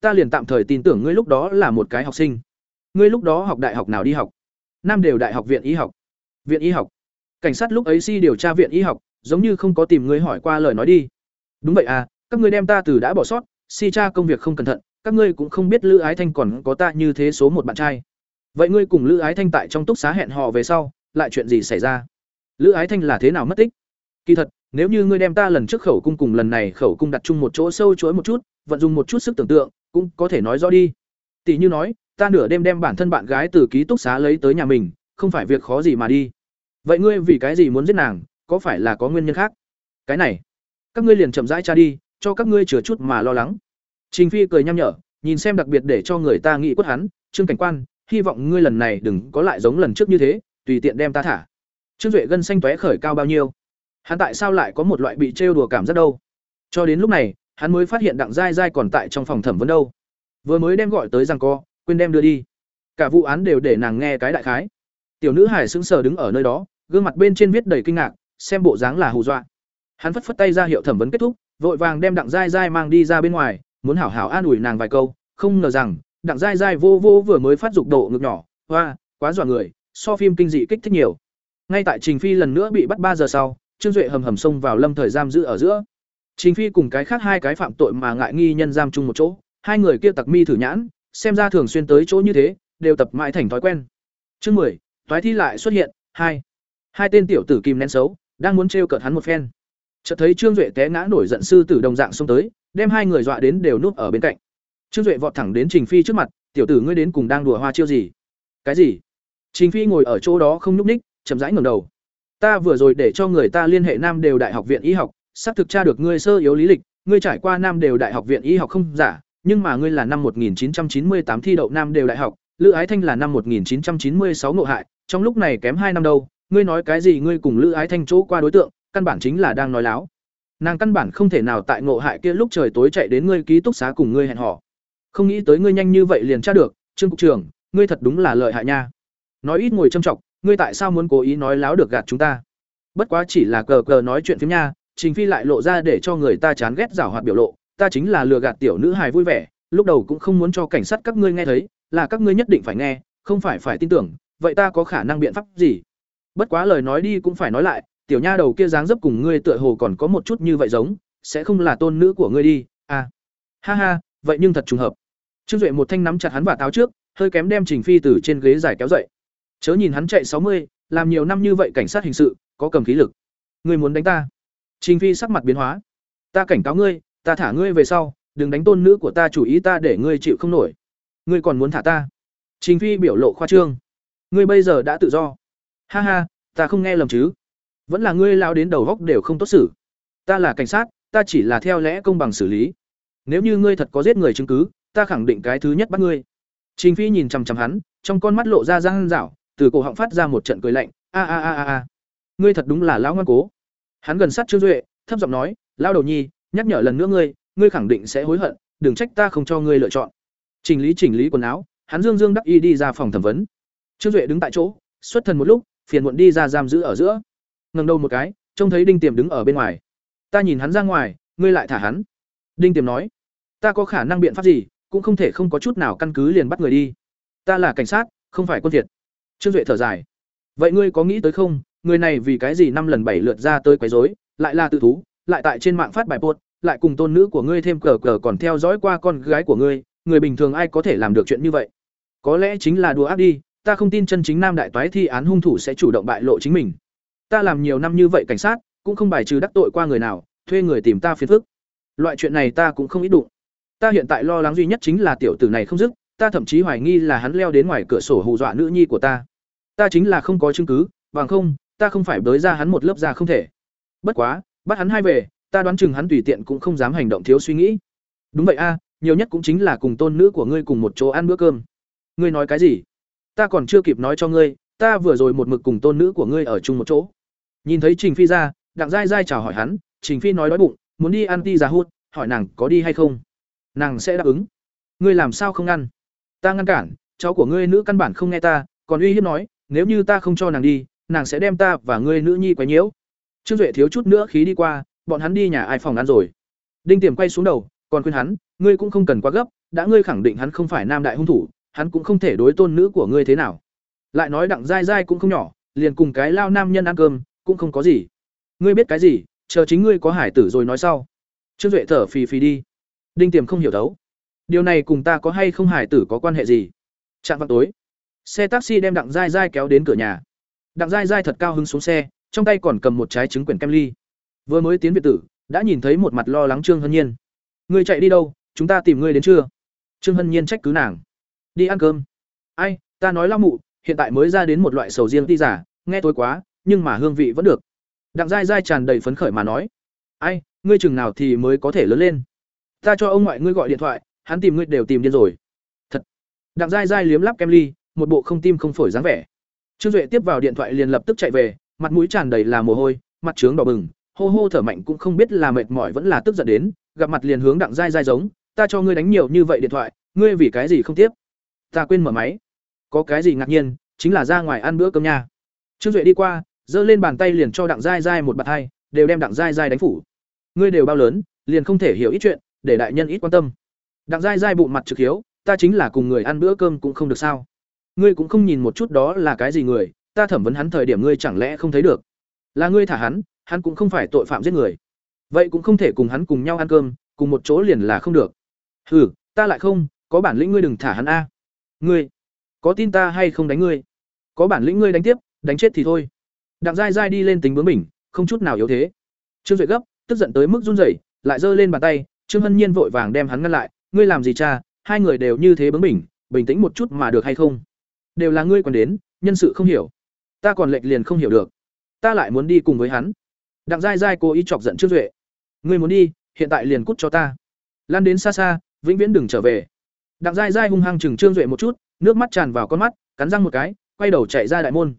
ta liền tạm thời tin tưởng ngươi lúc đó là một cái học sinh. Ngươi lúc đó học đại học nào đi học?" Nam đều đại học viện y học. Viện y học. Cảnh sát lúc ấy si điều tra viện y học, giống như không có tìm ngươi hỏi qua lời nói đi. Đúng vậy à, các ngươi đem ta từ đã bỏ sót, si tra công việc không cẩn thận, các ngươi cũng không biết Lữ Ái Thanh còn có ta như thế số một bạn trai. Vậy ngươi cùng Lữ Ái Thanh tại trong túc xá hẹn hò về sau, lại chuyện gì xảy ra? Lữ Ái Thanh là thế nào mất tích? Kỳ thật, nếu như ngươi đem ta lần trước khẩu cung cùng lần này khẩu cung đặt chung một chỗ sâu chuỗi một chút, vận dụng một chút sức tưởng tượng, cũng có thể nói rõ đi. Tỷ như nói, ta nửa đêm đem bản thân bạn gái từ ký túc xá lấy tới nhà mình, không phải việc khó gì mà đi. Vậy ngươi vì cái gì muốn giết nàng, có phải là có nguyên nhân khác? Cái này, các ngươi liền chậm rãi tra đi, cho các ngươi chừa chút mà lo lắng. Trình Phi cười nham nhở, nhìn xem đặc biệt để cho người ta nghĩ quất hắn, Trương cảnh quan, hy vọng ngươi lần này đừng có lại giống lần trước như thế, tùy tiện đem ta thả. Trương Duệ gân xanh tóe khởi cao bao nhiêu? Hắn tại sao lại có một loại bị trêu đùa cảm giác đâu? Cho đến lúc này, hắn mới phát hiện Đặng Giai Giai còn tại trong phòng thẩm vấn đâu. Vừa mới đem gọi tới rằng co, quên đem đưa đi. Cả vụ án đều để nàng nghe cái đại khái. Tiểu nữ Hải sững sờ đứng ở nơi đó, gương mặt bên trên viết đầy kinh ngạc, xem bộ dáng là hù dọa. Hắn phất phất tay ra hiệu thẩm vấn kết thúc, vội vàng đem Đặng Giai Giai mang đi ra bên ngoài, muốn hảo hảo an ủi nàng vài câu, không ngờ rằng, Đặng Giai Giai vô vô vừa mới phát dục độ ngực nhỏ, hoa, quá dọa người, so phim kinh dị kích thích nhiều. Ngay tại Trình Phi lần nữa bị bắt ba giờ sau, Trương Duệ hầm hầm xông vào lâm thời giam giữ ở giữa. Trình Phi cùng cái khác hai cái phạm tội mà ngại nghi nhân giam chung một chỗ, hai người kia tặc mi thử nhãn, xem ra thường xuyên tới chỗ như thế, đều tập mãi thành thói quen. Chương 10, toái thi lại xuất hiện, hai. Hai tên tiểu tử kìm nén xấu, đang muốn trêu cợt hắn một phen. Chợt thấy Trương Duệ té ngã nổi giận sư tử đồng dạng xông tới, đem hai người dọa đến đều núp ở bên cạnh. Trương Duệ vọt thẳng đến Trình Phi trước mặt, "Tiểu tử ngươi đến cùng đang đùa hoa chiêu gì?" "Cái gì?" Trình Phi ngồi ở chỗ đó không nhúc nhích, chậm rãi ngẩng đầu. "Ta vừa rồi để cho người ta liên hệ Nam đều đại học viện y học, xác thực tra được ngươi sơ yếu lý lịch, ngươi trải qua Nam đều đại học viện y học không giả, nhưng mà ngươi là năm 1998 thi đậu Nam đều đại học, Lữ Ái Thanh là năm 1996 ngộ hại, trong lúc này kém hai năm đâu, ngươi nói cái gì ngươi cùng Lữ Ái Thanh chỗ qua đối tượng, căn bản chính là đang nói láo. Nàng căn bản không thể nào tại ngộ hại kia lúc trời tối chạy đến ngươi ký túc xá cùng ngươi hẹn hò. Không nghĩ tới ngươi nhanh như vậy liền tra được, Trương cục trưởng, ngươi thật đúng là lợi hại nha. Nói ít ngồi châm trọng, ngươi tại sao muốn cố ý nói láo được gạt chúng ta? Bất quá chỉ là cờ cờ nói chuyện phiếm nha, Trình Phi lại lộ ra để cho người ta chán ghét giảo hoạt biểu lộ, ta chính là lừa gạt tiểu nữ hài vui vẻ, lúc đầu cũng không muốn cho cảnh sát các ngươi nghe thấy, là các ngươi nhất định phải nghe, không phải phải tin tưởng, vậy ta có khả năng biện pháp gì? Bất quá lời nói đi cũng phải nói lại, tiểu nha đầu kia dáng dấp cùng ngươi tựa hồ còn có một chút như vậy giống, sẽ không là tôn nữ của ngươi đi, à. Ha ha, vậy nhưng thật trùng hợp. Trương Duệ một thanh nắm chặt hắn và táo trước, hơi kém đem Trình Phi từ trên ghế giải kéo dậy. Chớ nhìn hắn chạy sáu mươi, làm nhiều năm như vậy cảnh sát hình sự, có cầm khí lực. Ngươi muốn đánh ta? Trình Phi sắc mặt biến hóa. Ta cảnh cáo ngươi, ta thả ngươi về sau, đừng đánh tôn nữ của ta chủ ý ta để ngươi chịu không nổi. Ngươi còn muốn thả ta? Trình Phi biểu lộ khoa trương. Ngươi bây giờ đã tự do. Ha ha, ta không nghe lầm chứ? Vẫn là ngươi lao đến đầu góc đều không tốt xử. Ta là cảnh sát, ta chỉ là theo lẽ công bằng xử lý. Nếu như ngươi thật có giết người chứng cứ, ta khẳng định cái thứ nhất bắt ngươi. Trình Phi nhìn chằm chằm hắn, trong con mắt lộ ra răng rảo, từ cổ họng phát ra một trận cười lạnh, a a a a a. Ngươi thật đúng là lão ngoan cố. Hắn gần sát Trương Duệ, thấp giọng nói, lao đầu nhi, nhắc nhở lần nữa ngươi, ngươi khẳng định sẽ hối hận, đừng trách ta không cho ngươi lựa chọn." Chỉnh lý chỉnh lý quần áo, hắn dương dương đắc y đi ra phòng thẩm vấn. Trương Duệ đứng tại chỗ, xuất thần một lúc, phiền muộn đi ra giam giữ ở giữa. ngầm đầu một cái, trông thấy Đinh Tiềm đứng ở bên ngoài. Ta nhìn hắn ra ngoài, ngươi lại thả hắn. Đinh Tiềm nói, ta có khả năng biện pháp gì, cũng không thể không có chút nào căn cứ liền bắt người đi. Ta là cảnh sát, không phải quân thiệt. Trương Duệ thở dài. Vậy ngươi có nghĩ tới không, người này vì cái gì năm lần bảy lượt ra tới quấy rối, lại là tự thú, lại tại trên mạng phát bài post, lại cùng tôn nữ của ngươi thêm cờ cờ còn theo dõi qua con gái của ngươi, người bình thường ai có thể làm được chuyện như vậy? Có lẽ chính là đùa ác đi, ta không tin chân chính nam đại toái thi án hung thủ sẽ chủ động bại lộ chính mình. Ta làm nhiều năm như vậy cảnh sát, cũng không bài trừ đắc tội qua người nào, thuê người tìm ta phiền phức. Loại chuyện này ta cũng không ít đụng. Ta hiện tại lo lắng duy nhất chính là tiểu tử này không dứt, ta thậm chí hoài nghi là hắn leo đến ngoài cửa sổ hù dọa nữ nhi của ta. Ta chính là không có chứng cứ, bằng không, ta không phải bới ra hắn một lớp da không thể. Bất quá, bắt hắn hai về, ta đoán chừng hắn tùy tiện cũng không dám hành động thiếu suy nghĩ. Đúng vậy a, nhiều nhất cũng chính là cùng tôn nữ của ngươi cùng một chỗ ăn bữa cơm. Ngươi nói cái gì? Ta còn chưa kịp nói cho ngươi, ta vừa rồi một mực cùng tôn nữ của ngươi ở chung một chỗ. Nhìn thấy Trình Phi ra, Đặng Giai Giai chào hỏi hắn, Trình Phi nói đói bụng, muốn đi ăn ti già hút, hỏi nàng có đi hay không. Nàng sẽ đáp ứng. Ngươi làm sao không ngăn? Ta ngăn cản, cháu của ngươi nữ căn bản không nghe ta, còn uy hiếp nói, nếu như ta không cho nàng đi, nàng sẽ đem ta và ngươi nữ nhi quấy nhiễu. Trương Duệ thiếu chút nữa khí đi qua, bọn hắn đi nhà ai phòng ăn rồi. Đinh Tiềm quay xuống đầu, còn khuyên hắn, ngươi cũng không cần quá gấp, đã ngươi khẳng định hắn không phải nam đại hung thủ, hắn cũng không thể đối tôn nữ của ngươi thế nào. Lại nói đặng dai dai cũng không nhỏ, liền cùng cái lao nam nhân ăn cơm, cũng không có gì. Ngươi biết cái gì, chờ chính ngươi có hải tử rồi nói sau. Trương Duệ thở phì phì đi. Đinh Tiềm không hiểu đấu. Điều này cùng ta có hay không hải tử có quan hệ gì? Trạng vào tối, xe taxi đem Đặng Giai Giai kéo đến cửa nhà. Đặng dai dai thật cao hứng xuống xe, trong tay còn cầm một trái trứng quyển kem ly. Vừa mới tiến biệt tử, đã nhìn thấy một mặt lo lắng Trương Hân Nhiên. Người chạy đi đâu? Chúng ta tìm ngươi đến chưa? Trương Hân Nhiên trách cứ nàng. Đi ăn cơm. Ai, ta nói lao mụ, hiện tại mới ra đến một loại sầu riêng ti giả, nghe tối quá, nhưng mà hương vị vẫn được. Đặng dai dai tràn đầy phấn khởi mà nói. Ai, ngươi chừng nào thì mới có thể lớn lên? Ta cho ông ngoại ngươi gọi điện thoại, hắn tìm ngươi đều tìm điên rồi. Thật. Đặng dai dai liếm lắp kem ly, một bộ không tim không phổi dáng vẻ. Trương Duệ tiếp vào điện thoại liền lập tức chạy về, mặt mũi tràn đầy là mồ hôi, mặt trướng đỏ bừng, hô hô thở mạnh cũng không biết là mệt mỏi vẫn là tức giận đến, gặp mặt liền hướng Đặng dai dai giống, ta cho ngươi đánh nhiều như vậy điện thoại, ngươi vì cái gì không tiếp? Ta quên mở máy. Có cái gì ngạc nhiên, chính là ra ngoài ăn bữa cơm nha. Trương Duệ đi qua, giơ lên bàn tay liền cho Đặng dai dai một bạt hai, đều đem Đặng dai dai đánh phủ. Ngươi đều bao lớn, liền không thể hiểu ít chuyện, để đại nhân ít quan tâm. Đặng dai dai bụng mặt trực hiếu, ta chính là cùng người ăn bữa cơm cũng không được sao? Ngươi cũng không nhìn một chút đó là cái gì người, ta thẩm vấn hắn thời điểm ngươi chẳng lẽ không thấy được? Là ngươi thả hắn, hắn cũng không phải tội phạm giết người. Vậy cũng không thể cùng hắn cùng nhau ăn cơm, cùng một chỗ liền là không được. Hừ, ta lại không, có bản lĩnh ngươi đừng thả hắn a. Ngươi, có tin ta hay không đánh ngươi? Có bản lĩnh ngươi đánh tiếp, đánh chết thì thôi. Đặng dai dai đi lên tính bướng mình, không chút nào yếu thế. Trương Duệ gấp, tức giận tới mức run rẩy, lại giơ lên bàn tay, Trương Hân Nhiên vội vàng đem hắn ngăn lại, "Ngươi làm gì cha? Hai người đều như thế bướng bỉnh, bình tĩnh một chút mà được hay không? Đều là ngươi còn đến, nhân sự không hiểu. Ta còn lệnh liền không hiểu được. Ta lại muốn đi cùng với hắn." Đặng dai dai cố ý chọc giận Trương Duệ. "Ngươi muốn đi, hiện tại liền cút cho ta. Lan đến xa xa, vĩnh viễn đừng trở về." Đặng dai dai hung hăng chừng Trương Duệ một chút, nước mắt tràn vào con mắt, cắn răng một cái, quay đầu chạy ra đại môn.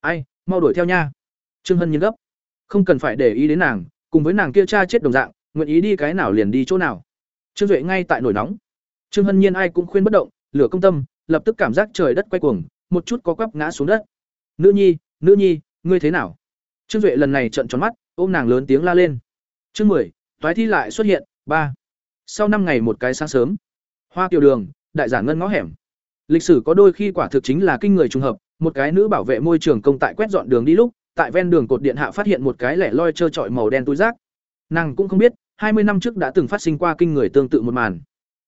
"Ai, mau đuổi theo nha." Trương Hân nhiên gấp. Không cần phải để ý đến nàng, cùng với nàng kia cha chết đồng dạng, nguyện ý đi cái nào liền đi chỗ nào trương duệ ngay tại nổi nóng trương hân nhiên ai cũng khuyên bất động lửa công tâm lập tức cảm giác trời đất quay cuồng một chút có quắp ngã xuống đất. Nữ nhi nữ nhi ngươi thế nào? Trương duệ lần này trợn tròn mắt ôm nàng lớn tiếng la lên. Chương mười toái thi lại xuất hiện ba. Sau năm ngày một cái sáng sớm hoa kiều đường đại giản ngân ngõ hẻm. Lịch sử có đôi khi quả thực chính là kinh người trùng hợp một cái nữ bảo vệ môi trường công tại quét dọn đường đi lúc tại ven đường cột điện hạ phát hiện một cái lẻ loi trơ trọi màu đen túi rác. Nàng cũng không biết hai mươi năm trước đã từng phát sinh qua kinh người tương tự một màn.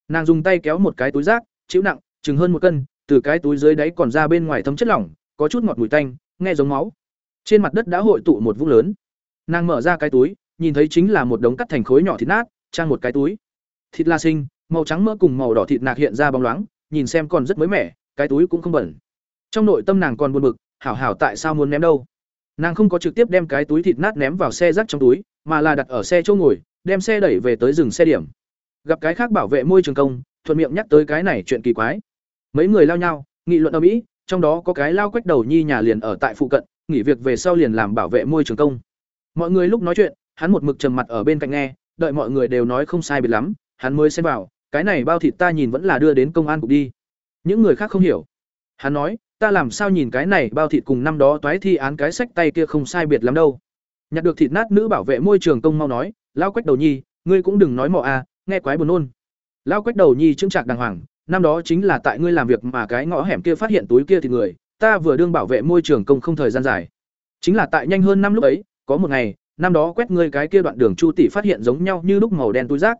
Nàng dùng tay kéo một cái túi rác, chịu nặng, chừng hơn một cân, từ cái túi dưới đáy còn ra bên ngoài thấm chất lỏng có chút ngọt mùi tanh nghe giống máu. Trên mặt đất đã hội tụ một vũng lớn. Nàng mở ra cái túi nhìn thấy chính là một đống cắt thành khối nhỏ thịt nát trang một cái túi. Thịt la sinh màu trắng mỡ cùng màu đỏ thịt nạc hiện ra bóng loáng nhìn xem còn rất mới mẻ cái túi cũng không bẩn. Trong nội tâm nàng còn buồn bực hảo hảo tại sao muốn ném đâu? Nàng không có trực tiếp đem cái túi thịt nát ném vào xe rác trong túi mà là đặt ở xe chỗ ngồi đem xe đẩy về tới rừng xe điểm. Gặp cái khác bảo vệ môi trường công thuận miệng nhắc tới cái này chuyện kỳ quái mấy người lao nhau, nghị luận ở mỹ, trong đó có cái lao quách đầu nhi nhà liền ở tại phụ cận, nghỉ việc về sau liền làm bảo vệ môi trường công. Mọi người lúc nói chuyện, hắn một mực trầm mặt ở bên cạnh nghe, đợi mọi người đều nói không sai biệt lắm, hắn mới xem vào, cái này bao thịt ta nhìn vẫn là đưa đến công an cục đi. Những người khác không hiểu. Hắn nói, ta làm sao nhìn cái này bao thịt cùng năm đó toái thi án cái sách tay kia không sai biệt lắm đâu. Nhặt được thịt nát nữ bảo vệ môi trường công mau nói, lao quách đầu nhi, ngươi cũng đừng nói mọ à nghe quái buồn nôn. Lao quách đầu nhi chững chạc đàng hoàng năm đó chính là tại ngươi làm việc mà cái ngõ hẻm kia phát hiện túi kia thì người, ta vừa đương bảo vệ môi trường công không thời gian dài. Chính là tại nhanh hơn năm lúc ấy, có một ngày, năm đó quét ngươi cái kia đoạn đường chu tỷ phát hiện giống nhau như lúc màu đen túi rác.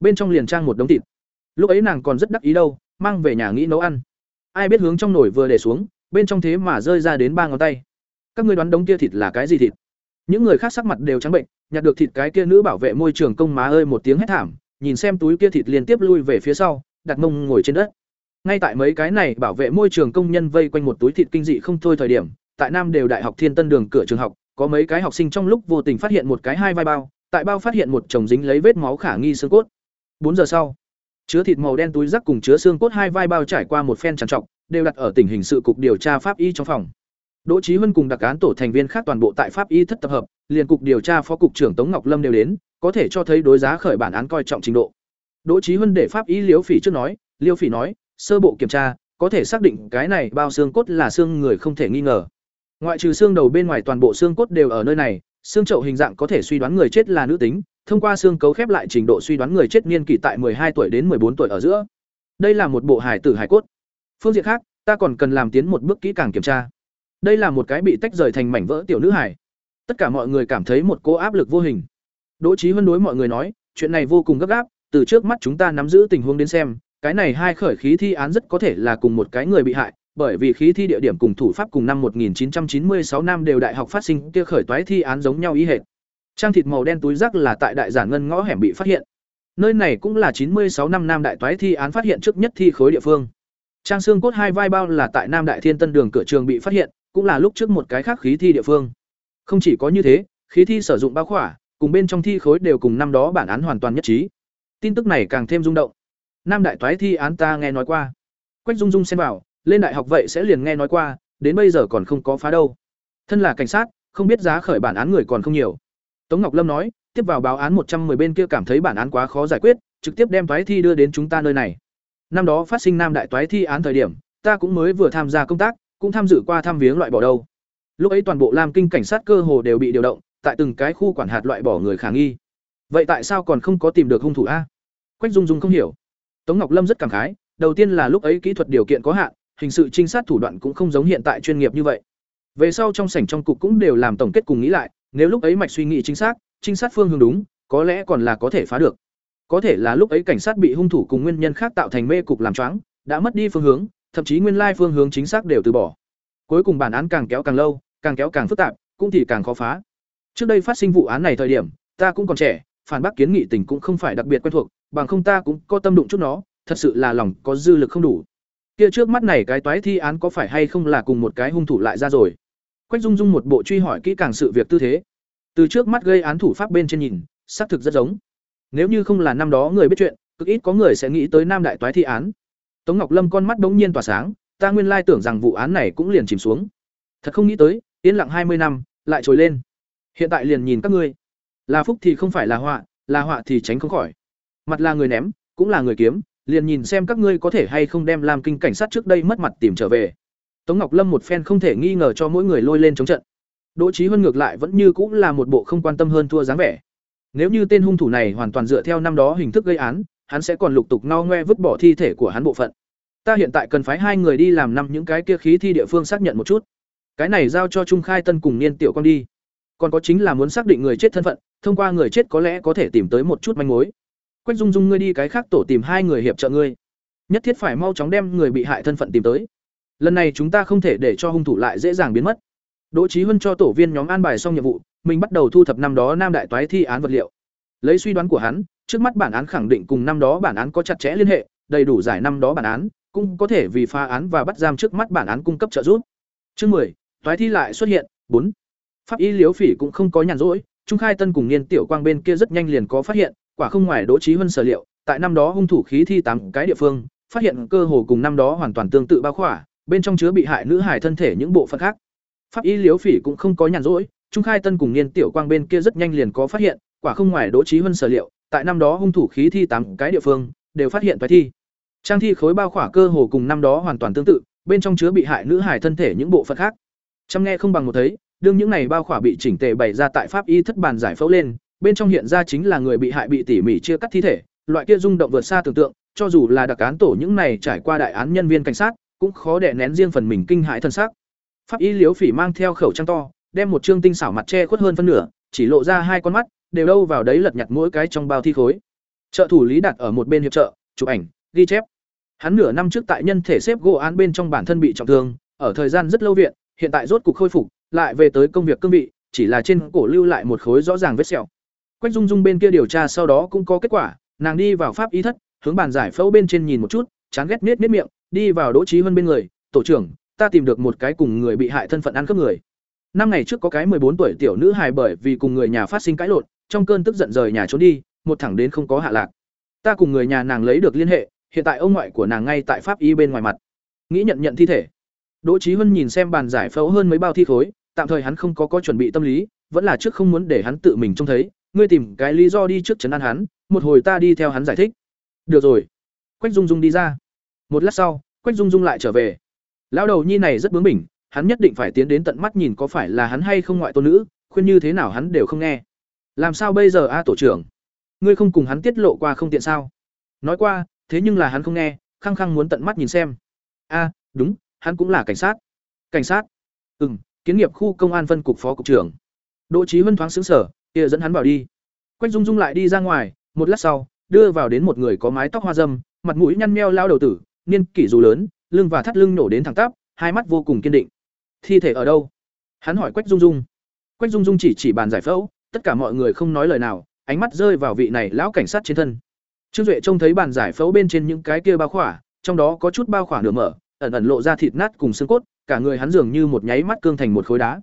Bên trong liền trang một đống thịt. Lúc ấy nàng còn rất đắc ý đâu, mang về nhà nghĩ nấu ăn. Ai biết hướng trong nồi vừa để xuống, bên trong thế mà rơi ra đến ba ngón tay. Các ngươi đoán đống kia thịt là cái gì thịt? Những người khác sắc mặt đều trắng bệnh, nhặt được thịt cái kia nữ bảo vệ môi trường công má ơi một tiếng hét thảm, nhìn xem túi kia thịt liên tiếp lui về phía sau đặt mông ngồi trên đất. Ngay tại mấy cái này bảo vệ môi trường công nhân vây quanh một túi thịt kinh dị không thôi thời điểm, tại nam đều đại học thiên tân đường cửa trường học, có mấy cái học sinh trong lúc vô tình phát hiện một cái hai vai bao, tại bao phát hiện một chồng dính lấy vết máu khả nghi xương cốt. Bốn giờ sau, chứa thịt màu đen túi rắc cùng chứa xương cốt hai vai bao trải qua một phen trằn trọc, đều đặt ở tỉnh hình sự cục điều tra pháp y trong phòng. Đỗ trí huân cùng đặc án tổ thành viên khác toàn bộ tại pháp y thất tập hợp, liền cục điều tra phó cục trưởng tống ngọc lâm đều đến, có thể cho thấy đối giá khởi bản án coi trọng trình độ đỗ Chí huân để pháp y liễu phỉ trước nói liêu phỉ nói sơ bộ kiểm tra có thể xác định cái này bao xương cốt là xương người không thể nghi ngờ ngoại trừ xương đầu bên ngoài toàn bộ xương cốt đều ở nơi này xương chậu hình dạng có thể suy đoán người chết là nữ tính thông qua xương cấu khép lại trình độ suy đoán người chết niên kỷ tại hai tuổi đến bốn tuổi ở giữa. Đây là một bộ hải tử hải cốt. Phương diện khác, ta còn cần làm tiến một bước kỹ càng kiểm tra. Đây là một cái bị tách rời thành mảnh vỡ tiểu nữ hải. Tất cả mọi người cảm thấy một cô áp lực vô hình. Đỗ Chí Huân đối mọi người nói, chuyện này vô cùng gấp gáp, từ trước mắt chúng ta nắm giữ tình huống đến xem, cái này hai khởi khí thi án rất có thể là cùng một cái người bị hại, bởi vì khí thi địa điểm cùng thủ pháp cùng năm 1996 năm đều đại học phát sinh kia khởi toái thi án giống nhau ý hệt. Trang thịt màu đen túi rác là tại đại giản ngân ngõ hẻm bị phát hiện. Nơi này cũng là 96 năm nam đại toái thi án phát hiện trước nhất thi khối địa phương. Trang xương cốt hai vai bao là tại Nam Đại Thiên Tân đường cửa trường bị phát hiện, cũng là lúc trước một cái khác khí thi địa phương. Không chỉ có như thế, khí thi sử dụng bao khỏa, cùng bên trong thi khối đều cùng năm đó bản án hoàn toàn nhất trí. Tin tức này càng thêm rung động. Nam đại toái thi án ta nghe nói qua. Quách Dung Dung xem vào, lên đại học vậy sẽ liền nghe nói qua, đến bây giờ còn không có phá đâu. Thân là cảnh sát, không biết giá khởi bản án người còn không nhiều. Tống Ngọc Lâm nói, tiếp vào báo án một trăm 110 bên kia cảm thấy bản án quá khó giải quyết, trực tiếp đem toái thi đưa đến chúng ta nơi này. Năm đó phát sinh nam đại toái thi án thời điểm, ta cũng mới vừa tham gia công tác, cũng tham dự qua thăm viếng loại bỏ đâu. Lúc ấy toàn bộ Lam Kinh cảnh sát cơ hồ đều bị điều động, tại từng cái khu quản hạt loại bỏ người khả nghi. Vậy tại sao còn không có tìm được hung thủ a? Quách Dung Dung không hiểu. Tống Ngọc Lâm rất cảm khái, đầu tiên là lúc ấy kỹ thuật điều kiện có hạn, hình sự trinh sát thủ đoạn cũng không giống hiện tại chuyên nghiệp như vậy. Về sau trong sảnh trong cục cũng đều làm tổng kết cùng nghĩ lại, nếu lúc ấy mạch suy nghĩ chính xác, trinh sát phương hướng đúng, có lẽ còn là có thể phá được. Có thể là lúc ấy cảnh sát bị hung thủ cùng nguyên nhân khác tạo thành mê cục làm choáng, đã mất đi phương hướng, thậm chí nguyên lai phương hướng chính xác đều từ bỏ. Cuối cùng bản án càng kéo càng lâu, càng kéo càng phức tạp, cũng thì càng khó phá. Trước đây phát sinh vụ án này thời điểm, ta cũng còn trẻ, phản bác kiến nghị tình cũng không phải đặc biệt quen thuộc, bằng không ta cũng có tâm đụng chút nó, thật sự là lòng có dư lực không đủ. Kia trước mắt này cái toái thi án có phải hay không là cùng một cái hung thủ lại ra rồi? Quách Dung Dung một bộ truy hỏi kỹ càng sự việc tư thế. Từ trước mắt gây án thủ pháp bên trên nhìn, xác thực rất giống. Nếu như không là năm đó người biết chuyện, cực ít có người sẽ nghĩ tới Nam đại toái thi án. Tống Ngọc Lâm con mắt bỗng nhiên tỏa sáng, ta nguyên lai tưởng rằng vụ án này cũng liền chìm xuống. Thật không nghĩ tới, yên lặng hai mươi năm, lại trồi lên. Hiện tại liền nhìn các ngươi, là phúc thì không phải là họa, là họa thì tránh không khỏi. Mặt là người ném, cũng là người kiếm, liền nhìn xem các ngươi có thể hay không đem làm kinh cảnh sát trước đây mất mặt tìm trở về. Tống Ngọc Lâm một phen không thể nghi ngờ cho mỗi người lôi lên chống trận. Đỗ trí Huân ngược lại vẫn như cũng là một bộ không quan tâm hơn thua dáng vẻ. Nếu như tên hung thủ này hoàn toàn dựa theo năm đó hình thức gây án, hắn sẽ còn lục tục no ngoe vứt bỏ thi thể của hắn bộ phận. Ta hiện tại cần phái hai người đi làm năm những cái kia khí thi địa phương xác nhận một chút. Cái này giao cho Trung Khai Tân cùng Niên Tiểu con đi. Còn có chính là muốn xác định người chết thân phận, thông qua người chết có lẽ có thể tìm tới một chút manh mối. Quách Dung Dung ngươi đi cái khác tổ tìm hai người hiệp trợ ngươi. nhất thiết phải mau chóng đem người bị hại thân phận tìm tới. Lần này chúng ta không thể để cho hung thủ lại dễ dàng biến mất. Đỗ trí huân cho tổ viên nhóm an bài xong nhiệm vụ mình bắt đầu thu thập năm đó nam đại toái thi án vật liệu. Lấy suy đoán của hắn trước mắt bản án khẳng định cùng năm đó bản án có chặt chẽ liên hệ đầy đủ giải năm đó bản án cũng có thể vì phá án và bắt giam trước mắt bản án cung cấp trợ giúp. Chương 10, toái thi lại xuất hiện. Bốn pháp y liếu phỉ cũng không có nhàn rỗi trung khai tân cùng niên tiểu quang bên kia rất nhanh liền có phát hiện quả không ngoài đỗ trí huân sở liệu, tại năm đó hung thủ khí thi tám cái địa phương, phát hiện cơ hồ cùng năm đó hoàn toàn tương tự bao khỏa, bên trong chứa bị hại nữ hải thân thể những bộ phận khác. Pháp y liếu phỉ cũng không có nhàn rỗi, trung khai tân cùng niên tiểu quang bên kia rất nhanh liền có phát hiện, quả không ngoài đỗ trí huân sở liệu, tại năm đó hung thủ khí thi tám cái địa phương, đều phát hiện toái thi. Trang thi khối bao khỏa cơ hồ cùng năm đó hoàn toàn tương tự, bên trong chứa bị hại nữ hải thân thể những bộ phận khác. Chăm nghe không bằng một thấy, đương những này bao khỏa bị chỉnh tề bày ra tại pháp y thất bàn giải phẫu lên bên trong hiện ra chính là người bị hại bị tỉ mỉ chia cắt thi thể, loại kia rung động vượt xa tưởng tượng, cho dù là đặc án tổ những này trải qua đại án nhân viên cảnh sát, cũng khó đè nén riêng phần mình kinh hãi thân xác. Pháp y liếu phỉ mang theo khẩu trang to, đem một trương tinh xảo mặt che khuất hơn phân nửa, chỉ lộ ra hai con mắt, đều đâu vào đấy lật nhặt mỗi cái trong bao thi khối. Trợ thủ lý đặt ở một bên hiệp trợ, chụp ảnh, ghi chép. Hắn nửa năm trước tại nhân thể xếp gỗ án bên trong bản thân bị trọng thương, ở thời gian rất lâu viện, hiện tại rốt cục khôi phục, lại về tới công việc cương vị, chỉ là trên cổ lưu lại một khối rõ ràng vết sẹo quách dung dung bên kia điều tra sau đó cũng có kết quả, nàng đi vào pháp y thất, hướng bàn giải phẫu bên trên nhìn một chút, chán ghét nết nết miệng, đi vào đỗ Chí Hân bên người, tổ trưởng, ta tìm được một cái cùng người bị hại thân phận ăn cướp người. Năm ngày trước có cái bốn tuổi tiểu nữ hài bởi vì cùng người nhà phát sinh cãi lộn, trong cơn tức giận rời nhà trốn đi, một thẳng đến không có hạ lạc. Ta cùng người nhà nàng lấy được liên hệ, hiện tại ông ngoại của nàng ngay tại pháp y bên ngoài mặt. Nghĩ nhận nhận thi thể. Đỗ Chí huân nhìn xem bàn giải phẫu hơn mấy bao thi khối, tạm thời hắn không có có chuẩn bị tâm lý, vẫn là trước không muốn để hắn tự mình trông thấy ngươi tìm cái lý do đi trước trấn an hắn, một hồi ta đi theo hắn giải thích. Được rồi. Quách dung dung đi ra. Một lát sau, quách dung dung lại trở về. Lão đầu nhi này rất bướng bỉnh, hắn nhất định phải tiến đến tận mắt nhìn có phải là hắn hay không ngoại tôn nữ, khuyên như thế nào hắn đều không nghe. Làm sao bây giờ a tổ trưởng? Ngươi không cùng hắn tiết lộ qua không tiện sao? Nói qua, thế nhưng là hắn không nghe, khăng khăng muốn tận mắt nhìn xem. A, đúng, hắn cũng là cảnh sát. Cảnh sát? Ừ m kiến nghiệp khu công an phân cục phó cục trưởng. Đỗ trí huân thoáng xứng sở kia dẫn hắn vào đi. Quách dung dung lại đi ra ngoài, một lát sau, đưa vào đến một người có mái tóc hoa dâm, mặt mũi nhăn meo lao đầu tử, niên kỷ dù lớn, lưng và thắt lưng nổ đến thẳng tắp, hai mắt vô cùng kiên định. Thi thể ở đâu? Hắn hỏi quách dung dung. Quách dung dung chỉ chỉ bàn giải phẫu, tất cả mọi người không nói lời nào, ánh mắt rơi vào vị này lão cảnh sát trên thân. Trương duệ trông thấy bàn giải phẫu bên trên những cái kia bao khỏa, trong đó có chút bao khỏa nửa mở, ẩn ẩn lộ ra thịt nát cùng xương cốt, cả người hắn dường như một nháy mắt cương thành một khối đá.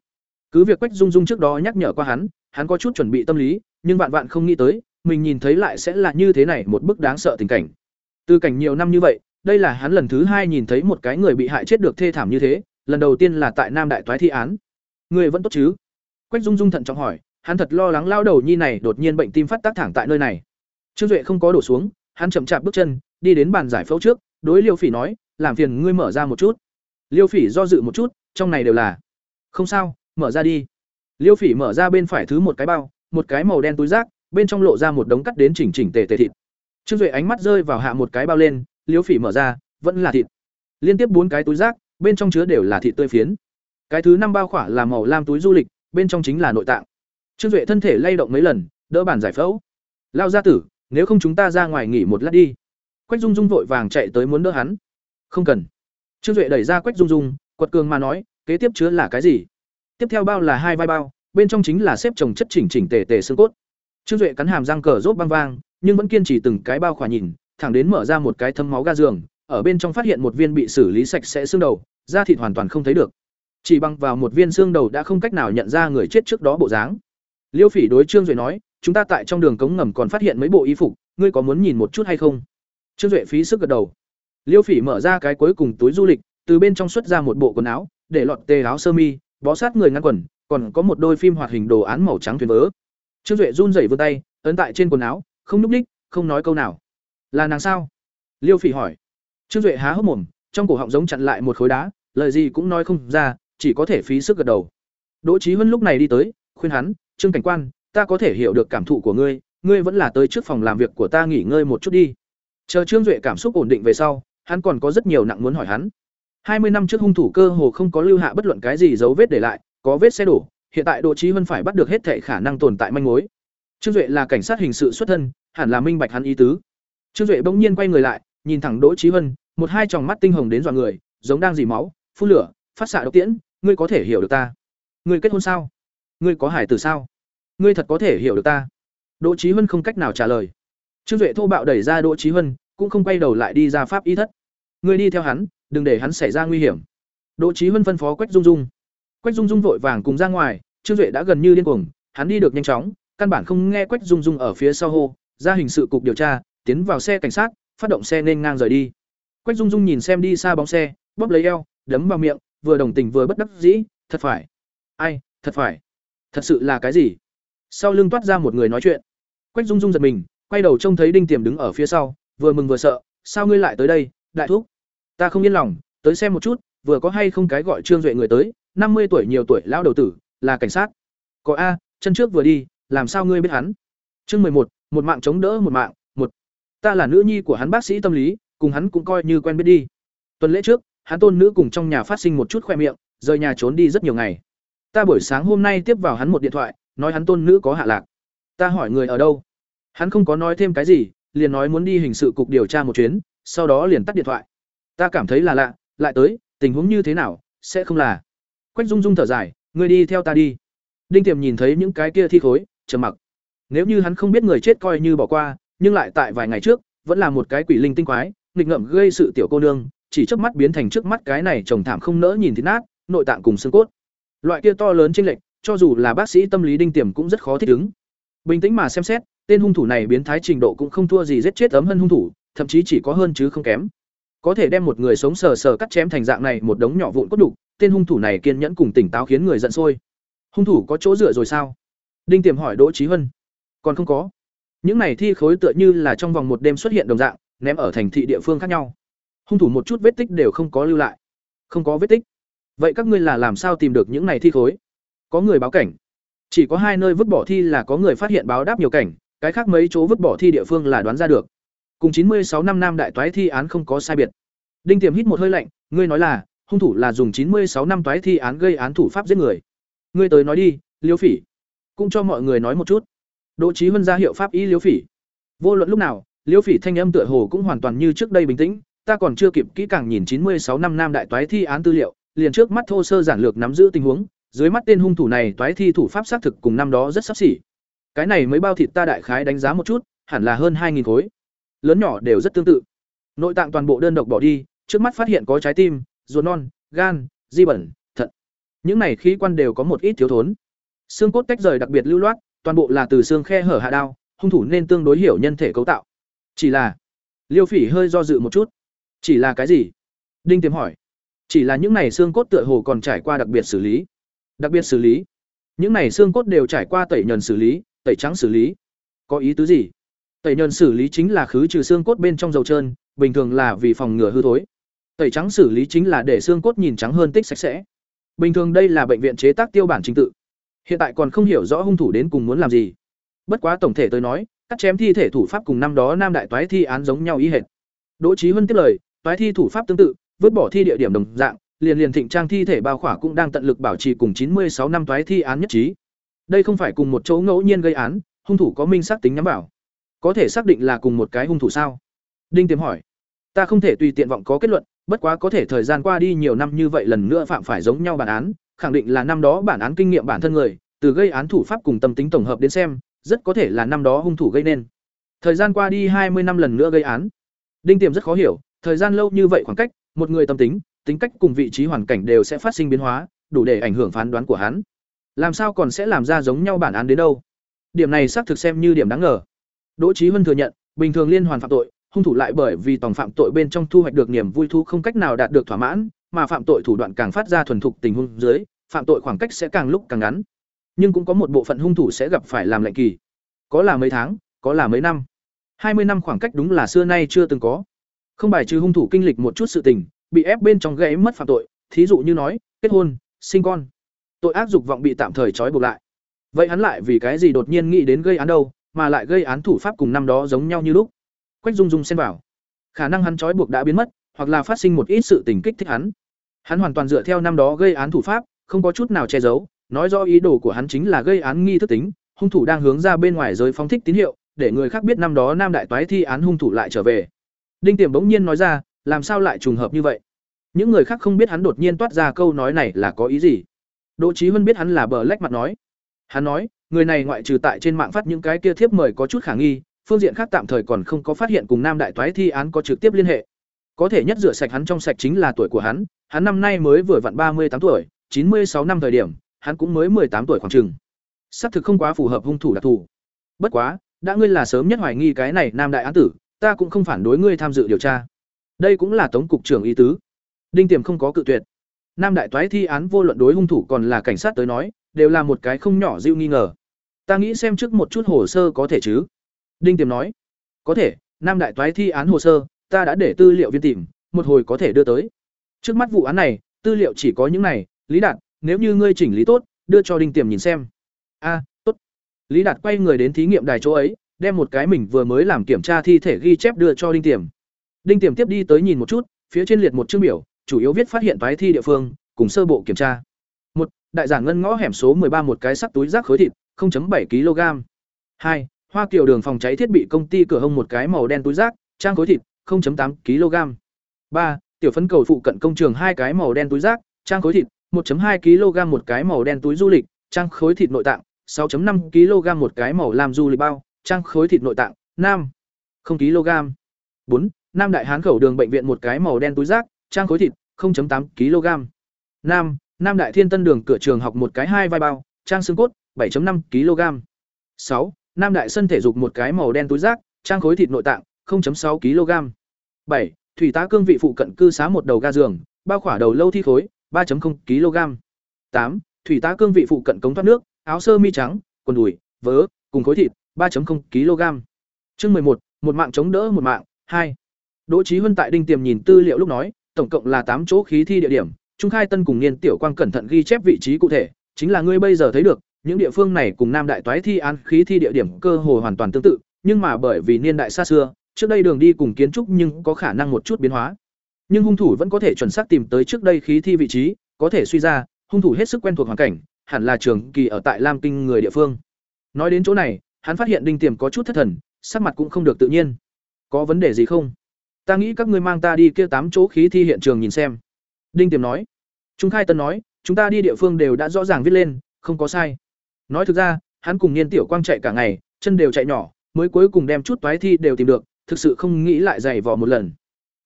Cứ việc quách dung dung trước đó nhắc nhở qua hắn hắn có chút chuẩn bị tâm lý, nhưng vạn vạn không nghĩ tới, mình nhìn thấy lại sẽ là như thế này một bức đáng sợ tình cảnh. Từ cảnh nhiều năm như vậy, đây là hắn lần thứ hai nhìn thấy một cái người bị hại chết được thê thảm như thế, lần đầu tiên là tại nam đại toái thi án. Người vẫn tốt chứ? Quách dung dung thận trọng hỏi, hắn thật lo lắng lao đầu nhi này đột nhiên bệnh tim phát tác thẳng tại nơi này. Trương duệ không có đổ xuống, hắn chậm chạp bước chân, đi đến bàn giải phẫu trước, đối liêu phỉ nói, làm phiền ngươi mở ra một chút. Liêu phỉ do dự một chút, trong này đều là, không sao, mở ra đi liêu phỉ mở ra bên phải thứ một cái bao, một cái màu đen túi rác, bên trong lộ ra một đống cắt đến chỉnh chỉnh tề tề thịt. Trương duệ ánh mắt rơi vào hạ một cái bao lên, liêu phỉ mở ra, vẫn là thịt. Liên tiếp bốn cái túi rác, bên trong chứa đều là thịt tươi phiến. Cái thứ năm bao khỏa là màu lam túi du lịch, bên trong chính là nội tạng. Trương duệ thân thể lay động mấy lần, đỡ bản giải phẫu. Lao gia tử, nếu không chúng ta ra ngoài nghỉ một lát đi. Quách dung dung vội vàng chạy tới muốn đỡ hắn. Không cần. Trương duệ đẩy ra quách dung dung, quật cường mà nói, kế tiếp chứa là cái gì? Tiếp theo bao là hai vai bao, bên trong chính là xếp chồng chất chỉnh chỉnh tề tề xương cốt. Trương duệ cắn hàm răng cờ rốt băng vang, nhưng vẫn kiên trì từng cái bao khỏa nhìn, thẳng đến mở ra một cái thấm máu ga giường, ở bên trong phát hiện một viên bị xử lý sạch sẽ xương đầu, da thịt hoàn toàn không thấy được. Chỉ bằng vào một viên xương đầu đã không cách nào nhận ra người chết trước đó bộ dáng. Liêu phỉ đối trương duệ nói, chúng ta tại trong đường cống ngầm còn phát hiện mấy bộ y phục, ngươi có muốn nhìn một chút hay không? Trương duệ phí sức gật đầu. Liêu phỉ mở ra cái cuối cùng túi du lịch, từ bên trong xuất ra một bộ quần áo, để lọt tê áo sơ mi bó sát người ngăn quần, còn có một đôi phim hoạt hình đồ án màu trắng thuyền vớ. Trương duệ run rẩy vươn tay, ấn tại trên quần áo, không núp ních, không nói câu nào. Là nàng sao? Liêu phỉ hỏi. Trương duệ há hốc mồm, trong cổ họng giống chặn lại một khối đá, lời gì cũng nói không ra, chỉ có thể phí sức gật đầu. Đỗ trí huân lúc này đi tới, khuyên hắn, trương cảnh quan, ta có thể hiểu được cảm thụ của ngươi ngươi vẫn là tới trước phòng làm việc của ta nghỉ ngơi một chút đi. Chờ trương duệ cảm xúc ổn định về sau, hắn còn có rất nhiều nặng muốn hỏi hắn mươi năm trước hung thủ cơ hồ không có lưu hạ bất luận cái gì dấu vết để lại có vết xe đổ hiện tại đỗ trí hân phải bắt được hết thảy khả năng tồn tại manh mối trương duệ là cảnh sát hình sự xuất thân hẳn là minh bạch hắn ý tứ trương duệ bỗng nhiên quay người lại nhìn thẳng Đỗ Chí Hân, một hai tròng mắt tinh hồng đến dọa người, giống đang dì máu, phun lửa, phát xạ độc tiễn, ngươi có thể hiểu được ta? Ngươi kết hôn sao? Ngươi có hải tử sao? Ngươi thật có thể hiểu được ta? Đỗ Chí Hân không cách nào trả lời. Trương Duệ thô bạo đẩy ra Đỗ Chí Hân, cũng không quay đầu lại đi ra pháp y thất. Ngươi đi theo hắn, đừng để hắn xảy ra nguy hiểm. Đỗ trí huân phân phó Quách Dung Dung. Quách Dung Dung vội vàng cùng ra ngoài, Trương Duệ đã gần như điên cuồng, hắn đi được nhanh chóng, căn bản không nghe Quách Dung Dung ở phía sau hô, ra hình sự cục điều tra, tiến vào xe cảnh sát, phát động xe nên ngang rời đi. Quách Dung Dung nhìn xem đi xa bóng xe, bóp lấy eo, đấm vào miệng, vừa đồng tình vừa bất đắc dĩ, thật phải. Ai, thật phải. Thật sự là cái gì? Sau lưng toát ra một người nói chuyện. Quách Dung Dung giật mình, quay đầu trông thấy Đinh Tiềm đứng ở phía sau, vừa mừng vừa sợ, sao ngươi lại tới đây, đại thúc? Ta không yên lòng, tới xem một chút, vừa có hay không cái gọi Trương Duệ người tới, năm mươi tuổi nhiều tuổi lão đầu tử, là cảnh sát. Có a, chân trước vừa đi, làm sao ngươi biết hắn? Chương mười một, một mạng chống đỡ một mạng, một. Ta là nữ nhi của hắn bác sĩ tâm lý, cùng hắn cũng coi như quen biết đi. Tuần lễ trước, hắn tôn nữ cùng trong nhà phát sinh một chút khoe miệng, rời nhà trốn đi rất nhiều ngày. Ta buổi sáng hôm nay tiếp vào hắn một điện thoại, nói hắn tôn nữ có hạ lạc. Ta hỏi người ở đâu? Hắn không có nói thêm cái gì, liền nói muốn đi hình sự cục điều tra một chuyến, sau đó liền tắt điện thoại. Ta cảm thấy là lạ, lại tới, tình huống như thế nào, sẽ không là. Quách Dung Dung thở dài, ngươi đi theo ta đi. Đinh Tiềm nhìn thấy những cái kia thi khối, trầm mặc. Nếu như hắn không biết người chết coi như bỏ qua, nhưng lại tại vài ngày trước, vẫn là một cái quỷ linh tinh quái, nghịch ngợm gây sự tiểu cô nương, chỉ trước mắt biến thành trước mắt cái này trồng thảm không nỡ nhìn thịt nát, nội tạng cùng xương cốt. Loại kia to lớn chênh lệch, cho dù là bác sĩ tâm lý Đinh Tiềm cũng rất khó thích ứng. Bình tĩnh mà xem xét, tên hung thủ này biến thái trình độ cũng không thua gì giết chết ấm hơn hung thủ, thậm chí chỉ có hơn chứ không kém. Có thể đem một người sống sờ sờ cắt chém thành dạng này một đống nhỏ vụn cốt đục, tên hung thủ này kiên nhẫn cùng tỉnh táo khiến người giận sôi. Hung thủ có chỗ dựa rồi sao? Đinh Tiềm hỏi Đỗ Chí Hân. Còn không có. Những này thi khối tựa như là trong vòng một đêm xuất hiện đồng dạng, ném ở thành thị địa phương khác nhau. Hung thủ một chút vết tích đều không có lưu lại. Không có vết tích. Vậy các ngươi là làm sao tìm được những này thi khối? Có người báo cảnh. Chỉ có hai nơi vứt bỏ thi là có người phát hiện báo đáp nhiều cảnh, cái khác mấy chỗ vứt bỏ thi địa phương là đoán ra được. Cùng chín mươi sáu năm nam đại toái thi án không có sai biệt. Đinh Tiềm hít một hơi lạnh, ngươi nói là, hung thủ là dùng chín mươi sáu năm toái thi án gây án thủ pháp giết người. Ngươi tới nói đi, Liêu Phỉ. Cũng cho mọi người nói một chút. Đỗ Chí Vân ra hiệu pháp y Liêu Phỉ. Vô luận lúc nào, Liêu Phỉ thanh âm tựa hồ cũng hoàn toàn như trước đây bình tĩnh, ta còn chưa kịp kỹ càng nhìn chín mươi sáu năm nam đại toái thi án tư liệu, liền trước mắt thô sơ giản lược nắm giữ tình huống, dưới mắt tên hung thủ này toái thi thủ pháp xác thực cùng năm đó rất sắp xỉ. Cái này mấy bao thịt ta đại khái đánh giá một chút, hẳn là hơn 2000 khối. Lớn nhỏ đều rất tương tự. Nội tạng toàn bộ đơn độc bỏ đi, trước mắt phát hiện có trái tim, ruột non, gan, di bẩn, thận. Những này khí quan đều có một ít thiếu thốn. Xương cốt tách rời đặc biệt lưu loát, toàn bộ là từ xương khe hở hạ đao, hung thủ nên tương đối hiểu nhân thể cấu tạo. Chỉ là, Liêu Phỉ hơi do dự một chút. Chỉ là cái gì? Đinh Tiềm hỏi. Chỉ là những này xương cốt tựa hồ còn trải qua đặc biệt xử lý. Đặc biệt xử lý? Những này xương cốt đều trải qua tẩy nhuần xử lý, tẩy trắng xử lý. Có ý tứ gì? Tẩy nhơn xử lý chính là khứ trừ xương cốt bên trong dầu trơn, bình thường là vì phòng ngừa hư thối. Tẩy trắng xử lý chính là để xương cốt nhìn trắng hơn tích sạch sẽ. Bình thường đây là bệnh viện chế tác tiêu bản trình tự. Hiện tại còn không hiểu rõ hung thủ đến cùng muốn làm gì. Bất quá tổng thể tôi nói, cắt chém thi thể thủ pháp cùng năm đó nam đại toái thi án giống nhau ý hệt. Đỗ Chí Huân tiếp lời, toái thi thủ pháp tương tự, vứt bỏ thi địa điểm đồng dạng, liền liền thịnh trang thi thể bao khỏa cũng đang tận lực bảo trì cùng chín mươi sáu năm toái thi án nhất trí. Đây không phải cùng một chỗ ngẫu nhiên gây án, hung thủ có minh xác tính nhắm bảo. Có thể xác định là cùng một cái hung thủ sao? Đinh Tiềm hỏi. Ta không thể tùy tiện vọng có kết luận, bất quá có thể thời gian qua đi nhiều năm như vậy lần nữa phạm phải giống nhau bản án, khẳng định là năm đó bản án kinh nghiệm bản thân người, từ gây án thủ pháp cùng tâm tính tổng hợp đến xem, rất có thể là năm đó hung thủ gây nên. Thời gian qua đi hai mươi năm lần nữa gây án. Đinh Tiềm rất khó hiểu, thời gian lâu như vậy khoảng cách, một người tâm tính, tính cách cùng vị trí hoàn cảnh đều sẽ phát sinh biến hóa, đủ để ảnh hưởng phán đoán của hắn. Làm sao còn sẽ làm ra giống nhau bản án đến đâu? Điểm này xác thực xem như điểm đáng ngờ. Đỗ Chí Vân thừa nhận, bình thường liên hoàn phạm tội, hung thủ lại bởi vì tổng phạm tội bên trong thu hoạch được niềm vui thú không cách nào đạt được thỏa mãn, mà phạm tội thủ đoạn càng phát ra thuần thục tình huống dưới, phạm tội khoảng cách sẽ càng lúc càng ngắn. Nhưng cũng có một bộ phận hung thủ sẽ gặp phải làm lệnh kỳ. Có là mấy tháng, có là mấy năm. hai mươi năm khoảng cách đúng là xưa nay chưa từng có. Không bài trừ hung thủ kinh lịch một chút sự tình, bị ép bên trong gãy mất phạm tội, thí dụ như nói, kết hôn, sinh con. Tội ác dục vọng bị tạm thời trói buộc lại. Vậy hắn lại vì cái gì đột nhiên nghĩ đến gây án đâu, mà lại gây án thủ pháp cùng năm đó giống nhau như lúc? Quách Dung Dung xen vào. Khả năng hắn trói buộc đã biến mất, hoặc là phát sinh một ít sự tình kích thích hắn. Hắn hoàn toàn dựa theo năm đó gây án thủ pháp, không có chút nào che giấu, nói rõ ý đồ của hắn chính là gây án nghi thức tính, hung thủ đang hướng ra bên ngoài giới phóng thích tín hiệu, để người khác biết năm đó Nam đại toái thi án hung thủ lại trở về. Đinh Tiềm bỗng nhiên nói ra, làm sao lại trùng hợp như vậy? Những người khác không biết hắn đột nhiên toát ra câu nói này là có ý gì. Đỗ Chí Vân biết hắn là bờ lách mặt nói. Hắn nói, người này ngoại trừ tại trên mạng phát những cái kia thiếp mời có chút khả nghi, phương diện khác tạm thời còn không có phát hiện cùng Nam Đại Toái thi án có trực tiếp liên hệ. Có thể nhất rửa sạch hắn trong sạch chính là tuổi của hắn, hắn năm nay mới vừa vặn ba mươi tám tuổi, chín mươi sáu năm thời điểm, hắn cũng mới tám tuổi khoảng chừng. Xác thực không quá phù hợp hung thủ đặc thù. Bất quá, đã ngươi là sớm nhất hoài nghi cái này Nam Đại án tử, ta cũng không phản đối ngươi tham dự điều tra. Đây cũng là Tống cục trưởng ý tứ. Đinh Tiềm không có cự tuyệt. Nam Đại Toái thi án vô luận đối hung thủ còn là cảnh sát tới nói, đều là một cái không nhỏ dịu nghi ngờ. Ta nghĩ xem trước một chút hồ sơ có thể chứ? Đinh Tiềm nói. Có thể, Nam Đại Toái thi án hồ sơ, ta đã để tư liệu viên tìm, một hồi có thể đưa tới. Trước mắt vụ án này, tư liệu chỉ có những này, Lý Đạt, nếu như ngươi chỉnh lý tốt, đưa cho Đinh Tiềm nhìn xem. A, tốt. Lý Đạt quay người đến thí nghiệm đài chỗ ấy, đem một cái mình vừa mới làm kiểm tra thi thể ghi chép đưa cho Đinh Tiềm. Đinh Tiềm tiếp đi tới nhìn một chút, phía trên liệt một chương biểu, chủ yếu viết phát hiện toái thi địa phương, cùng sơ bộ kiểm tra. một Đại giảng ngân ngõ hẻm số ba một cái sắc túi rác khối thịt, 0.7 kg. hai Hoa Kiều đường phòng cháy thiết bị công ty cửa hông một cái màu đen túi rác, trang khối thịt, 0.8 kg. 3. Tiểu phấn cầu phụ cận công trường hai cái màu đen túi rác, trang khối thịt, 1.2 kg một cái màu đen túi du lịch, trang khối thịt nội tạng, 6.5 kg một cái màu làm du lịch bao, trang khối thịt nội tạng, nam, 0 kg. 4. Nam Đại Hán khẩu đường bệnh viện một cái màu đen túi rác, trang khối thịt, 0.8 kg. Nam, Nam Đại Thiên Tân đường cửa trường học một cái hai vai bao, trang xương cốt, 7.5 kg. 6. Nam Đại sân thể dục một cái màu đen túi rác, trang khối thịt nội tạng, 0.6 kg. 7. Thủy tá cương vị phụ cận cư xá một đầu ga giường, bao khỏa đầu lâu thi khối, 3.0 kg. 8. Thủy tá cương vị phụ cận cống thoát nước, áo sơ mi trắng, quần đùi, vớ, cùng khối thịt, 3.0 kg. Chương 11, một mạng chống đỡ một mạng, 2. Đỗ Chí Huân tại đinh tiềm nhìn tư liệu lúc nói, tổng cộng là 8 chỗ khí thi địa điểm, Trung Khai Tân cùng Niên Tiểu Quang cẩn thận ghi chép vị trí cụ thể, chính là ngươi bây giờ thấy được, những địa phương này cùng Nam Đại Toái thi án khí thi địa điểm cơ hồ hoàn toàn tương tự, nhưng mà bởi vì niên đại xa xưa, trước đây đường đi cùng kiến trúc nhưng có khả năng một chút biến hóa. Nhưng hung thủ vẫn có thể chuẩn xác tìm tới trước đây khí thi vị trí, có thể suy ra, hung thủ hết sức quen thuộc hoàn cảnh, hẳn là trường kỳ ở tại Lam Kinh người địa phương. Nói đến chỗ này, hắn phát hiện Đinh Tiềm có chút thất thần, sắc mặt cũng không được tự nhiên. Có vấn đề gì không? Ta nghĩ các ngươi mang ta đi kia tám chỗ khí thi hiện trường nhìn xem. Đinh Tiềm nói. Trung Khai Tân nói, chúng ta đi địa phương đều đã rõ ràng viết lên, không có sai. Nói thực ra, hắn cùng Niên Tiểu Quang chạy cả ngày, chân đều chạy nhỏ, mới cuối cùng đem chút toái thi đều tìm được, thực sự không nghĩ lại giày vò một lần.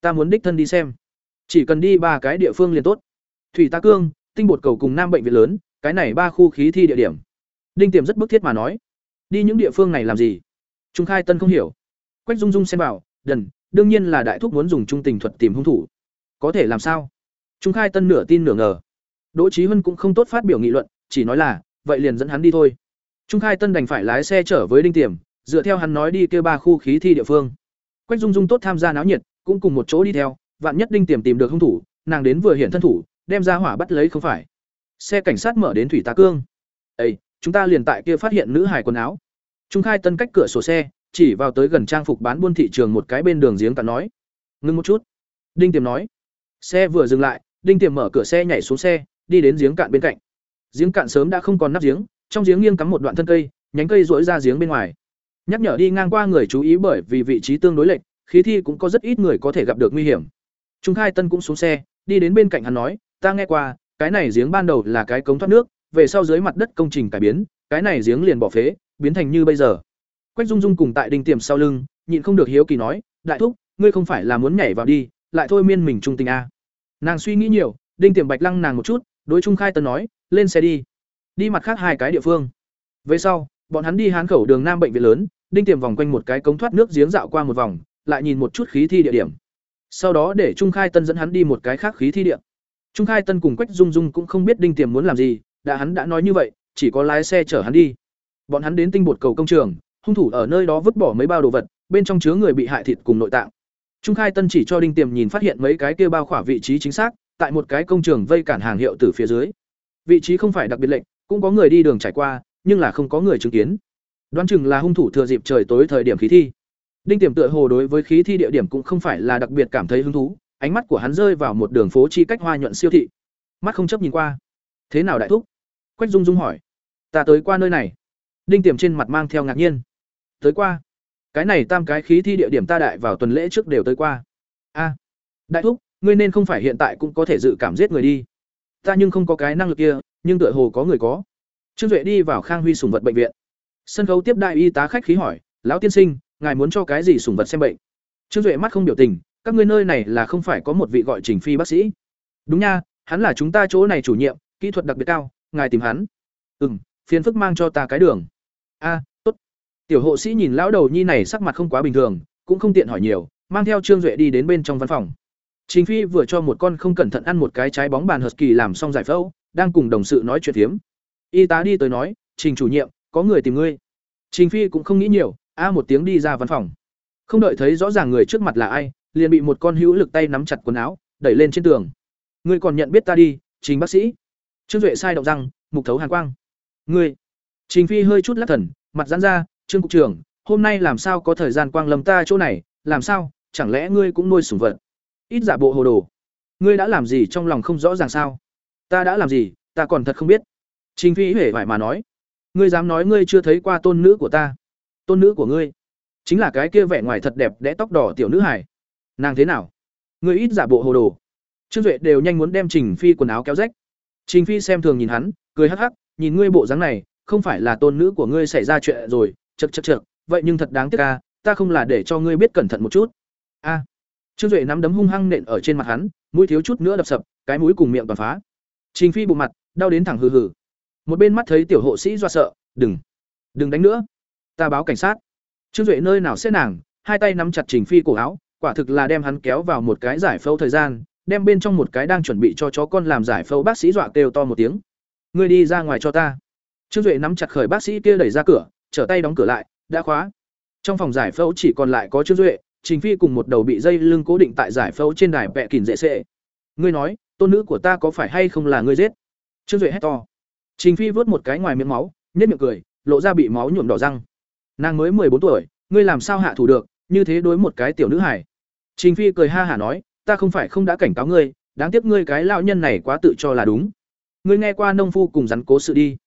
Ta muốn đích thân đi xem. Chỉ cần đi ba cái địa phương liền tốt. Thủy Ta Cương, Tinh Bột Cầu cùng Nam bệnh viện lớn, cái này ba khu khí thi địa điểm. Đinh Tiềm rất bức thiết mà nói, đi những địa phương này làm gì? Trung Khai Tân không hiểu. Quách Dung Dung xem bảo, đần, đương nhiên là đại thúc muốn dùng trung tình thuật tìm hung thủ. Có thể làm sao? Trung Khai Tân nửa tin nửa ngờ. Đỗ Chí Hân cũng không tốt phát biểu nghị luận, chỉ nói là, vậy liền dẫn hắn đi thôi. Trung Khai Tân đành phải lái xe trở với Đinh Tiềm, dựa theo hắn nói đi kêu ba khu khí thi địa phương. Quách Dung Dung tốt tham gia náo nhiệt, cũng cùng một chỗ đi theo, vạn nhất Đinh Tiềm tìm được hung thủ, nàng đến vừa hiện thân thủ, đem ra hỏa bắt lấy không phải. Xe cảnh sát mở đến thủy tá cương. "Ê, chúng ta liền tại kia phát hiện nữ hải quần áo." Trung Khai Tân cách cửa sổ xe, chỉ vào tới gần trang phục bán buôn thị trường một cái bên đường giếng cạn nói. "Ngưng một chút." Đinh Tiềm nói. Xe vừa dừng lại, Đinh Tiềm mở cửa xe nhảy xuống xe, đi đến giếng cạn bên cạnh. Giếng cạn sớm đã không còn nắp giếng, trong giếng nghiêng cắm một đoạn thân cây, nhánh cây rỗi ra giếng bên ngoài. Nhắc nhở đi ngang qua người chú ý bởi vì vị trí tương đối lệch, khí thi cũng có rất ít người có thể gặp được nguy hiểm. Trung Khai Tân cũng xuống xe, đi đến bên cạnh hắn nói, "Ta nghe qua, cái này giếng ban đầu là cái cống thoát nước, về sau dưới mặt đất công trình cải biến, cái này giếng liền bỏ phế, biến thành như bây giờ." Quách Dung Dung cùng tại đình tiềm sau lưng, nhịn không được hiếu kỳ nói, "Đại thúc, ngươi không phải là muốn nhảy vào đi, lại thôi miên mình trung tình a?" Nàng suy nghĩ nhiều, đinh tiềm bạch lăng nàng một chút, đối Trung Khai Tân nói, "Lên xe đi." Đi mặt khác hai cái địa phương. Về sau, bọn hắn đi hán khẩu đường Nam bệnh viện lớn, đinh tiềm vòng quanh một cái cống thoát nước giếng dạo qua một vòng, lại nhìn một chút khí thi địa điểm. Sau đó để Trung Khai Tân dẫn hắn đi một cái khác khí thi địa. Trung Khai Tân cùng Quách Dung Dung cũng không biết đinh tiềm muốn làm gì, đã hắn đã nói như vậy, chỉ có lái xe chở hắn đi. Bọn hắn đến tinh bột cầu công trường, hung thủ ở nơi đó vứt bỏ mấy bao đồ vật, bên trong chứa người bị hại thịt cùng nội tạng. Trung Khai Tân chỉ cho đinh tiềm nhìn phát hiện mấy cái kia bao khỏa vị trí chính xác, tại một cái công trường vây cản hàng hiệu từ phía dưới. Vị trí không phải đặc biệt lệnh, cũng có người đi đường trải qua, nhưng là không có người chứng kiến. Đoán chừng là hung thủ thừa dịp trời tối thời điểm khí thi. Đinh Tiềm tựa hồ đối với khí thi địa điểm cũng không phải là đặc biệt cảm thấy hứng thú, ánh mắt của hắn rơi vào một đường phố chi cách hoa nhuận siêu thị. Mắt không chấp nhìn qua. "Thế nào đại thúc?" Quách Dung Dung hỏi. "Ta tới qua nơi này." Đinh Tiềm trên mặt mang theo ngạc nhiên. "Tới qua? Cái này tam cái khí thi địa điểm ta đại vào tuần lễ trước đều tới qua." A, đại thúc, ngươi nên không phải hiện tại cũng có thể dự cảm giết người đi. Ta nhưng không có cái năng lực kia, nhưng tựa hồ có người có. Trương Duệ đi vào Khang Huy sủng vật bệnh viện. Sân khấu tiếp đại y tá khách khí hỏi, "Lão tiên sinh, ngài muốn cho cái gì sủng vật xem bệnh?" Trương Duệ mắt không biểu tình, "Các ngươi nơi này là không phải có một vị gọi Trình Phi bác sĩ?" "Đúng nha, hắn là chúng ta chỗ này chủ nhiệm, kỹ thuật đặc biệt cao, ngài tìm hắn." "Ừm, phiền phức mang cho ta cái đường." "A, tốt." Tiểu hộ sĩ nhìn lão đầu nhi này sắc mặt không quá bình thường, cũng không tiện hỏi nhiều, mang theo Trương Duệ đi đến bên trong văn phòng. Trình Phi vừa cho một con không cẩn thận ăn một cái trái bóng bàn hợp kỳ làm xong giải phẫu, đang cùng đồng sự nói chuyện thiếm. Y tá đi tới nói, "Trình chủ nhiệm, có người tìm ngươi." Trình Phi cũng không nghĩ nhiều, a một tiếng đi ra văn phòng. Không đợi thấy rõ ràng người trước mặt là ai, liền bị một con hữu lực tay nắm chặt quần áo, đẩy lên trên tường. "Ngươi còn nhận biết ta đi, Trình bác sĩ." Trương Duệ sai động răng, mục thấu hàn quang. "Ngươi?" Trình Phi hơi chút lắc thần, mặt giãn ra, "Trương cục trưởng, hôm nay làm sao có thời gian quang lâm ta chỗ này, làm sao, chẳng lẽ ngươi cũng nuôi sủng vật?" Ít giả bộ hồ đồ. "Ngươi đã làm gì trong lòng không rõ ràng sao?" "Ta đã làm gì, ta còn thật không biết." Trình Phi huệ vải mà nói, "Ngươi dám nói ngươi chưa thấy qua tôn nữ của ta? Tôn nữ của ngươi chính là cái kia vẻ ngoài thật đẹp đẽ tóc đỏ tiểu nữ hải. Nàng thế nào? Ngươi ít giả bộ hồ đồ." Trương Duệ đều nhanh muốn đem Trình Phi quần áo kéo rách. Trình Phi xem thường nhìn hắn, cười hắc hắc, nhìn ngươi bộ dáng này, không phải là tôn nữ của ngươi xảy ra chuyện rồi, chật chật chật vậy nhưng thật đáng tiếc ca ta không là để cho ngươi biết cẩn thận một chút. A. Trương Duệ nắm đấm hung hăng nện ở trên mặt hắn, mũi thiếu chút nữa đập sập, cái mũi cùng miệng toàn phá. Trình Phi bụng mặt, đau đến thẳng hừ hừ. Một bên mắt thấy tiểu hộ sĩ do sợ, "Đừng, đừng đánh nữa, ta báo cảnh sát." Trương Duệ nơi nào sẽ nàng, hai tay nắm chặt Trình Phi cổ áo, quả thực là đem hắn kéo vào một cái giải phẫu thời gian, đem bên trong một cái đang chuẩn bị cho chó con làm giải phẫu bác sĩ dọa kêu to một tiếng. "Ngươi đi ra ngoài cho ta." Trương Duệ nắm chặt khởi bác sĩ kia đẩy ra cửa, trở tay đóng cửa lại, đã khóa. Trong phòng giải phẫu chỉ còn lại có Trương Duệ, Trình Phi cùng một đầu bị dây lưng cố định tại giải phẫu trên đài vẽ kỉn dễ sệ. Ngươi nói, tôn nữ của ta có phải hay không là ngươi giết? Trương Duệ hét to. Trình Phi vớt một cái ngoài miệng máu, nhếch miệng cười, lộ ra bị máu nhuộm đỏ răng. Nàng mới bốn tuổi, ngươi làm sao hạ thủ được, như thế đối một cái tiểu nữ hải. Trình Phi cười ha hả nói, ta không phải không đã cảnh cáo ngươi, đáng tiếc ngươi cái lão nhân này quá tự cho là đúng. Ngươi nghe qua nông phu cùng rắn cố sự đi.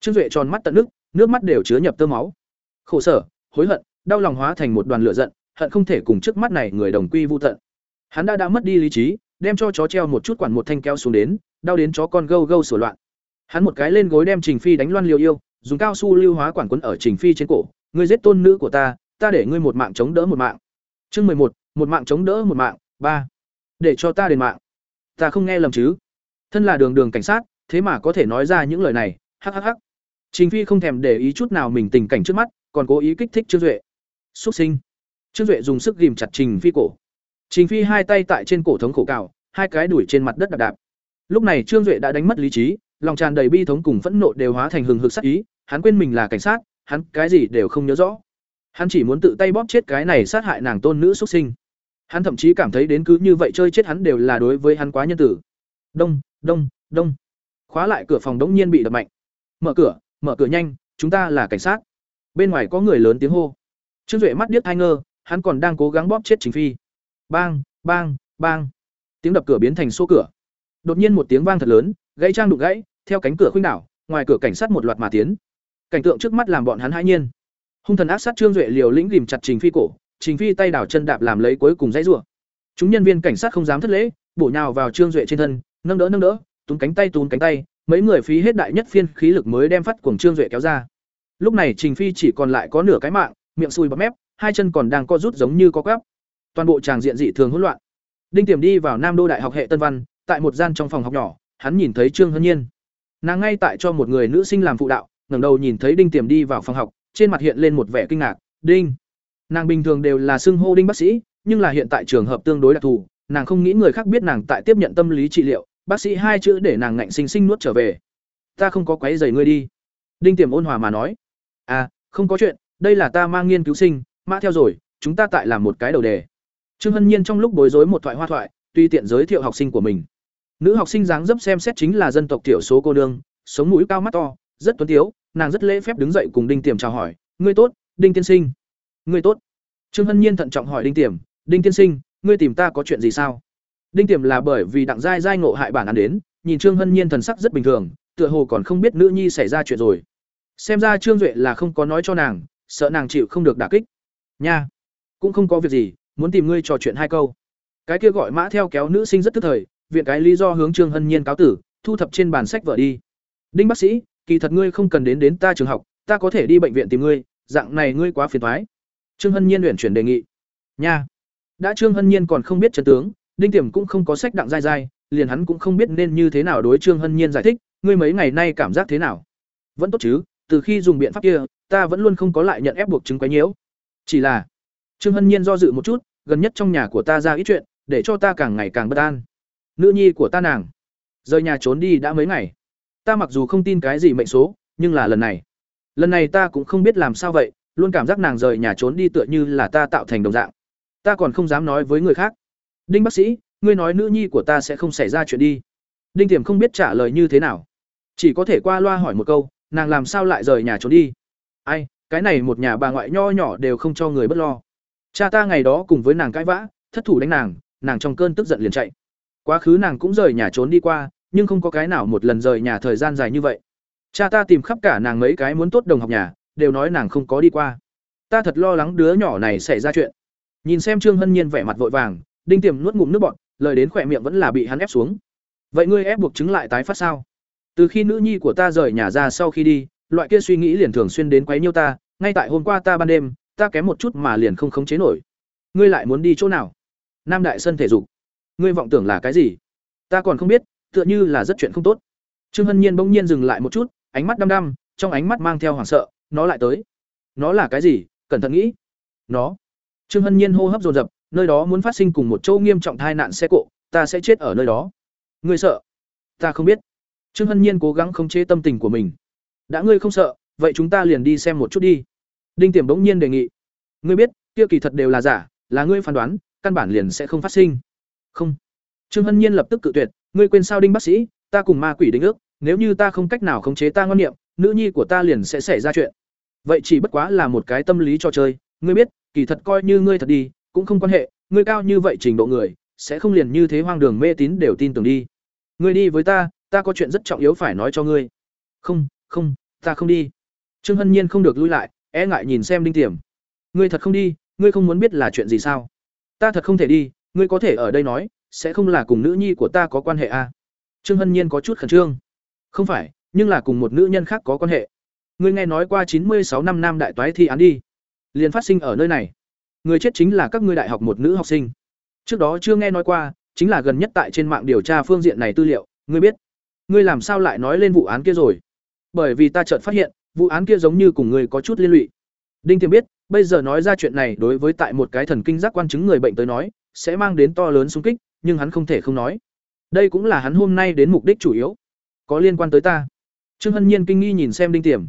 Trương Duệ tròn mắt tận nước, nước mắt đều chứa nhập tơ máu. Khổ sở, hối hận, đau lòng hóa thành một đoàn lửa giận, hận không thể cùng trước mắt này người đồng quy vu tận. Hắn đã đã mất đi lý trí, đem cho chó treo một chút quản một thanh kéo xuống đến, đau đến chó con gâu gâu sủa loạn. Hắn một cái lên gối đem Trình Phi đánh loan liều yêu, dùng cao su lưu hóa quản quấn ở Trình Phi trên cổ, ngươi giết tôn nữ của ta, ta để ngươi một mạng chống đỡ một mạng. Chương mười một, một mạng chống đỡ một mạng, ba. Để cho ta đền mạng. Ta không nghe lầm chứ? Thân là đường đường cảnh sát, thế mà có thể nói ra những lời này, hắc hắc hắc. Trình Phi không thèm để ý chút nào mình tình cảnh trước mắt, còn cố ý kích thích Trương Duệ. Xuất sinh. Trương Duệ dùng sức ghìm chặt Trình Phi cổ. Trình Phi hai tay tại trên cổ thống khổ cào, hai cái đuổi trên mặt đất đạp đạp. Lúc này Trương Duệ đã đánh mất lý trí, lòng tràn đầy bi thống cùng phẫn nộ đều hóa thành hừng hực sát ý, hắn quên mình là cảnh sát, hắn cái gì đều không nhớ rõ. Hắn chỉ muốn tự tay bóp chết cái này sát hại nàng tôn nữ xuất sinh. Hắn thậm chí cảm thấy đến cứ như vậy chơi chết hắn đều là đối với hắn quá nhân tử. Đông, đông, đông. Khóa lại cửa phòng đống nhiên bị đập mạnh. Mở cửa, mở cửa nhanh, chúng ta là cảnh sát. Bên ngoài có người lớn tiếng hô. Trương Duệ mắt điếc hai ngơ, hắn còn đang cố gắng bóp chết Trình Phi. Bang, bang, bang. Tiếng đập cửa biến thành xô cửa. Đột nhiên một tiếng vang thật lớn, gãy trang đụng gãy, theo cánh cửa khuynh đảo, ngoài cửa cảnh sát một loạt mà tiến. Cảnh tượng trước mắt làm bọn hắn hãi nhiên. Hung thần ác sát Trương Duệ liều lĩnh ghim chặt Trình Phi cổ, Trình Phi tay đảo chân đạp làm lấy cuối cùng dãy rủa. Chúng nhân viên cảnh sát không dám thất lễ, bổ nhào vào Trương Duệ trên thân, nâng đỡ nâng đỡ, túm cánh tay túm cánh tay, mấy người phí hết đại nhất phiên khí lực mới đem phát cuồng Trương Duệ kéo ra. Lúc này Trình Phi chỉ còn lại có nửa cái mạng, miệng sùi bọt mép, hai chân còn đang co rút giống như có quắp. Toàn bộ tràng diện dị thường hỗn loạn. Đinh Tiềm đi vào Nam Đô Đại học hệ Tân Văn, tại một gian trong phòng học nhỏ, hắn nhìn thấy Trương Hân Nhiên. Nàng ngay tại cho một người nữ sinh làm phụ đạo, ngẩng đầu nhìn thấy Đinh Tiềm đi vào phòng học, trên mặt hiện lên một vẻ kinh ngạc, "Đinh." Nàng bình thường đều là xưng hô Đinh bác sĩ, nhưng là hiện tại trường hợp tương đối đặc thù, nàng không nghĩ người khác biết nàng tại tiếp nhận tâm lý trị liệu, bác sĩ hai chữ để nàng ngạnh sinh sinh nuốt trở về. "Ta không có quấy rầy ngươi đi." Đinh Tiềm ôn hòa mà nói. "À, không có chuyện, đây là ta mang nghiên cứu sinh, mã theo rồi, chúng ta tại làm một cái đầu đề." Trương Hân Nhiên trong lúc bối rối một thoại hoa thoại, tùy tiện giới thiệu học sinh của mình. Nữ học sinh dáng dấp xem xét chính là dân tộc thiểu số cô nương, sống mũi cao mắt to, rất tuấn tiếu, nàng rất lễ phép đứng dậy cùng Đinh Tiềm chào hỏi, "Ngươi tốt, Đinh tiên sinh." "Ngươi tốt." Trương Hân Nhiên thận trọng hỏi Đinh Tiềm, "Đinh tiên sinh, ngươi tìm ta có chuyện gì sao?" Đinh Tiềm là bởi vì đặng giai giai ngộ hại bản án đến, nhìn Trương Hân Nhiên thần sắc rất bình thường, tựa hồ còn không biết nữ nhi xảy ra chuyện rồi. Xem ra Trương Duệ là không có nói cho nàng, sợ nàng chịu không được đả kích. Nha, cũng không có việc gì, muốn tìm ngươi trò chuyện hai câu. cái kia gọi mã theo kéo nữ sinh rất tức thời viện cái lý do hướng trương hân nhiên cáo tử thu thập trên bàn sách vở đi. Đinh bác sĩ kỳ thật ngươi không cần đến đến ta trường học ta có thể đi bệnh viện tìm ngươi dạng này ngươi quá phiền thoái trương hân nhiên luyện chuyển đề nghị. Nha đã trương hân nhiên còn không biết trần tướng đinh tiềm cũng không có sách đặng dai dai liền hắn cũng không biết nên như thế nào đối trương hân nhiên giải thích ngươi mấy ngày nay cảm giác thế nào? Vẫn tốt chứ từ khi dùng biện pháp kia ta vẫn luôn không có lại nhận ép buộc chứng quấy nhiễu chỉ là, trương hân nhiên do dự một chút, gần nhất trong nhà của ta ra ít chuyện, để cho ta càng ngày càng bất an. Nữ nhi của ta nàng, rời nhà trốn đi đã mấy ngày. Ta mặc dù không tin cái gì mệnh số, nhưng là lần này. Lần này ta cũng không biết làm sao vậy, luôn cảm giác nàng rời nhà trốn đi tựa như là ta tạo thành đồng dạng. Ta còn không dám nói với người khác. Đinh bác sĩ, ngươi nói nữ nhi của ta sẽ không xảy ra chuyện đi. Đinh tiềm không biết trả lời như thế nào. Chỉ có thể qua loa hỏi một câu, nàng làm sao lại rời nhà trốn đi? Ai cái này một nhà bà ngoại nho nhỏ đều không cho người bất lo. Cha ta ngày đó cùng với nàng cãi vã, thất thủ đánh nàng nàng trong cơn tức giận liền chạy. Quá khứ nàng cũng rời nhà trốn đi qua, nhưng không có cái nào một lần rời nhà thời gian dài như vậy. Cha ta tìm khắp cả nàng mấy cái muốn tốt đồng học nhà, đều nói nàng không có đi qua. Ta thật lo lắng đứa nhỏ này xảy ra chuyện. Nhìn xem trương hân nhiên vẻ mặt vội vàng, đinh tiềm nuốt ngụm nước bọt, lời đến khỏe miệng vẫn là bị hắn ép xuống. Vậy ngươi ép buộc chứng lại tái phát sao? Từ khi nữ nhi của ta rời nhà ra sau khi đi loại kia suy nghĩ liền thường xuyên đến quấy nhiêu ta, ngay tại hôm qua ta ban đêm, ta kém một chút mà liền không khống chế nổi. Ngươi lại muốn đi chỗ nào? Nam đại sân thể dục. Ngươi vọng tưởng là cái gì? Ta còn không biết, tựa như là rất chuyện không tốt. Trương hân nhiên bỗng nhiên dừng lại một chút, ánh mắt đăm đăm, trong ánh mắt mang theo hoảng sợ, nó lại tới. Nó là cái gì? Cẩn thận nghĩ. Nó. Trương hân nhiên hô hấp dồn dập, nơi đó muốn phát sinh cùng một chỗ nghiêm trọng tai nạn xe cộ, ta sẽ chết ở nơi đó. Ngươi sợ? Ta không biết. Trương hân nhiên cố gắng khống chế tâm tình của mình đã ngươi không sợ, vậy chúng ta liền đi xem một chút đi. Đinh tiềm bỗng nhiên đề nghị. Ngươi biết, kia kỳ thật đều là giả, là ngươi phán đoán, căn bản liền sẽ không phát sinh. Không. Trương hân nhiên lập tức cự tuyệt. Ngươi quên sao đinh bác sĩ, ta cùng ma quỷ đính ước, nếu như ta không cách nào khống chế ta ngon niệm, nữ nhi của ta liền sẽ xảy ra chuyện. Vậy chỉ bất quá là một cái tâm lý trò chơi. Ngươi biết, kỳ thật coi như ngươi thật đi, cũng không quan hệ. Ngươi cao như vậy trình độ người, sẽ không liền như thế hoang đường mê tín đều tin tưởng đi. Ngươi đi với ta ta có chuyện rất trọng yếu phải nói cho ngươi. Không không, ta không đi. Trương hân nhiên không được lui lại e ngại nhìn xem đinh tiềm. Ngươi thật không đi, ngươi không muốn biết là chuyện gì sao? Ta thật không thể đi, ngươi có thể ở đây nói, sẽ không là cùng nữ nhi của ta có quan hệ à? trương hân nhiên có chút khẩn trương. Không phải, nhưng là cùng một nữ nhân khác có quan hệ. Ngươi nghe nói qua chín mươi sáu năm nam đại toái thi án đi. Liền phát sinh ở nơi này. Người chết chính là các ngươi đại học một nữ học sinh. Trước đó chưa nghe nói qua, chính là gần nhất tại trên mạng điều tra phương diện này tư liệu. Ngươi biết. Ngươi làm sao lại nói lên vụ án kia rồi? Bởi vì ta chợt phát hiện, vụ án kia giống như cùng người có chút liên lụy. Đinh tiềm biết, bây giờ nói ra chuyện này đối với tại một cái thần kinh giác quan chứng người bệnh tới nói, sẽ mang đến to lớn xung kích, nhưng hắn không thể không nói. Đây cũng là hắn hôm nay đến mục đích chủ yếu. Có liên quan tới ta. Trương hân nhiên kinh nghi nhìn xem đinh tiềm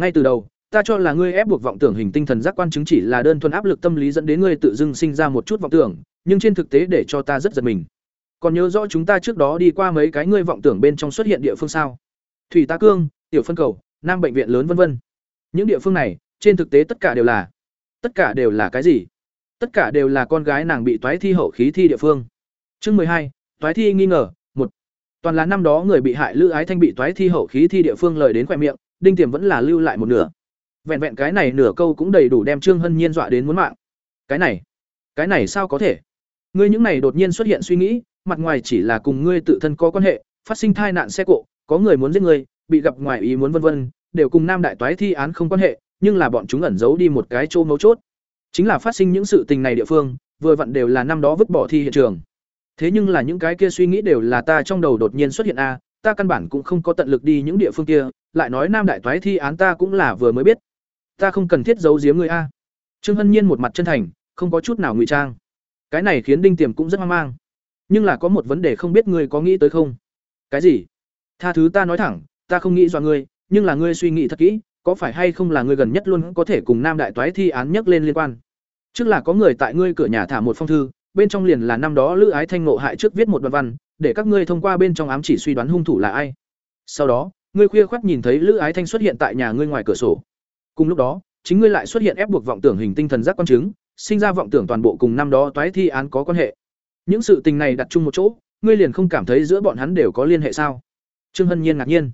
ngay từ đầu, ta cho là ngươi ép buộc vọng tưởng hình tinh thần giác quan chứng chỉ là đơn thuần áp lực tâm lý dẫn đến ngươi tự dưng sinh ra một chút vọng tưởng, nhưng trên thực tế để cho ta rất giật mình. Còn nhớ rõ chúng ta trước đó đi qua mấy cái ngươi vọng tưởng bên trong xuất hiện địa phương sao? Thủy tá cương tiểu phân cầu, nam bệnh viện lớn vân vân. Những địa phương này, trên thực tế tất cả đều là, tất cả đều là cái gì? Tất cả đều là con gái nàng bị toái thi hậu khí thi địa phương. Chương mười hai, toái thi nghi ngờ, một. Toàn là năm đó người bị hại lữ ái thanh bị toái thi hậu khí thi địa phương lời đến khoe miệng, đinh tiềm vẫn là lưu lại một nửa. Vẹn vẹn cái này nửa câu cũng đầy đủ đem trương hân nhiên dọa đến muốn mạng. Cái này cái này sao có thể? Ngươi những này đột nhiên xuất hiện suy nghĩ, mặt ngoài chỉ là cùng ngươi tự thân có quan hệ, phát sinh tai nạn xe cộ, có người muốn giết ngươi bị gặp ngoài ý muốn vân vân, đều cùng nam đại toái thi án không quan hệ, nhưng là bọn chúng ẩn giấu đi một cái chỗ mấu chốt. Chính là phát sinh những sự tình này địa phương, vừa vặn đều là năm đó vứt bỏ thi hiện trường. Thế nhưng là những cái kia suy nghĩ đều là ta trong đầu đột nhiên xuất hiện a, ta căn bản cũng không có tận lực đi những địa phương kia, lại nói nam đại toái thi án ta cũng là vừa mới biết. Ta không cần thiết giấu giếm người a. Trương hân nhiên một mặt chân thành, không có chút nào ngụy trang. Cái này khiến đinh tiềm cũng rất hoang mang. Nhưng là có một vấn đề không biết ngươi có nghĩ tới không? Cái gì? Tha thứ ta nói thẳng ta không nghĩ dọa ngươi, nhưng là ngươi suy nghĩ thật kỹ, có phải hay không là ngươi gần nhất luôn có thể cùng nam đại toái thi án nhắc lên liên quan? Trước là có người tại ngươi cửa nhà thả một phong thư, bên trong liền là năm đó lữ ái thanh nộ hại trước viết một đoạn văn, để các ngươi thông qua bên trong ám chỉ suy đoán hung thủ là ai. Sau đó, ngươi khuya khoắt nhìn thấy lữ ái thanh xuất hiện tại nhà ngươi ngoài cửa sổ. Cùng lúc đó, chính ngươi lại xuất hiện ép buộc vọng tưởng hình tinh thần giác quan chứng, sinh ra vọng tưởng toàn bộ cùng năm đó toái thi án có quan hệ. Những sự tình này đặt chung một chỗ, ngươi liền không cảm thấy giữa bọn hắn đều có liên hệ sao? Trương hân nhiên ngạc nhiên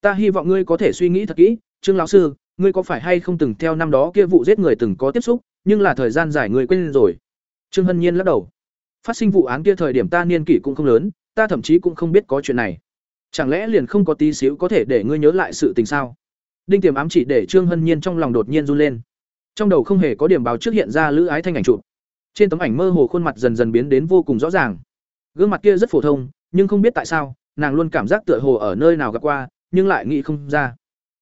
ta hy vọng ngươi có thể suy nghĩ thật kỹ, trương lão sư, ngươi có phải hay không từng theo năm đó kia vụ giết người từng có tiếp xúc, nhưng là thời gian dài ngươi quên rồi. Trương hân nhiên lắc đầu. Phát sinh vụ án kia thời điểm ta niên kỷ cũng không lớn, ta thậm chí cũng không biết có chuyện này. Chẳng lẽ liền không có tí xíu có thể để ngươi nhớ lại sự tình sao? Đinh tiềm ám chỉ để trương hân nhiên trong lòng đột nhiên run lên. Trong đầu không hề có điểm báo trước hiện ra lữ ái thanh ảnh chụp. Trên tấm ảnh mơ hồ khuôn mặt dần dần biến đến vô cùng rõ ràng. Gương mặt kia rất phổ thông, nhưng không biết tại sao, nàng luôn cảm giác tựa hồ ở nơi nào gặp qua nhưng lại nghĩ không ra.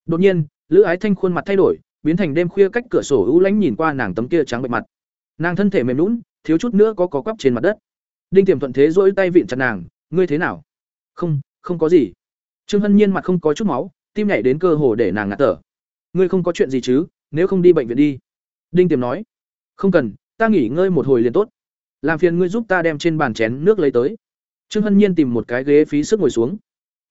Đột nhiên lữ ái thanh khuôn mặt thay đổi biến thành đêm khuya cách cửa sổ u lánh nhìn qua nàng tấm kia trắng bệch mặt. Nàng thân thể mềm nhũn, thiếu chút nữa có có quắp trên mặt đất. Đinh tiềm thuận thế duỗi tay vịn chặt nàng ngươi thế nào? Không không có gì. Trương hân nhiên mặt không có chút máu tim nhảy đến cơ hồ để nàng ngạt thở. Ngươi không có chuyện gì chứ nếu không đi bệnh viện đi. Đinh tiềm nói. Không cần ta nghỉ ngơi một hồi liền tốt. Làm phiền ngươi giúp ta đem trên bàn chén nước lấy tới. Trương hân nhiên tìm một cái ghế phí sức ngồi xuống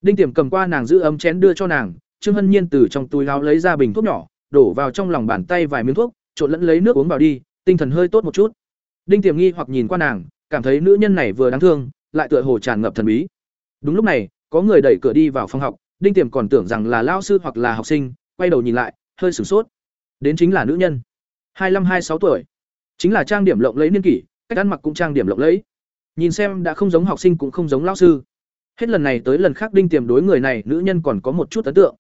đinh tiềm cầm qua nàng giữ ấm chén đưa cho nàng, trương hân nhiên từ trong túi áo lấy ra bình thuốc nhỏ, đổ vào trong lòng bàn tay vài miếng thuốc, trộn lẫn lấy nước uống vào đi, tinh thần hơi tốt một chút. Đinh tiềm nghi hoặc nhìn qua nàng, cảm thấy nữ nhân này vừa đáng thương, lại tựa hồ tràn ngập thần bí. Đúng lúc này, có người đẩy cửa đi vào phòng học, đinh tiềm còn tưởng rằng là lao sư hoặc là học sinh, quay đầu nhìn lại, hơi sửng sốt. Đến chính là nữ nhân. Hai mươi hai sáu tuổi. Chính là trang điểm lộng lẫy niên kỷ, cách ăn mặc cũng trang điểm lộng lẫy. Nhìn xem đã không giống học sinh cũng không giống lao sư hết lần này tới lần khác đinh tiềm đối người này, nữ nhân còn có một chút ấn tượng.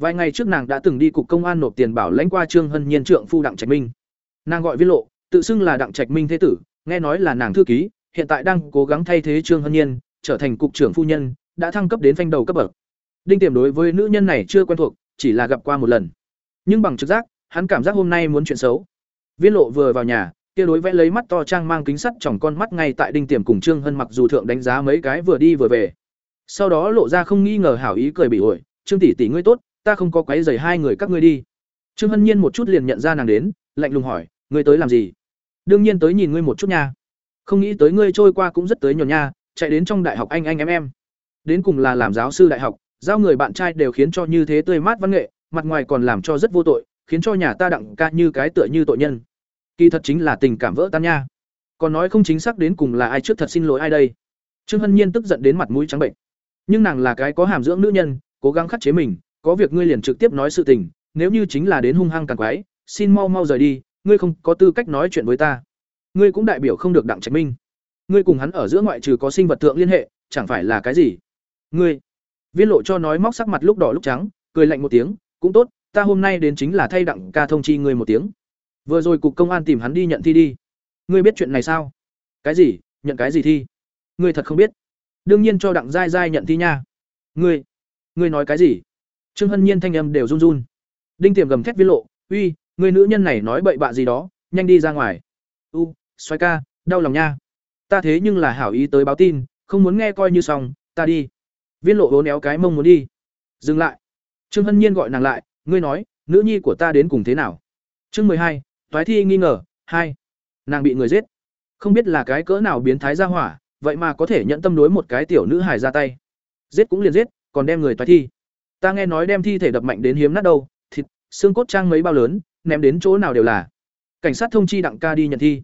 Vài ngày trước nàng đã từng đi cục công an nộp tiền bảo lãnh qua trương hân nhiên trượng phu đặng trạch minh. Nàng gọi viên lộ, tự xưng là đặng trạch minh thế tử, nghe nói là nàng thư ký, hiện tại đang cố gắng thay thế trương hân nhiên, trở thành cục trưởng phu nhân, đã thăng cấp đến phanh đầu cấp bậc. Đinh tiềm đối với nữ nhân này chưa quen thuộc, chỉ là gặp qua một lần. Nhưng bằng trực giác, hắn cảm giác hôm nay muốn chuyện xấu. Viên lộ vừa vào nhà, kia đối vẽ lấy mắt to trang mang kính sắt tròng con mắt ngay tại đinh tiềm cùng trương hân mặc dù thượng đánh giá mấy cái vừa đi vừa về sau đó lộ ra không nghi ngờ hảo ý cười bị ổi, trương tỷ tỷ ngươi tốt, ta không có quấy rầy hai người các ngươi đi. Trương hân nhiên một chút liền nhận ra nàng đến, lạnh lùng hỏi, ngươi tới làm gì? Đương nhiên tới nhìn ngươi một chút nha. Không nghĩ tới ngươi trôi qua cũng rất tới nhồn nha, chạy đến trong đại học anh anh em em. Đến cùng là làm giáo sư đại học, giao người bạn trai đều khiến cho như thế tươi mát văn nghệ, mặt ngoài còn làm cho rất vô tội, khiến cho nhà ta đặng ca như cái tựa như tội nhân. Kỳ thật chính là tình cảm vỡ tan nha. Còn nói không chính xác đến cùng là ai trước thật xin lỗi ai đây? Trương hân nhiên tức giận đến mặt mũi trắng bệnh nhưng nàng là cái có hàm dưỡng nữ nhân, cố gắng khắc chế mình, có việc ngươi liền trực tiếp nói sự tình, nếu như chính là đến hung hăng càng quái, xin mau mau rời đi, ngươi không có tư cách nói chuyện với ta. Ngươi cũng đại biểu không được đặng trạch minh. Ngươi cùng hắn ở giữa ngoại trừ có sinh vật tượng liên hệ, chẳng phải là cái gì? Ngươi. Viên lộ cho nói móc sắc mặt lúc đỏ lúc trắng, cười lạnh một tiếng, cũng tốt, ta hôm nay đến chính là thay đặng ca thông chi ngươi một tiếng. Vừa rồi cục công an tìm hắn đi nhận thi đi. Ngươi biết chuyện này sao? Cái gì? Nhận cái gì thi? Ngươi thật không biết đương nhiên cho đặng giai giai nhận thi nha. Ngươi ngươi nói cái gì? Trương hân nhiên thanh âm đều run run. Đinh tiềm gầm thét viết lộ, uy người nữ nhân này nói bậy bạ gì đó, nhanh đi ra ngoài. U xoay ca, đau lòng nha. Ta thế nhưng là hảo ý tới báo tin, không muốn nghe coi như xong, ta đi. Viên lộ hố néo cái mông muốn đi. Dừng lại. Trương hân nhiên gọi nàng lại, ngươi nói, nữ nhi của ta đến cùng thế nào? Chương mười hai, toái thi nghi ngờ, hai, nàng bị người giết. Không biết là cái cỡ nào biến thái ra hỏa vậy mà có thể nhận tâm đối một cái tiểu nữ hài ra tay. Giết cũng liền giết, còn đem người toái thi. Ta nghe nói đem thi thể đập mạnh đến hiếm nát đâu, thịt, xương cốt trang mấy bao lớn, ném đến chỗ nào đều là. Cảnh sát thông chi đặng ca đi nhận thi.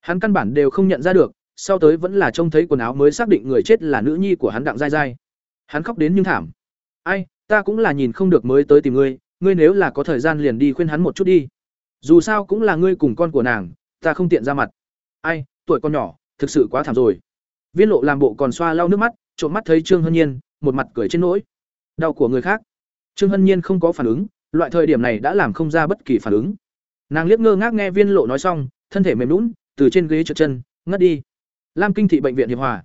Hắn căn bản đều không nhận ra được, sau tới vẫn là trông thấy quần áo mới xác định người chết là nữ nhi của hắn đặng dai dai. Hắn khóc đến nhưng thảm. Ai, ta cũng là nhìn không được mới tới tìm ngươi ngươi nếu là có thời gian liền đi khuyên hắn một chút đi. Dù sao cũng là ngươi cùng con của nàng, ta không tiện ra mặt. Ai, tuổi con nhỏ, thực sự quá thảm rồi viên lộ làm bộ còn xoa lau nước mắt, trộm mắt thấy trương hân nhiên, một mặt cười trên nỗi. Đau của người khác. Trương hân nhiên không có phản ứng, loại thời điểm này đã làm không ra bất kỳ phản ứng. Nàng liếc ngơ ngác nghe viên lộ nói xong, thân thể mềm lún từ trên ghế trượt chân, ngất đi. Lam kinh thị bệnh viện hiệp hòa.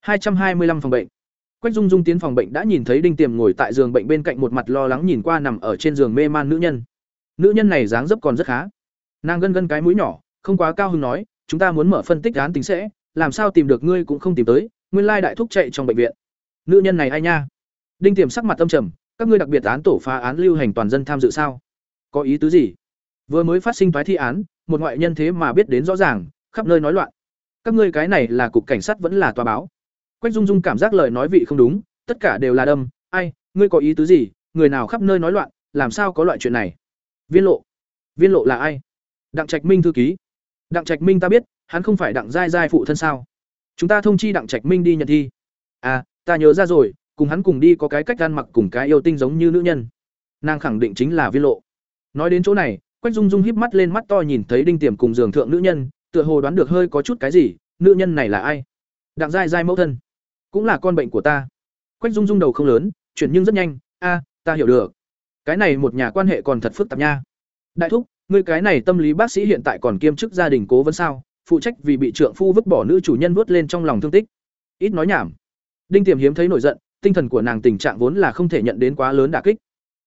hai trăm hai mươi năm phòng bệnh. Quách dung dung tiến phòng bệnh đã nhìn thấy đinh tiềm ngồi tại giường bệnh bên cạnh một mặt lo lắng nhìn qua nằm ở trên giường mê man nữ nhân. Nữ nhân này dáng dấp còn rất khá. Nàng gân gân cái mũi nhỏ, không quá cao hứng nói, chúng ta muốn mở phân tích án tính sẽ làm sao tìm được ngươi cũng không tìm tới, nguyên lai đại thúc chạy trong bệnh viện. Nữ nhân này ai nha? Đinh tiềm sắc mặt âm trầm, các ngươi đặc biệt án tổ phá án lưu hành toàn dân tham dự sao? Có ý tứ gì? Vừa mới phát sinh toái thi án, một ngoại nhân thế mà biết đến rõ ràng, khắp nơi nói loạn. Các ngươi cái này là cục cảnh sát vẫn là tòa báo. Quách dung dung cảm giác lời nói vị không đúng, tất cả đều là đâm. Ai, ngươi có ý tứ gì? Người nào khắp nơi nói loạn, làm sao có loại chuyện này? Viên lộ. Viên lộ là ai? Đặng trạch minh thư ký. Đặng trạch minh ta biết hắn không phải đặng giai giai phụ thân sao? Chúng ta thông chi đặng trạch minh đi nhận thi. À ta nhớ ra rồi, cùng hắn cùng đi có cái cách ăn mặc cùng cái yêu tinh giống như nữ nhân. Nàng khẳng định chính là viên lộ. Nói đến chỗ này, quách dung dung híp mắt lên mắt to nhìn thấy đinh tiềm cùng giường thượng nữ nhân, tựa hồ đoán được hơi có chút cái gì, nữ nhân này là ai? Đặng giai giai mẫu thân. Cũng là con bệnh của ta. Quách dung dung đầu không lớn, chuyển nhưng rất nhanh. A ta hiểu được. Cái này một nhà quan hệ còn thật phức tạp nha. Đại thúc, ngươi cái này tâm lý bác sĩ hiện tại còn kiêm chức gia đình cố vấn sao? Phụ trách vì bị trượng phu vứt bỏ nữ chủ nhân vớt lên trong lòng thương tích. Ít nói nhảm. Đinh tiềm hiếm thấy nổi giận, tinh thần của nàng tình trạng vốn là không thể nhận đến quá lớn đả kích.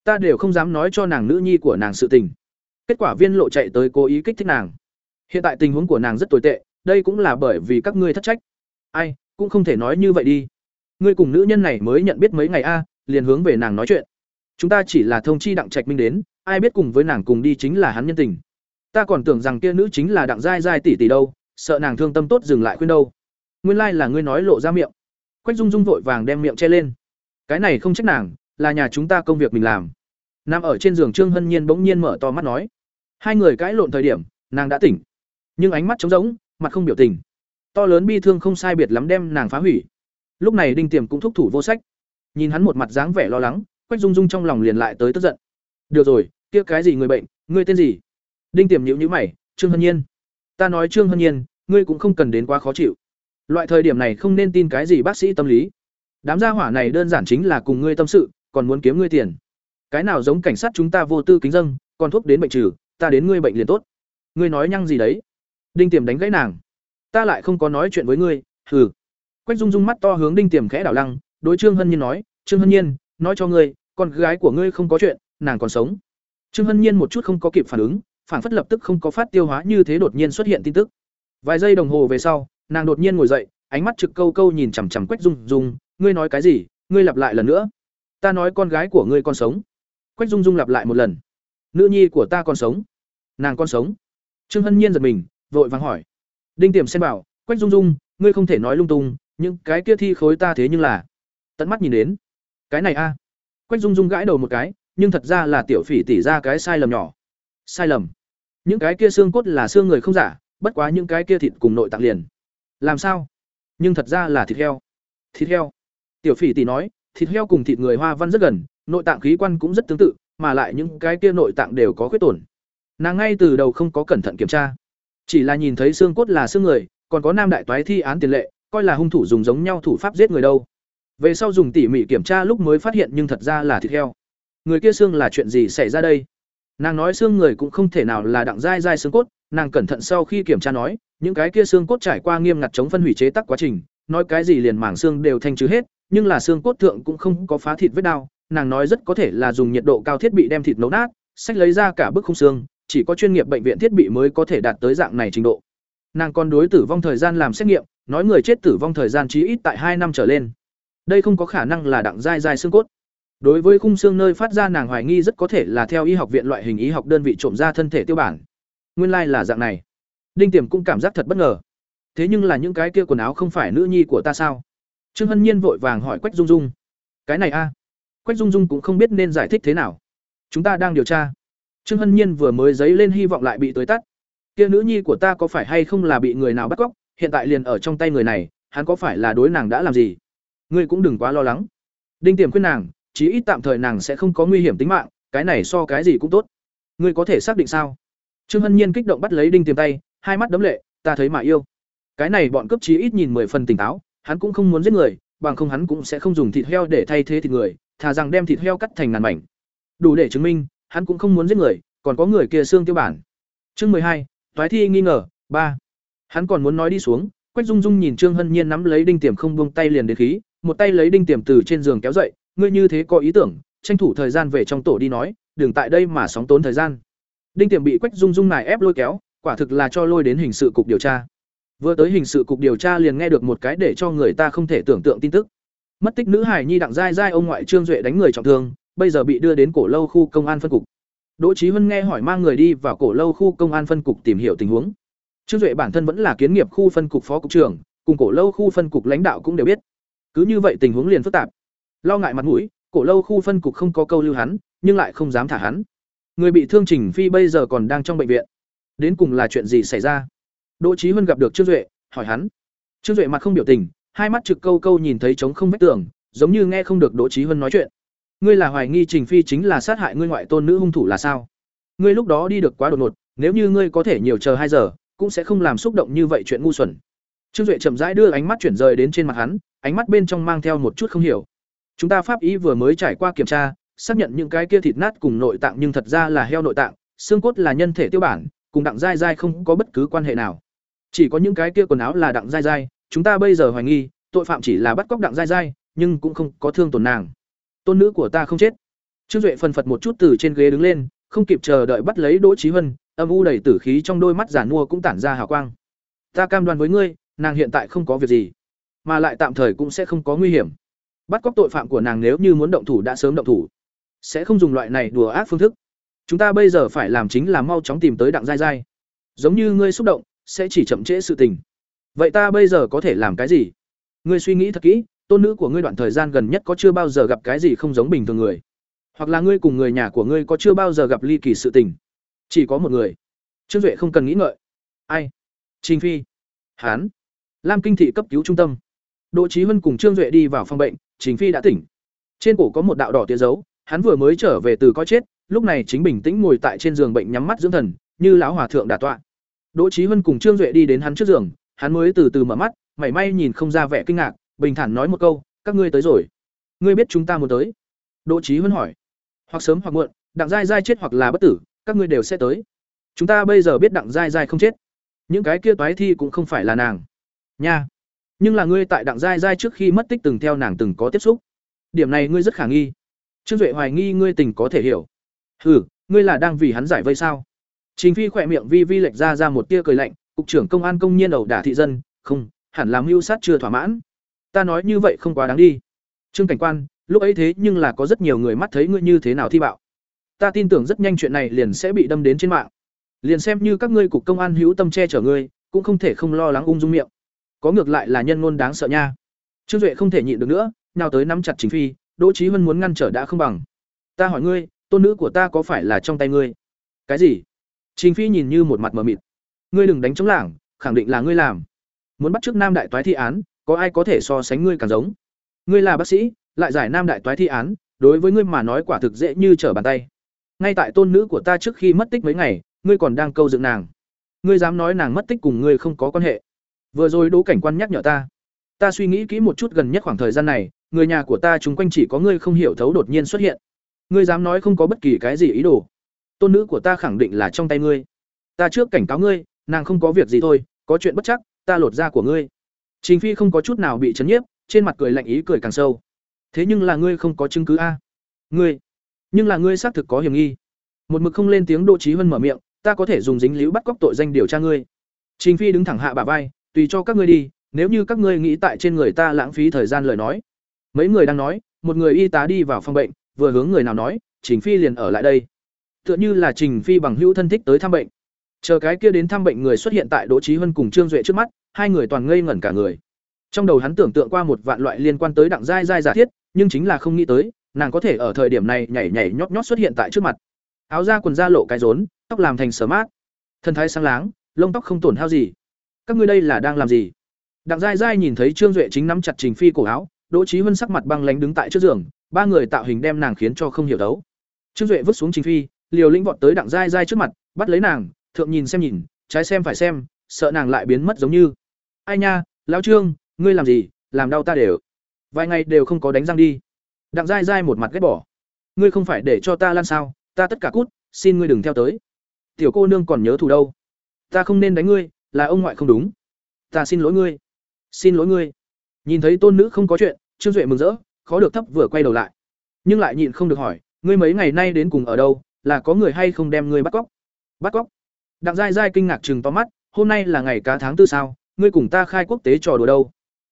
Ta đều không dám nói cho nàng nữ nhi của nàng sự tình. Kết quả viên lộ chạy tới cố ý kích thích nàng. Hiện tại tình huống của nàng rất tồi tệ, đây cũng là bởi vì các ngươi thất trách. Ai, cũng không thể nói như vậy đi. Ngươi cùng nữ nhân này mới nhận biết mấy ngày a, liền hướng về nàng nói chuyện. Chúng ta chỉ là thông chi đặng trạch minh đến, ai biết cùng với nàng cùng đi chính là hắn nhân tình ta còn tưởng rằng kia nữ chính là đặng giai giai tỷ tỷ đâu, sợ nàng thương tâm tốt dừng lại khuyên đâu. Nguyên lai là ngươi nói lộ ra miệng. Quách dung dung vội vàng đem miệng che lên. Cái này không trách nàng, là nhà chúng ta công việc mình làm. Nằm ở trên giường trương hân nhiên bỗng nhiên mở to mắt nói. Hai người cãi lộn thời điểm, nàng đã tỉnh. Nhưng ánh mắt trống rỗng, mặt không biểu tình. To lớn bi thương không sai biệt lắm đem nàng phá hủy. Lúc này đinh tiềm cũng thúc thủ vô sách. Nhìn hắn một mặt dáng vẻ lo lắng, quách dung dung trong lòng liền lại tới tức giận. Được rồi, kia cái gì người bệnh, ngươi tên gì? Đinh tiềm nhíu nhíu mày, trương hân nhiên, ta nói trương hân nhiên, ngươi cũng không cần đến quá khó chịu. Loại thời điểm này không nên tin cái gì bác sĩ tâm lý. Đám gia hỏa này đơn giản chính là cùng ngươi tâm sự, còn muốn kiếm ngươi tiền. Cái nào giống cảnh sát chúng ta vô tư kính dâng, còn thuốc đến bệnh trừ, ta đến ngươi bệnh liền tốt. Ngươi nói nhăng gì đấy? Đinh tiềm đánh gãy nàng. Ta lại không có nói chuyện với ngươi, hừ. Quách dung dung mắt to hướng đinh tiềm khẽ đảo lăng, đối trương hân nhiên nói, trương hân nhiên, nói cho ngươi, con gái của ngươi không có chuyện, nàng còn sống. Trương hân nhiên một chút không có kịp phản ứng phản phất lập tức không có phát tiêu hóa như thế đột nhiên xuất hiện tin tức. Vài giây đồng hồ về sau, nàng đột nhiên ngồi dậy, ánh mắt trực câu câu nhìn chằm chằm quách dung. Dung, ngươi nói cái gì? Ngươi lặp lại lần nữa. Ta nói con gái của ngươi còn sống. Quách dung dung lặp lại một lần. Nữ nhi của ta còn sống. Nàng còn sống. Trương hân nhiên giật mình, vội vàng hỏi. Đinh tiềm xem bảo, quách dung dung, ngươi không thể nói lung tung, những cái kia thi khối ta thế nhưng là. Tận mắt nhìn đến. Cái này a. Quách dung dung gãi đầu một cái, nhưng thật ra là tiểu phỉ tỉ ra cái sai lầm nhỏ. Sai lầm những cái kia xương cốt là xương người không giả, bất quá những cái kia thịt cùng nội tạng liền. Làm sao? Nhưng thật ra là thịt heo. Thịt heo. Tiểu phỉ tỷ nói, thịt heo cùng thịt người hoa văn rất gần, nội tạng khí quan cũng rất tương tự, mà lại những cái kia nội tạng đều có khuyết tổn. Nàng ngay từ đầu không có cẩn thận kiểm tra. Chỉ là nhìn thấy xương cốt là xương người, còn có nam đại toái thi án tiền lệ, coi là hung thủ dùng giống nhau thủ pháp giết người đâu. Về sau dùng tỉ mỉ kiểm tra lúc mới phát hiện nhưng thật ra là thịt heo. Người kia xương là chuyện gì xảy ra đây? Nàng nói xương người cũng không thể nào là đặng dai dai xương cốt, nàng cẩn thận sau khi kiểm tra nói, những cái kia xương cốt trải qua nghiêm ngặt chống phân hủy chế tắc quá trình, nói cái gì liền mảng xương đều thanh trừ hết, nhưng là xương cốt thượng cũng không có phá thịt vết đau, nàng nói rất có thể là dùng nhiệt độ cao thiết bị đem thịt nấu nát sách lấy ra cả bức khung xương, chỉ có chuyên nghiệp bệnh viện thiết bị mới có thể đạt tới dạng này trình độ. Nàng còn đối tử vong thời gian làm xét nghiệm, nói người chết tử vong thời gian chí ít tại hai năm trở lên. Đây không có khả năng là đặng dai dai xương cốt đối với khung xương nơi phát ra nàng hoài nghi rất có thể là theo y học viện loại hình y học đơn vị trộm ra thân thể tiêu bản. Nguyên lai là dạng này. Đinh tiềm cũng cảm giác thật bất ngờ. Thế nhưng là những cái kia quần áo không phải nữ nhi của ta sao? Trương hân nhiên vội vàng hỏi quách dung dung. Cái này a. Quách dung dung cũng không biết nên giải thích thế nào. Chúng ta đang điều tra. Trương hân nhiên vừa mới dấy lên hy vọng lại bị tối tắt. Kia nữ nhi của ta có phải hay không là bị người nào bắt cóc? Hiện tại liền ở trong tay người này, hắn có phải là đối nàng đã làm gì? Ngươi cũng đừng quá lo lắng. Đinh tiềm khuyên nàng chí ít tạm thời nàng sẽ không có nguy hiểm tính mạng, cái này so cái gì cũng tốt. Ngươi có thể xác định sao? Trương hân nhiên kích động bắt lấy đinh tiềm tay, hai mắt đấm lệ, ta thấy mà yêu. Cái này bọn cướp chí ít nhìn mười phần tỉnh táo, hắn cũng không muốn giết người, bằng không hắn cũng sẽ không dùng thịt heo để thay thế thịt người, thà rằng đem thịt heo cắt thành ngàn mảnh. Đủ để chứng minh, hắn cũng không muốn giết người, còn có người kia xương tiêu bản. Chương mười hai, toái thi nghi ngờ, ba. Hắn còn muốn nói đi xuống, quách dung dung nhìn trương hân nhiên nắm lấy đinh tiềm không buông tay liền đến khí, một tay lấy đinh tiềm từ trên giường kéo dậy ngươi như thế có ý tưởng, tranh thủ thời gian về trong tổ đi nói, đừng tại đây mà sóng tốn thời gian. Đinh tiềm bị quách dung dung này ép lôi kéo, quả thực là cho lôi đến hình sự cục điều tra. Vừa tới hình sự cục điều tra liền nghe được một cái để cho người ta không thể tưởng tượng tin tức. Mất tích nữ hải nhi đặng giai giai ông ngoại trương duệ đánh người trọng thương, bây giờ bị đưa đến cổ lâu khu công an phân cục. Đỗ trí huân nghe hỏi mang người đi vào cổ lâu khu công an phân cục tìm hiểu tình huống. Trương duệ bản thân vẫn là kiến nghiệp khu phân cục phó cục trưởng, cùng cổ lâu khu phân cục lãnh đạo cũng đều biết. Cứ như vậy tình huống liền phức tạp lo ngại mặt mũi, cổ lâu khu phân cục không có câu lưu hắn, nhưng lại không dám thả hắn. Người bị thương trình phi bây giờ còn đang trong bệnh viện. Đến cùng là chuyện gì xảy ra? Đỗ trí huân gặp được trương duệ, hỏi hắn. Trương duệ mặt không biểu tình, hai mắt trực câu câu nhìn thấy trống không vách tường, giống như nghe không được đỗ trí huân nói chuyện. Ngươi là hoài nghi trình phi chính là sát hại ngươi ngoại tôn nữ hung thủ là sao? Ngươi lúc đó đi được quá đột ngột, nếu như ngươi có thể nhiều chờ hai giờ, cũng sẽ không làm xúc động như vậy chuyện ngu xuẩn. Trương duệ chậm rãi đưa ánh mắt chuyển rời đến trên mặt hắn, ánh mắt bên trong mang theo một chút không hiểu chúng ta pháp y vừa mới trải qua kiểm tra, xác nhận những cái kia thịt nát cùng nội tạng nhưng thật ra là heo nội tạng, xương cốt là nhân thể tiêu bản, cùng đặng dai dai không có bất cứ quan hệ nào. Chỉ có những cái kia quần áo là đặng dai dai, chúng ta bây giờ hoài nghi, tội phạm chỉ là bắt cóc đặng dai dai, nhưng cũng không có thương tổn nàng. Tôn nữ của ta không chết. Trương duệ phần phật một chút từ trên ghế đứng lên, không kịp chờ đợi bắt lấy đỗ trí huân âm u đầy tử khí trong đôi mắt giản mua cũng tản ra hào quang. Ta cam đoan với ngươi, nàng hiện tại không có việc gì, mà lại tạm thời cũng sẽ không có nguy hiểm bắt cóc tội phạm của nàng nếu như muốn động thủ đã sớm động thủ. Sẽ không dùng loại này đùa ác phương thức. Chúng ta bây giờ phải làm chính là mau chóng tìm tới đặng dai dai giống như ngươi xúc động, sẽ chỉ chậm trễ sự tình. Vậy ta bây giờ có thể làm cái gì? Ngươi suy nghĩ thật kỹ, tôn nữ của ngươi đoạn thời gian gần nhất có chưa bao giờ gặp cái gì không giống bình thường người? Hoặc là ngươi cùng người nhà của ngươi có chưa bao giờ gặp ly kỳ sự tình? Chỉ có một người. Trương duệ không cần nghĩ ngợi. Ai? Trình phi. Hán. Lam kinh thị cấp cứu trung tâm. Đỗ trí huân cùng trương duệ đi vào phòng bệnh trình phi đã tỉnh. Trên cổ có một đạo đỏ tia dấu, hắn vừa mới trở về từ coi chết, lúc này chính bình tĩnh ngồi tại trên giường bệnh nhắm mắt dưỡng thần, như lão hòa thượng đã tọa. Đỗ Chí huân cùng trương duệ đi đến hắn trước giường, hắn mới từ từ mở mắt, mảy may nhìn không ra vẻ kinh ngạc, bình thản nói một câu, các ngươi tới rồi. Ngươi biết chúng ta muốn tới? Đỗ Chí huân hỏi. Hoặc sớm hoặc muộn, đặng giai giai chết hoặc là bất tử, các ngươi đều sẽ tới. Chúng ta bây giờ biết đặng giai giai không chết. Những cái kia toái thi cũng không phải là nàng. Nha nhưng là ngươi tại đặng giai giai trước khi mất tích từng theo nàng từng có tiếp xúc. Điểm này ngươi rất khả nghi. Trương duệ hoài nghi ngươi tình có thể hiểu. Hừ, ngươi là đang vì hắn giải vây sao? Trình phi khỏe miệng vi vi lệch ra ra một tia cười lạnh, cục trưởng công an công nhiên ẩu đả thị dân, không, hẳn làm mưu sát chưa thỏa mãn. Ta nói như vậy không quá đáng đi. Trương cảnh quan, lúc ấy thế nhưng là có rất nhiều người mắt thấy ngươi như thế nào thi bạo. Ta tin tưởng rất nhanh chuyện này liền sẽ bị đâm đến trên mạng. Liền xem như các ngươi cục công an hữu tâm che chở ngươi, cũng không thể không lo lắng ung dung miệng có ngược lại là nhân ngôn đáng sợ nha. Trương duệ không thể nhịn được nữa nào tới nắm chặt chính phi, đỗ trí huân muốn ngăn trở đã không bằng. Ta hỏi ngươi, tôn nữ của ta có phải là trong tay ngươi? Cái gì? Chính phi nhìn như một mặt mờ mịt. Ngươi đừng đánh chống lảng, khẳng định là ngươi làm. Muốn bắt trước nam đại toái thi án, có ai có thể so sánh ngươi càng giống? Ngươi là bác sĩ, lại giải nam đại toái thi án, đối với ngươi mà nói quả thực dễ như trở bàn tay. Ngay tại tôn nữ của ta trước khi mất tích mấy ngày, ngươi còn đang câu dựng nàng. Ngươi dám nói nàng mất tích cùng ngươi không có quan hệ vừa rồi đỗ cảnh quan nhắc nhở ta. Ta suy nghĩ kỹ một chút gần nhất khoảng thời gian này, người nhà của ta chung quanh chỉ có ngươi không hiểu thấu đột nhiên xuất hiện. Ngươi dám nói không có bất kỳ cái gì ý đồ. Tôn nữ của ta khẳng định là trong tay ngươi. Ta trước cảnh cáo ngươi, nàng không có việc gì thôi, có chuyện bất chắc, ta lột da của ngươi. Trình phi không có chút nào bị chấn nhiếp, trên mặt cười lạnh ý cười càng sâu. Thế nhưng là ngươi không có chứng cứ a. Ngươi. Nhưng là ngươi xác thực có hiểm nghi. Một mực không lên tiếng đỗ trí huân mở miệng, ta có thể dùng dính líu bắt cóc tội danh điều tra ngươi. Trình phi đứng thẳng hạ bà vai tùy cho các ngươi đi, nếu như các ngươi nghĩ tại trên người ta lãng phí thời gian lời nói. Mấy người đang nói, một người y tá đi vào phòng bệnh, vừa hướng người nào nói, trình phi liền ở lại đây. Tựa như là trình phi bằng hữu thân thích tới thăm bệnh. Chờ cái kia đến thăm bệnh người xuất hiện tại đỗ trí huân cùng trương duệ trước mắt, hai người toàn ngây ngẩn cả người. Trong đầu hắn tưởng tượng qua một vạn loại liên quan tới đặng giai giai giả thiết, nhưng chính là không nghĩ tới, nàng có thể ở thời điểm này nhảy nhảy nhót nhót xuất hiện tại trước mặt. Áo da quần da lộ cái rốn, tóc làm thành sờ mát. Thân thái sáng láng, lông tóc không tổn hao gì các ngươi đây là đang làm gì? Đặng giai giai nhìn thấy trương duệ chính nắm chặt trình phi cổ áo, đỗ trí huân sắc mặt băng lánh đứng tại trước giường, ba người tạo hình đem nàng khiến cho không hiểu đấu. Trương duệ vứt xuống trình phi, liều lĩnh vọt tới đặng giai giai trước mặt, bắt lấy nàng, thượng nhìn xem nhìn, trái xem phải xem, sợ nàng lại biến mất giống như. Ai nha, lão trương, ngươi làm gì, làm đau ta đều. Vài ngày đều không có đánh răng đi. Đặng dai dai một mặt ghét bỏ. Ngươi không phải để cho ta lan sao, ta tất cả cút, xin ngươi đừng theo tới. Tiểu cô nương còn nhớ thù đâu. Ta không nên đánh ngươi là ông ngoại không đúng. Ta xin lỗi ngươi. Xin lỗi ngươi. Nhìn thấy tôn nữ không có chuyện, trương duệ mừng rỡ, khó được thấp vừa quay đầu lại. Nhưng lại nhịn không được hỏi, ngươi mấy ngày nay đến cùng ở đâu, là có người hay không đem ngươi bắt cóc? Bắt cóc? Đặng dai dai kinh ngạc chừng to mắt, hôm nay là ngày cá tháng tư sao, ngươi cùng ta khai quốc tế trò đùa đâu?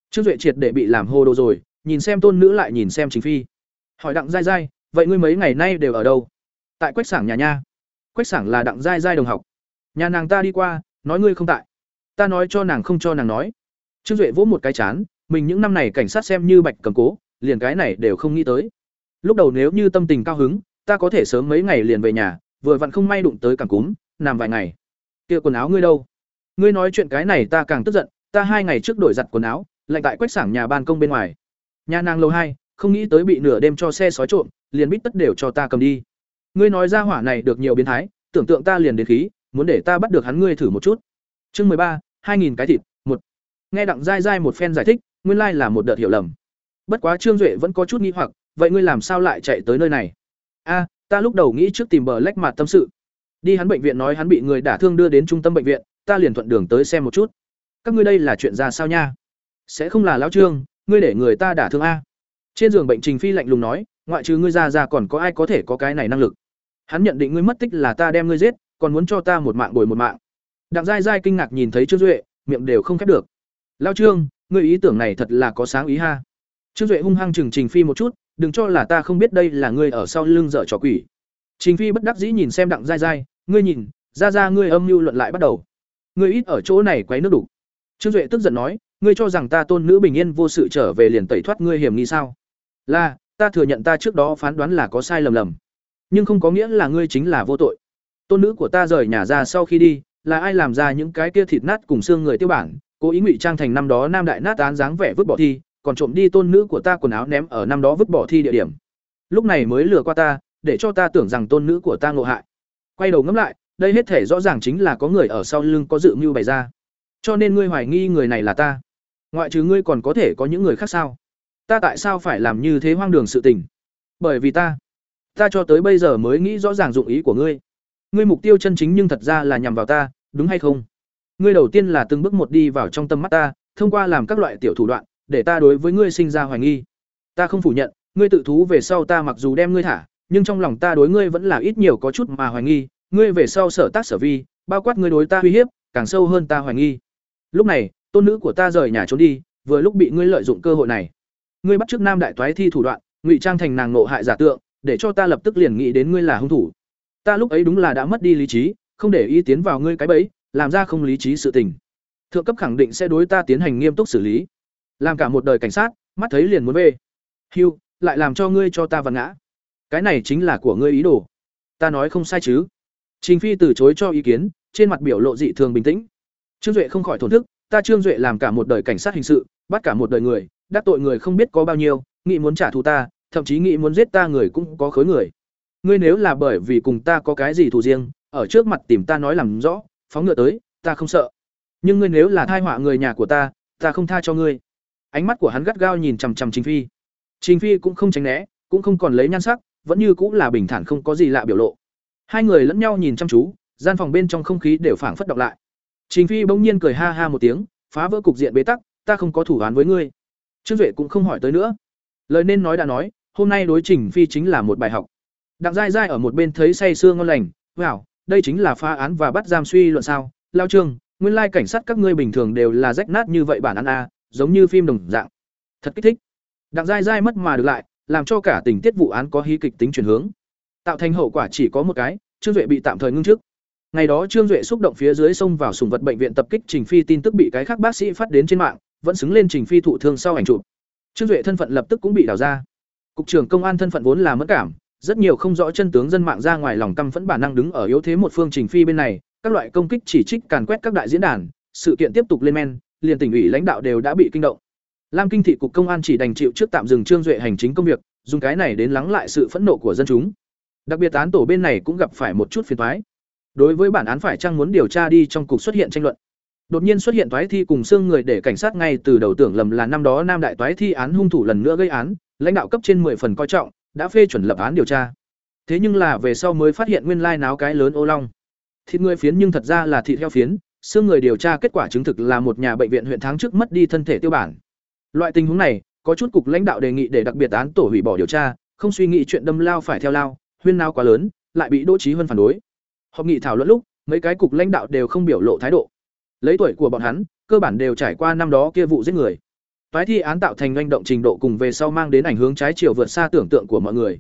Trương duệ triệt để bị làm hô đồ rồi, nhìn xem tôn nữ lại nhìn xem chính phi. Hỏi đặng dai dai vậy ngươi mấy ngày nay đều ở đâu? Tại quách sảng nhà nha. Quách sảng là đặng dai dai đồng học. Nhà nàng ta đi qua nói ngươi không tại. Ta nói cho nàng không cho nàng nói. Trương duệ vỗ một cái chán, mình những năm này cảnh sát xem như bạch cầm cố, liền cái này đều không nghĩ tới. Lúc đầu nếu như tâm tình cao hứng, ta có thể sớm mấy ngày liền về nhà, vừa vặn không may đụng tới càng cúm, nằm vài ngày. Kia quần áo ngươi đâu? Ngươi nói chuyện cái này ta càng tức giận, ta hai ngày trước đổi giặt quần áo, lạnh tại quách sảng nhà ban công bên ngoài. Nhà nàng lâu hai, không nghĩ tới bị nửa đêm cho xe sói trộm, liền bít tất đều cho ta cầm đi. Ngươi nói ra hỏa này được nhiều biến thái, tưởng tượng ta liền đến khí muốn để ta bắt được hắn ngươi thử một chút. Chương mười ba, hai nghìn cái thịt, một. Nghe đặng dai dai một phen giải thích, nguyên lai là một đợt hiểu lầm. Bất quá trương duệ vẫn có chút nghi hoặc, vậy ngươi làm sao lại chạy tới nơi này? A, ta lúc đầu nghĩ trước tìm bờ lách mặt tâm sự. Đi hắn bệnh viện nói hắn bị người đả thương đưa đến trung tâm bệnh viện, ta liền thuận đường tới xem một chút. Các ngươi đây là chuyện ra sao nha? Sẽ không là lão trương, ngươi để người ta đả thương a. Trên giường bệnh trình phi lạnh lùng nói, ngoại trừ ngươi ra ra còn có ai có thể có cái này năng lực? Hắn nhận định ngươi mất tích là ta đem ngươi giết còn muốn cho ta một mạng bồi một mạng. Đặng dai dai kinh ngạc nhìn thấy trương duệ, miệng đều không khép được. Lao trương, ngươi ý tưởng này thật là có sáng ý ha. Trương duệ hung hăng chừng trình phi một chút, đừng cho là ta không biết đây là ngươi ở sau lưng dở trò quỷ. Trình phi bất đắc dĩ nhìn xem đặng dai dai ngươi nhìn, ra ra ngươi âm mưu luận lại bắt đầu. Ngươi ít ở chỗ này quấy nước đủ. Trương duệ tức giận nói, ngươi cho rằng ta tôn nữ bình yên vô sự trở về liền tẩy thoát ngươi hiểm nghi sao? Là, ta thừa nhận ta trước đó phán đoán là có sai lầm lầm. Nhưng không có nghĩa là ngươi chính là vô tội tôn nữ của ta rời nhà ra sau khi đi, là ai làm ra những cái kia thịt nát cùng xương người tiêu bản? Cố ý ngụy trang thành năm đó nam đại nát án dáng vẻ vứt bỏ thi, còn trộm đi tôn nữ của ta quần áo ném ở năm đó vứt bỏ thi địa điểm. Lúc này mới lừa qua ta, để cho ta tưởng rằng tôn nữ của ta ngộ hại. Quay đầu ngẫm lại, đây hết thể rõ ràng chính là có người ở sau lưng có dự mưu bày ra. Cho nên ngươi hoài nghi người này là ta. Ngoại trừ ngươi còn có thể có những người khác sao? Ta tại sao phải làm như thế hoang đường sự tình? Bởi vì ta ta cho tới bây giờ mới nghĩ rõ ràng dụng ý của ngươi ngươi mục tiêu chân chính nhưng thật ra là nhằm vào ta, đúng hay không? Ngươi đầu tiên là từng bước một đi vào trong tâm mắt ta, thông qua làm các loại tiểu thủ đoạn, để ta đối với ngươi sinh ra hoài nghi. Ta không phủ nhận, ngươi tự thú về sau ta mặc dù đem ngươi thả, nhưng trong lòng ta đối ngươi vẫn là ít nhiều có chút mà hoài nghi. Ngươi về sau sở tác sở vi, bao quát ngươi đối ta uy hiếp, càng sâu hơn ta hoài nghi. Lúc này, tôn nữ của ta rời nhà trốn đi, vừa lúc bị ngươi lợi dụng cơ hội này. Ngươi bắt trước nam đại toái thi thủ đoạn, ngụy trang thành nàng nộ hại giả tượng, để cho ta lập tức liền nghĩ đến ngươi là hung thủ ta lúc ấy đúng là đã mất đi lý trí, không để ý tiến vào ngươi cái bẫy, làm ra không lý trí sự tình. Thượng cấp khẳng định sẽ đối ta tiến hành nghiêm túc xử lý. Làm cả một đời cảnh sát, mắt thấy liền muốn về. Hưu, lại làm cho ngươi cho ta vặn ngã. Cái này chính là của ngươi ý đồ. Ta nói không sai chứ. Trình phi từ chối cho ý kiến, trên mặt biểu lộ dị thường bình tĩnh. Trương duệ không khỏi thổn thức, ta trương duệ làm cả một đời cảnh sát hình sự, bắt cả một đời người, đắc tội người không biết có bao nhiêu, nghĩ muốn trả thù ta, thậm chí nghĩ muốn giết ta người cũng có khối người ngươi nếu là bởi vì cùng ta có cái gì thù riêng, ở trước mặt tìm ta nói làm rõ, phóng ngựa tới, ta không sợ. Nhưng ngươi nếu là thai họa người nhà của ta ta không tha cho ngươi. Ánh mắt của hắn gắt gao nhìn chằm chằm trình phi. Trình phi cũng không tránh né, cũng không còn lấy nhan sắc, vẫn như cũng là bình thản không có gì lạ biểu lộ. Hai người lẫn nhau nhìn chăm chú, gian phòng bên trong không khí đều phảng phất động lại. Trình phi bỗng nhiên cười ha ha một tiếng, phá vỡ cục diện bế tắc, ta không có thủ án với ngươi. Trương duệ cũng không hỏi tới nữa. Lời nên nói đã nói, hôm nay đối trình phi chính là một bài học đặng dai dai ở một bên thấy say sưa ngon lành, wow, đây chính là phá án và bắt giam suy luận sao? Lao trương, nguyên lai cảnh sát các ngươi bình thường đều là rách nát như vậy bản án a, giống như phim đồng dạng. Thật kích thích. Đặng dai dai mất mà được lại, làm cho cả tình tiết vụ án có hí kịch tính chuyển hướng. Tạo thành hậu quả chỉ có một cái, trương duệ bị tạm thời ngưng trước. Ngày đó trương duệ xúc động phía dưới sông vào sùng vật bệnh viện tập kích trình phi tin tức bị cái khác bác sĩ phát đến trên mạng, vẫn xứng lên trình phi thụ thương sau ảnh chụp. Trương duệ thân phận lập tức cũng bị đào ra. Cục trưởng công an thân phận vốn là mất cảm rất nhiều không rõ chân tướng dân mạng ra ngoài lòng căm phẫn bản năng đứng ở yếu thế một phương trình phi bên này, các loại công kích chỉ trích càn quét các đại diễn đàn, sự kiện tiếp tục lên men, liền tỉnh ủy lãnh đạo đều đã bị kinh động. Lam kinh thị cục công an chỉ đành chịu trước tạm dừng trương duệ hành chính công việc, dùng cái này đến lắng lại sự phẫn nộ của dân chúng. Đặc biệt án tổ bên này cũng gặp phải một chút phiền toái. Đối với bản án phải chăng muốn điều tra đi trong cục xuất hiện tranh luận. Đột nhiên xuất hiện toái thi cùng xương người để cảnh sát ngay từ đầu tưởng lầm là năm đó nam đại toái thi án hung thủ lần nữa gây án, lãnh đạo cấp trên 10 phần coi trọng đã phê chuẩn lập án điều tra. Thế nhưng là về sau mới phát hiện nguyên lai náo cái lớn ô long. Thịt người phiến nhưng thật ra là thịt heo phiến, xương người điều tra kết quả chứng thực là một nhà bệnh viện huyện tháng trước mất đi thân thể tiêu bản. Loại tình huống này, có chút cục lãnh đạo đề nghị để đặc biệt án tổ hủy bỏ điều tra, không suy nghĩ chuyện đâm lao phải theo lao, huyên nao quá lớn, lại bị đỗ trí hơn phản đối. Họp nghị thảo luận lúc, mấy cái cục lãnh đạo đều không biểu lộ thái độ. Lấy tuổi của bọn hắn, cơ bản đều trải qua năm đó kia vụ giết người. Phái thi án tạo thành doanh động trình độ cùng về sau mang đến ảnh hướng trái chiều vượt xa tưởng tượng của mọi người.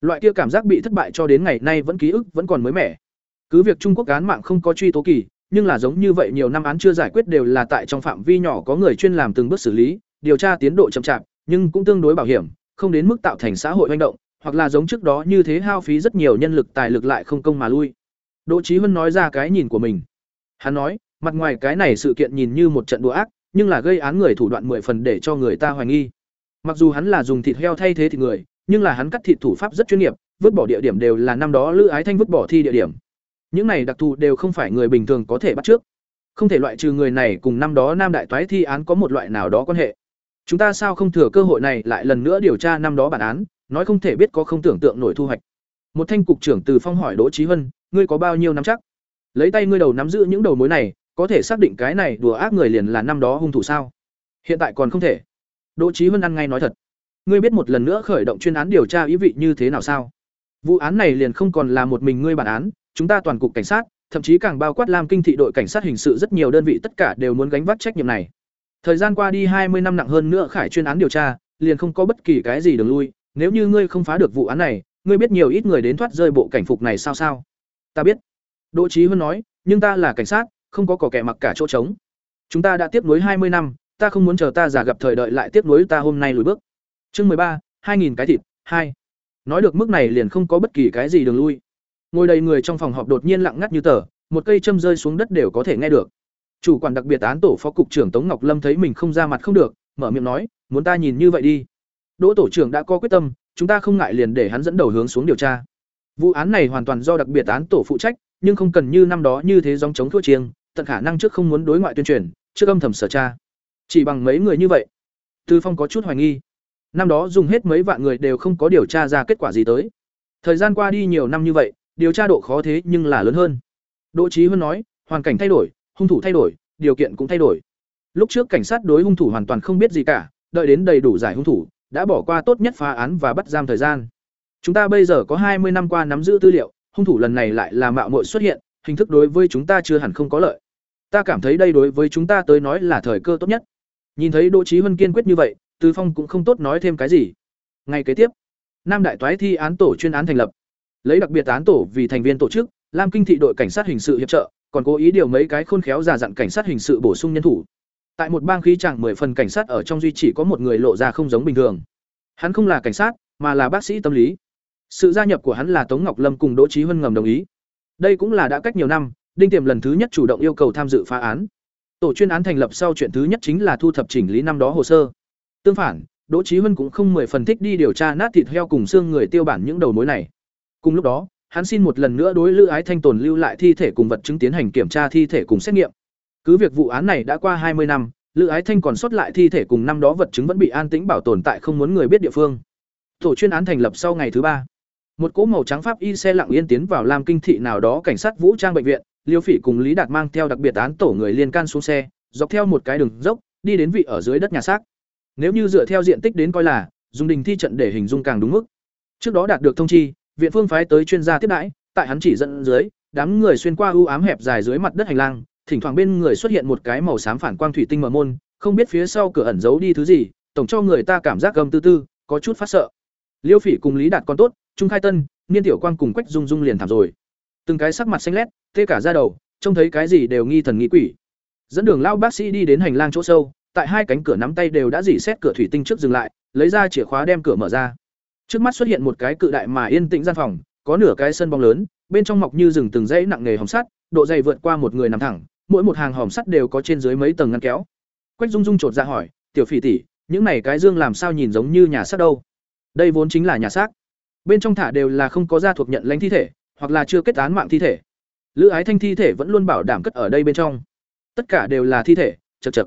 Loại kia cảm giác bị thất bại cho đến ngày nay vẫn ký ức vẫn còn mới mẻ. Cứ việc Trung Quốc án mạng không có truy tố kỳ, nhưng là giống như vậy nhiều năm án chưa giải quyết đều là tại trong phạm vi nhỏ có người chuyên làm từng bước xử lý, điều tra tiến độ chậm chạp, nhưng cũng tương đối bảo hiểm, không đến mức tạo thành xã hội manh động, hoặc là giống trước đó như thế hao phí rất nhiều nhân lực tài lực lại không công mà lui. Đỗ Chí Hân nói ra cái nhìn của mình. Hắn nói, mặt ngoài cái này sự kiện nhìn như một trận đùa ác, nhưng là gây án người thủ đoạn mười phần để cho người ta hoài nghi. Mặc dù hắn là dùng thịt heo thay thế thịt người, nhưng là hắn cắt thịt thủ pháp rất chuyên nghiệp, vứt bỏ địa điểm đều là năm đó Lữ Ái Thanh vứt bỏ thi địa điểm. Những này đặc thù đều không phải người bình thường có thể bắt trước. Không thể loại trừ người này cùng năm đó Nam Đại Toái thi án có một loại nào đó quan hệ. Chúng ta sao không thừa cơ hội này lại lần nữa điều tra năm đó bản án, nói không thể biết có không tưởng tượng nổi thu hoạch. Một thanh cục trưởng Từ Phong hỏi Đỗ Chí Hân, ngươi có bao nhiêu nắm chắc? Lấy tay ngươi đầu nắm giữ những đầu mối này, có thể xác định cái này đùa ác người liền là năm đó hung thủ sao? Hiện tại còn không thể. Đỗ Chí Hân ăn ngay nói thật. Ngươi biết một lần nữa khởi động chuyên án điều tra ý vị như thế nào sao? Vụ án này liền không còn là một mình ngươi bản án, chúng ta toàn cục cảnh sát, thậm chí càng bao quát Lam Kinh thị đội cảnh sát hình sự rất nhiều đơn vị tất cả đều muốn gánh vác trách nhiệm này. Thời gian qua đi hai mươi năm nặng hơn nữa khải chuyên án điều tra, liền không có bất kỳ cái gì đường lui, nếu như ngươi không phá được vụ án này, ngươi biết nhiều ít người đến thoát rơi bộ cảnh phục này sao sao? Ta biết. Đỗ Chí Huân nói, nhưng ta là cảnh sát, không có cỏ kẻ mặc cả chỗ trống. Chúng ta đã tiếp nối hai mươi năm, ta không muốn chờ ta già gặp thời đợi lại tiếp nối ta hôm nay lùi bước. Chương mười ba, hai nghìn cái thịt, hai. Nói được mức này liền không có bất kỳ cái gì đường lui. Ngồi đầy người trong phòng họp đột nhiên lặng ngắt như tờ, một cây châm rơi xuống đất đều có thể nghe được. Chủ quản đặc biệt án tổ phó cục trưởng Tống Ngọc Lâm thấy mình không ra mặt không được, mở miệng nói, muốn ta nhìn như vậy đi. Đỗ tổ trưởng đã có quyết tâm, chúng ta không ngại liền để hắn dẫn đầu hướng xuống điều tra. Vụ án này hoàn toàn do đặc biệt án tổ phụ trách, nhưng không cần như năm đó như thế dòng chống thua chiêng, tận khả năng trước không muốn đối ngoại tuyên truyền, trước âm thầm sở tra. Chỉ bằng mấy người như vậy, Tư Phong có chút hoài nghi. Năm đó dùng hết mấy vạn người đều không có điều tra ra kết quả gì tới. Thời gian qua đi nhiều năm như vậy, điều tra độ khó thế nhưng là lớn hơn. Đỗ Chí Huân nói, hoàn cảnh thay đổi, hung thủ thay đổi, điều kiện cũng thay đổi. Lúc trước cảnh sát đối hung thủ hoàn toàn không biết gì cả, đợi đến đầy đủ giải hung thủ, đã bỏ qua tốt nhất phá án và bắt giam thời gian. Chúng ta bây giờ có hai mươi năm qua nắm giữ tư liệu, hung thủ lần này lại là mạo muội xuất hiện, hình thức đối với chúng ta chưa hẳn không có lợi. Ta cảm thấy đây đối với chúng ta tới nói là thời cơ tốt nhất. Nhìn thấy Đỗ Chí Huân kiên quyết như vậy, Từ Phong cũng không tốt nói thêm cái gì. Ngày kế tiếp, Nam Đại Toái thi án tổ chuyên án thành lập. Lấy đặc biệt án tổ vì thành viên tổ chức, Lam Kinh thị đội cảnh sát hình sự hiệp trợ, còn cố ý điều mấy cái khôn khéo giả dặn cảnh sát hình sự bổ sung nhân thủ. Tại một bang khí chẳng mười phần cảnh sát ở trong duy chỉ có một người lộ ra không giống bình thường. Hắn không là cảnh sát, mà là bác sĩ tâm lý. Sự gia nhập của hắn là Tống Ngọc Lâm cùng Đỗ Chí Huân ngầm đồng ý. Đây cũng là đã cách nhiều năm, Đinh Tiềm lần thứ nhất chủ động yêu cầu tham dự phá án. Tổ chuyên án thành lập sau chuyện thứ nhất chính là thu thập chỉnh lý năm đó hồ sơ. Tương phản, Đỗ Chí Huân cũng không mười phần thích đi điều tra nát thịt heo cùng xương người tiêu bản những đầu mối này. Cùng lúc đó, hắn xin một lần nữa đối Lữ Ái Thanh tồn lưu lại thi thể cùng vật chứng tiến hành kiểm tra thi thể cùng xét nghiệm. Cứ việc vụ án này đã qua hai mươi năm, Lữ Ái Thanh còn sót lại thi thể cùng năm đó vật chứng vẫn bị an tĩnh bảo tồn tại không muốn người biết địa phương. Tổ chuyên án thành lập sau ngày thứ ba. Một cỗ màu trắng pháp y xe lặng yên tiến vào Lam Kinh thị nào đó cảnh sát vũ trang bệnh viện, Liêu Phỉ cùng Lý Đạt mang theo đặc biệt án tổ người liên can xuống xe, dọc theo một cái đường dốc, đi đến vị ở dưới đất nhà xác. Nếu như dựa theo diện tích đến coi là, dùng đình thi trận để hình dung càng đúng mức. Trước đó đạt được thông chi, viện phương phái tới chuyên gia tiếp đãi, tại hắn chỉ dẫn dưới, đám người xuyên qua u ám hẹp dài dưới mặt đất hành lang, thỉnh thoảng bên người xuất hiện một cái màu xám phản quang thủy tinh mở môn, không biết phía sau cửa ẩn giấu đi thứ gì, tổng cho người ta cảm giác gầm tư tư, có chút phát sợ. Liêu Phỉ cùng Lý Đạt còn tốt, Trung Khai Tân, Niên Tiểu Quang cùng Quách Dung Dung liền thảm rồi. Từng cái sắc mặt xanh lét, tê cả da đầu, trông thấy cái gì đều nghi thần nghi quỷ. Dẫn đường lao bác sĩ đi đến hành lang chỗ sâu, tại hai cánh cửa nắm tay đều đã dỉ xét cửa thủy tinh trước dừng lại, lấy ra chìa khóa đem cửa mở ra. Trước mắt xuất hiện một cái cự đại mà yên tĩnh gian phòng, có nửa cái sân bóng lớn, bên trong mọc như rừng từng dãy nặng nghề hòm sắt, độ dày vượt qua một người nằm thẳng, mỗi một hàng hòm sắt đều có trên dưới mấy tầng ngăn kéo. Quách Dung Dung chột ra hỏi, "Tiểu Phỉ tỷ, những này cái dương làm sao nhìn giống như nhà xác đâu?" Đây vốn chính là nhà xác. Bên trong thả đều là không có gia thuộc nhận lãnh thi thể, hoặc là chưa kết án mạng thi thể. Lữ Ái Thanh thi thể vẫn luôn bảo đảm cất ở đây bên trong. Tất cả đều là thi thể, chật chật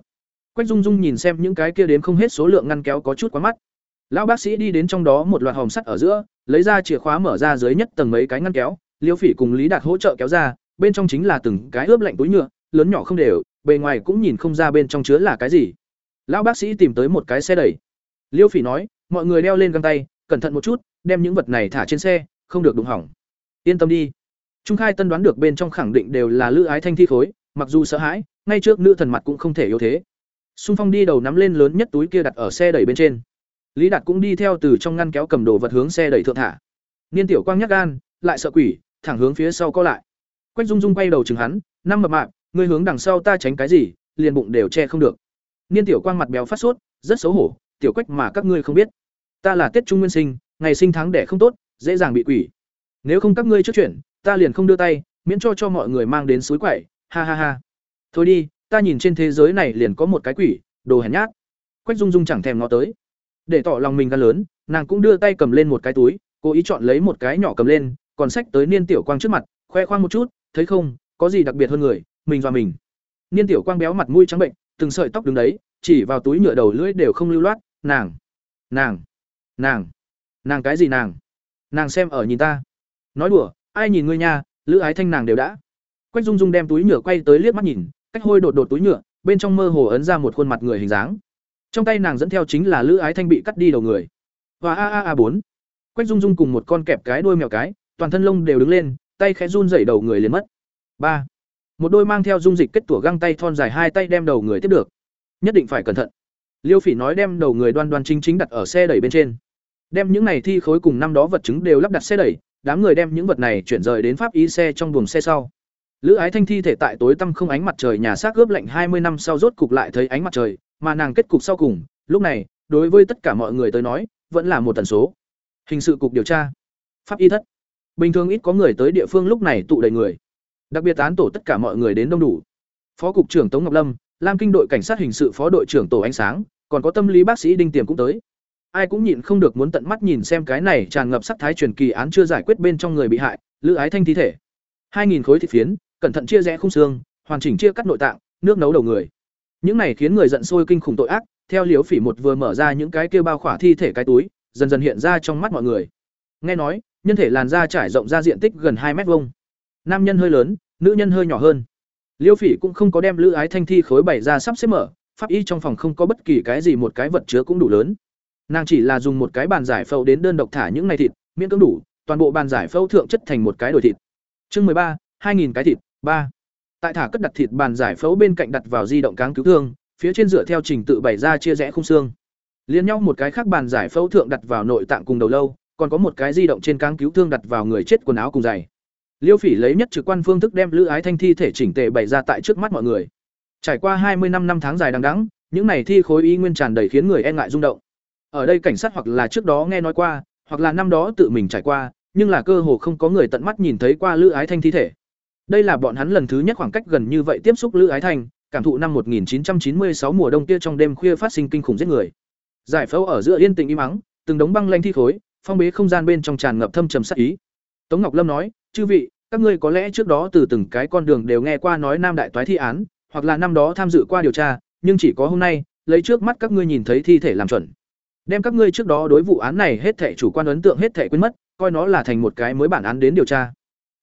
Quách Dung Dung nhìn xem những cái kia đến không hết số lượng ngăn kéo có chút quá mắt. Lão bác sĩ đi đến trong đó một loạt hòm sắt ở giữa, lấy ra chìa khóa mở ra dưới nhất tầng mấy cái ngăn kéo, Liêu Phỉ cùng Lý Đạt hỗ trợ kéo ra, bên trong chính là từng cái ướp lạnh túi nhựa, lớn nhỏ không đều, bề ngoài cũng nhìn không ra bên trong chứa là cái gì. Lão bác sĩ tìm tới một cái xe đẩy. Liêu Phỉ nói, mọi người đeo lên găng tay, cẩn thận một chút, đem những vật này thả trên xe, không được đụng hỏng. Yên tâm đi. Trung Khai Tân đoán được bên trong khẳng định đều là Lữ Ái Thanh thi khối, mặc dù sợ hãi, ngay trước nữ thần mặt cũng không thể yếu thế. Xung Phong đi đầu nắm lên lớn nhất túi kia đặt ở xe đẩy bên trên. Lý Đạt cũng đi theo từ trong ngăn kéo cầm đồ vật hướng xe đẩy thượng thả. Niên Tiểu Quang nhắc gan, lại sợ quỷ, thẳng hướng phía sau co lại. Quách Dung Dung quay đầu chừng hắn, năm mập mạp, ngươi hướng đằng sau ta tránh cái gì, liền bụng đều che không được. Niên Tiểu Quang mặt béo phát sốt, rất xấu hổ, tiểu Quách mà các ngươi không biết. Ta là Tết Trung Nguyên sinh, ngày sinh tháng đẻ không tốt, dễ dàng bị quỷ. Nếu không các ngươi trước chuyển, ta liền không đưa tay, miễn cho cho mọi người mang đến suối quậy, ha ha ha. Thôi đi, ta nhìn trên thế giới này liền có một cái quỷ, đồ hèn nhát. Quách Dung Dung chẳng thèm ngó tới. Để tỏ lòng mình gan lớn, nàng cũng đưa tay cầm lên một cái túi, cố ý chọn lấy một cái nhỏ cầm lên, còn sách tới niên tiểu quang trước mặt, khoe khoang một chút, thấy không, có gì đặc biệt hơn người, mình và mình. niên tiểu quang béo mặt mũi trắng bệnh từng sợi tóc đứng đấy chỉ vào túi nhựa đầu lưỡi đều không lưu loát nàng nàng nàng. Nàng cái gì nàng? Nàng xem ở nhìn ta. Nói đùa, ai nhìn ngươi nha, lữ ái thanh nàng đều đã. Quách dung dung đem túi nhựa quay tới liếc mắt nhìn, cách hôi đột đột túi nhựa, bên trong mơ hồ ấn ra một khuôn mặt người hình dáng. Trong tay nàng dẫn theo chính là lữ ái thanh bị cắt đi đầu người. Và a a a bốn. Quách dung dung cùng một con kẹp cái đuôi mèo cái, toàn thân lông đều đứng lên, tay khẽ run dậy đầu người liền mất. Ba. Một đôi mang theo dung dịch kết tủa găng tay thon dài hai tay đem đầu người tiếp được. Nhất định phải cẩn thận. Liêu phỉ nói đem đầu người đoan đoan chính chính đặt ở xe đẩy bên trên đem những này thi khối cùng năm đó vật chứng đều lắp đặt xe đẩy, đám người đem những vật này chuyển rời đến pháp y xe trong buồng xe sau. Lữ ái thanh thi thể tại tối tăm không ánh mặt trời nhà xác ướp lạnh hai mươi năm sau rốt cục lại thấy ánh mặt trời, mà nàng kết cục sau cùng, lúc này, đối với tất cả mọi người tới nói, vẫn là một tần số. Hình sự cục điều tra. Pháp y thất. Bình thường ít có người tới địa phương lúc này tụ đầy người. Đặc biệt án tổ tất cả mọi người đến đông đủ. Phó cục trưởng tống ngọc lâm, lam kinh đội cảnh sát hình sự phó đội trưởng tổ ánh sáng, còn có tâm lý bác sĩ đinh tiềm cũng tới ai cũng nhịn không được muốn tận mắt nhìn xem cái này tràn ngập sắc thái truyền kỳ án chưa giải quyết bên trong người bị hại, lữ ái thanh thi thể. Hai nghìn khối thịt phiến, cẩn thận chia rẽ khung xương, hoàn chỉnh chia cắt nội tạng, nước nấu đầu người. Những này khiến người giận sôi kinh khủng tội ác, theo liếu phỉ một vừa mở ra những cái kia bao khỏa thi thể cái túi, dần dần hiện ra trong mắt mọi người. Nghe nói, nhân thể làn da trải rộng ra diện tích gần hai mét vuông. Nam nhân hơi lớn, nữ nhân hơi nhỏ hơn. Liêu phỉ cũng không có đem lữ ái thanh thi khối bày ra sắp xếp mở, pháp y trong phòng không có bất kỳ cái gì một cái vật chứa cũng đủ lớn nàng chỉ là dùng một cái bàn giải phẫu đến đơn độc thả những này thịt, miễn cưỡng đủ, toàn bộ bàn giải phẫu thượng chất thành một cái đồi thịt. Chương mười ba, hai nghìn cái thịt, ba. Tại thả cất đặt thịt bàn giải phẫu bên cạnh đặt vào di động cáng cứu thương, phía trên dựa theo trình tự bày ra chia rẽ khung xương. Liên nhau một cái khác bàn giải phẫu thượng đặt vào nội tạng cùng đầu lâu, còn có một cái di động trên cáng cứu thương đặt vào người chết quần áo cùng giày. Liêu phỉ lấy nhất trực quan phương thức đem lữ ái thanh thi thể chỉnh tề bày ra tại trước mắt mọi người. Trải qua hai mươi năm năm tháng dài đằng đẵng, những này thi khối y nguyên tràn đầy khiến người e ngại rung động ở đây cảnh sát hoặc là trước đó nghe nói qua, hoặc là năm đó tự mình trải qua, nhưng là cơ hồ không có người tận mắt nhìn thấy qua lữ ái thanh thi thể. Đây là bọn hắn lần thứ nhất khoảng cách gần như vậy tiếp xúc lữ ái thanh, cảm thụ năm 1996 mùa đông kia trong đêm khuya phát sinh kinh khủng giết người. Giải phẫu ở giữa yên tĩnh im mắng từng đống băng lanh thi khối, phong bế không gian bên trong tràn ngập thâm trầm sát ý. Tống ngọc lâm nói, chư vị, các ngươi có lẽ trước đó từ từng cái con đường đều nghe qua nói nam đại toái thi án, hoặc là năm đó tham dự qua điều tra, nhưng chỉ có hôm nay, lấy trước mắt các ngươi nhìn thấy thi thể làm chuẩn đem các ngươi trước đó đối vụ án này hết thảy chủ quan ấn tượng hết thảy quên mất, coi nó là thành một cái mới bản án đến điều tra.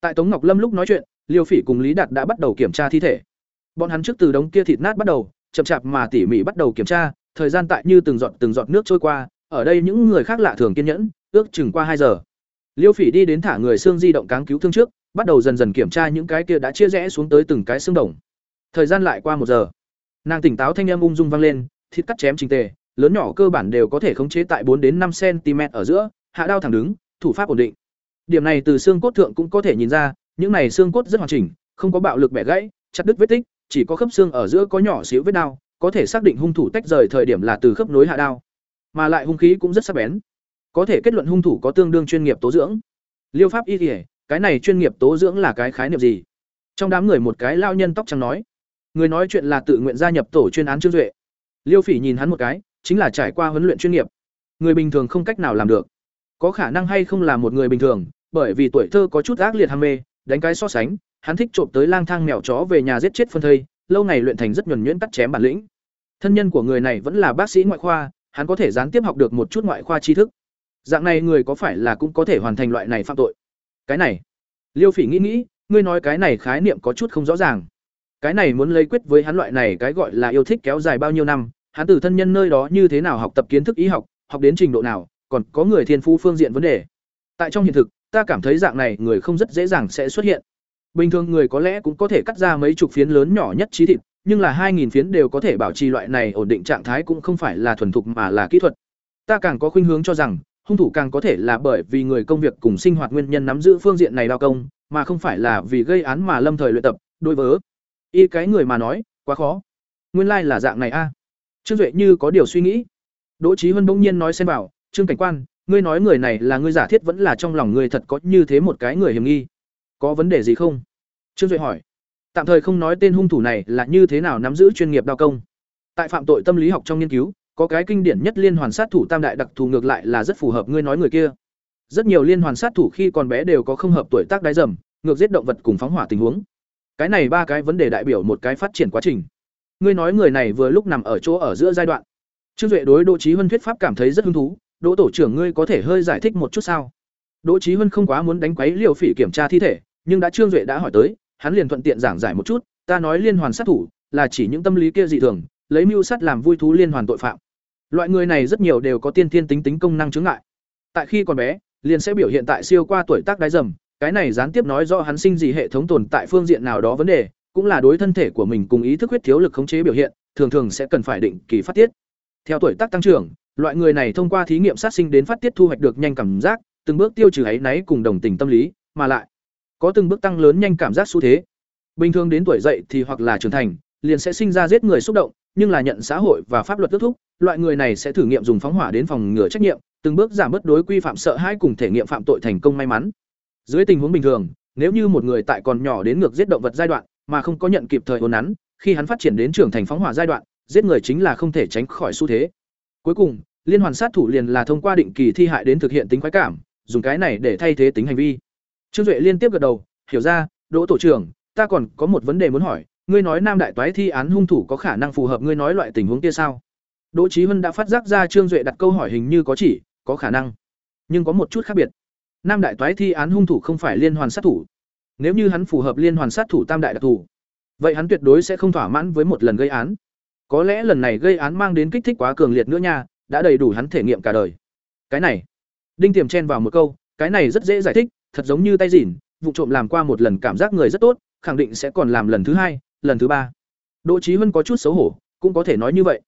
Tại tống ngọc lâm lúc nói chuyện, liêu phỉ cùng lý đạt đã bắt đầu kiểm tra thi thể. Bọn hắn trước từ đống kia thịt nát bắt đầu, chậm chạp mà tỉ mỉ bắt đầu kiểm tra, thời gian tại như từng giọt từng giọt nước trôi qua, ở đây những người khác lạ thường kiên nhẫn, ước chừng qua hai giờ. Liêu phỉ đi đến thả người xương di động cáng cứu thương trước, bắt đầu dần dần kiểm tra những cái kia đã chia rẽ xuống tới từng cái xương đồng. Thời gian lại qua một giờ. Nàng tỉnh táo thanh âm ung dung vang lên, thịt cắt chém trình tề lớn nhỏ cơ bản đều có thể khống chế tại bốn đến năm cm ở giữa hạ đao thẳng đứng thủ pháp ổn định. Điểm này từ xương cốt thượng cũng có thể nhìn ra những này xương cốt rất hoàn chỉnh không có bạo lực bẻ gãy chặt đứt vết tích chỉ có khớp xương ở giữa có nhỏ xíu vết đao có thể xác định hung thủ tách rời thời điểm là từ khớp nối hạ đao. Mà lại hung khí cũng rất sắc bén. Có thể kết luận hung thủ có tương đương chuyên nghiệp tố dưỡng. Liêu pháp y y, cái này chuyên nghiệp tố dưỡng là cái khái niệm gì? Trong đám người một cái lao nhân tóc trắng nói. Người nói chuyện là tự nguyện gia nhập tổ chuyên án trương duệ. Liêu phỉ nhìn hắn một cái chính là trải qua huấn luyện chuyên nghiệp. Người bình thường không cách nào làm được. Có khả năng hay không là một người bình thường, bởi vì tuổi thơ có chút ác liệt ham mê, đánh cái so sánh, hắn thích trộm tới lang thang mèo chó về nhà giết chết phân thây, lâu ngày luyện thành rất nhuần nhuyễn cắt chém bản lĩnh. Thân nhân của người này vẫn là bác sĩ ngoại khoa, hắn có thể gián tiếp học được một chút ngoại khoa tri thức. Dạng này người có phải là cũng có thể hoàn thành loại này phạm tội? Cái này, liêu phỉ nghĩ nghĩ, ngươi nói cái này khái niệm có chút không rõ ràng. Cái này muốn lấy quyết với hắn loại này cái gọi là yêu thích kéo dài bao nhiêu năm hắn từ thân nhân nơi đó như thế nào học tập kiến thức y học học đến trình độ nào, còn có người thiên phú phương diện vấn đề. Tại trong hiện thực, ta cảm thấy dạng này người không rất dễ dàng sẽ xuất hiện. Bình thường người có lẽ cũng có thể cắt ra mấy chục phiến lớn nhỏ nhất trí thịt, nhưng là hai nghìn phiến đều có thể bảo trì loại này ổn định trạng thái cũng không phải là thuần thục mà là kỹ thuật. Ta càng có khuynh hướng cho rằng, hung thủ càng có thể là bởi vì người công việc cùng sinh hoạt nguyên nhân nắm giữ phương diện này đao công, mà không phải là vì gây án mà lâm thời luyện tập đối với y cái người mà nói, quá khó. Nguyên lai là dạng này a trương duệ như có điều suy nghĩ. Đỗ trí huân bỗng nhiên nói xem bảo trương cảnh quan, ngươi nói người này là ngươi giả thiết vẫn là trong lòng ngươi thật có như thế một cái người hiểm nghi? Có vấn đề gì không? Trương duệ hỏi. Tạm thời không nói tên hung thủ này là như thế nào nắm giữ chuyên nghiệp đao công. Tại phạm tội tâm lý học trong nghiên cứu, có cái kinh điển nhất liên hoàn sát thủ tam đại đặc thù ngược lại là rất phù hợp ngươi nói người kia. Rất nhiều liên hoàn sát thủ khi còn bé đều có không hợp tuổi tác đái dầm, ngược giết động vật cùng phóng hỏa tình huống. Cái này ba cái vấn đề đại biểu một cái phát triển quá trình ngươi nói người này vừa lúc nằm ở chỗ ở giữa giai đoạn. Trương duệ đối đỗ trí huân thuyết pháp cảm thấy rất hứng thú, đỗ tổ trưởng ngươi có thể hơi giải thích một chút sao? Đỗ trí huân không quá muốn đánh quấy liều phỉ kiểm tra thi thể, nhưng đã trương duệ đã hỏi tới, hắn liền thuận tiện giảng giải một chút, ta nói liên hoàn sát thủ là chỉ những tâm lý kia dị thường, lấy mưu sát làm vui thú liên hoàn tội phạm. Loại người này rất nhiều đều có tiên thiên tính tính công năng chứng ngại. Tại khi còn bé, liền sẽ biểu hiện tại siêu qua tuổi tác đái dầm, cái này gián tiếp nói do hắn sinh gì hệ thống tồn tại phương diện nào đó vấn đề cũng là đối thân thể của mình cùng ý thức huyết thiếu lực khống chế biểu hiện, thường thường sẽ cần phải định kỳ phát tiết. Theo tuổi tác tăng trưởng, loại người này thông qua thí nghiệm sát sinh đến phát tiết thu hoạch được nhanh cảm giác, từng bước tiêu trừ ấy náy cùng đồng tình tâm lý, mà lại có từng bước tăng lớn nhanh cảm giác xu thế. Bình thường đến tuổi dậy thì hoặc là trưởng thành, liền sẽ sinh ra giết người xúc động, nhưng là nhận xã hội và pháp luật kết thúc, loại người này sẽ thử nghiệm dùng phóng hỏa đến phòng ngừa trách nhiệm, từng bước giảm bớt đối quy phạm sợ hãi cùng thể nghiệm phạm tội thành công may mắn. Dưới tình huống bình thường, nếu như một người tại còn nhỏ đến ngược giết động vật giai đoạn mà không có nhận kịp thời hồn nắn, khi hắn phát triển đến trưởng thành phóng hỏa giai đoạn, giết người chính là không thể tránh khỏi xu thế. Cuối cùng, liên hoàn sát thủ liền là thông qua định kỳ thi hại đến thực hiện tính khoái cảm, dùng cái này để thay thế tính hành vi. Trương duệ liên tiếp gật đầu, hiểu ra, đỗ tổ trưởng, ta còn có một vấn đề muốn hỏi, ngươi nói nam đại toái thi án hung thủ có khả năng phù hợp ngươi nói loại tình huống kia sao? Đỗ trí huân đã phát giác ra trương duệ đặt câu hỏi hình như có chỉ, có khả năng, nhưng có một chút khác biệt. Nam đại toái thi án hung thủ không phải liên hoàn sát thủ nếu như hắn phù hợp liên hoàn sát thủ tam đại đặc thù, vậy hắn tuyệt đối sẽ không thỏa mãn với một lần gây án. Có lẽ lần này gây án mang đến kích thích quá cường liệt nữa nha, đã đầy đủ hắn thể nghiệm cả đời. Cái này, đinh tiềm chen vào một câu, cái này rất dễ giải thích, thật giống như tay dỉn vụ trộm làm qua một lần cảm giác người rất tốt, khẳng định sẽ còn làm lần thứ hai, lần thứ ba. Đỗ trí hơn có chút xấu hổ, cũng có thể nói như vậy.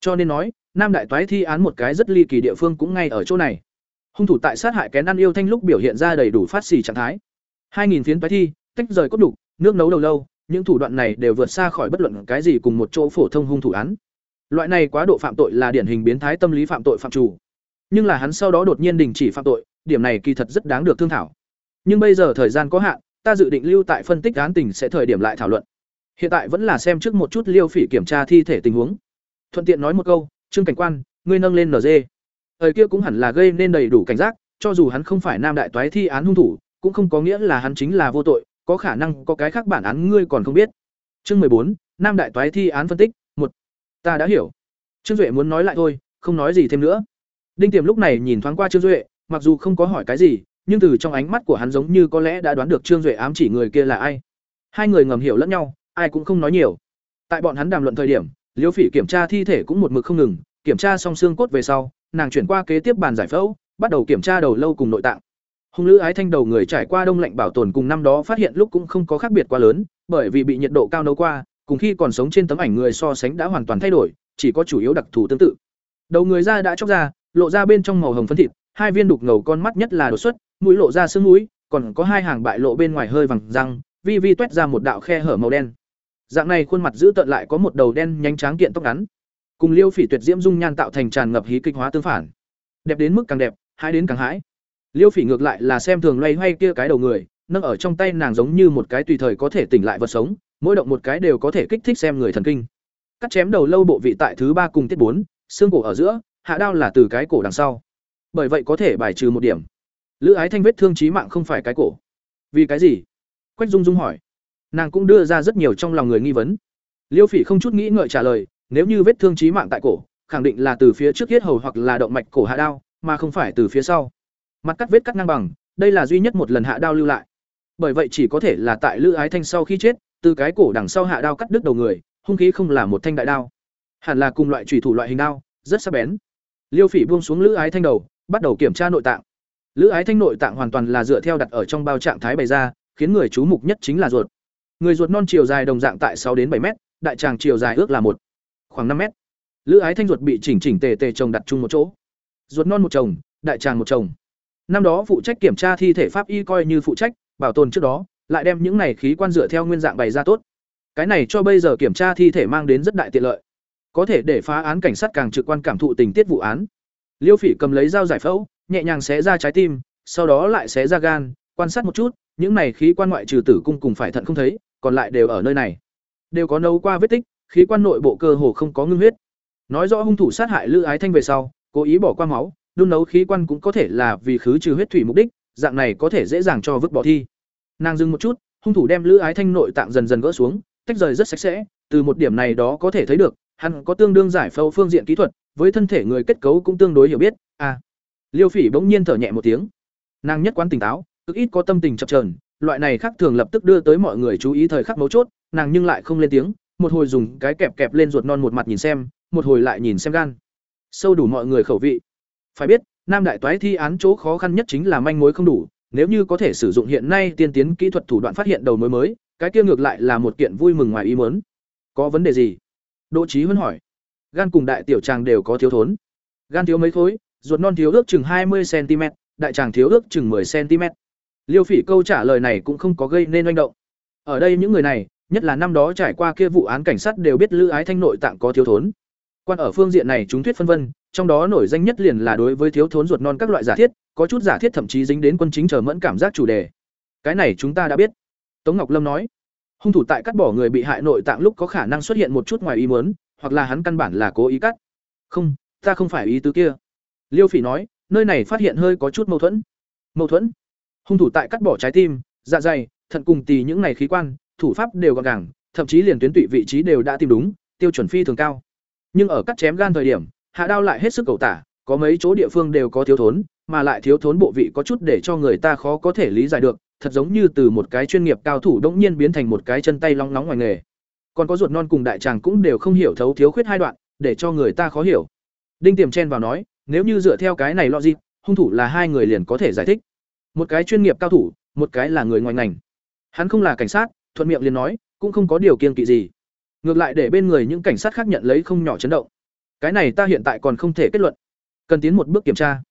Cho nên nói, nam đại toái thi án một cái rất ly kỳ địa phương cũng ngay ở chỗ này. Hung thủ tại sát hại kén ăn yêu thanh lúc biểu hiện ra đầy đủ phát xì trạng thái hai nghìn phiến bài thi, tách rời cốt đục, nước nấu đầu lâu, những thủ đoạn này đều vượt xa khỏi bất luận cái gì cùng một chỗ phổ thông hung thủ án. Loại này quá độ phạm tội là điển hình biến thái tâm lý phạm tội phạm chủ. Nhưng là hắn sau đó đột nhiên đình chỉ phạm tội, điểm này kỳ thật rất đáng được thương thảo. Nhưng bây giờ thời gian có hạn, ta dự định lưu tại phân tích án tình sẽ thời điểm lại thảo luận. Hiện tại vẫn là xem trước một chút liêu phỉ kiểm tra thi thể tình huống. Thuận tiện nói một câu, trương cảnh quan, ngươi nâng lên nd thời kia cũng hẳn là gây nên đầy đủ cảnh giác, cho dù hắn không phải nam đại toái thi án hung thủ cũng không có nghĩa là hắn chính là vô tội, có khả năng có cái khác bản án ngươi còn không biết. Chương mười bốn, nam đại toái thi án phân tích, một. Ta đã hiểu. Trương duệ muốn nói lại thôi, không nói gì thêm nữa. Đinh tiềm lúc này nhìn thoáng qua trương duệ, mặc dù không có hỏi cái gì, nhưng từ trong ánh mắt của hắn giống như có lẽ đã đoán được trương duệ ám chỉ người kia là ai. Hai người ngầm hiểu lẫn nhau, ai cũng không nói nhiều. Tại bọn hắn đàm luận thời điểm liễu phỉ kiểm tra thi thể cũng một mực không ngừng, kiểm tra xong xương cốt về sau, nàng chuyển qua kế tiếp bàn giải phẫu, bắt đầu kiểm tra đầu lâu cùng nội tạng hung lữ ái thanh đầu người trải qua đông lạnh bảo tồn cùng năm đó phát hiện lúc cũng không có khác biệt quá lớn, bởi vì bị nhiệt độ cao nấu qua, cùng khi còn sống trên tấm ảnh người so sánh đã hoàn toàn thay đổi, chỉ có chủ yếu đặc thù tương tự. Đầu người da đã chóc ra, lộ ra bên trong màu hồng phấn thịt, hai viên đục ngầu con mắt nhất là đột xuất, mũi lộ ra sương mũi, còn có hai hàng bại lộ bên ngoài hơi vàng răng, vi vi toét ra một đạo khe hở màu đen. Dạng này khuôn mặt giữ tận lại có một đầu đen nhánh tráng kiện tóc ngắn. Cùng liêu phỉ tuyệt diễm dung nhan tạo thành tràn ngập hí kịch hóa tương phản. Đẹp đến mức càng đẹp, hãi đến càng hãi liêu phỉ ngược lại là xem thường loay hoay kia cái đầu người, nâng ở trong tay nàng giống như một cái tùy thời có thể tỉnh lại vật sống, mỗi động một cái đều có thể kích thích xem người thần kinh. Cắt chém đầu lâu bộ vị tại thứ ba cùng tiết bốn, xương cổ ở giữa, hạ đao là từ cái cổ đằng sau. Bởi vậy có thể bài trừ một điểm. Lữ ái thanh vết thương trí mạng không phải cái cổ. Vì cái gì? Quách dung dung hỏi. Nàng cũng đưa ra rất nhiều trong lòng người nghi vấn. Liêu phỉ không chút nghĩ ngợi trả lời, nếu như vết thương trí mạng tại cổ, khẳng định là từ phía trước yết hầu hoặc là động mạch cổ hạ đao, mà không phải từ phía sau mặt cắt vết cắt ngang bằng, đây là duy nhất một lần hạ đao lưu lại. Bởi vậy chỉ có thể là tại lữ ái thanh sau khi chết, từ cái cổ đằng sau hạ đao cắt đứt đầu người, hung khí không là một thanh đại đao. Hẳn là cùng loại trùy thủ loại hình đao, rất sắc bén. Liêu phỉ buông xuống lữ ái thanh đầu, bắt đầu kiểm tra nội tạng. Lữ ái thanh nội tạng hoàn toàn là dựa theo đặt ở trong bao trạng thái bày ra, khiến người chú mục nhất chính là ruột. Người ruột non chiều dài đồng dạng tại sáu đến bảy m đại tràng chiều dài ước là một, khoảng năm m lữ ái thanh ruột bị chỉnh chỉnh tề tề chồng đặt chung một chỗ. Ruột non một chồng, đại tràng một chồng năm đó phụ trách kiểm tra thi thể pháp y coi như phụ trách, bảo tồn trước đó, lại đem những này khí quan dựa theo nguyên dạng bày ra tốt. Cái này cho bây giờ kiểm tra thi thể mang đến rất đại tiện lợi. Có thể để phá án cảnh sát càng trực quan cảm thụ tình tiết vụ án. Liêu phỉ cầm lấy dao giải phẫu, nhẹ nhàng xé ra trái tim, sau đó lại xé ra gan, quan sát một chút, những này khí quan ngoại trừ tử cung cùng phải thận không thấy, còn lại đều ở nơi này. Đều có nấu qua vết tích, khí quan nội bộ cơ hồ không có ngưng huyết. Nói rõ hung thủ sát hại lữ ái thanh về sau, cố ý bỏ qua máu đun nấu khí quan cũng có thể là vì khứ trừ huyết thủy mục đích, dạng này có thể dễ dàng cho vứt bỏ thi. Nàng dừng một chút, hung thủ đem lữ ái thanh nội tạng dần dần gỡ xuống, tách rời rất sạch sẽ, từ một điểm này đó có thể thấy được, hắn có tương đương giải phẫu phương diện kỹ thuật, với thân thể người kết cấu cũng tương đối hiểu biết à. Liêu phỉ bỗng nhiên thở nhẹ một tiếng. Nàng nhất quán tỉnh táo, cực ít có tâm tình chập trờn loại này khác thường lập tức đưa tới mọi người chú ý thời khắc mấu chốt, nàng nhưng lại không lên tiếng, một hồi dùng cái kẹp kẹp lên ruột non một mặt nhìn xem, một hồi lại nhìn xem gan. Sâu đủ mọi người khẩu vị phải biết, nam đại toái thi án chỗ khó khăn nhất chính là manh mối không đủ, nếu như có thể sử dụng hiện nay tiên tiến kỹ thuật thủ đoạn phát hiện đầu mối mới, cái kia ngược lại là một kiện vui mừng ngoài ý muốn. Có vấn đề gì? Đỗ trí huân hỏi. Gan cùng đại tiểu tràng đều có thiếu thốn. Gan thiếu mấy khối, ruột non thiếu ước chừng hai mươi cm đại tràng thiếu ước chừng 10 cm liêu phỉ câu trả lời này cũng không có gây nên oanh động. Ở đây những người này, nhất là năm đó trải qua kia vụ án cảnh sát đều biết lữ ái thanh nội tạng có thiếu thốn quan ở phương diện này chúng thuyết phân vân, trong đó nổi danh nhất liền là đối với thiếu thốn ruột non các loại giả thiết, có chút giả thiết thậm chí dính đến quân chính chờ mẫn cảm giác chủ đề. Cái này chúng ta đã biết. Tống ngọc lâm nói, hung thủ tại cắt bỏ người bị hại nội tạng lúc có khả năng xuất hiện một chút ngoài ý muốn, hoặc là hắn căn bản là cố ý cắt. Không, ta không phải ý tứ kia. Liêu phỉ nói, nơi này phát hiện hơi có chút mâu thuẫn. Mâu thuẫn? Hung thủ tại cắt bỏ trái tim dạ dày, thận cùng tì những này khí quan, thủ pháp đều gọn gàng, thậm chí liền tuyến tụy vị trí đều đã tìm đúng, tiêu chuẩn phi thường cao nhưng ở cắt chém gan thời điểm, hạ đao lại hết sức cầu tả, có mấy chỗ địa phương đều có thiếu thốn, mà lại thiếu thốn bộ vị có chút để cho người ta khó có thể lý giải được, thật giống như từ một cái chuyên nghiệp cao thủ đ nhiên biến thành một cái chân tay long nóng ngoài nghề. Còn có ruột non cùng đại tràng cũng đều không hiểu thấu thiếu khuyết hai đoạn, để cho người ta khó hiểu. Đinh tiềm chen vào nói, nếu như dựa theo cái này logic hung thủ là hai người liền có thể giải thích. Một cái chuyên nghiệp cao thủ, một cái là người ngoài ngành. Hắn không là cảnh sát, thuận miệng liền nói, cũng không có điều kiên kỵ gì ngược lại để bên người những cảnh sát khác nhận lấy không nhỏ chấn động. Cái này ta hiện tại còn không thể kết luận. Cần tiến một bước kiểm tra.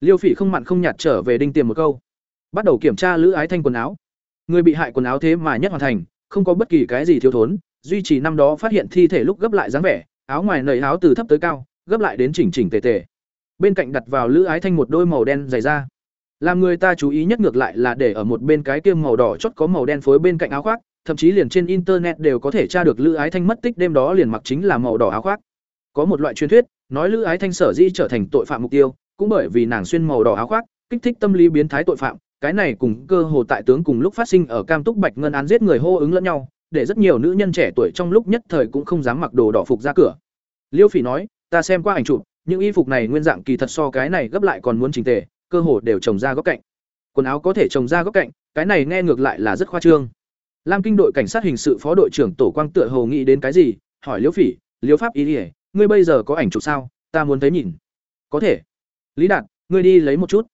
Liêu phỉ không mặn không nhạt trở về đinh tiềm một câu. Bắt đầu kiểm tra lữ ái thanh quần áo. Người bị hại quần áo thế mà nhất hoàn thành, không có bất kỳ cái gì thiếu thốn, duy trì năm đó phát hiện thi thể lúc gấp lại dáng vẻ, áo ngoài nầy áo từ thấp tới cao, gấp lại đến chỉnh chỉnh tề tề. Bên cạnh đặt vào lữ ái thanh một đôi màu đen dày da. Làm người ta chú ý nhất ngược lại là để ở một bên cái kia màu đỏ chót có màu đen phối bên cạnh áo khoác thậm chí liền trên internet đều có thể tra được lữ ái thanh mất tích đêm đó liền mặc chính là màu đỏ áo khoác. Có một loại truyền thuyết, nói lữ ái thanh sở dĩ trở thành tội phạm mục tiêu, cũng bởi vì nàng xuyên màu đỏ áo khoác, kích thích tâm lý biến thái tội phạm. Cái này cùng cơ hồ tại tướng cùng lúc phát sinh ở cam túc bạch ngân án giết người hô ứng lẫn nhau, để rất nhiều nữ nhân trẻ tuổi trong lúc nhất thời cũng không dám mặc đồ đỏ phục ra cửa. Liêu phỉ nói, ta xem qua ảnh chụp, những y phục này nguyên dạng kỳ thật so cái này gấp lại còn muốn chỉnh tề, cơ hồ đều trồng ra góc cạnh. Quần áo có thể trồng ra góc cạnh, cái này nghe ngược lại là rất khoa trương lam kinh đội cảnh sát hình sự phó đội trưởng tổ quang tựa hồ nghĩ đến cái gì, hỏi liễu phỉ, liễu pháp ý ỉa ngươi bây giờ có ảnh chụp sao? Ta muốn thấy nhìn. Có thể. Lý đạt, ngươi đi lấy một chút.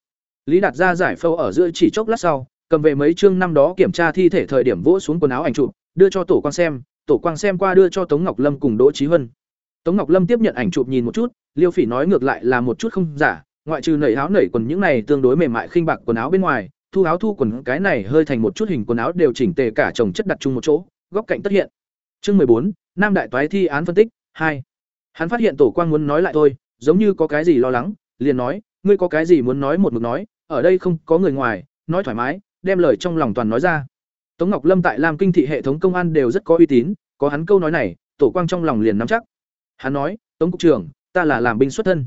Lý đạt ra giải phâu ở giữa chỉ chốc lát sau, cầm về mấy chương năm đó kiểm tra thi thể thời điểm vỗ xuống quần áo ảnh chụp, đưa cho tổ quang xem, tổ quang xem qua đưa cho tống ngọc lâm cùng đỗ trí huân tống ngọc lâm tiếp nhận ảnh chụp nhìn một chút liêu phỉ nói ngược lại là một chút không giả, ngoại trừ nảy áo nảy quần những này tương đối mềm mại khinh bạc quần áo bên ngoài thu áo thu quần cái này hơi thành một chút hình quần áo đều chỉnh tề cả chồng chất đặt chung một chỗ, góc cạnh tất hiện. Chương mười bốn, nam đại toái thi án phân tích, hai. Hắn phát hiện tổ quang muốn nói lại thôi, giống như có cái gì lo lắng, liền nói, ngươi có cái gì muốn nói một mực nói, ở đây không có người ngoài, nói thoải mái, đem lời trong lòng toàn nói ra. Tống ngọc lâm tại lam kinh thị hệ thống công an đều rất có uy tín, có hắn câu nói này, tổ quang trong lòng liền nắm chắc. Hắn nói, tống cục trưởng, ta là làm binh xuất thân.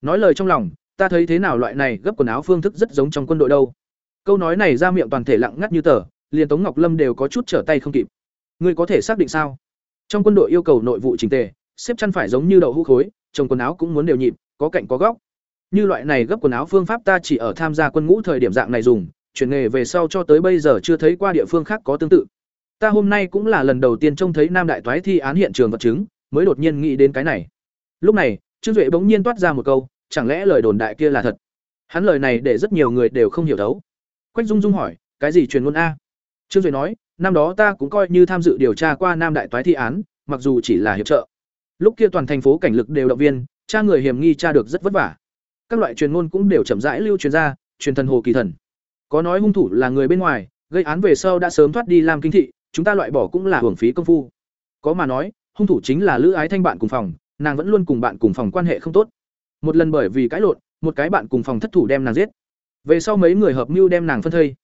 Nói lời trong lòng, ta thấy thế nào loại này gấp quần áo phương thức rất giống trong quân đội đâu câu nói này ra miệng toàn thể lặng ngắt như tờ, liền tống ngọc lâm đều có chút trở tay không kịp. Ngươi có thể xác định sao? Trong quân đội yêu cầu nội vụ trình tề, xếp chăn phải giống như đậu hũ khối, trồng quần áo cũng muốn đều nhịp, có cạnh có góc. Như loại này gấp quần áo phương pháp ta chỉ ở tham gia quân ngũ thời điểm dạng này dùng, chuyển nghề về sau cho tới bây giờ chưa thấy qua địa phương khác có tương tự. Ta hôm nay cũng là lần đầu tiên trông thấy nam đại toái thi án hiện trường vật chứng, mới đột nhiên nghĩ đến cái này. Lúc này, trương duệ bỗng nhiên toát ra một câu, chẳng lẽ lời đồn đại kia là thật? Hắn lời này để rất nhiều người đều không hiểu thấu quách dung dung hỏi, cái gì truyền ngôn a? Trương duệ nói, năm đó ta cũng coi như tham dự điều tra qua nam đại toái thi án, mặc dù chỉ là hiệp trợ. Lúc kia toàn thành phố cảnh lực đều động viên, cha người hiểm nghi tra được rất vất vả. Các loại truyền ngôn cũng đều chậm rãi lưu truyền ra, truyền thần hồ kỳ thần. Có nói hung thủ là người bên ngoài, gây án về sau đã sớm thoát đi làm kinh thị, chúng ta loại bỏ cũng là hưởng phí công phu. Có mà nói, hung thủ chính là lữ ái thanh bạn cùng phòng, nàng vẫn luôn cùng bạn cùng phòng quan hệ không tốt. Một lần bởi vì cãi lộn, một cái bạn cùng phòng thất thủ đem nàng giết về sau mấy người hợp mưu đem nàng phân thây.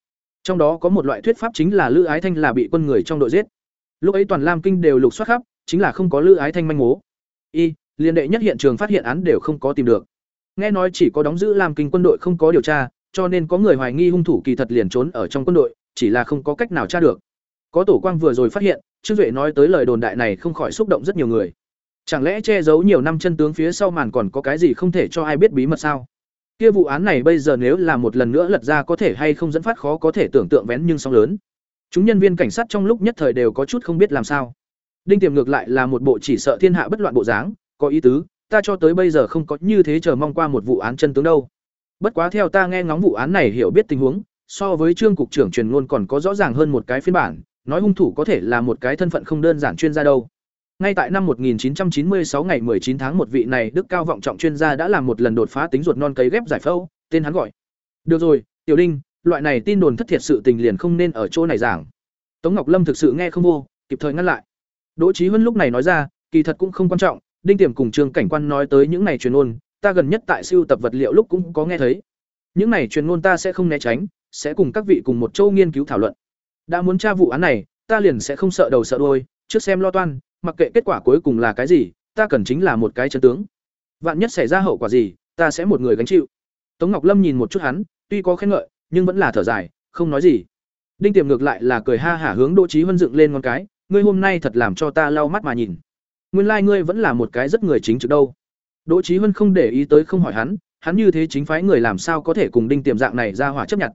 Trong đó có một loại thuyết pháp chính là lữ ái thanh là bị quân người trong đội giết. Lúc ấy toàn lam kinh đều lục soát khắp chính là không có lữ ái thanh manh mố. Y liên đệ nhất hiện trường phát hiện án đều không có tìm được. Nghe nói chỉ có đóng giữ lam kinh quân đội không có điều tra cho nên có người hoài nghi hung thủ kỳ thật liền trốn ở trong quân đội chỉ là không có cách nào tra được. Có tổ quang vừa rồi phát hiện, Trương Duệ nói tới lời đồn đại này không khỏi xúc động rất nhiều người. Chẳng lẽ che giấu nhiều năm chân tướng phía sau màn còn có cái gì không thể cho ai biết bí mật sao? Kia vụ án này bây giờ nếu là một lần nữa lật ra có thể hay không dẫn phát khó có thể tưởng tượng vén nhưng sóng lớn. Chúng nhân viên cảnh sát trong lúc nhất thời đều có chút không biết làm sao. Đinh Tiềm ngược lại là một bộ chỉ sợ thiên hạ bất loạn bộ dáng, có ý tứ, ta cho tới bây giờ không có như thế chờ mong qua một vụ án chân tướng đâu. Bất quá theo ta nghe ngóng vụ án này hiểu biết tình huống, so với trương cục trưởng truyền ngôn còn có rõ ràng hơn một cái phiên bản, nói hung thủ có thể là một cái thân phận không đơn giản chuyên gia đâu. Ngay tại năm 1996 ngày 19 tháng một vị này đức cao vọng trọng chuyên gia đã làm một lần đột phá tính ruột non cấy ghép giải phẫu, tên hắn gọi. Được rồi, Tiểu Đinh, loại này tin đồn thất thiệt sự tình liền không nên ở chỗ này giảng. Tống Ngọc Lâm thực sự nghe không vô, kịp thời ngăn lại. Đỗ Chí Huân lúc này nói ra, kỳ thật cũng không quan trọng, Đinh Tiềm cùng Trương Cảnh Quan nói tới những này truyền ngôn, ta gần nhất tại siêu tập vật liệu lúc cũng có nghe thấy. Những này truyền ngôn ta sẽ không né tránh, sẽ cùng các vị cùng một châu nghiên cứu thảo luận. Đã muốn tra vụ án này, ta liền sẽ không sợ đầu sợ đuôi, trước xem lo toan, mặc kệ kết quả cuối cùng là cái gì, ta cần chính là một cái chân tướng. Vạn nhất xảy ra hậu quả gì, ta sẽ một người gánh chịu. Tống Ngọc Lâm nhìn một chút hắn, tuy có khen ngợi, nhưng vẫn là thở dài, không nói gì. Đinh Tiềm ngược lại là cười ha hả hướng Đỗ Chí huân dựng lên ngón cái, ngươi hôm nay thật làm cho ta lau mắt mà nhìn. Nguyên lai like ngươi vẫn là một cái rất người chính trực đâu. Đỗ Chí huân không để ý tới không hỏi hắn, hắn như thế chính phái người làm sao có thể cùng Đinh Tiềm dạng này ra hỏa chấp nhận.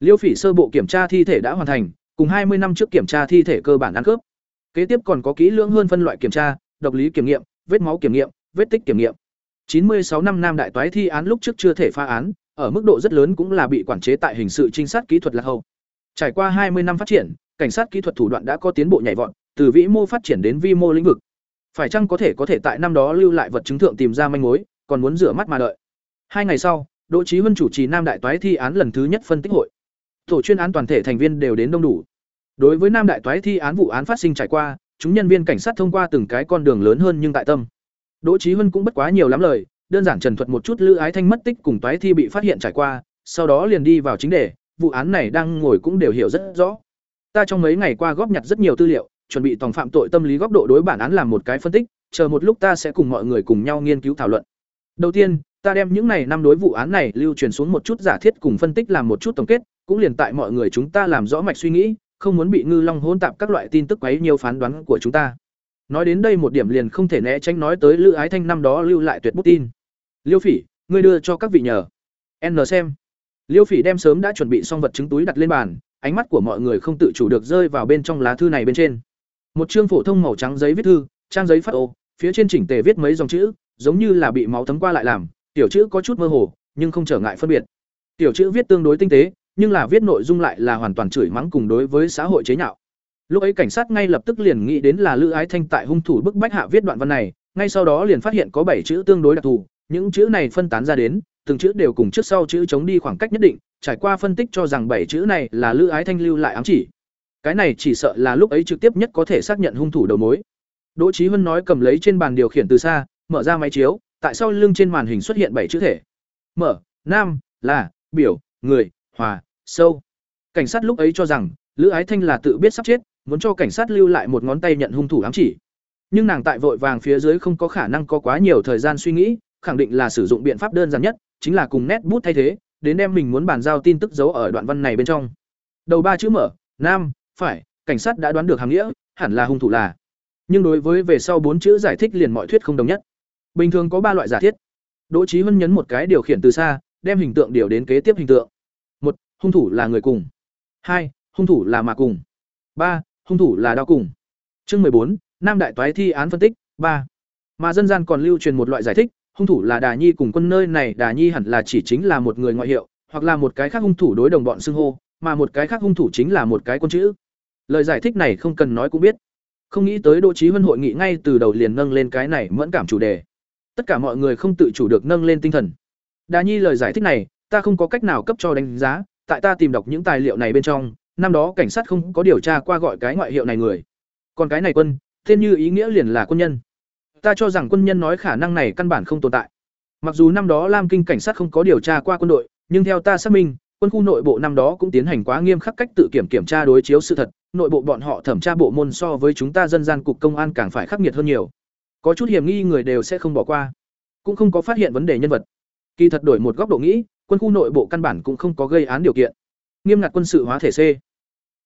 Liêu Phỉ sơ bộ kiểm tra thi thể đã hoàn thành, cùng 20 năm trước kiểm tra thi thể cơ bản ăn cướp. Kế tiếp còn có kỹ lưỡng hơn phân loại kiểm tra, độc lý kiểm nghiệm, vết máu kiểm nghiệm, vết tích kiểm nghiệm. 96 năm nam đại toái thi án lúc trước chưa thể phá án, ở mức độ rất lớn cũng là bị quản chế tại hình sự trinh sát kỹ thuật là hậu. Trải qua 20 năm phát triển, cảnh sát kỹ thuật thủ đoạn đã có tiến bộ nhảy vọt, từ vĩ mô phát triển đến vi mô lĩnh vực. Phải chăng có thể có thể tại năm đó lưu lại vật chứng thượng tìm ra manh mối, còn muốn rửa mắt mà đợi. Hai ngày sau, Đỗ Chí Huân chủ trì Nam đại toái thi án lần thứ nhất phân tích hội. Tổ chuyên án toàn thể thành viên đều đến đông đủ. Đối với Nam đại toái thi án vụ án phát sinh trải qua, chúng nhân viên cảnh sát thông qua từng cái con đường lớn hơn nhưng tại tâm. Đỗ Chí Vân cũng bất quá nhiều lắm lời, đơn giản trần thuật một chút Lữ Ái Thanh mất tích cùng toái thi bị phát hiện trải qua, sau đó liền đi vào chính đề, vụ án này đang ngồi cũng đều hiểu rất rõ. Ta trong mấy ngày qua góp nhặt rất nhiều tư liệu, chuẩn bị tổng phạm tội tâm lý góc độ đối bản án làm một cái phân tích, chờ một lúc ta sẽ cùng mọi người cùng nhau nghiên cứu thảo luận. Đầu tiên, ta đem những này năm đối vụ án này lưu truyền xuống một chút giả thiết cùng phân tích làm một chút tổng kết, cũng liền tại mọi người chúng ta làm rõ mạch suy nghĩ, không muốn bị ngư long hỗn tạp các loại tin tức quấy nhiều phán đoán của chúng ta. Nói đến đây một điểm liền không thể né tránh nói tới Lữ Ái Thanh năm đó lưu lại tuyệt bút tin. Liêu Phỉ, ngươi đưa cho các vị nhờ. N xem. Liêu Phỉ đem sớm đã chuẩn bị xong vật chứng túi đặt lên bàn, ánh mắt của mọi người không tự chủ được rơi vào bên trong lá thư này bên trên. Một chương phổ thông màu trắng giấy viết thư, trang giấy phát ô, phía trên chỉnh tề viết mấy dòng chữ, giống như là bị máu thấm qua lại làm, tiểu chữ có chút mơ hồ, nhưng không trở ngại phân biệt. Tiểu chữ viết tương đối tinh tế, nhưng là viết nội dung lại là hoàn toàn chửi mắng cùng đối với xã hội chế nhạo. Lúc ấy cảnh sát ngay lập tức liền nghĩ đến là Lữ Ái Thanh tại hung thủ bức bách hạ viết đoạn văn này, ngay sau đó liền phát hiện có bảy chữ tương đối đặc thù, những chữ này phân tán ra đến, từng chữ đều cùng trước sau chữ chống đi khoảng cách nhất định, trải qua phân tích cho rằng bảy chữ này là Lữ Ái Thanh lưu lại ám chỉ. Cái này chỉ sợ là lúc ấy trực tiếp nhất có thể xác nhận hung thủ đầu mối. Đỗ Chí Hân nói cầm lấy trên bàn điều khiển từ xa, mở ra máy chiếu, tại sao lưng trên màn hình xuất hiện bảy chữ thể. Mở, nam, là, biểu, người, hòa, sâu. Cảnh sát lúc ấy cho rằng Lữ Ái Thanh là tự biết sắp chết, muốn cho cảnh sát lưu lại một ngón tay nhận hung thủ ám chỉ. Nhưng nàng tại vội vàng phía dưới không có khả năng có quá nhiều thời gian suy nghĩ, khẳng định là sử dụng biện pháp đơn giản nhất, chính là cùng nét bút thay thế, đến đem mình muốn bàn giao tin tức giấu ở đoạn văn này bên trong. Đầu ba chữ mở, nam, phải, cảnh sát đã đoán được hàm nghĩa, hẳn là hung thủ là. Nhưng đối với về sau bốn chữ giải thích liền mọi thuyết không đồng nhất. Bình thường có ba loại giả thiết. Đỗ Chí Vân nhấn một cái điều khiển từ xa, đem hình tượng điều đến kế tiếp hình tượng. Hung thủ là người cùng. hai Hung thủ là mà cùng. ba Hung thủ là đao cùng. Chương bốn Nam đại toái thi án phân tích, ba Mà dân gian còn lưu truyền một loại giải thích, hung thủ là Đà Nhi cùng quân nơi này Đà Nhi hẳn là chỉ chính là một người ngoại hiệu, hoặc là một cái khác hung thủ đối đồng bọn xưng hô, mà một cái khác hung thủ chính là một cái quân chữ. Lời giải thích này không cần nói cũng biết. Không nghĩ tới Đỗ Chí Vân hội nghị ngay từ đầu liền nâng lên cái này mẫn cảm chủ đề. Tất cả mọi người không tự chủ được nâng lên tinh thần. Đà Nhi lời giải thích này, ta không có cách nào cấp cho đánh giá, tại ta tìm đọc những tài liệu này bên trong, năm đó cảnh sát không có điều tra qua gọi cái ngoại hiệu này người. Còn cái này quân, tên như ý nghĩa liền là quân nhân. Ta cho rằng quân nhân nói khả năng này căn bản không tồn tại. Mặc dù năm đó Lam Kinh cảnh sát không có điều tra qua quân đội, nhưng theo ta xác minh, quân khu nội bộ năm đó cũng tiến hành quá nghiêm khắc cách tự kiểm kiểm tra đối chiếu sự thật, nội bộ bọn họ thẩm tra bộ môn so với chúng ta dân gian cục công an càng phải khắc nghiệt hơn nhiều. Có chút hiểm nghi người đều sẽ không bỏ qua, cũng không có phát hiện vấn đề nhân vật. Kỳ thật đổi một góc độ nghĩ, quân khu nội bộ căn bản cũng không có gây án điều kiện. Nghiêm ngặt quân sự hóa thể C.